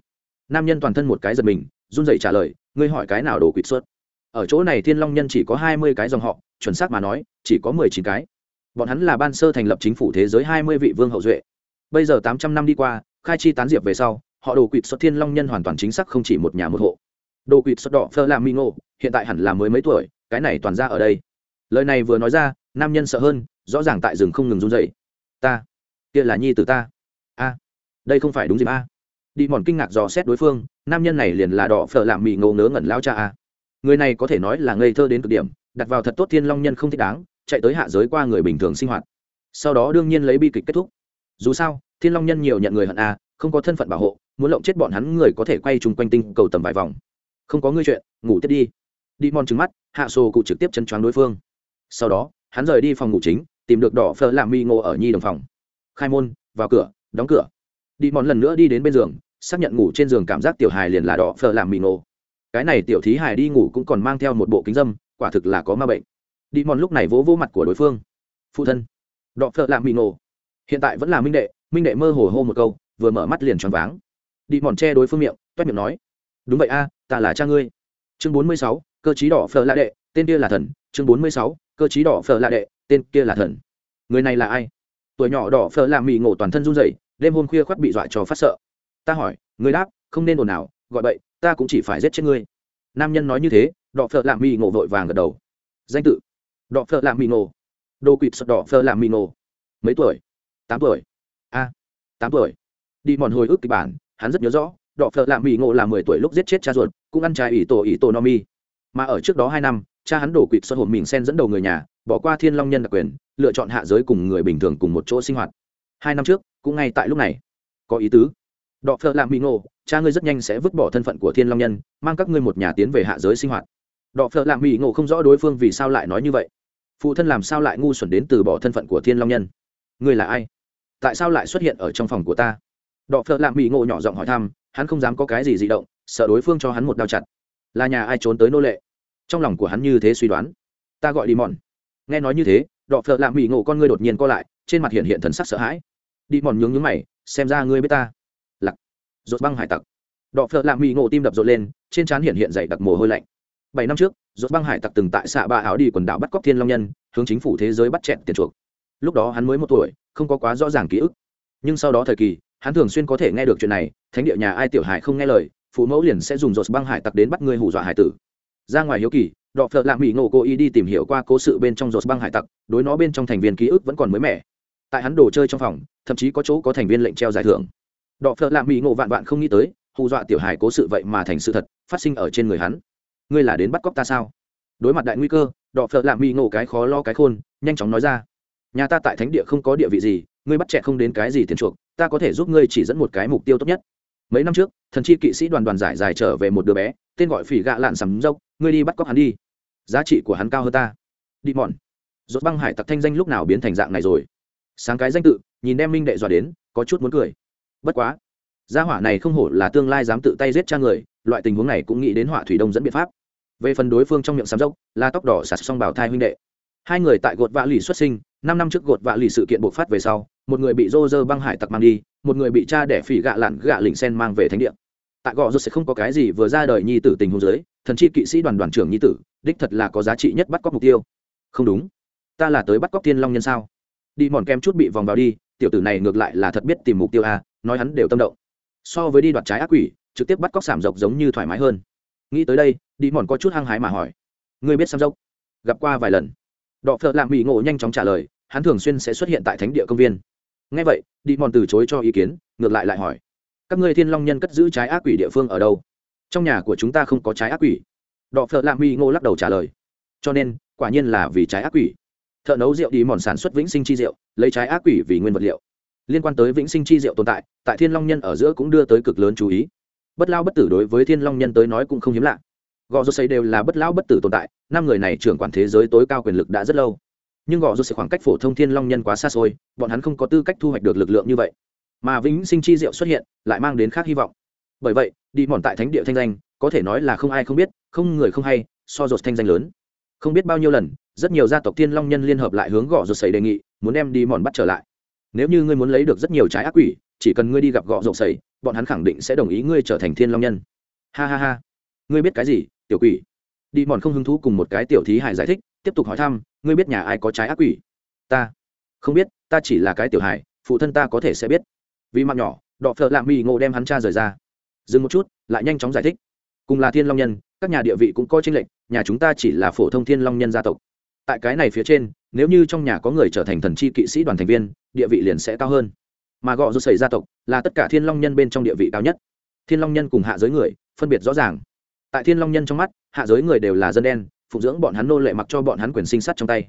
Nam nhân toàn thân một cái giật mình, run dậy trả lời, ngươi hỏi cái nào đồ quỵt xuất? Ở chỗ này thiên long nhân chỉ có hai mươi cái dòng họ, chuẩn xác mà nói, chỉ có mười chín cái. Bọn hắn là ban sơ thành lập chính phủ thế giới hai mươi vị vương hậu duệ. Bây giờ tám trăm năm đi qua, khai chi tán diệp về sau, họ đồ quỵt xuất thiên long nhân hoàn toàn chính xác không chỉ một nhà một hộ đồ quỵt xuất đỏ phơ làm mi ngộ hiện tại hẳn là mới mấy tuổi, cái này toàn ra ở đây. Lời này vừa nói ra, nam nhân sợ hơn, rõ ràng tại rừng không ngừng run dậy ta, kia là nhi từ ta. A, đây không phải đúng gì a. Đi mòn kinh ngạc dò xét đối phương, nam nhân này liền là đỏ phở làm mì ngầu ngớ ngẩn lao cha a. Người này có thể nói là ngây thơ đến cực điểm, đặt vào thật tốt thiên long nhân không thích đáng, chạy tới hạ giới qua người bình thường sinh hoạt. Sau đó đương nhiên lấy bi kịch kết thúc. Dù sao, thiên long nhân nhiều nhận người hận a, không có thân phận bảo hộ, muốn lộng chết bọn hắn người có thể quay chung quanh tinh cầu tầm vài vòng không có ngươi chuyện, ngủ tiếp đi. Đi mòn trứng mắt, hạ sổ cụ trực tiếp chân choáng đối phương. Sau đó, hắn rời đi phòng ngủ chính, tìm được đỏ phở làm mi ngộ ở nhi đồng phòng. Khai môn, vào cửa, đóng cửa. Đi mòn lần nữa đi đến bên giường, xác nhận ngủ trên giường cảm giác tiểu hài liền là đỏ phở làm mi ngộ. Cái này tiểu thí hài đi ngủ cũng còn mang theo một bộ kính dâm, quả thực là có ma bệnh. Đi mòn lúc này vỗ vỗ mặt của đối phương. Phụ thân đọ phợ làm mì nổ hiện tại vẫn là minh đệ minh đệ mơ hồ hô một câu, vừa mở mắt liền choáng váng. Đi mòn che đối phương miệng, toét miệng nói, đúng vậy a ta là cha ngươi. Chương bốn mươi sáu, cơ chí đỏ phở lạ đệ, tên kia là thần. Chương bốn mươi sáu, cơ chí đỏ phở lạ đệ, tên kia là thần. Người này là ai? Tuổi nhỏ đỏ phở làm mì ngộ toàn thân run rẩy, đêm hôm khuya khoác bị dọa cho phát sợ. Ta hỏi, người đáp, không nên ồn nào gọi bậy, ta cũng chỉ phải giết chết ngươi. Nam nhân nói như thế, đỏ phở lạ mì ngộ vội vàng gật đầu. Danh tự, đỏ phở lạ mì ngộ. Đồ quỵt sọt đỏ phở làm mì ngộ. Mấy tuổi? Tám tuổi. A, tám tuổi. Đi mòn hồi ức kịch bản, hắn rất nhớ rõ đỏ phở lạm mỹ ngộ là mười tuổi lúc giết chết cha ruột, cũng ăn trái ỷ tổ ỷ tổ no mi. Mà ở trước đó hai năm, cha hắn đổ quỵt xuất hồn mình sen dẫn đầu người nhà, bỏ qua thiên long nhân đặc quyền, lựa chọn hạ giới cùng người bình thường cùng một chỗ sinh hoạt. Hai năm trước, cũng ngay tại lúc này. Có ý tứ. Đọ phợ lạm mỹ ngộ, cha ngươi rất nhanh sẽ vứt bỏ thân phận của thiên long nhân, mang các ngươi một nhà tiến về hạ giới sinh hoạt. Đọ phợ lạm mỹ ngộ không rõ đối phương vì sao lại nói như vậy. Phụ thân làm sao lại ngu xuẩn đến từ bỏ thân phận của thiên long nhân? Ngươi là ai? Tại sao lại xuất hiện ở trong phòng của ta? Đọ phợ lạm mỹ ngộ nhỏ giọng hỏi thăm, hắn không dám có cái gì di động, sợ đối phương cho hắn một đao chặt. Là nhà ai trốn tới nô lệ? Trong lòng của hắn như thế suy đoán. Ta gọi đi mòn. Nghe nói như thế, đọ phợ lạm mỹ ngộ con ngươi đột nhiên co lại, trên mặt hiện hiện thần sắc sợ hãi. Đi mòn nhướng nhướng mày, xem ra ngươi biết ta. Lặc rột băng hải tặc. Đọ phợ lạm mỹ ngộ tim đập rột lên, trên trán hiện hiện dày đặc mồ hôi lạnh. Bảy năm trước rột băng hải tặc từng tại xạ ba áo đi quần đảo bắt cóc thiên long nhân, hướng chính phủ thế giới bắt chẹn tiền chuộc. Lúc đó hắn mới một tuổi, không có quá rõ ràng ký ức. Nhưng sau đó thời kỳ hắn thường xuyên có thể nghe được chuyện này, thánh địa nhà ai tiểu hải không nghe lời, phụ mẫu liền sẽ dùng rột băng hải tặc đến bắt người hù dọa hải tử. Ra ngoài hiếu kỳ, đọ phợ lạ mỹ ngộ cô ý đi tìm hiểu qua cố sự bên trong rột băng hải tặc, đối nó bên trong thành viên ký ức vẫn còn mới mẻ. Tại hắn đồ chơi trong phòng, thậm chí có chỗ có thành viên lệnh treo giải thưởng. Đọ phợ lạ mỹ ngộ vạn vạn không nghĩ tới, hù dọa tiểu hải cố sự vậy mà thành sự thật, phát sinh ở trên người hắn. Ngươi là đến bắt cóc ta sao? Đối mặt đại nguy cơ, đọ phợ lạ mỹ ngộ cái khó lo cái khôn, nhanh chóng nói ra. Nhà ta tại thánh địa không có địa vị gì, ngươi bắt trẻ không đến cái gì tiền chuộc ta có thể giúp ngươi chỉ dẫn một cái mục tiêu tốt nhất. Mấy năm trước, thần chi kỵ sĩ đoàn đoàn giải dài trở về một đứa bé, tên gọi phỉ gạ lạn sầm dốc, ngươi đi bắt cóc hắn đi. Giá trị của hắn cao hơn ta. Đi mòn rốt băng hải tặc thanh danh lúc nào biến thành dạng này rồi? Sáng cái danh tự, nhìn đem minh đệ dọa đến, có chút muốn cười. Bất quá, gia hỏa này không hổ là tương lai dám tự tay giết cha người, loại tình huống này cũng nghĩ đến họa thủy đông dẫn biện pháp. Về phần đối phương trong miệng sắm dốc, là tóc đỏ sạt xong bảo thai huynh đệ. Hai người tại gột vạ lì xuất sinh năm năm trước gột vạ lì sự kiện bộc phát về sau, một người bị rô rơ băng hải tặc mang đi, một người bị cha đẻ phỉ gạ lặn gạ lỉnh sen mang về thánh địa. Tại gò rốt sẽ không có cái gì vừa ra đời nhi tử tình hôn giới thần chi kỵ sĩ đoàn đoàn trưởng nhi tử, đích thật là có giá trị nhất bắt cóc mục tiêu. Không đúng. Ta là tới bắt cóc thiên long nhân sao? Đi mòn kem chút bị vòng vào đi, tiểu tử này ngược lại là thật biết tìm mục tiêu a, nói hắn đều tâm động. So với đi đoạt trái ác quỷ, trực tiếp bắt cóc sảm dọc giống như thoải mái hơn. Nghĩ tới đây, đi mòn có chút hăng hái mà hỏi. Ngươi biết sảm dốc? Gặp qua vài lần đọ phợ lạm mỹ ngộ nhanh chóng trả lời, hắn thường xuyên sẽ xuất hiện tại thánh địa công viên. Ngay vậy đi mòn từ chối cho ý kiến, ngược lại lại hỏi, các ngươi thiên long nhân cất giữ trái ác quỷ địa phương ở đâu? Trong nhà của chúng ta không có trái ác quỷ. Đọ phợ lạ mỹ ngô lắc đầu trả lời, cho nên, quả nhiên là vì trái ác quỷ. Thợ nấu rượu đi mòn sản xuất vĩnh sinh chi rượu, lấy trái ác quỷ vì nguyên vật liệu. Liên quan tới vĩnh sinh chi rượu tồn tại tại thiên long nhân ở giữa cũng đưa tới cực lớn chú ý. Bất lao bất tử đối với thiên long nhân tới nói cũng không hiếm lạ gò rô xây đều là bất lão bất tử tồn tại, năm người này trưởng quản thế giới tối cao quyền lực đã rất lâu. Nhưng gò rô xây khoảng cách phổ thông thiên long nhân quá xa xôi, bọn hắn không có tư cách thu hoạch được lực lượng như vậy. Mà vĩnh sinh chi diệu xuất hiện, lại mang đến khác hy vọng. Bởi vậy đi mòn tại thánh địa thanh danh, có thể nói là không ai không biết, không người không hay, so dột thanh danh lớn. Không biết bao nhiêu lần, rất nhiều gia tộc thiên long nhân liên hợp lại hướng gõ rột sầy đề nghị, muốn đem đi mòn bắt trở lại. Nếu như ngươi muốn lấy được rất nhiều trái ác quỷ, chỉ cần ngươi đi gặp gõ rột sầy bọn hắn khẳng định sẽ đồng ý ngươi trở thành thiên long nhân. Ha ha ha. Ngươi biết cái gì? Tiểu quỷ. Đi mòn không hứng thú cùng một cái tiểu thí hải giải thích, tiếp tục hỏi thăm, ngươi biết nhà ai có trái ác quỷ? Ta. Không biết, ta chỉ là cái tiểu hải, phụ thân ta có thể sẽ biết. Vì mạng nhỏ, đọ phợ lạ mỹ ngộ đem hắn cha rời ra. Dừng một chút, lại nhanh chóng giải thích. Cùng là thiên long nhân, các nhà địa vị cũng có tranh lệch, nhà chúng ta chỉ là phổ thông thiên long nhân gia tộc. Tại cái này phía trên, nếu như trong nhà có người trở thành thần chi kỵ sĩ đoàn thành viên, địa vị liền sẽ cao hơn. Mà gọ rút xảy gia tộc là tất cả thiên long nhân bên trong địa vị cao nhất. Thiên long nhân cùng hạ giới người, phân biệt rõ ràng tại thiên long nhân trong mắt, hạ giới người đều là dân đen phụng dưỡng bọn hắn nô lệ mặc cho bọn hắn quyền sinh sát trong tay.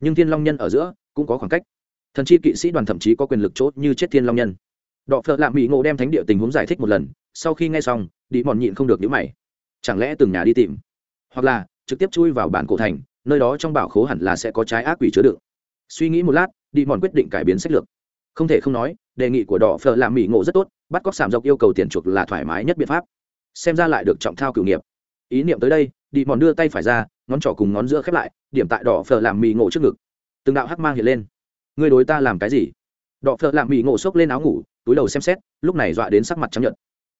Nhưng thiên long nhân ở giữa, cũng có khoảng cách. Thần chi kỵ sĩ đoàn thậm chí có quyền lực chốt như chết thiên long nhân. Đọ phợ lạ mỹ ngộ đem thánh địa tình huống giải thích một lần, sau khi nghe xong đi mòn nhịn không được nhữ mày. Chẳng lẽ từng nhà đi tìm? Hoặc là, trực tiếp chui vào bản cổ thành, nơi đó trong bảo khố hẳn là sẽ có trái ác quỷ chứa đựng. Suy nghĩ một lát đi mòn quyết định cải biến sách lược. Không thể không nói, đề nghị của đỏ phở làm mỹ ngộ rất tốt, bắt cóc sảm dọc yêu cầu tiền chuộc là thoải mái nhất biện pháp xem ra lại được trọng thao cửu nghiệp. Ý niệm tới đây, đi mòn đưa tay phải ra, ngón trỏ cùng ngón giữa khép lại, điểm tại đỏ phở làm mì ngộ trước ngực. Từng đạo hắc mang hiện lên. Ngươi đối ta làm cái gì? Đỏ phở làm mì ngộ xốc lên áo ngủ, túi đầu xem xét, lúc này dọa đến sắc mặt trắng nhợt.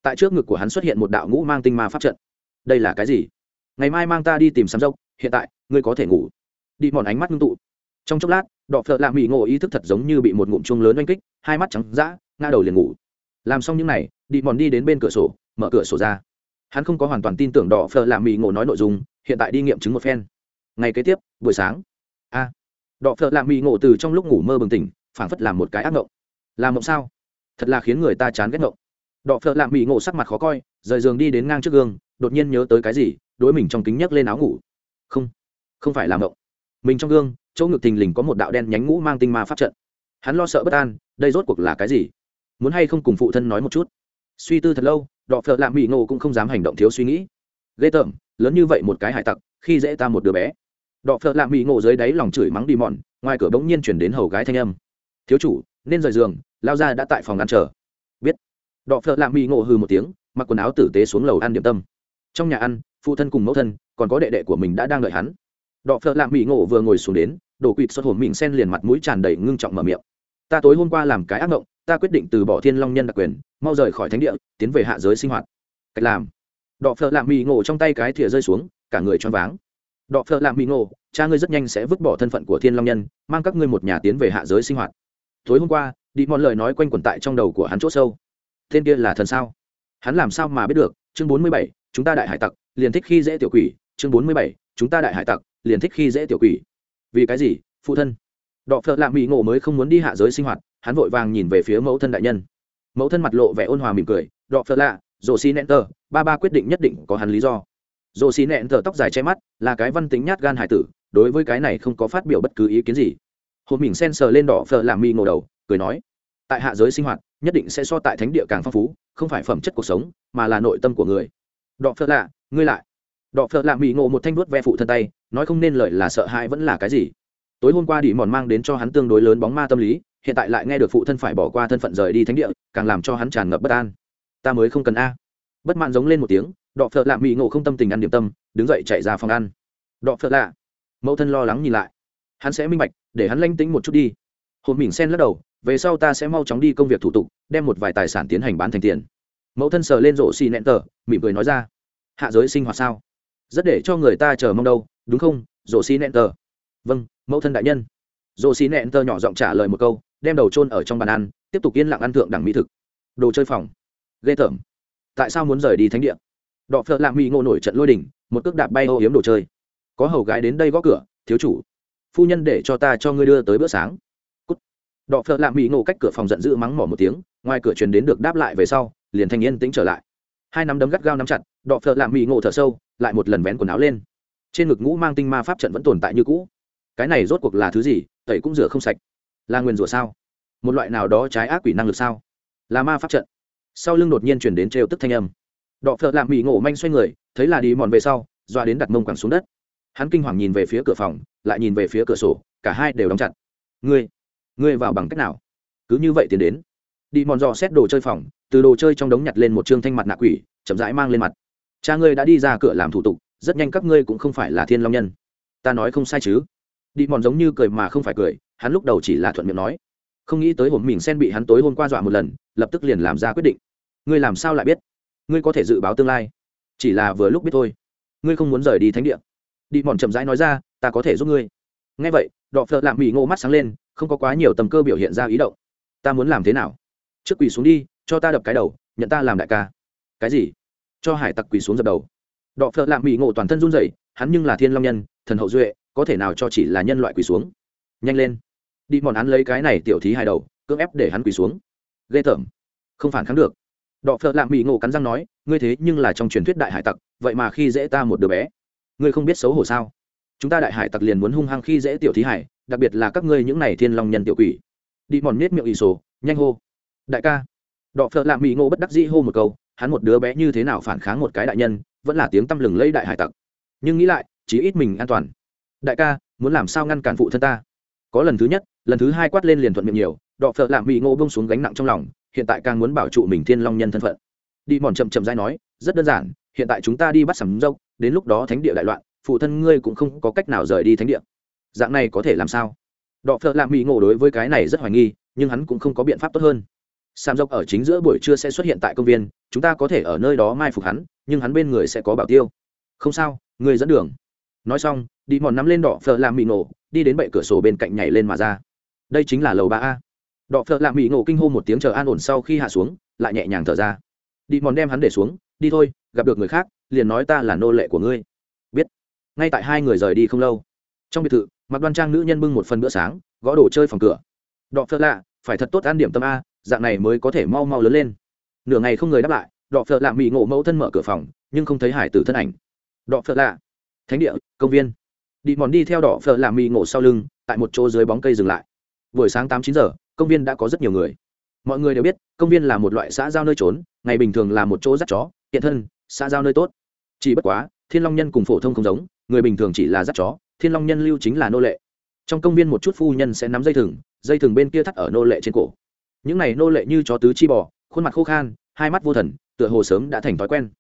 Tại trước ngực của hắn xuất hiện một đạo ngũ mang tinh ma pháp trận. Đây là cái gì? Ngày mai mang ta đi tìm sắm dốc, hiện tại, ngươi có thể ngủ. Đi mòn ánh mắt ngưng tụ. Trong chốc lát đọ phợ lạ mỹ ngộ ý thức thật giống như bị một ngụm chuông lớn oanh kích, hai mắt trắng d ã ngã đầu liền ngủ. Làm xong những n à y đi mòn đi đến bên cửa sổ mở cửa sổ ra. Hắn không có hoàn toàn tin tưởng đỏ phở lạ mỹ ngộ nói nội dung, hiện tại đi nghiệm chứng một phen. Ngày kế tiếp, buổi sáng. A. Đọ phờ lạ mỹ ngộ từ trong lúc ngủ mơ bừng tỉnh, phảng phất làm một cái ác mộng. Làm mộng sao? Thật là khiến người ta chán ghét mộng. Đọ phờ lạ mỹ ngộ sắc mặt khó coi, rời giường đi đến ngang trước gương, đột nhiên nhớ tới cái gì, đối mình trong kính nhấc lên áo ngủ. Không không phải làm mộng. Mình trong gương, chỗ ngực thình lình có một đạo đen nhánh ngũ mang tinh ma pháp trận. Hắn lo sợ bất an, đây rốt cuộc là cái gì? Muốn hay không cùng phụ thân nói một chút? Suy tư thật lâu đọ phợ lạ mỹ ngộ cũng không dám hành động thiếu suy nghĩ. Ghê tởm, lớn như vậy một cái hải tặc, khi dễ ta một đứa bé. Đọ phợ lạ mỹ ngộ dưới đáy lòng chửi mắng đi mòn, ngoài cửa bỗng nhiên chuyển đến hầu gái thanh âm. Thiếu chủ, nên rời giường, lao ra đã tại phòng ăn chờ. Biết. Đọ phợ lạ mỹ ngộ hừ một tiếng, mặc quần áo tử tế xuống lầu ăn điểm tâm. Trong nhà ăn, phụ thân cùng mẫu thân, còn có đệ đệ của mình đã đang đợi hắn. Đọ phợ lạ mỹ ngộ vừa ngồi xuống đến đổ quỵt xuất hồn mình sen liền mặt mũi tràn đầy ngưng trọng mở miệng. Ta tối hôm qua làm cái ác mộng ta quyết định từ bỏ thiên long nhân đặc quyền, mau rời khỏi thánh địa, tiến về hạ giới sinh hoạt. Cách làm. Đọ phợ lạ mỹ ngộ trong tay cái thìa rơi xuống, cả người choáng váng. Đọ phợ lạ mỹ ngộ, cha ngươi rất nhanh sẽ vứt bỏ thân phận của thiên long nhân, mang các ngươi một nhà tiến về hạ giới sinh hoạt. Tối hôm qua, đi mòn lời nói quanh quẩn tại trong đầu của hắn c h ỗ sâu. Tên kia là thần sao? Hắn làm sao mà biết được? Chương bốn mươi bảy, chúng ta đại hải tặc, liền thích khi dễ tiểu quỷ. Chương bốn mươi bảy, chúng ta đại hải tặc, liền thích khi dễ tiểu quỷ. Vì cái gì? Phụ thân. Đọ phợ lạ mỹ ngộ mới không muốn đi hạ giới sinh hoạt hắn vội vàng nhìn về phía mẫu thân đại nhân. Mẫu thân mặt lộ vẻ ôn hòa mỉm cười, đọ phật lạ rổ xi nẹn tờ, ba ba quyết định nhất định có hắn lý do. Rổ xi nẹn tờ tóc dài che mắt, là cái văn tính nhát gan hải tử, đối với cái này không có phát biểu bất cứ ý kiến gì. Hồn mình sen sờ lên đỏ phở làm mi ngộ đầu, cười nói, tại hạ giới sinh hoạt, nhất định sẽ so tại thánh địa càng phong phú, không phải phẩm chất cuộc sống, mà là nội tâm của người. Đọ phở lạ, ngươi lại. Đọ phở lạ mỹ ngộ một thanh đuốt ve phụ thân tay, nói không nên lợi là sợ hãi vẫn là cái gì. Tối hôm qua đi mòn mang đến cho hắn tương đối lớn bóng ma tâm lý hiện tại lại nghe được phụ thân phải bỏ qua thân phận rời đi thánh địa, càng làm cho hắn tràn ngập bất an. Ta mới không cần a. Bất mãn giống lên một tiếng, đọ phợ lạ mỹ ngộ không tâm tình ăn điểm tâm, đứng dậy chạy ra phòng ăn. Đọ phợ lạ, mẫu thân lo lắng nhìn lại. Hắn sẽ minh bạch, để hắn lanh tính một chút đi. Hồn mình sen lắc đầu, về sau ta sẽ mau chóng đi công việc thủ tục, đem một vài tài sản tiến hành bán thành tiền. Mẫu thân sờ lên rổ xì nẹn tờ, mỉm cười nói ra. Hạ giới sinh hoạt sao? Rất để cho người ta chờ mong đâu, đúng không, rổ xì nẹn tờ? Vâng mẫu thân đại nhân. Rổ xì nẹn tờ nhỏ giọng trả lời một câu đem đầu trôn ở trong bàn ăn, tiếp tục yên lặng ăn thượng đẳng mỹ thực. Đồ chơi phòng. Ghê tởm. Tại sao muốn rời đi thánh địa? Đọ phợ lạng mỹ ngộ nổi trận lôi đỉnh, một cước đạp bay ô hiếm đồ chơi. Có hầu gái đến đây gõ cửa, thiếu chủ, phu nhân để cho ta cho ngươi đưa tới bữa sáng. Cút. đọ phợ lạng mỹ ngộ cách cửa phòng giận dữ mắng mỏ một tiếng, ngoài cửa truyền đến được đáp lại về sau, liền thanh yên tĩnh trở lại. Hai nắm đấm gắt gao nắm chặt, đọ phợ lạng mỹ ngộ thở sâu, lại một lần vén quần áo lên. Trên ngực ngũ mang tinh ma pháp trận vẫn tồn tại như cũ. Cái này rốt cuộc là thứ gì? Tẩy cũng rửa không sạch là nguyền rủa sao? Một loại nào đó trái ác quỷ năng lực sao? Là ma pháp trận. Sau lưng đột nhiên chuyển đến trêu tức thanh âm. Đọ phợ lạm mỹ ngộ manh xoay người, thấy là đi mòn về sau doa đến đặt mông quẳng xuống đất. Hắn kinh hoàng nhìn về phía cửa phòng, lại nhìn về phía cửa sổ, cả hai đều đóng chặt. Ngươi ngươi vào bằng cách nào? Cứ như vậy tiến đến. Đi mòn dò xét đồ chơi phòng, từ đồ chơi trong đống nhặt lên một chương thanh mặt nạ quỷ, chậm rãi mang lên mặt. Cha ngươi đã đi ra cửa làm thủ tục, rất nhanh các ngươi cũng không phải là thiên long nhân. Ta nói không sai chứ đi mòn giống như cười mà không phải cười, hắn lúc đầu chỉ là thuận miệng nói. Không nghĩ tới hồn mình sen bị hắn tối hôm qua dọa một lần, lập tức liền làm ra quyết định. Ngươi làm sao lại biết? Ngươi có thể dự báo tương lai. Chỉ là vừa lúc biết thôi. Ngươi không muốn rời đi thánh địa. Đi mòn chậm rãi nói ra, ta có thể giúp ngươi. Ngay vậy, đọ phợ lạm mỹ ngô mắt sáng lên, không có quá nhiều tầm cơ biểu hiện ra ý động. Ta muốn làm thế nào? Trước quỳ xuống đi, cho ta đập cái đầu, nhận ta làm đại ca. Cái gì? Cho hải tặc quỳ xuống dập đầu. Đọ phợ lạm mỹ ngộ toàn thân run rẩy, hắn nhưng là thiên long nhân, thần hậu duệ có thể nào cho chỉ là nhân loại quỳ xuống? Nhanh lên. Đi mòn hắn lấy cái này tiểu thí hài đầu, cưỡng ép để hắn quỳ xuống. Ghê tởm. Không phản kháng được. Đọ phợ lạm mỹ ngộ cắn răng nói, ngươi thế nhưng là trong truyền thuyết đại hải tặc, vậy mà khi dễ ta một đứa bé. Ngươi không biết xấu hổ sao? Chúng ta đại hải tặc liền muốn hung hăng khi dễ tiểu thí hải đặc biệt là các ngươi những này thiên long nhân tiểu quỷ. Đi mòn nết miệng ỷ sổ, nhanh hô. Đại ca. Đọ phợ lạm mỹ ngộ bất đắc dĩ hô một câu, hắn một đứa bé như thế nào phản kháng một cái đại nhân, vẫn là tiếng tăm lừng lấy đại hải tặc. Nhưng nghĩ lại, chí ít mình an toàn đại ca, muốn làm sao ngăn cản phụ thân ta? Có lần thứ nhất, lần thứ hai quát lên liền thuận miệng nhiều, đọ phợ lạm mỹ Ngô bông xuống gánh nặng trong lòng, hiện tại càng muốn bảo trụ mình thiên long nhân thân phận. Đi mòn chậm chậm dai nói, rất đơn giản, hiện tại chúng ta đi bắt sầm dốc đến lúc đó thánh địa đại loạn, phụ thân ngươi cũng không có cách nào rời đi thánh địa. Dạng này có thể làm sao? Đọ phợ lạm mỹ ngộ đối với cái này rất hoài nghi, nhưng hắn cũng không có biện pháp tốt hơn. Sam dốc ở chính giữa buổi trưa sẽ xuất hiện tại công viên, chúng ta có thể ở nơi đó mai phục hắn, nhưng hắn bên người sẽ có bảo tiêu. Không sao người dẫn đường nói xong, đi mòn nắm lên đỏ phở làm mì nổ, đi đến bệ cửa sổ bên cạnh nhảy lên mà ra. Đây chính là lầu ba a. Đỏ phở làm mì nổ kinh hô một tiếng chờ an ổn sau khi hạ xuống, lại nhẹ nhàng thở ra. Đi mòn đem hắn để xuống, đi thôi, gặp được người khác, liền nói ta là nô lệ của ngươi. Biết. Ngay tại hai người rời đi không lâu. Trong biệt thự, mặc đoan trang nữ nhân bưng một phần bữa sáng, gõ đồ chơi phòng cửa. Đọ phở lạ, phải thật tốt ăn điểm tâm a, dạng này mới có thể mau mau lớn lên. Nửa ngày không người đáp lại đọ phở lạ mỹ ngộ mẫu thân mở cửa phòng, nhưng không thấy hải tử thân ảnh. Đọ phở lạ thánh địa, công viên. Đi mòn đi theo đỏ phở làm mì ngộ sau lưng, tại một chỗ dưới bóng cây dừng lại. Buổi sáng tám chín giờ, công viên đã có rất nhiều người. Mọi người đều biết, công viên là một loại xã giao nơi trốn, ngày bình thường là một chỗ dắt chó, hiện thân, xã giao nơi tốt. Chỉ bất quá, thiên long nhân cùng phổ thông không giống, người bình thường chỉ là dắt chó, thiên long nhân lưu chính là nô lệ. Trong công viên một chút phu nhân sẽ nắm dây thừng dây thừng bên kia thắt ở nô lệ trên cổ. Những này nô lệ như chó tứ chi bò, khuôn mặt khô khan, hai mắt vô thần, tựa hồ sớm đã thành thói quen.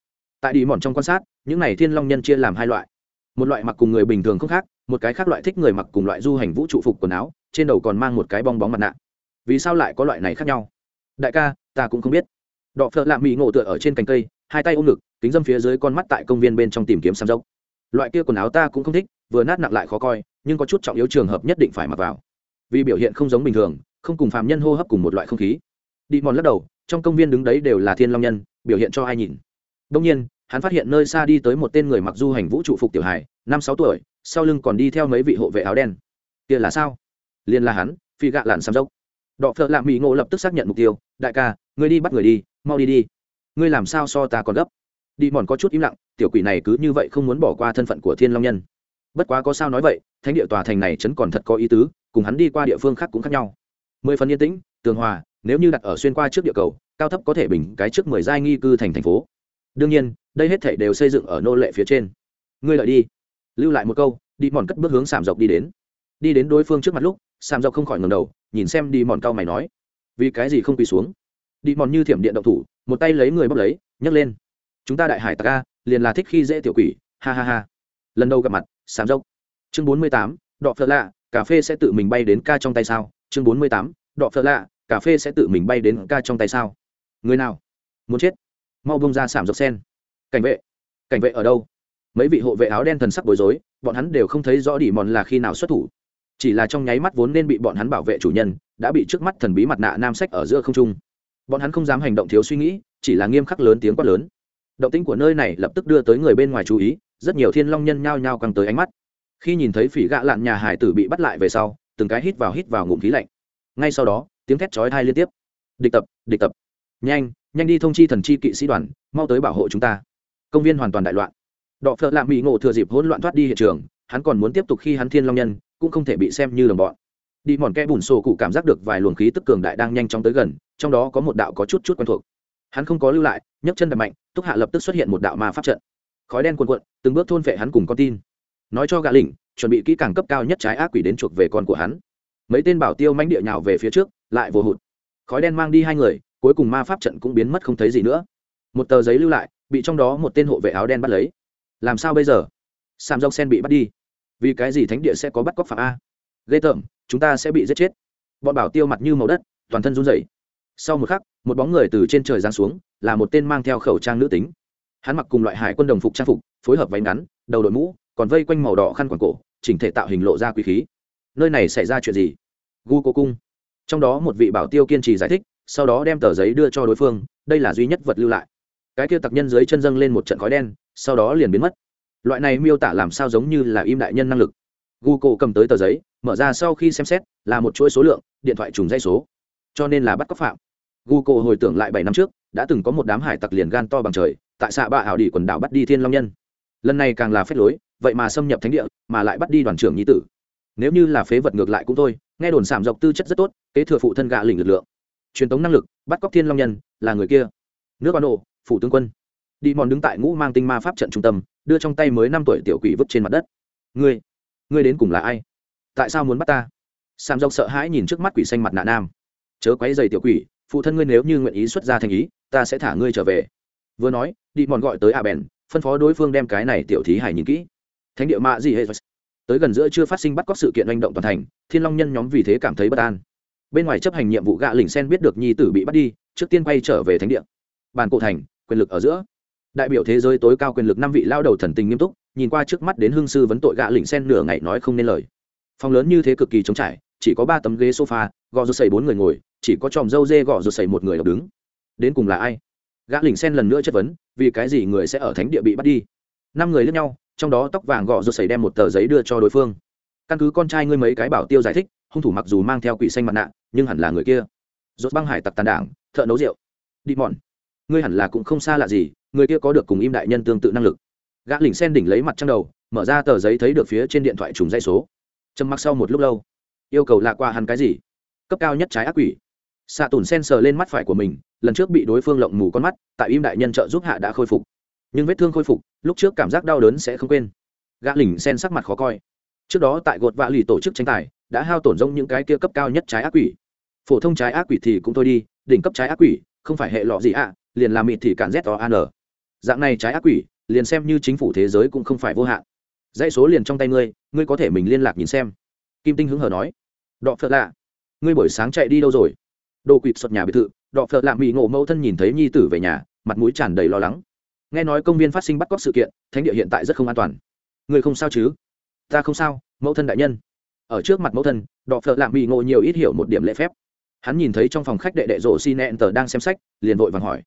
Tại đi mòn trong quan sát, những này thiên long nhân chia làm hai loại một loại mặc cùng người bình thường không khác, một cái khác loại thích người mặc cùng loại du hành vũ trụ phục quần áo, trên đầu còn mang một cái bong bóng mặt nạ. Vì sao lại có loại này khác nhau? Đại ca, ta cũng không biết. Đọ phợ lạ mỹ ngộ tựa ở trên cành cây, hai tay ôm ngực, kính dâm phía dưới con mắt tại công viên bên trong tìm kiếm xăm dốc. Loại kia quần áo ta cũng không thích, vừa nát nặng lại khó coi, nhưng có chút trọng yếu trường hợp nhất định phải mặc vào. Vì biểu hiện không giống bình thường, không cùng phạm nhân hô hấp cùng một loại không khí. Đi mòn lắc đầu, trong công viên đứng đấy đều là thiên long nhân, biểu hiện cho ai nhìn? Đông nhiên hắn phát hiện nơi xa đi tới một tên người mặc du hành vũ trụ phục tiểu hải năm sáu tuổi, sau lưng còn đi theo mấy vị hộ vệ áo đen. Kia là sao? Liền là hắn, phi gạ lạn xăm dốc. Đọ phợ lạ mỹ ngộ lập tức xác nhận mục tiêu, đại ca, ngươi đi bắt người đi, mau đi đi. Ngươi làm sao so ta còn gấp? Đi mòn có chút im lặng, tiểu quỷ này cứ như vậy không muốn bỏ qua thân phận của thiên long nhân. Bất quá có sao nói vậy, thánh địa tòa thành này chấn còn thật có ý tứ, cùng hắn đi qua địa phương khác cũng khác nhau. Mười phần yên tĩnh, tường hòa, nếu như đặt ở xuyên qua trước địa cầu, cao thấp có thể bình cái trước mười giai nghi cư thành thành phố đương nhiên, đây hết thể đều xây dựng ở nô lệ phía trên. Ngươi lợi đi. Lưu lại một câu, đi mòn cất bước hướng sàm dọc đi đến. Đi đến đối phương trước mặt lúc, sàm dọc không khỏi ngầm đầu, nhìn xem đi mòn cao mày nói, vì cái gì không quỳ xuống? Đi mòn như thiểm điện động thủ, một tay lấy người bóc lấy, nhấc lên. Chúng ta đại hải tặc ca liền là thích khi dễ tiểu quỷ, ha ha ha. Lần đầu gặp mặt, sàm dốc chương bốn mươi tám, đọ phật lạ, cà phê sẽ tự mình bay đến ca trong tay sao? Chương bốn mươi tám, đọ phật lạ, cà phê sẽ tự mình bay đến ca trong tay sao? Người nào? Muốn chết mau bông ra sảm dọc sen. Cảnh vệ cảnh vệ ở đâu? Mấy vị hộ vệ áo đen thần sắc bối rối, bọn hắn đều không thấy rõ đỉ mòn là khi nào xuất thủ. Chỉ là trong nháy mắt vốn nên bị bọn hắn bảo vệ chủ nhân, đã bị trước mắt thần bí mặt nạ nam sách ở giữa không trung. Bọn hắn không dám hành động thiếu suy nghĩ, chỉ là nghiêm khắc lớn tiếng quát lớn. Động tính của nơi này lập tức đưa tới người bên ngoài chú ý, rất nhiều thiên long nhân nhao nhao căng tới ánh mắt. Khi nhìn thấy phỉ gạ lạn nhà hải tử bị bắt lại về sau, từng cái hít vào hít vào ngụm khí lạnh. Ngay sau đó, tiếng thét chói thai liên tiếp. Địch tập địch tập. Nhanh nhanh đi thông chi thần chi kỵ sĩ đoàn, mau tới bảo hộ chúng ta. Công viên hoàn toàn đại loạn. Đọ phợ lạ mỹ ngộ thừa dịp hỗn loạn thoát đi hiện trường, hắn còn muốn tiếp tục khi hắn thiên long nhân, cũng không thể bị xem như đồng bọn. Đi mòn kẽ bùn sổ cụ cảm giác được vài luồng khí tức cường đại đang nhanh chóng tới gần, trong đó có một đạo có chút chút quen thuộc. Hắn không có lưu lại, nhấc chân đập mạnh, túc hạ lập tức xuất hiện một đạo ma pháp trận. Khói đen cuồn cuộn, từng bước thôn vệ hắn cùng con tin. Nói cho gã lỉnh chuẩn bị kỹ càng cấp cao nhất trái ác quỷ đến chuộc về con của hắn. Mấy tên bảo tiêu mãnh địa nhào về phía trước, lại vô hụt. Khói đen mang đi hai người cuối cùng ma pháp trận cũng biến mất không thấy gì nữa. Một tờ giấy lưu lại, bị trong đó một tên hộ vệ áo đen bắt lấy. Làm sao bây giờ? Sam dốc sen bị bắt đi. Vì cái gì thánh địa sẽ có bắt cóc phạm a? Ghê tởm, chúng ta sẽ bị giết chết. Bọn bảo tiêu mặt như màu đất, toàn thân run rẩy. Sau một khắc, một bóng người từ trên trời giáng xuống, là một tên mang theo khẩu trang nữ tính. Hắn mặc cùng loại hải quân đồng phục trang phục, phối hợp váy ngắn, đầu đội mũ, còn vây quanh màu đỏ khăn quảng cổ, chỉnh thể tạo hình lộ ra quý khí. Nơi này xảy ra chuyện gì? Gu cô cung. Trong đó một vị bảo tiêu kiên trì giải thích sau đó đem tờ giấy đưa cho đối phương, đây là duy nhất vật lưu lại. Cái kia tặc nhân dưới chân dâng lên một trận khói đen, sau đó liền biến mất. Loại này miêu tả làm sao giống như là im đại nhân năng lực. Gu cô cầm tới tờ giấy, mở ra sau khi xem xét, là một chuỗi số lượng, điện thoại trùng dây số. Cho nên là bắt cóc phạm. Gu cô hồi tưởng lại bảy năm trước, đã từng có một đám hải tặc liền gan to bằng trời, tại xạ bạ ảo đi quần đảo bắt đi thiên long nhân. Lần này càng là phép lối, vậy mà xâm nhập thánh địa, mà lại bắt đi đoàn trưởng nhi tử. Nếu như là phế vật ngược lại cũng thôi, nghe đồn sảm dọc tư chất rất tốt, kế thừa phụ thân gạ lình lực lượng truyền tống năng lực, bắt cóc thiên long nhân, là người kia. Nước ban độ phủ tướng quân. Đi mòn đứng tại ngũ mang tinh ma pháp trận trung tâm, đưa trong tay mới năm tuổi tiểu quỷ vứt trên mặt đất. Ngươi ngươi đến cùng là ai? Tại sao muốn bắt ta? Sam dốc sợ hãi nhìn trước mắt quỷ xanh mặt nạ nam. Chớ quấy dày tiểu quỷ, phụ thân ngươi nếu như nguyện ý xuất ra thành ý, ta sẽ thả ngươi trở về. Vừa nói, đi mòn gọi tới a bèn, phân phó đối phương đem cái này tiểu thí hải nhìn kỹ. Thánh địa mạ gì hệ tới gần giữa chưa phát sinh bắt cóc sự kiện manh động toàn thành, thiên long nhân nhóm vì thế cảm thấy bất an bên ngoài chấp hành nhiệm vụ gạ lỉnh sen biết được nhi tử bị bắt đi, trước tiên quay trở về thánh địa. Bàn cổ thành, quyền lực ở giữa. Đại biểu thế giới tối cao quyền lực năm vị lao đầu thần tình nghiêm túc, nhìn qua trước mắt đến hương sư vấn tội gạ lỉnh sen nửa ngày nói không nên lời. Phòng lớn như thế cực kỳ trống trải, chỉ có ba tấm ghế sofa, gò rụt sẩy bốn người ngồi, chỉ có tròm dâu dê gò rụt sẩy một người đọc đứng. Đến cùng là ai? Gã lỉnh sen lần nữa chất vấn, vì cái gì người sẽ ở thánh địa bị bắt đi? Năm người lẫn nhau, trong đó tóc vàng gò rụt sẩy đem một tờ giấy đưa cho đối phương căn cứ con trai ngươi mấy cái bảo tiêu giải thích, hung thủ mặc dù mang theo quỷ xanh mặt nạ, nhưng hẳn là người kia. Rốt băng hải tặc tàn đảng, thợ nấu rượu. Đi mòn. Ngươi hẳn là cũng không xa lạ gì, người kia có được cùng im đại nhân tương tự năng lực. Gã lỉnh sen đỉnh lấy mặt trăng đầu, mở ra tờ giấy thấy được phía trên điện thoại trùng dây số. Trầm mặc sau một lúc lâu, yêu cầu lạ qua hẳn cái gì? Cấp cao nhất trái ác quỷ. Xạ tùn sen sờ lên mắt phải của mình, lần trước bị đối phương lộng mù con mắt, tại im đại nhân trợ giúp hạ đã khôi phục. Nhưng vết thương khôi phục, lúc trước cảm giác đau đớn sẽ không quên. Gã lỉnh sen sắc mặt khó coi trước đó tại gột vạ lì tổ chức tranh tài, đã hao tổn rông những cái kia cấp cao nhất trái ác quỷ. Phổ thông trái ác quỷ thì cũng thôi đi, đỉnh cấp trái ác quỷ, không phải hệ lọ gì ạ, liền làm mịt thì cản z o an dạng này trái ác quỷ, liền xem như chính phủ thế giới cũng không phải vô hạn. Dãy số liền trong tay ngươi ngươi có thể mình liên lạc nhìn xem. Kim tinh hứng hở nói. Đọ phật lạ. Ngươi buổi sáng chạy đi đâu rồi? Đồ quỵt sọt nhà biệt thự, đọ phật lạ mỹ ngộ mẫu thân nhìn thấy nhi tử về nhà, mặt mũi tràn đầy lo lắng. Nghe nói công viên phát sinh bắt cóc sự kiện, thánh địa hiện tại rất không an toàn. Ngươi không sao chứ? Ta không sao, mẫu thân đại nhân. Ở trước mặt mẫu thân, đọ phợ lạ mỹ ngộ nhiều ít hiểu một điểm lễ phép. Hắn nhìn thấy trong phòng khách đệ đệ rộ xi nẹn tờ đang xem sách, liền vội vàng hỏi,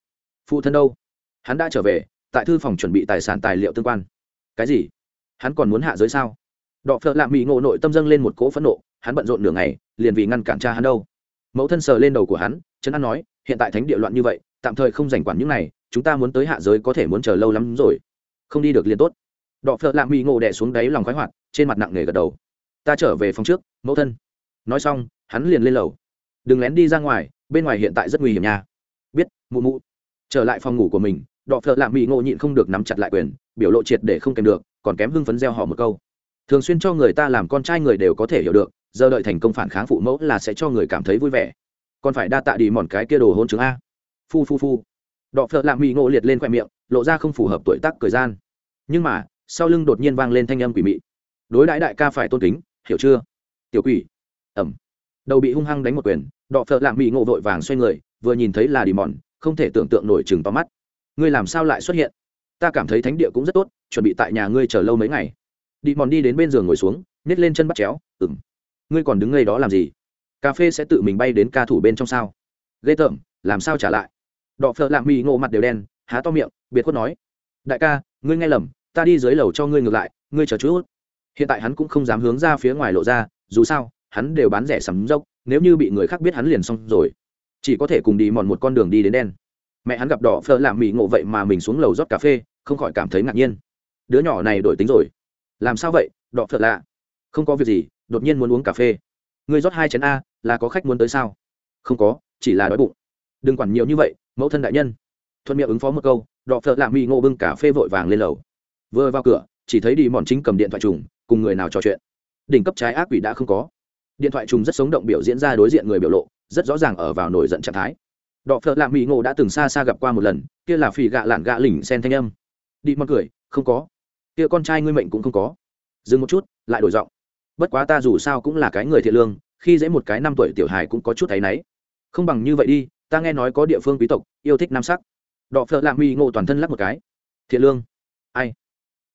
phụ thân đâu? Hắn đã trở về, tại thư phòng chuẩn bị tài sản tài liệu tương quan. Cái gì? Hắn còn muốn hạ giới sao? Đọ phợ lạ mỹ ngộ nội tâm dâng lên một cỗ phẫn nộ, hắn bận rộn nửa ngày, liền vì ngăn cản cha hắn đâu. Mẫu thân sờ lên đầu của hắn trấn an nói, hiện tại thánh địa loạn như vậy, tạm thời không giành quản những này, chúng ta muốn tới hạ giới có thể muốn chờ lâu lắm rồi. Không đi được liền tốt đọ phợ lạ mỹ ngộ đẻ xuống đáy lòng khoái hoạt, trên mặt nặng nề gật đầu. Ta trở về phòng trước, mẫu thân. Nói xong, hắn liền lên lầu. Đừng lén đi ra ngoài, bên ngoài hiện tại rất nguy hiểm nha. Biết, mụ mụ. Trở lại phòng ngủ của mình, đọ phợ lạ mỹ ngộ nhịn không được nắm chặt lại quyền, biểu lộ triệt để không kèm được, còn kém hưng phấn gieo họ một câu. Thường xuyên cho người ta làm con trai người đều có thể hiểu được, giờ đợi thành công phản kháng phụ mẫu là sẽ cho người cảm thấy vui vẻ. Còn phải đa tạ đi mòn cái kia đồ hôn chứng a. Phu phu phu. Đọ phợ lạ mỹ ngộ liệt lên khoe miệng, lộ ra không phù hợp tuổi tác thời gian. Nhưng mà sau lưng đột nhiên vang lên thanh âm quỷ mị. Đối đãi đại ca phải tôn kính, hiểu chưa? Tiểu quỷ. Ẩm đầu bị hung hăng đánh một quyền, đọ phợ lạng mỹ ngộ vội vàng xoay người, vừa nhìn thấy là đi mòn, không thể tưởng tượng nổi chừng to mắt. Ngươi làm sao lại xuất hiện? Ta cảm thấy thánh địa cũng rất tốt, chuẩn bị tại nhà ngươi chờ lâu mấy ngày. Đi mòn đi đến bên giường ngồi xuống, nhét lên chân bắt chéo ừng ngươi còn đứng ngay đó làm gì? Cà phê sẽ tự mình bay đến ca thủ bên trong sao? Ghê tởm, làm sao trả lại? Đọ phợ lạng mỹ ngộ mặt đều đen, há to miệng, biệt khuất nói, đại ca, ngươi nghe lầm ta đi dưới lầu cho ngươi ngược lại, ngươi chờ chút. Hiện tại hắn cũng không dám hướng ra phía ngoài lộ ra, dù sao, hắn đều bán rẻ sắm dốc, nếu như bị người khác biết hắn liền xong rồi. Chỉ có thể cùng đi mòn một con đường đi đến đen. Mẹ hắn gặp đỏ phơ làm mỹ ngộ vậy mà mình xuống lầu rót cà phê, không khỏi cảm thấy ngạc nhiên. Đứa nhỏ này đổi tính rồi. Làm sao vậy, đỏ phật lạ? Không có việc gì, đột nhiên muốn uống cà phê. Ngươi rót hai chén a, là có khách muốn tới sao? Không có, chỉ là đói bụng. Đừng quản nhiều như vậy, mẫu thân đại nhân. Thuận miệng ứng phó một câu đọ phở lạ mỹ ngộ bưng cà phê vội vàng lên lầu vừa vào cửa, chỉ thấy đi mòn chính cầm điện thoại trùng, cùng người nào trò chuyện. Đỉnh cấp trái ác quỷ đã không có. Điện thoại trùng rất sống động biểu diễn ra đối diện người biểu lộ, rất rõ ràng ở vào nổi giận trạng thái. Đọ phợ lạ mỹ ngộ đã từng xa xa gặp qua một lần, kia là phì gạ lạn gạ lỉnh sen thanh âm. Đi mòn cười, không có. Kia con trai ngươi mệnh cũng không có. Dừng một chút, lại đổi giọng. Bất quá ta dù sao cũng là cái người thiện lương, khi dễ một cái năm tuổi tiểu hài cũng có chút thấy náy. Không bằng như vậy đi, ta nghe nói có địa phương quý tộc, yêu thích nam sắc. Đọ phợ lạ mỹ ngộ toàn thân lắc một cái. Thiện lương? Ai?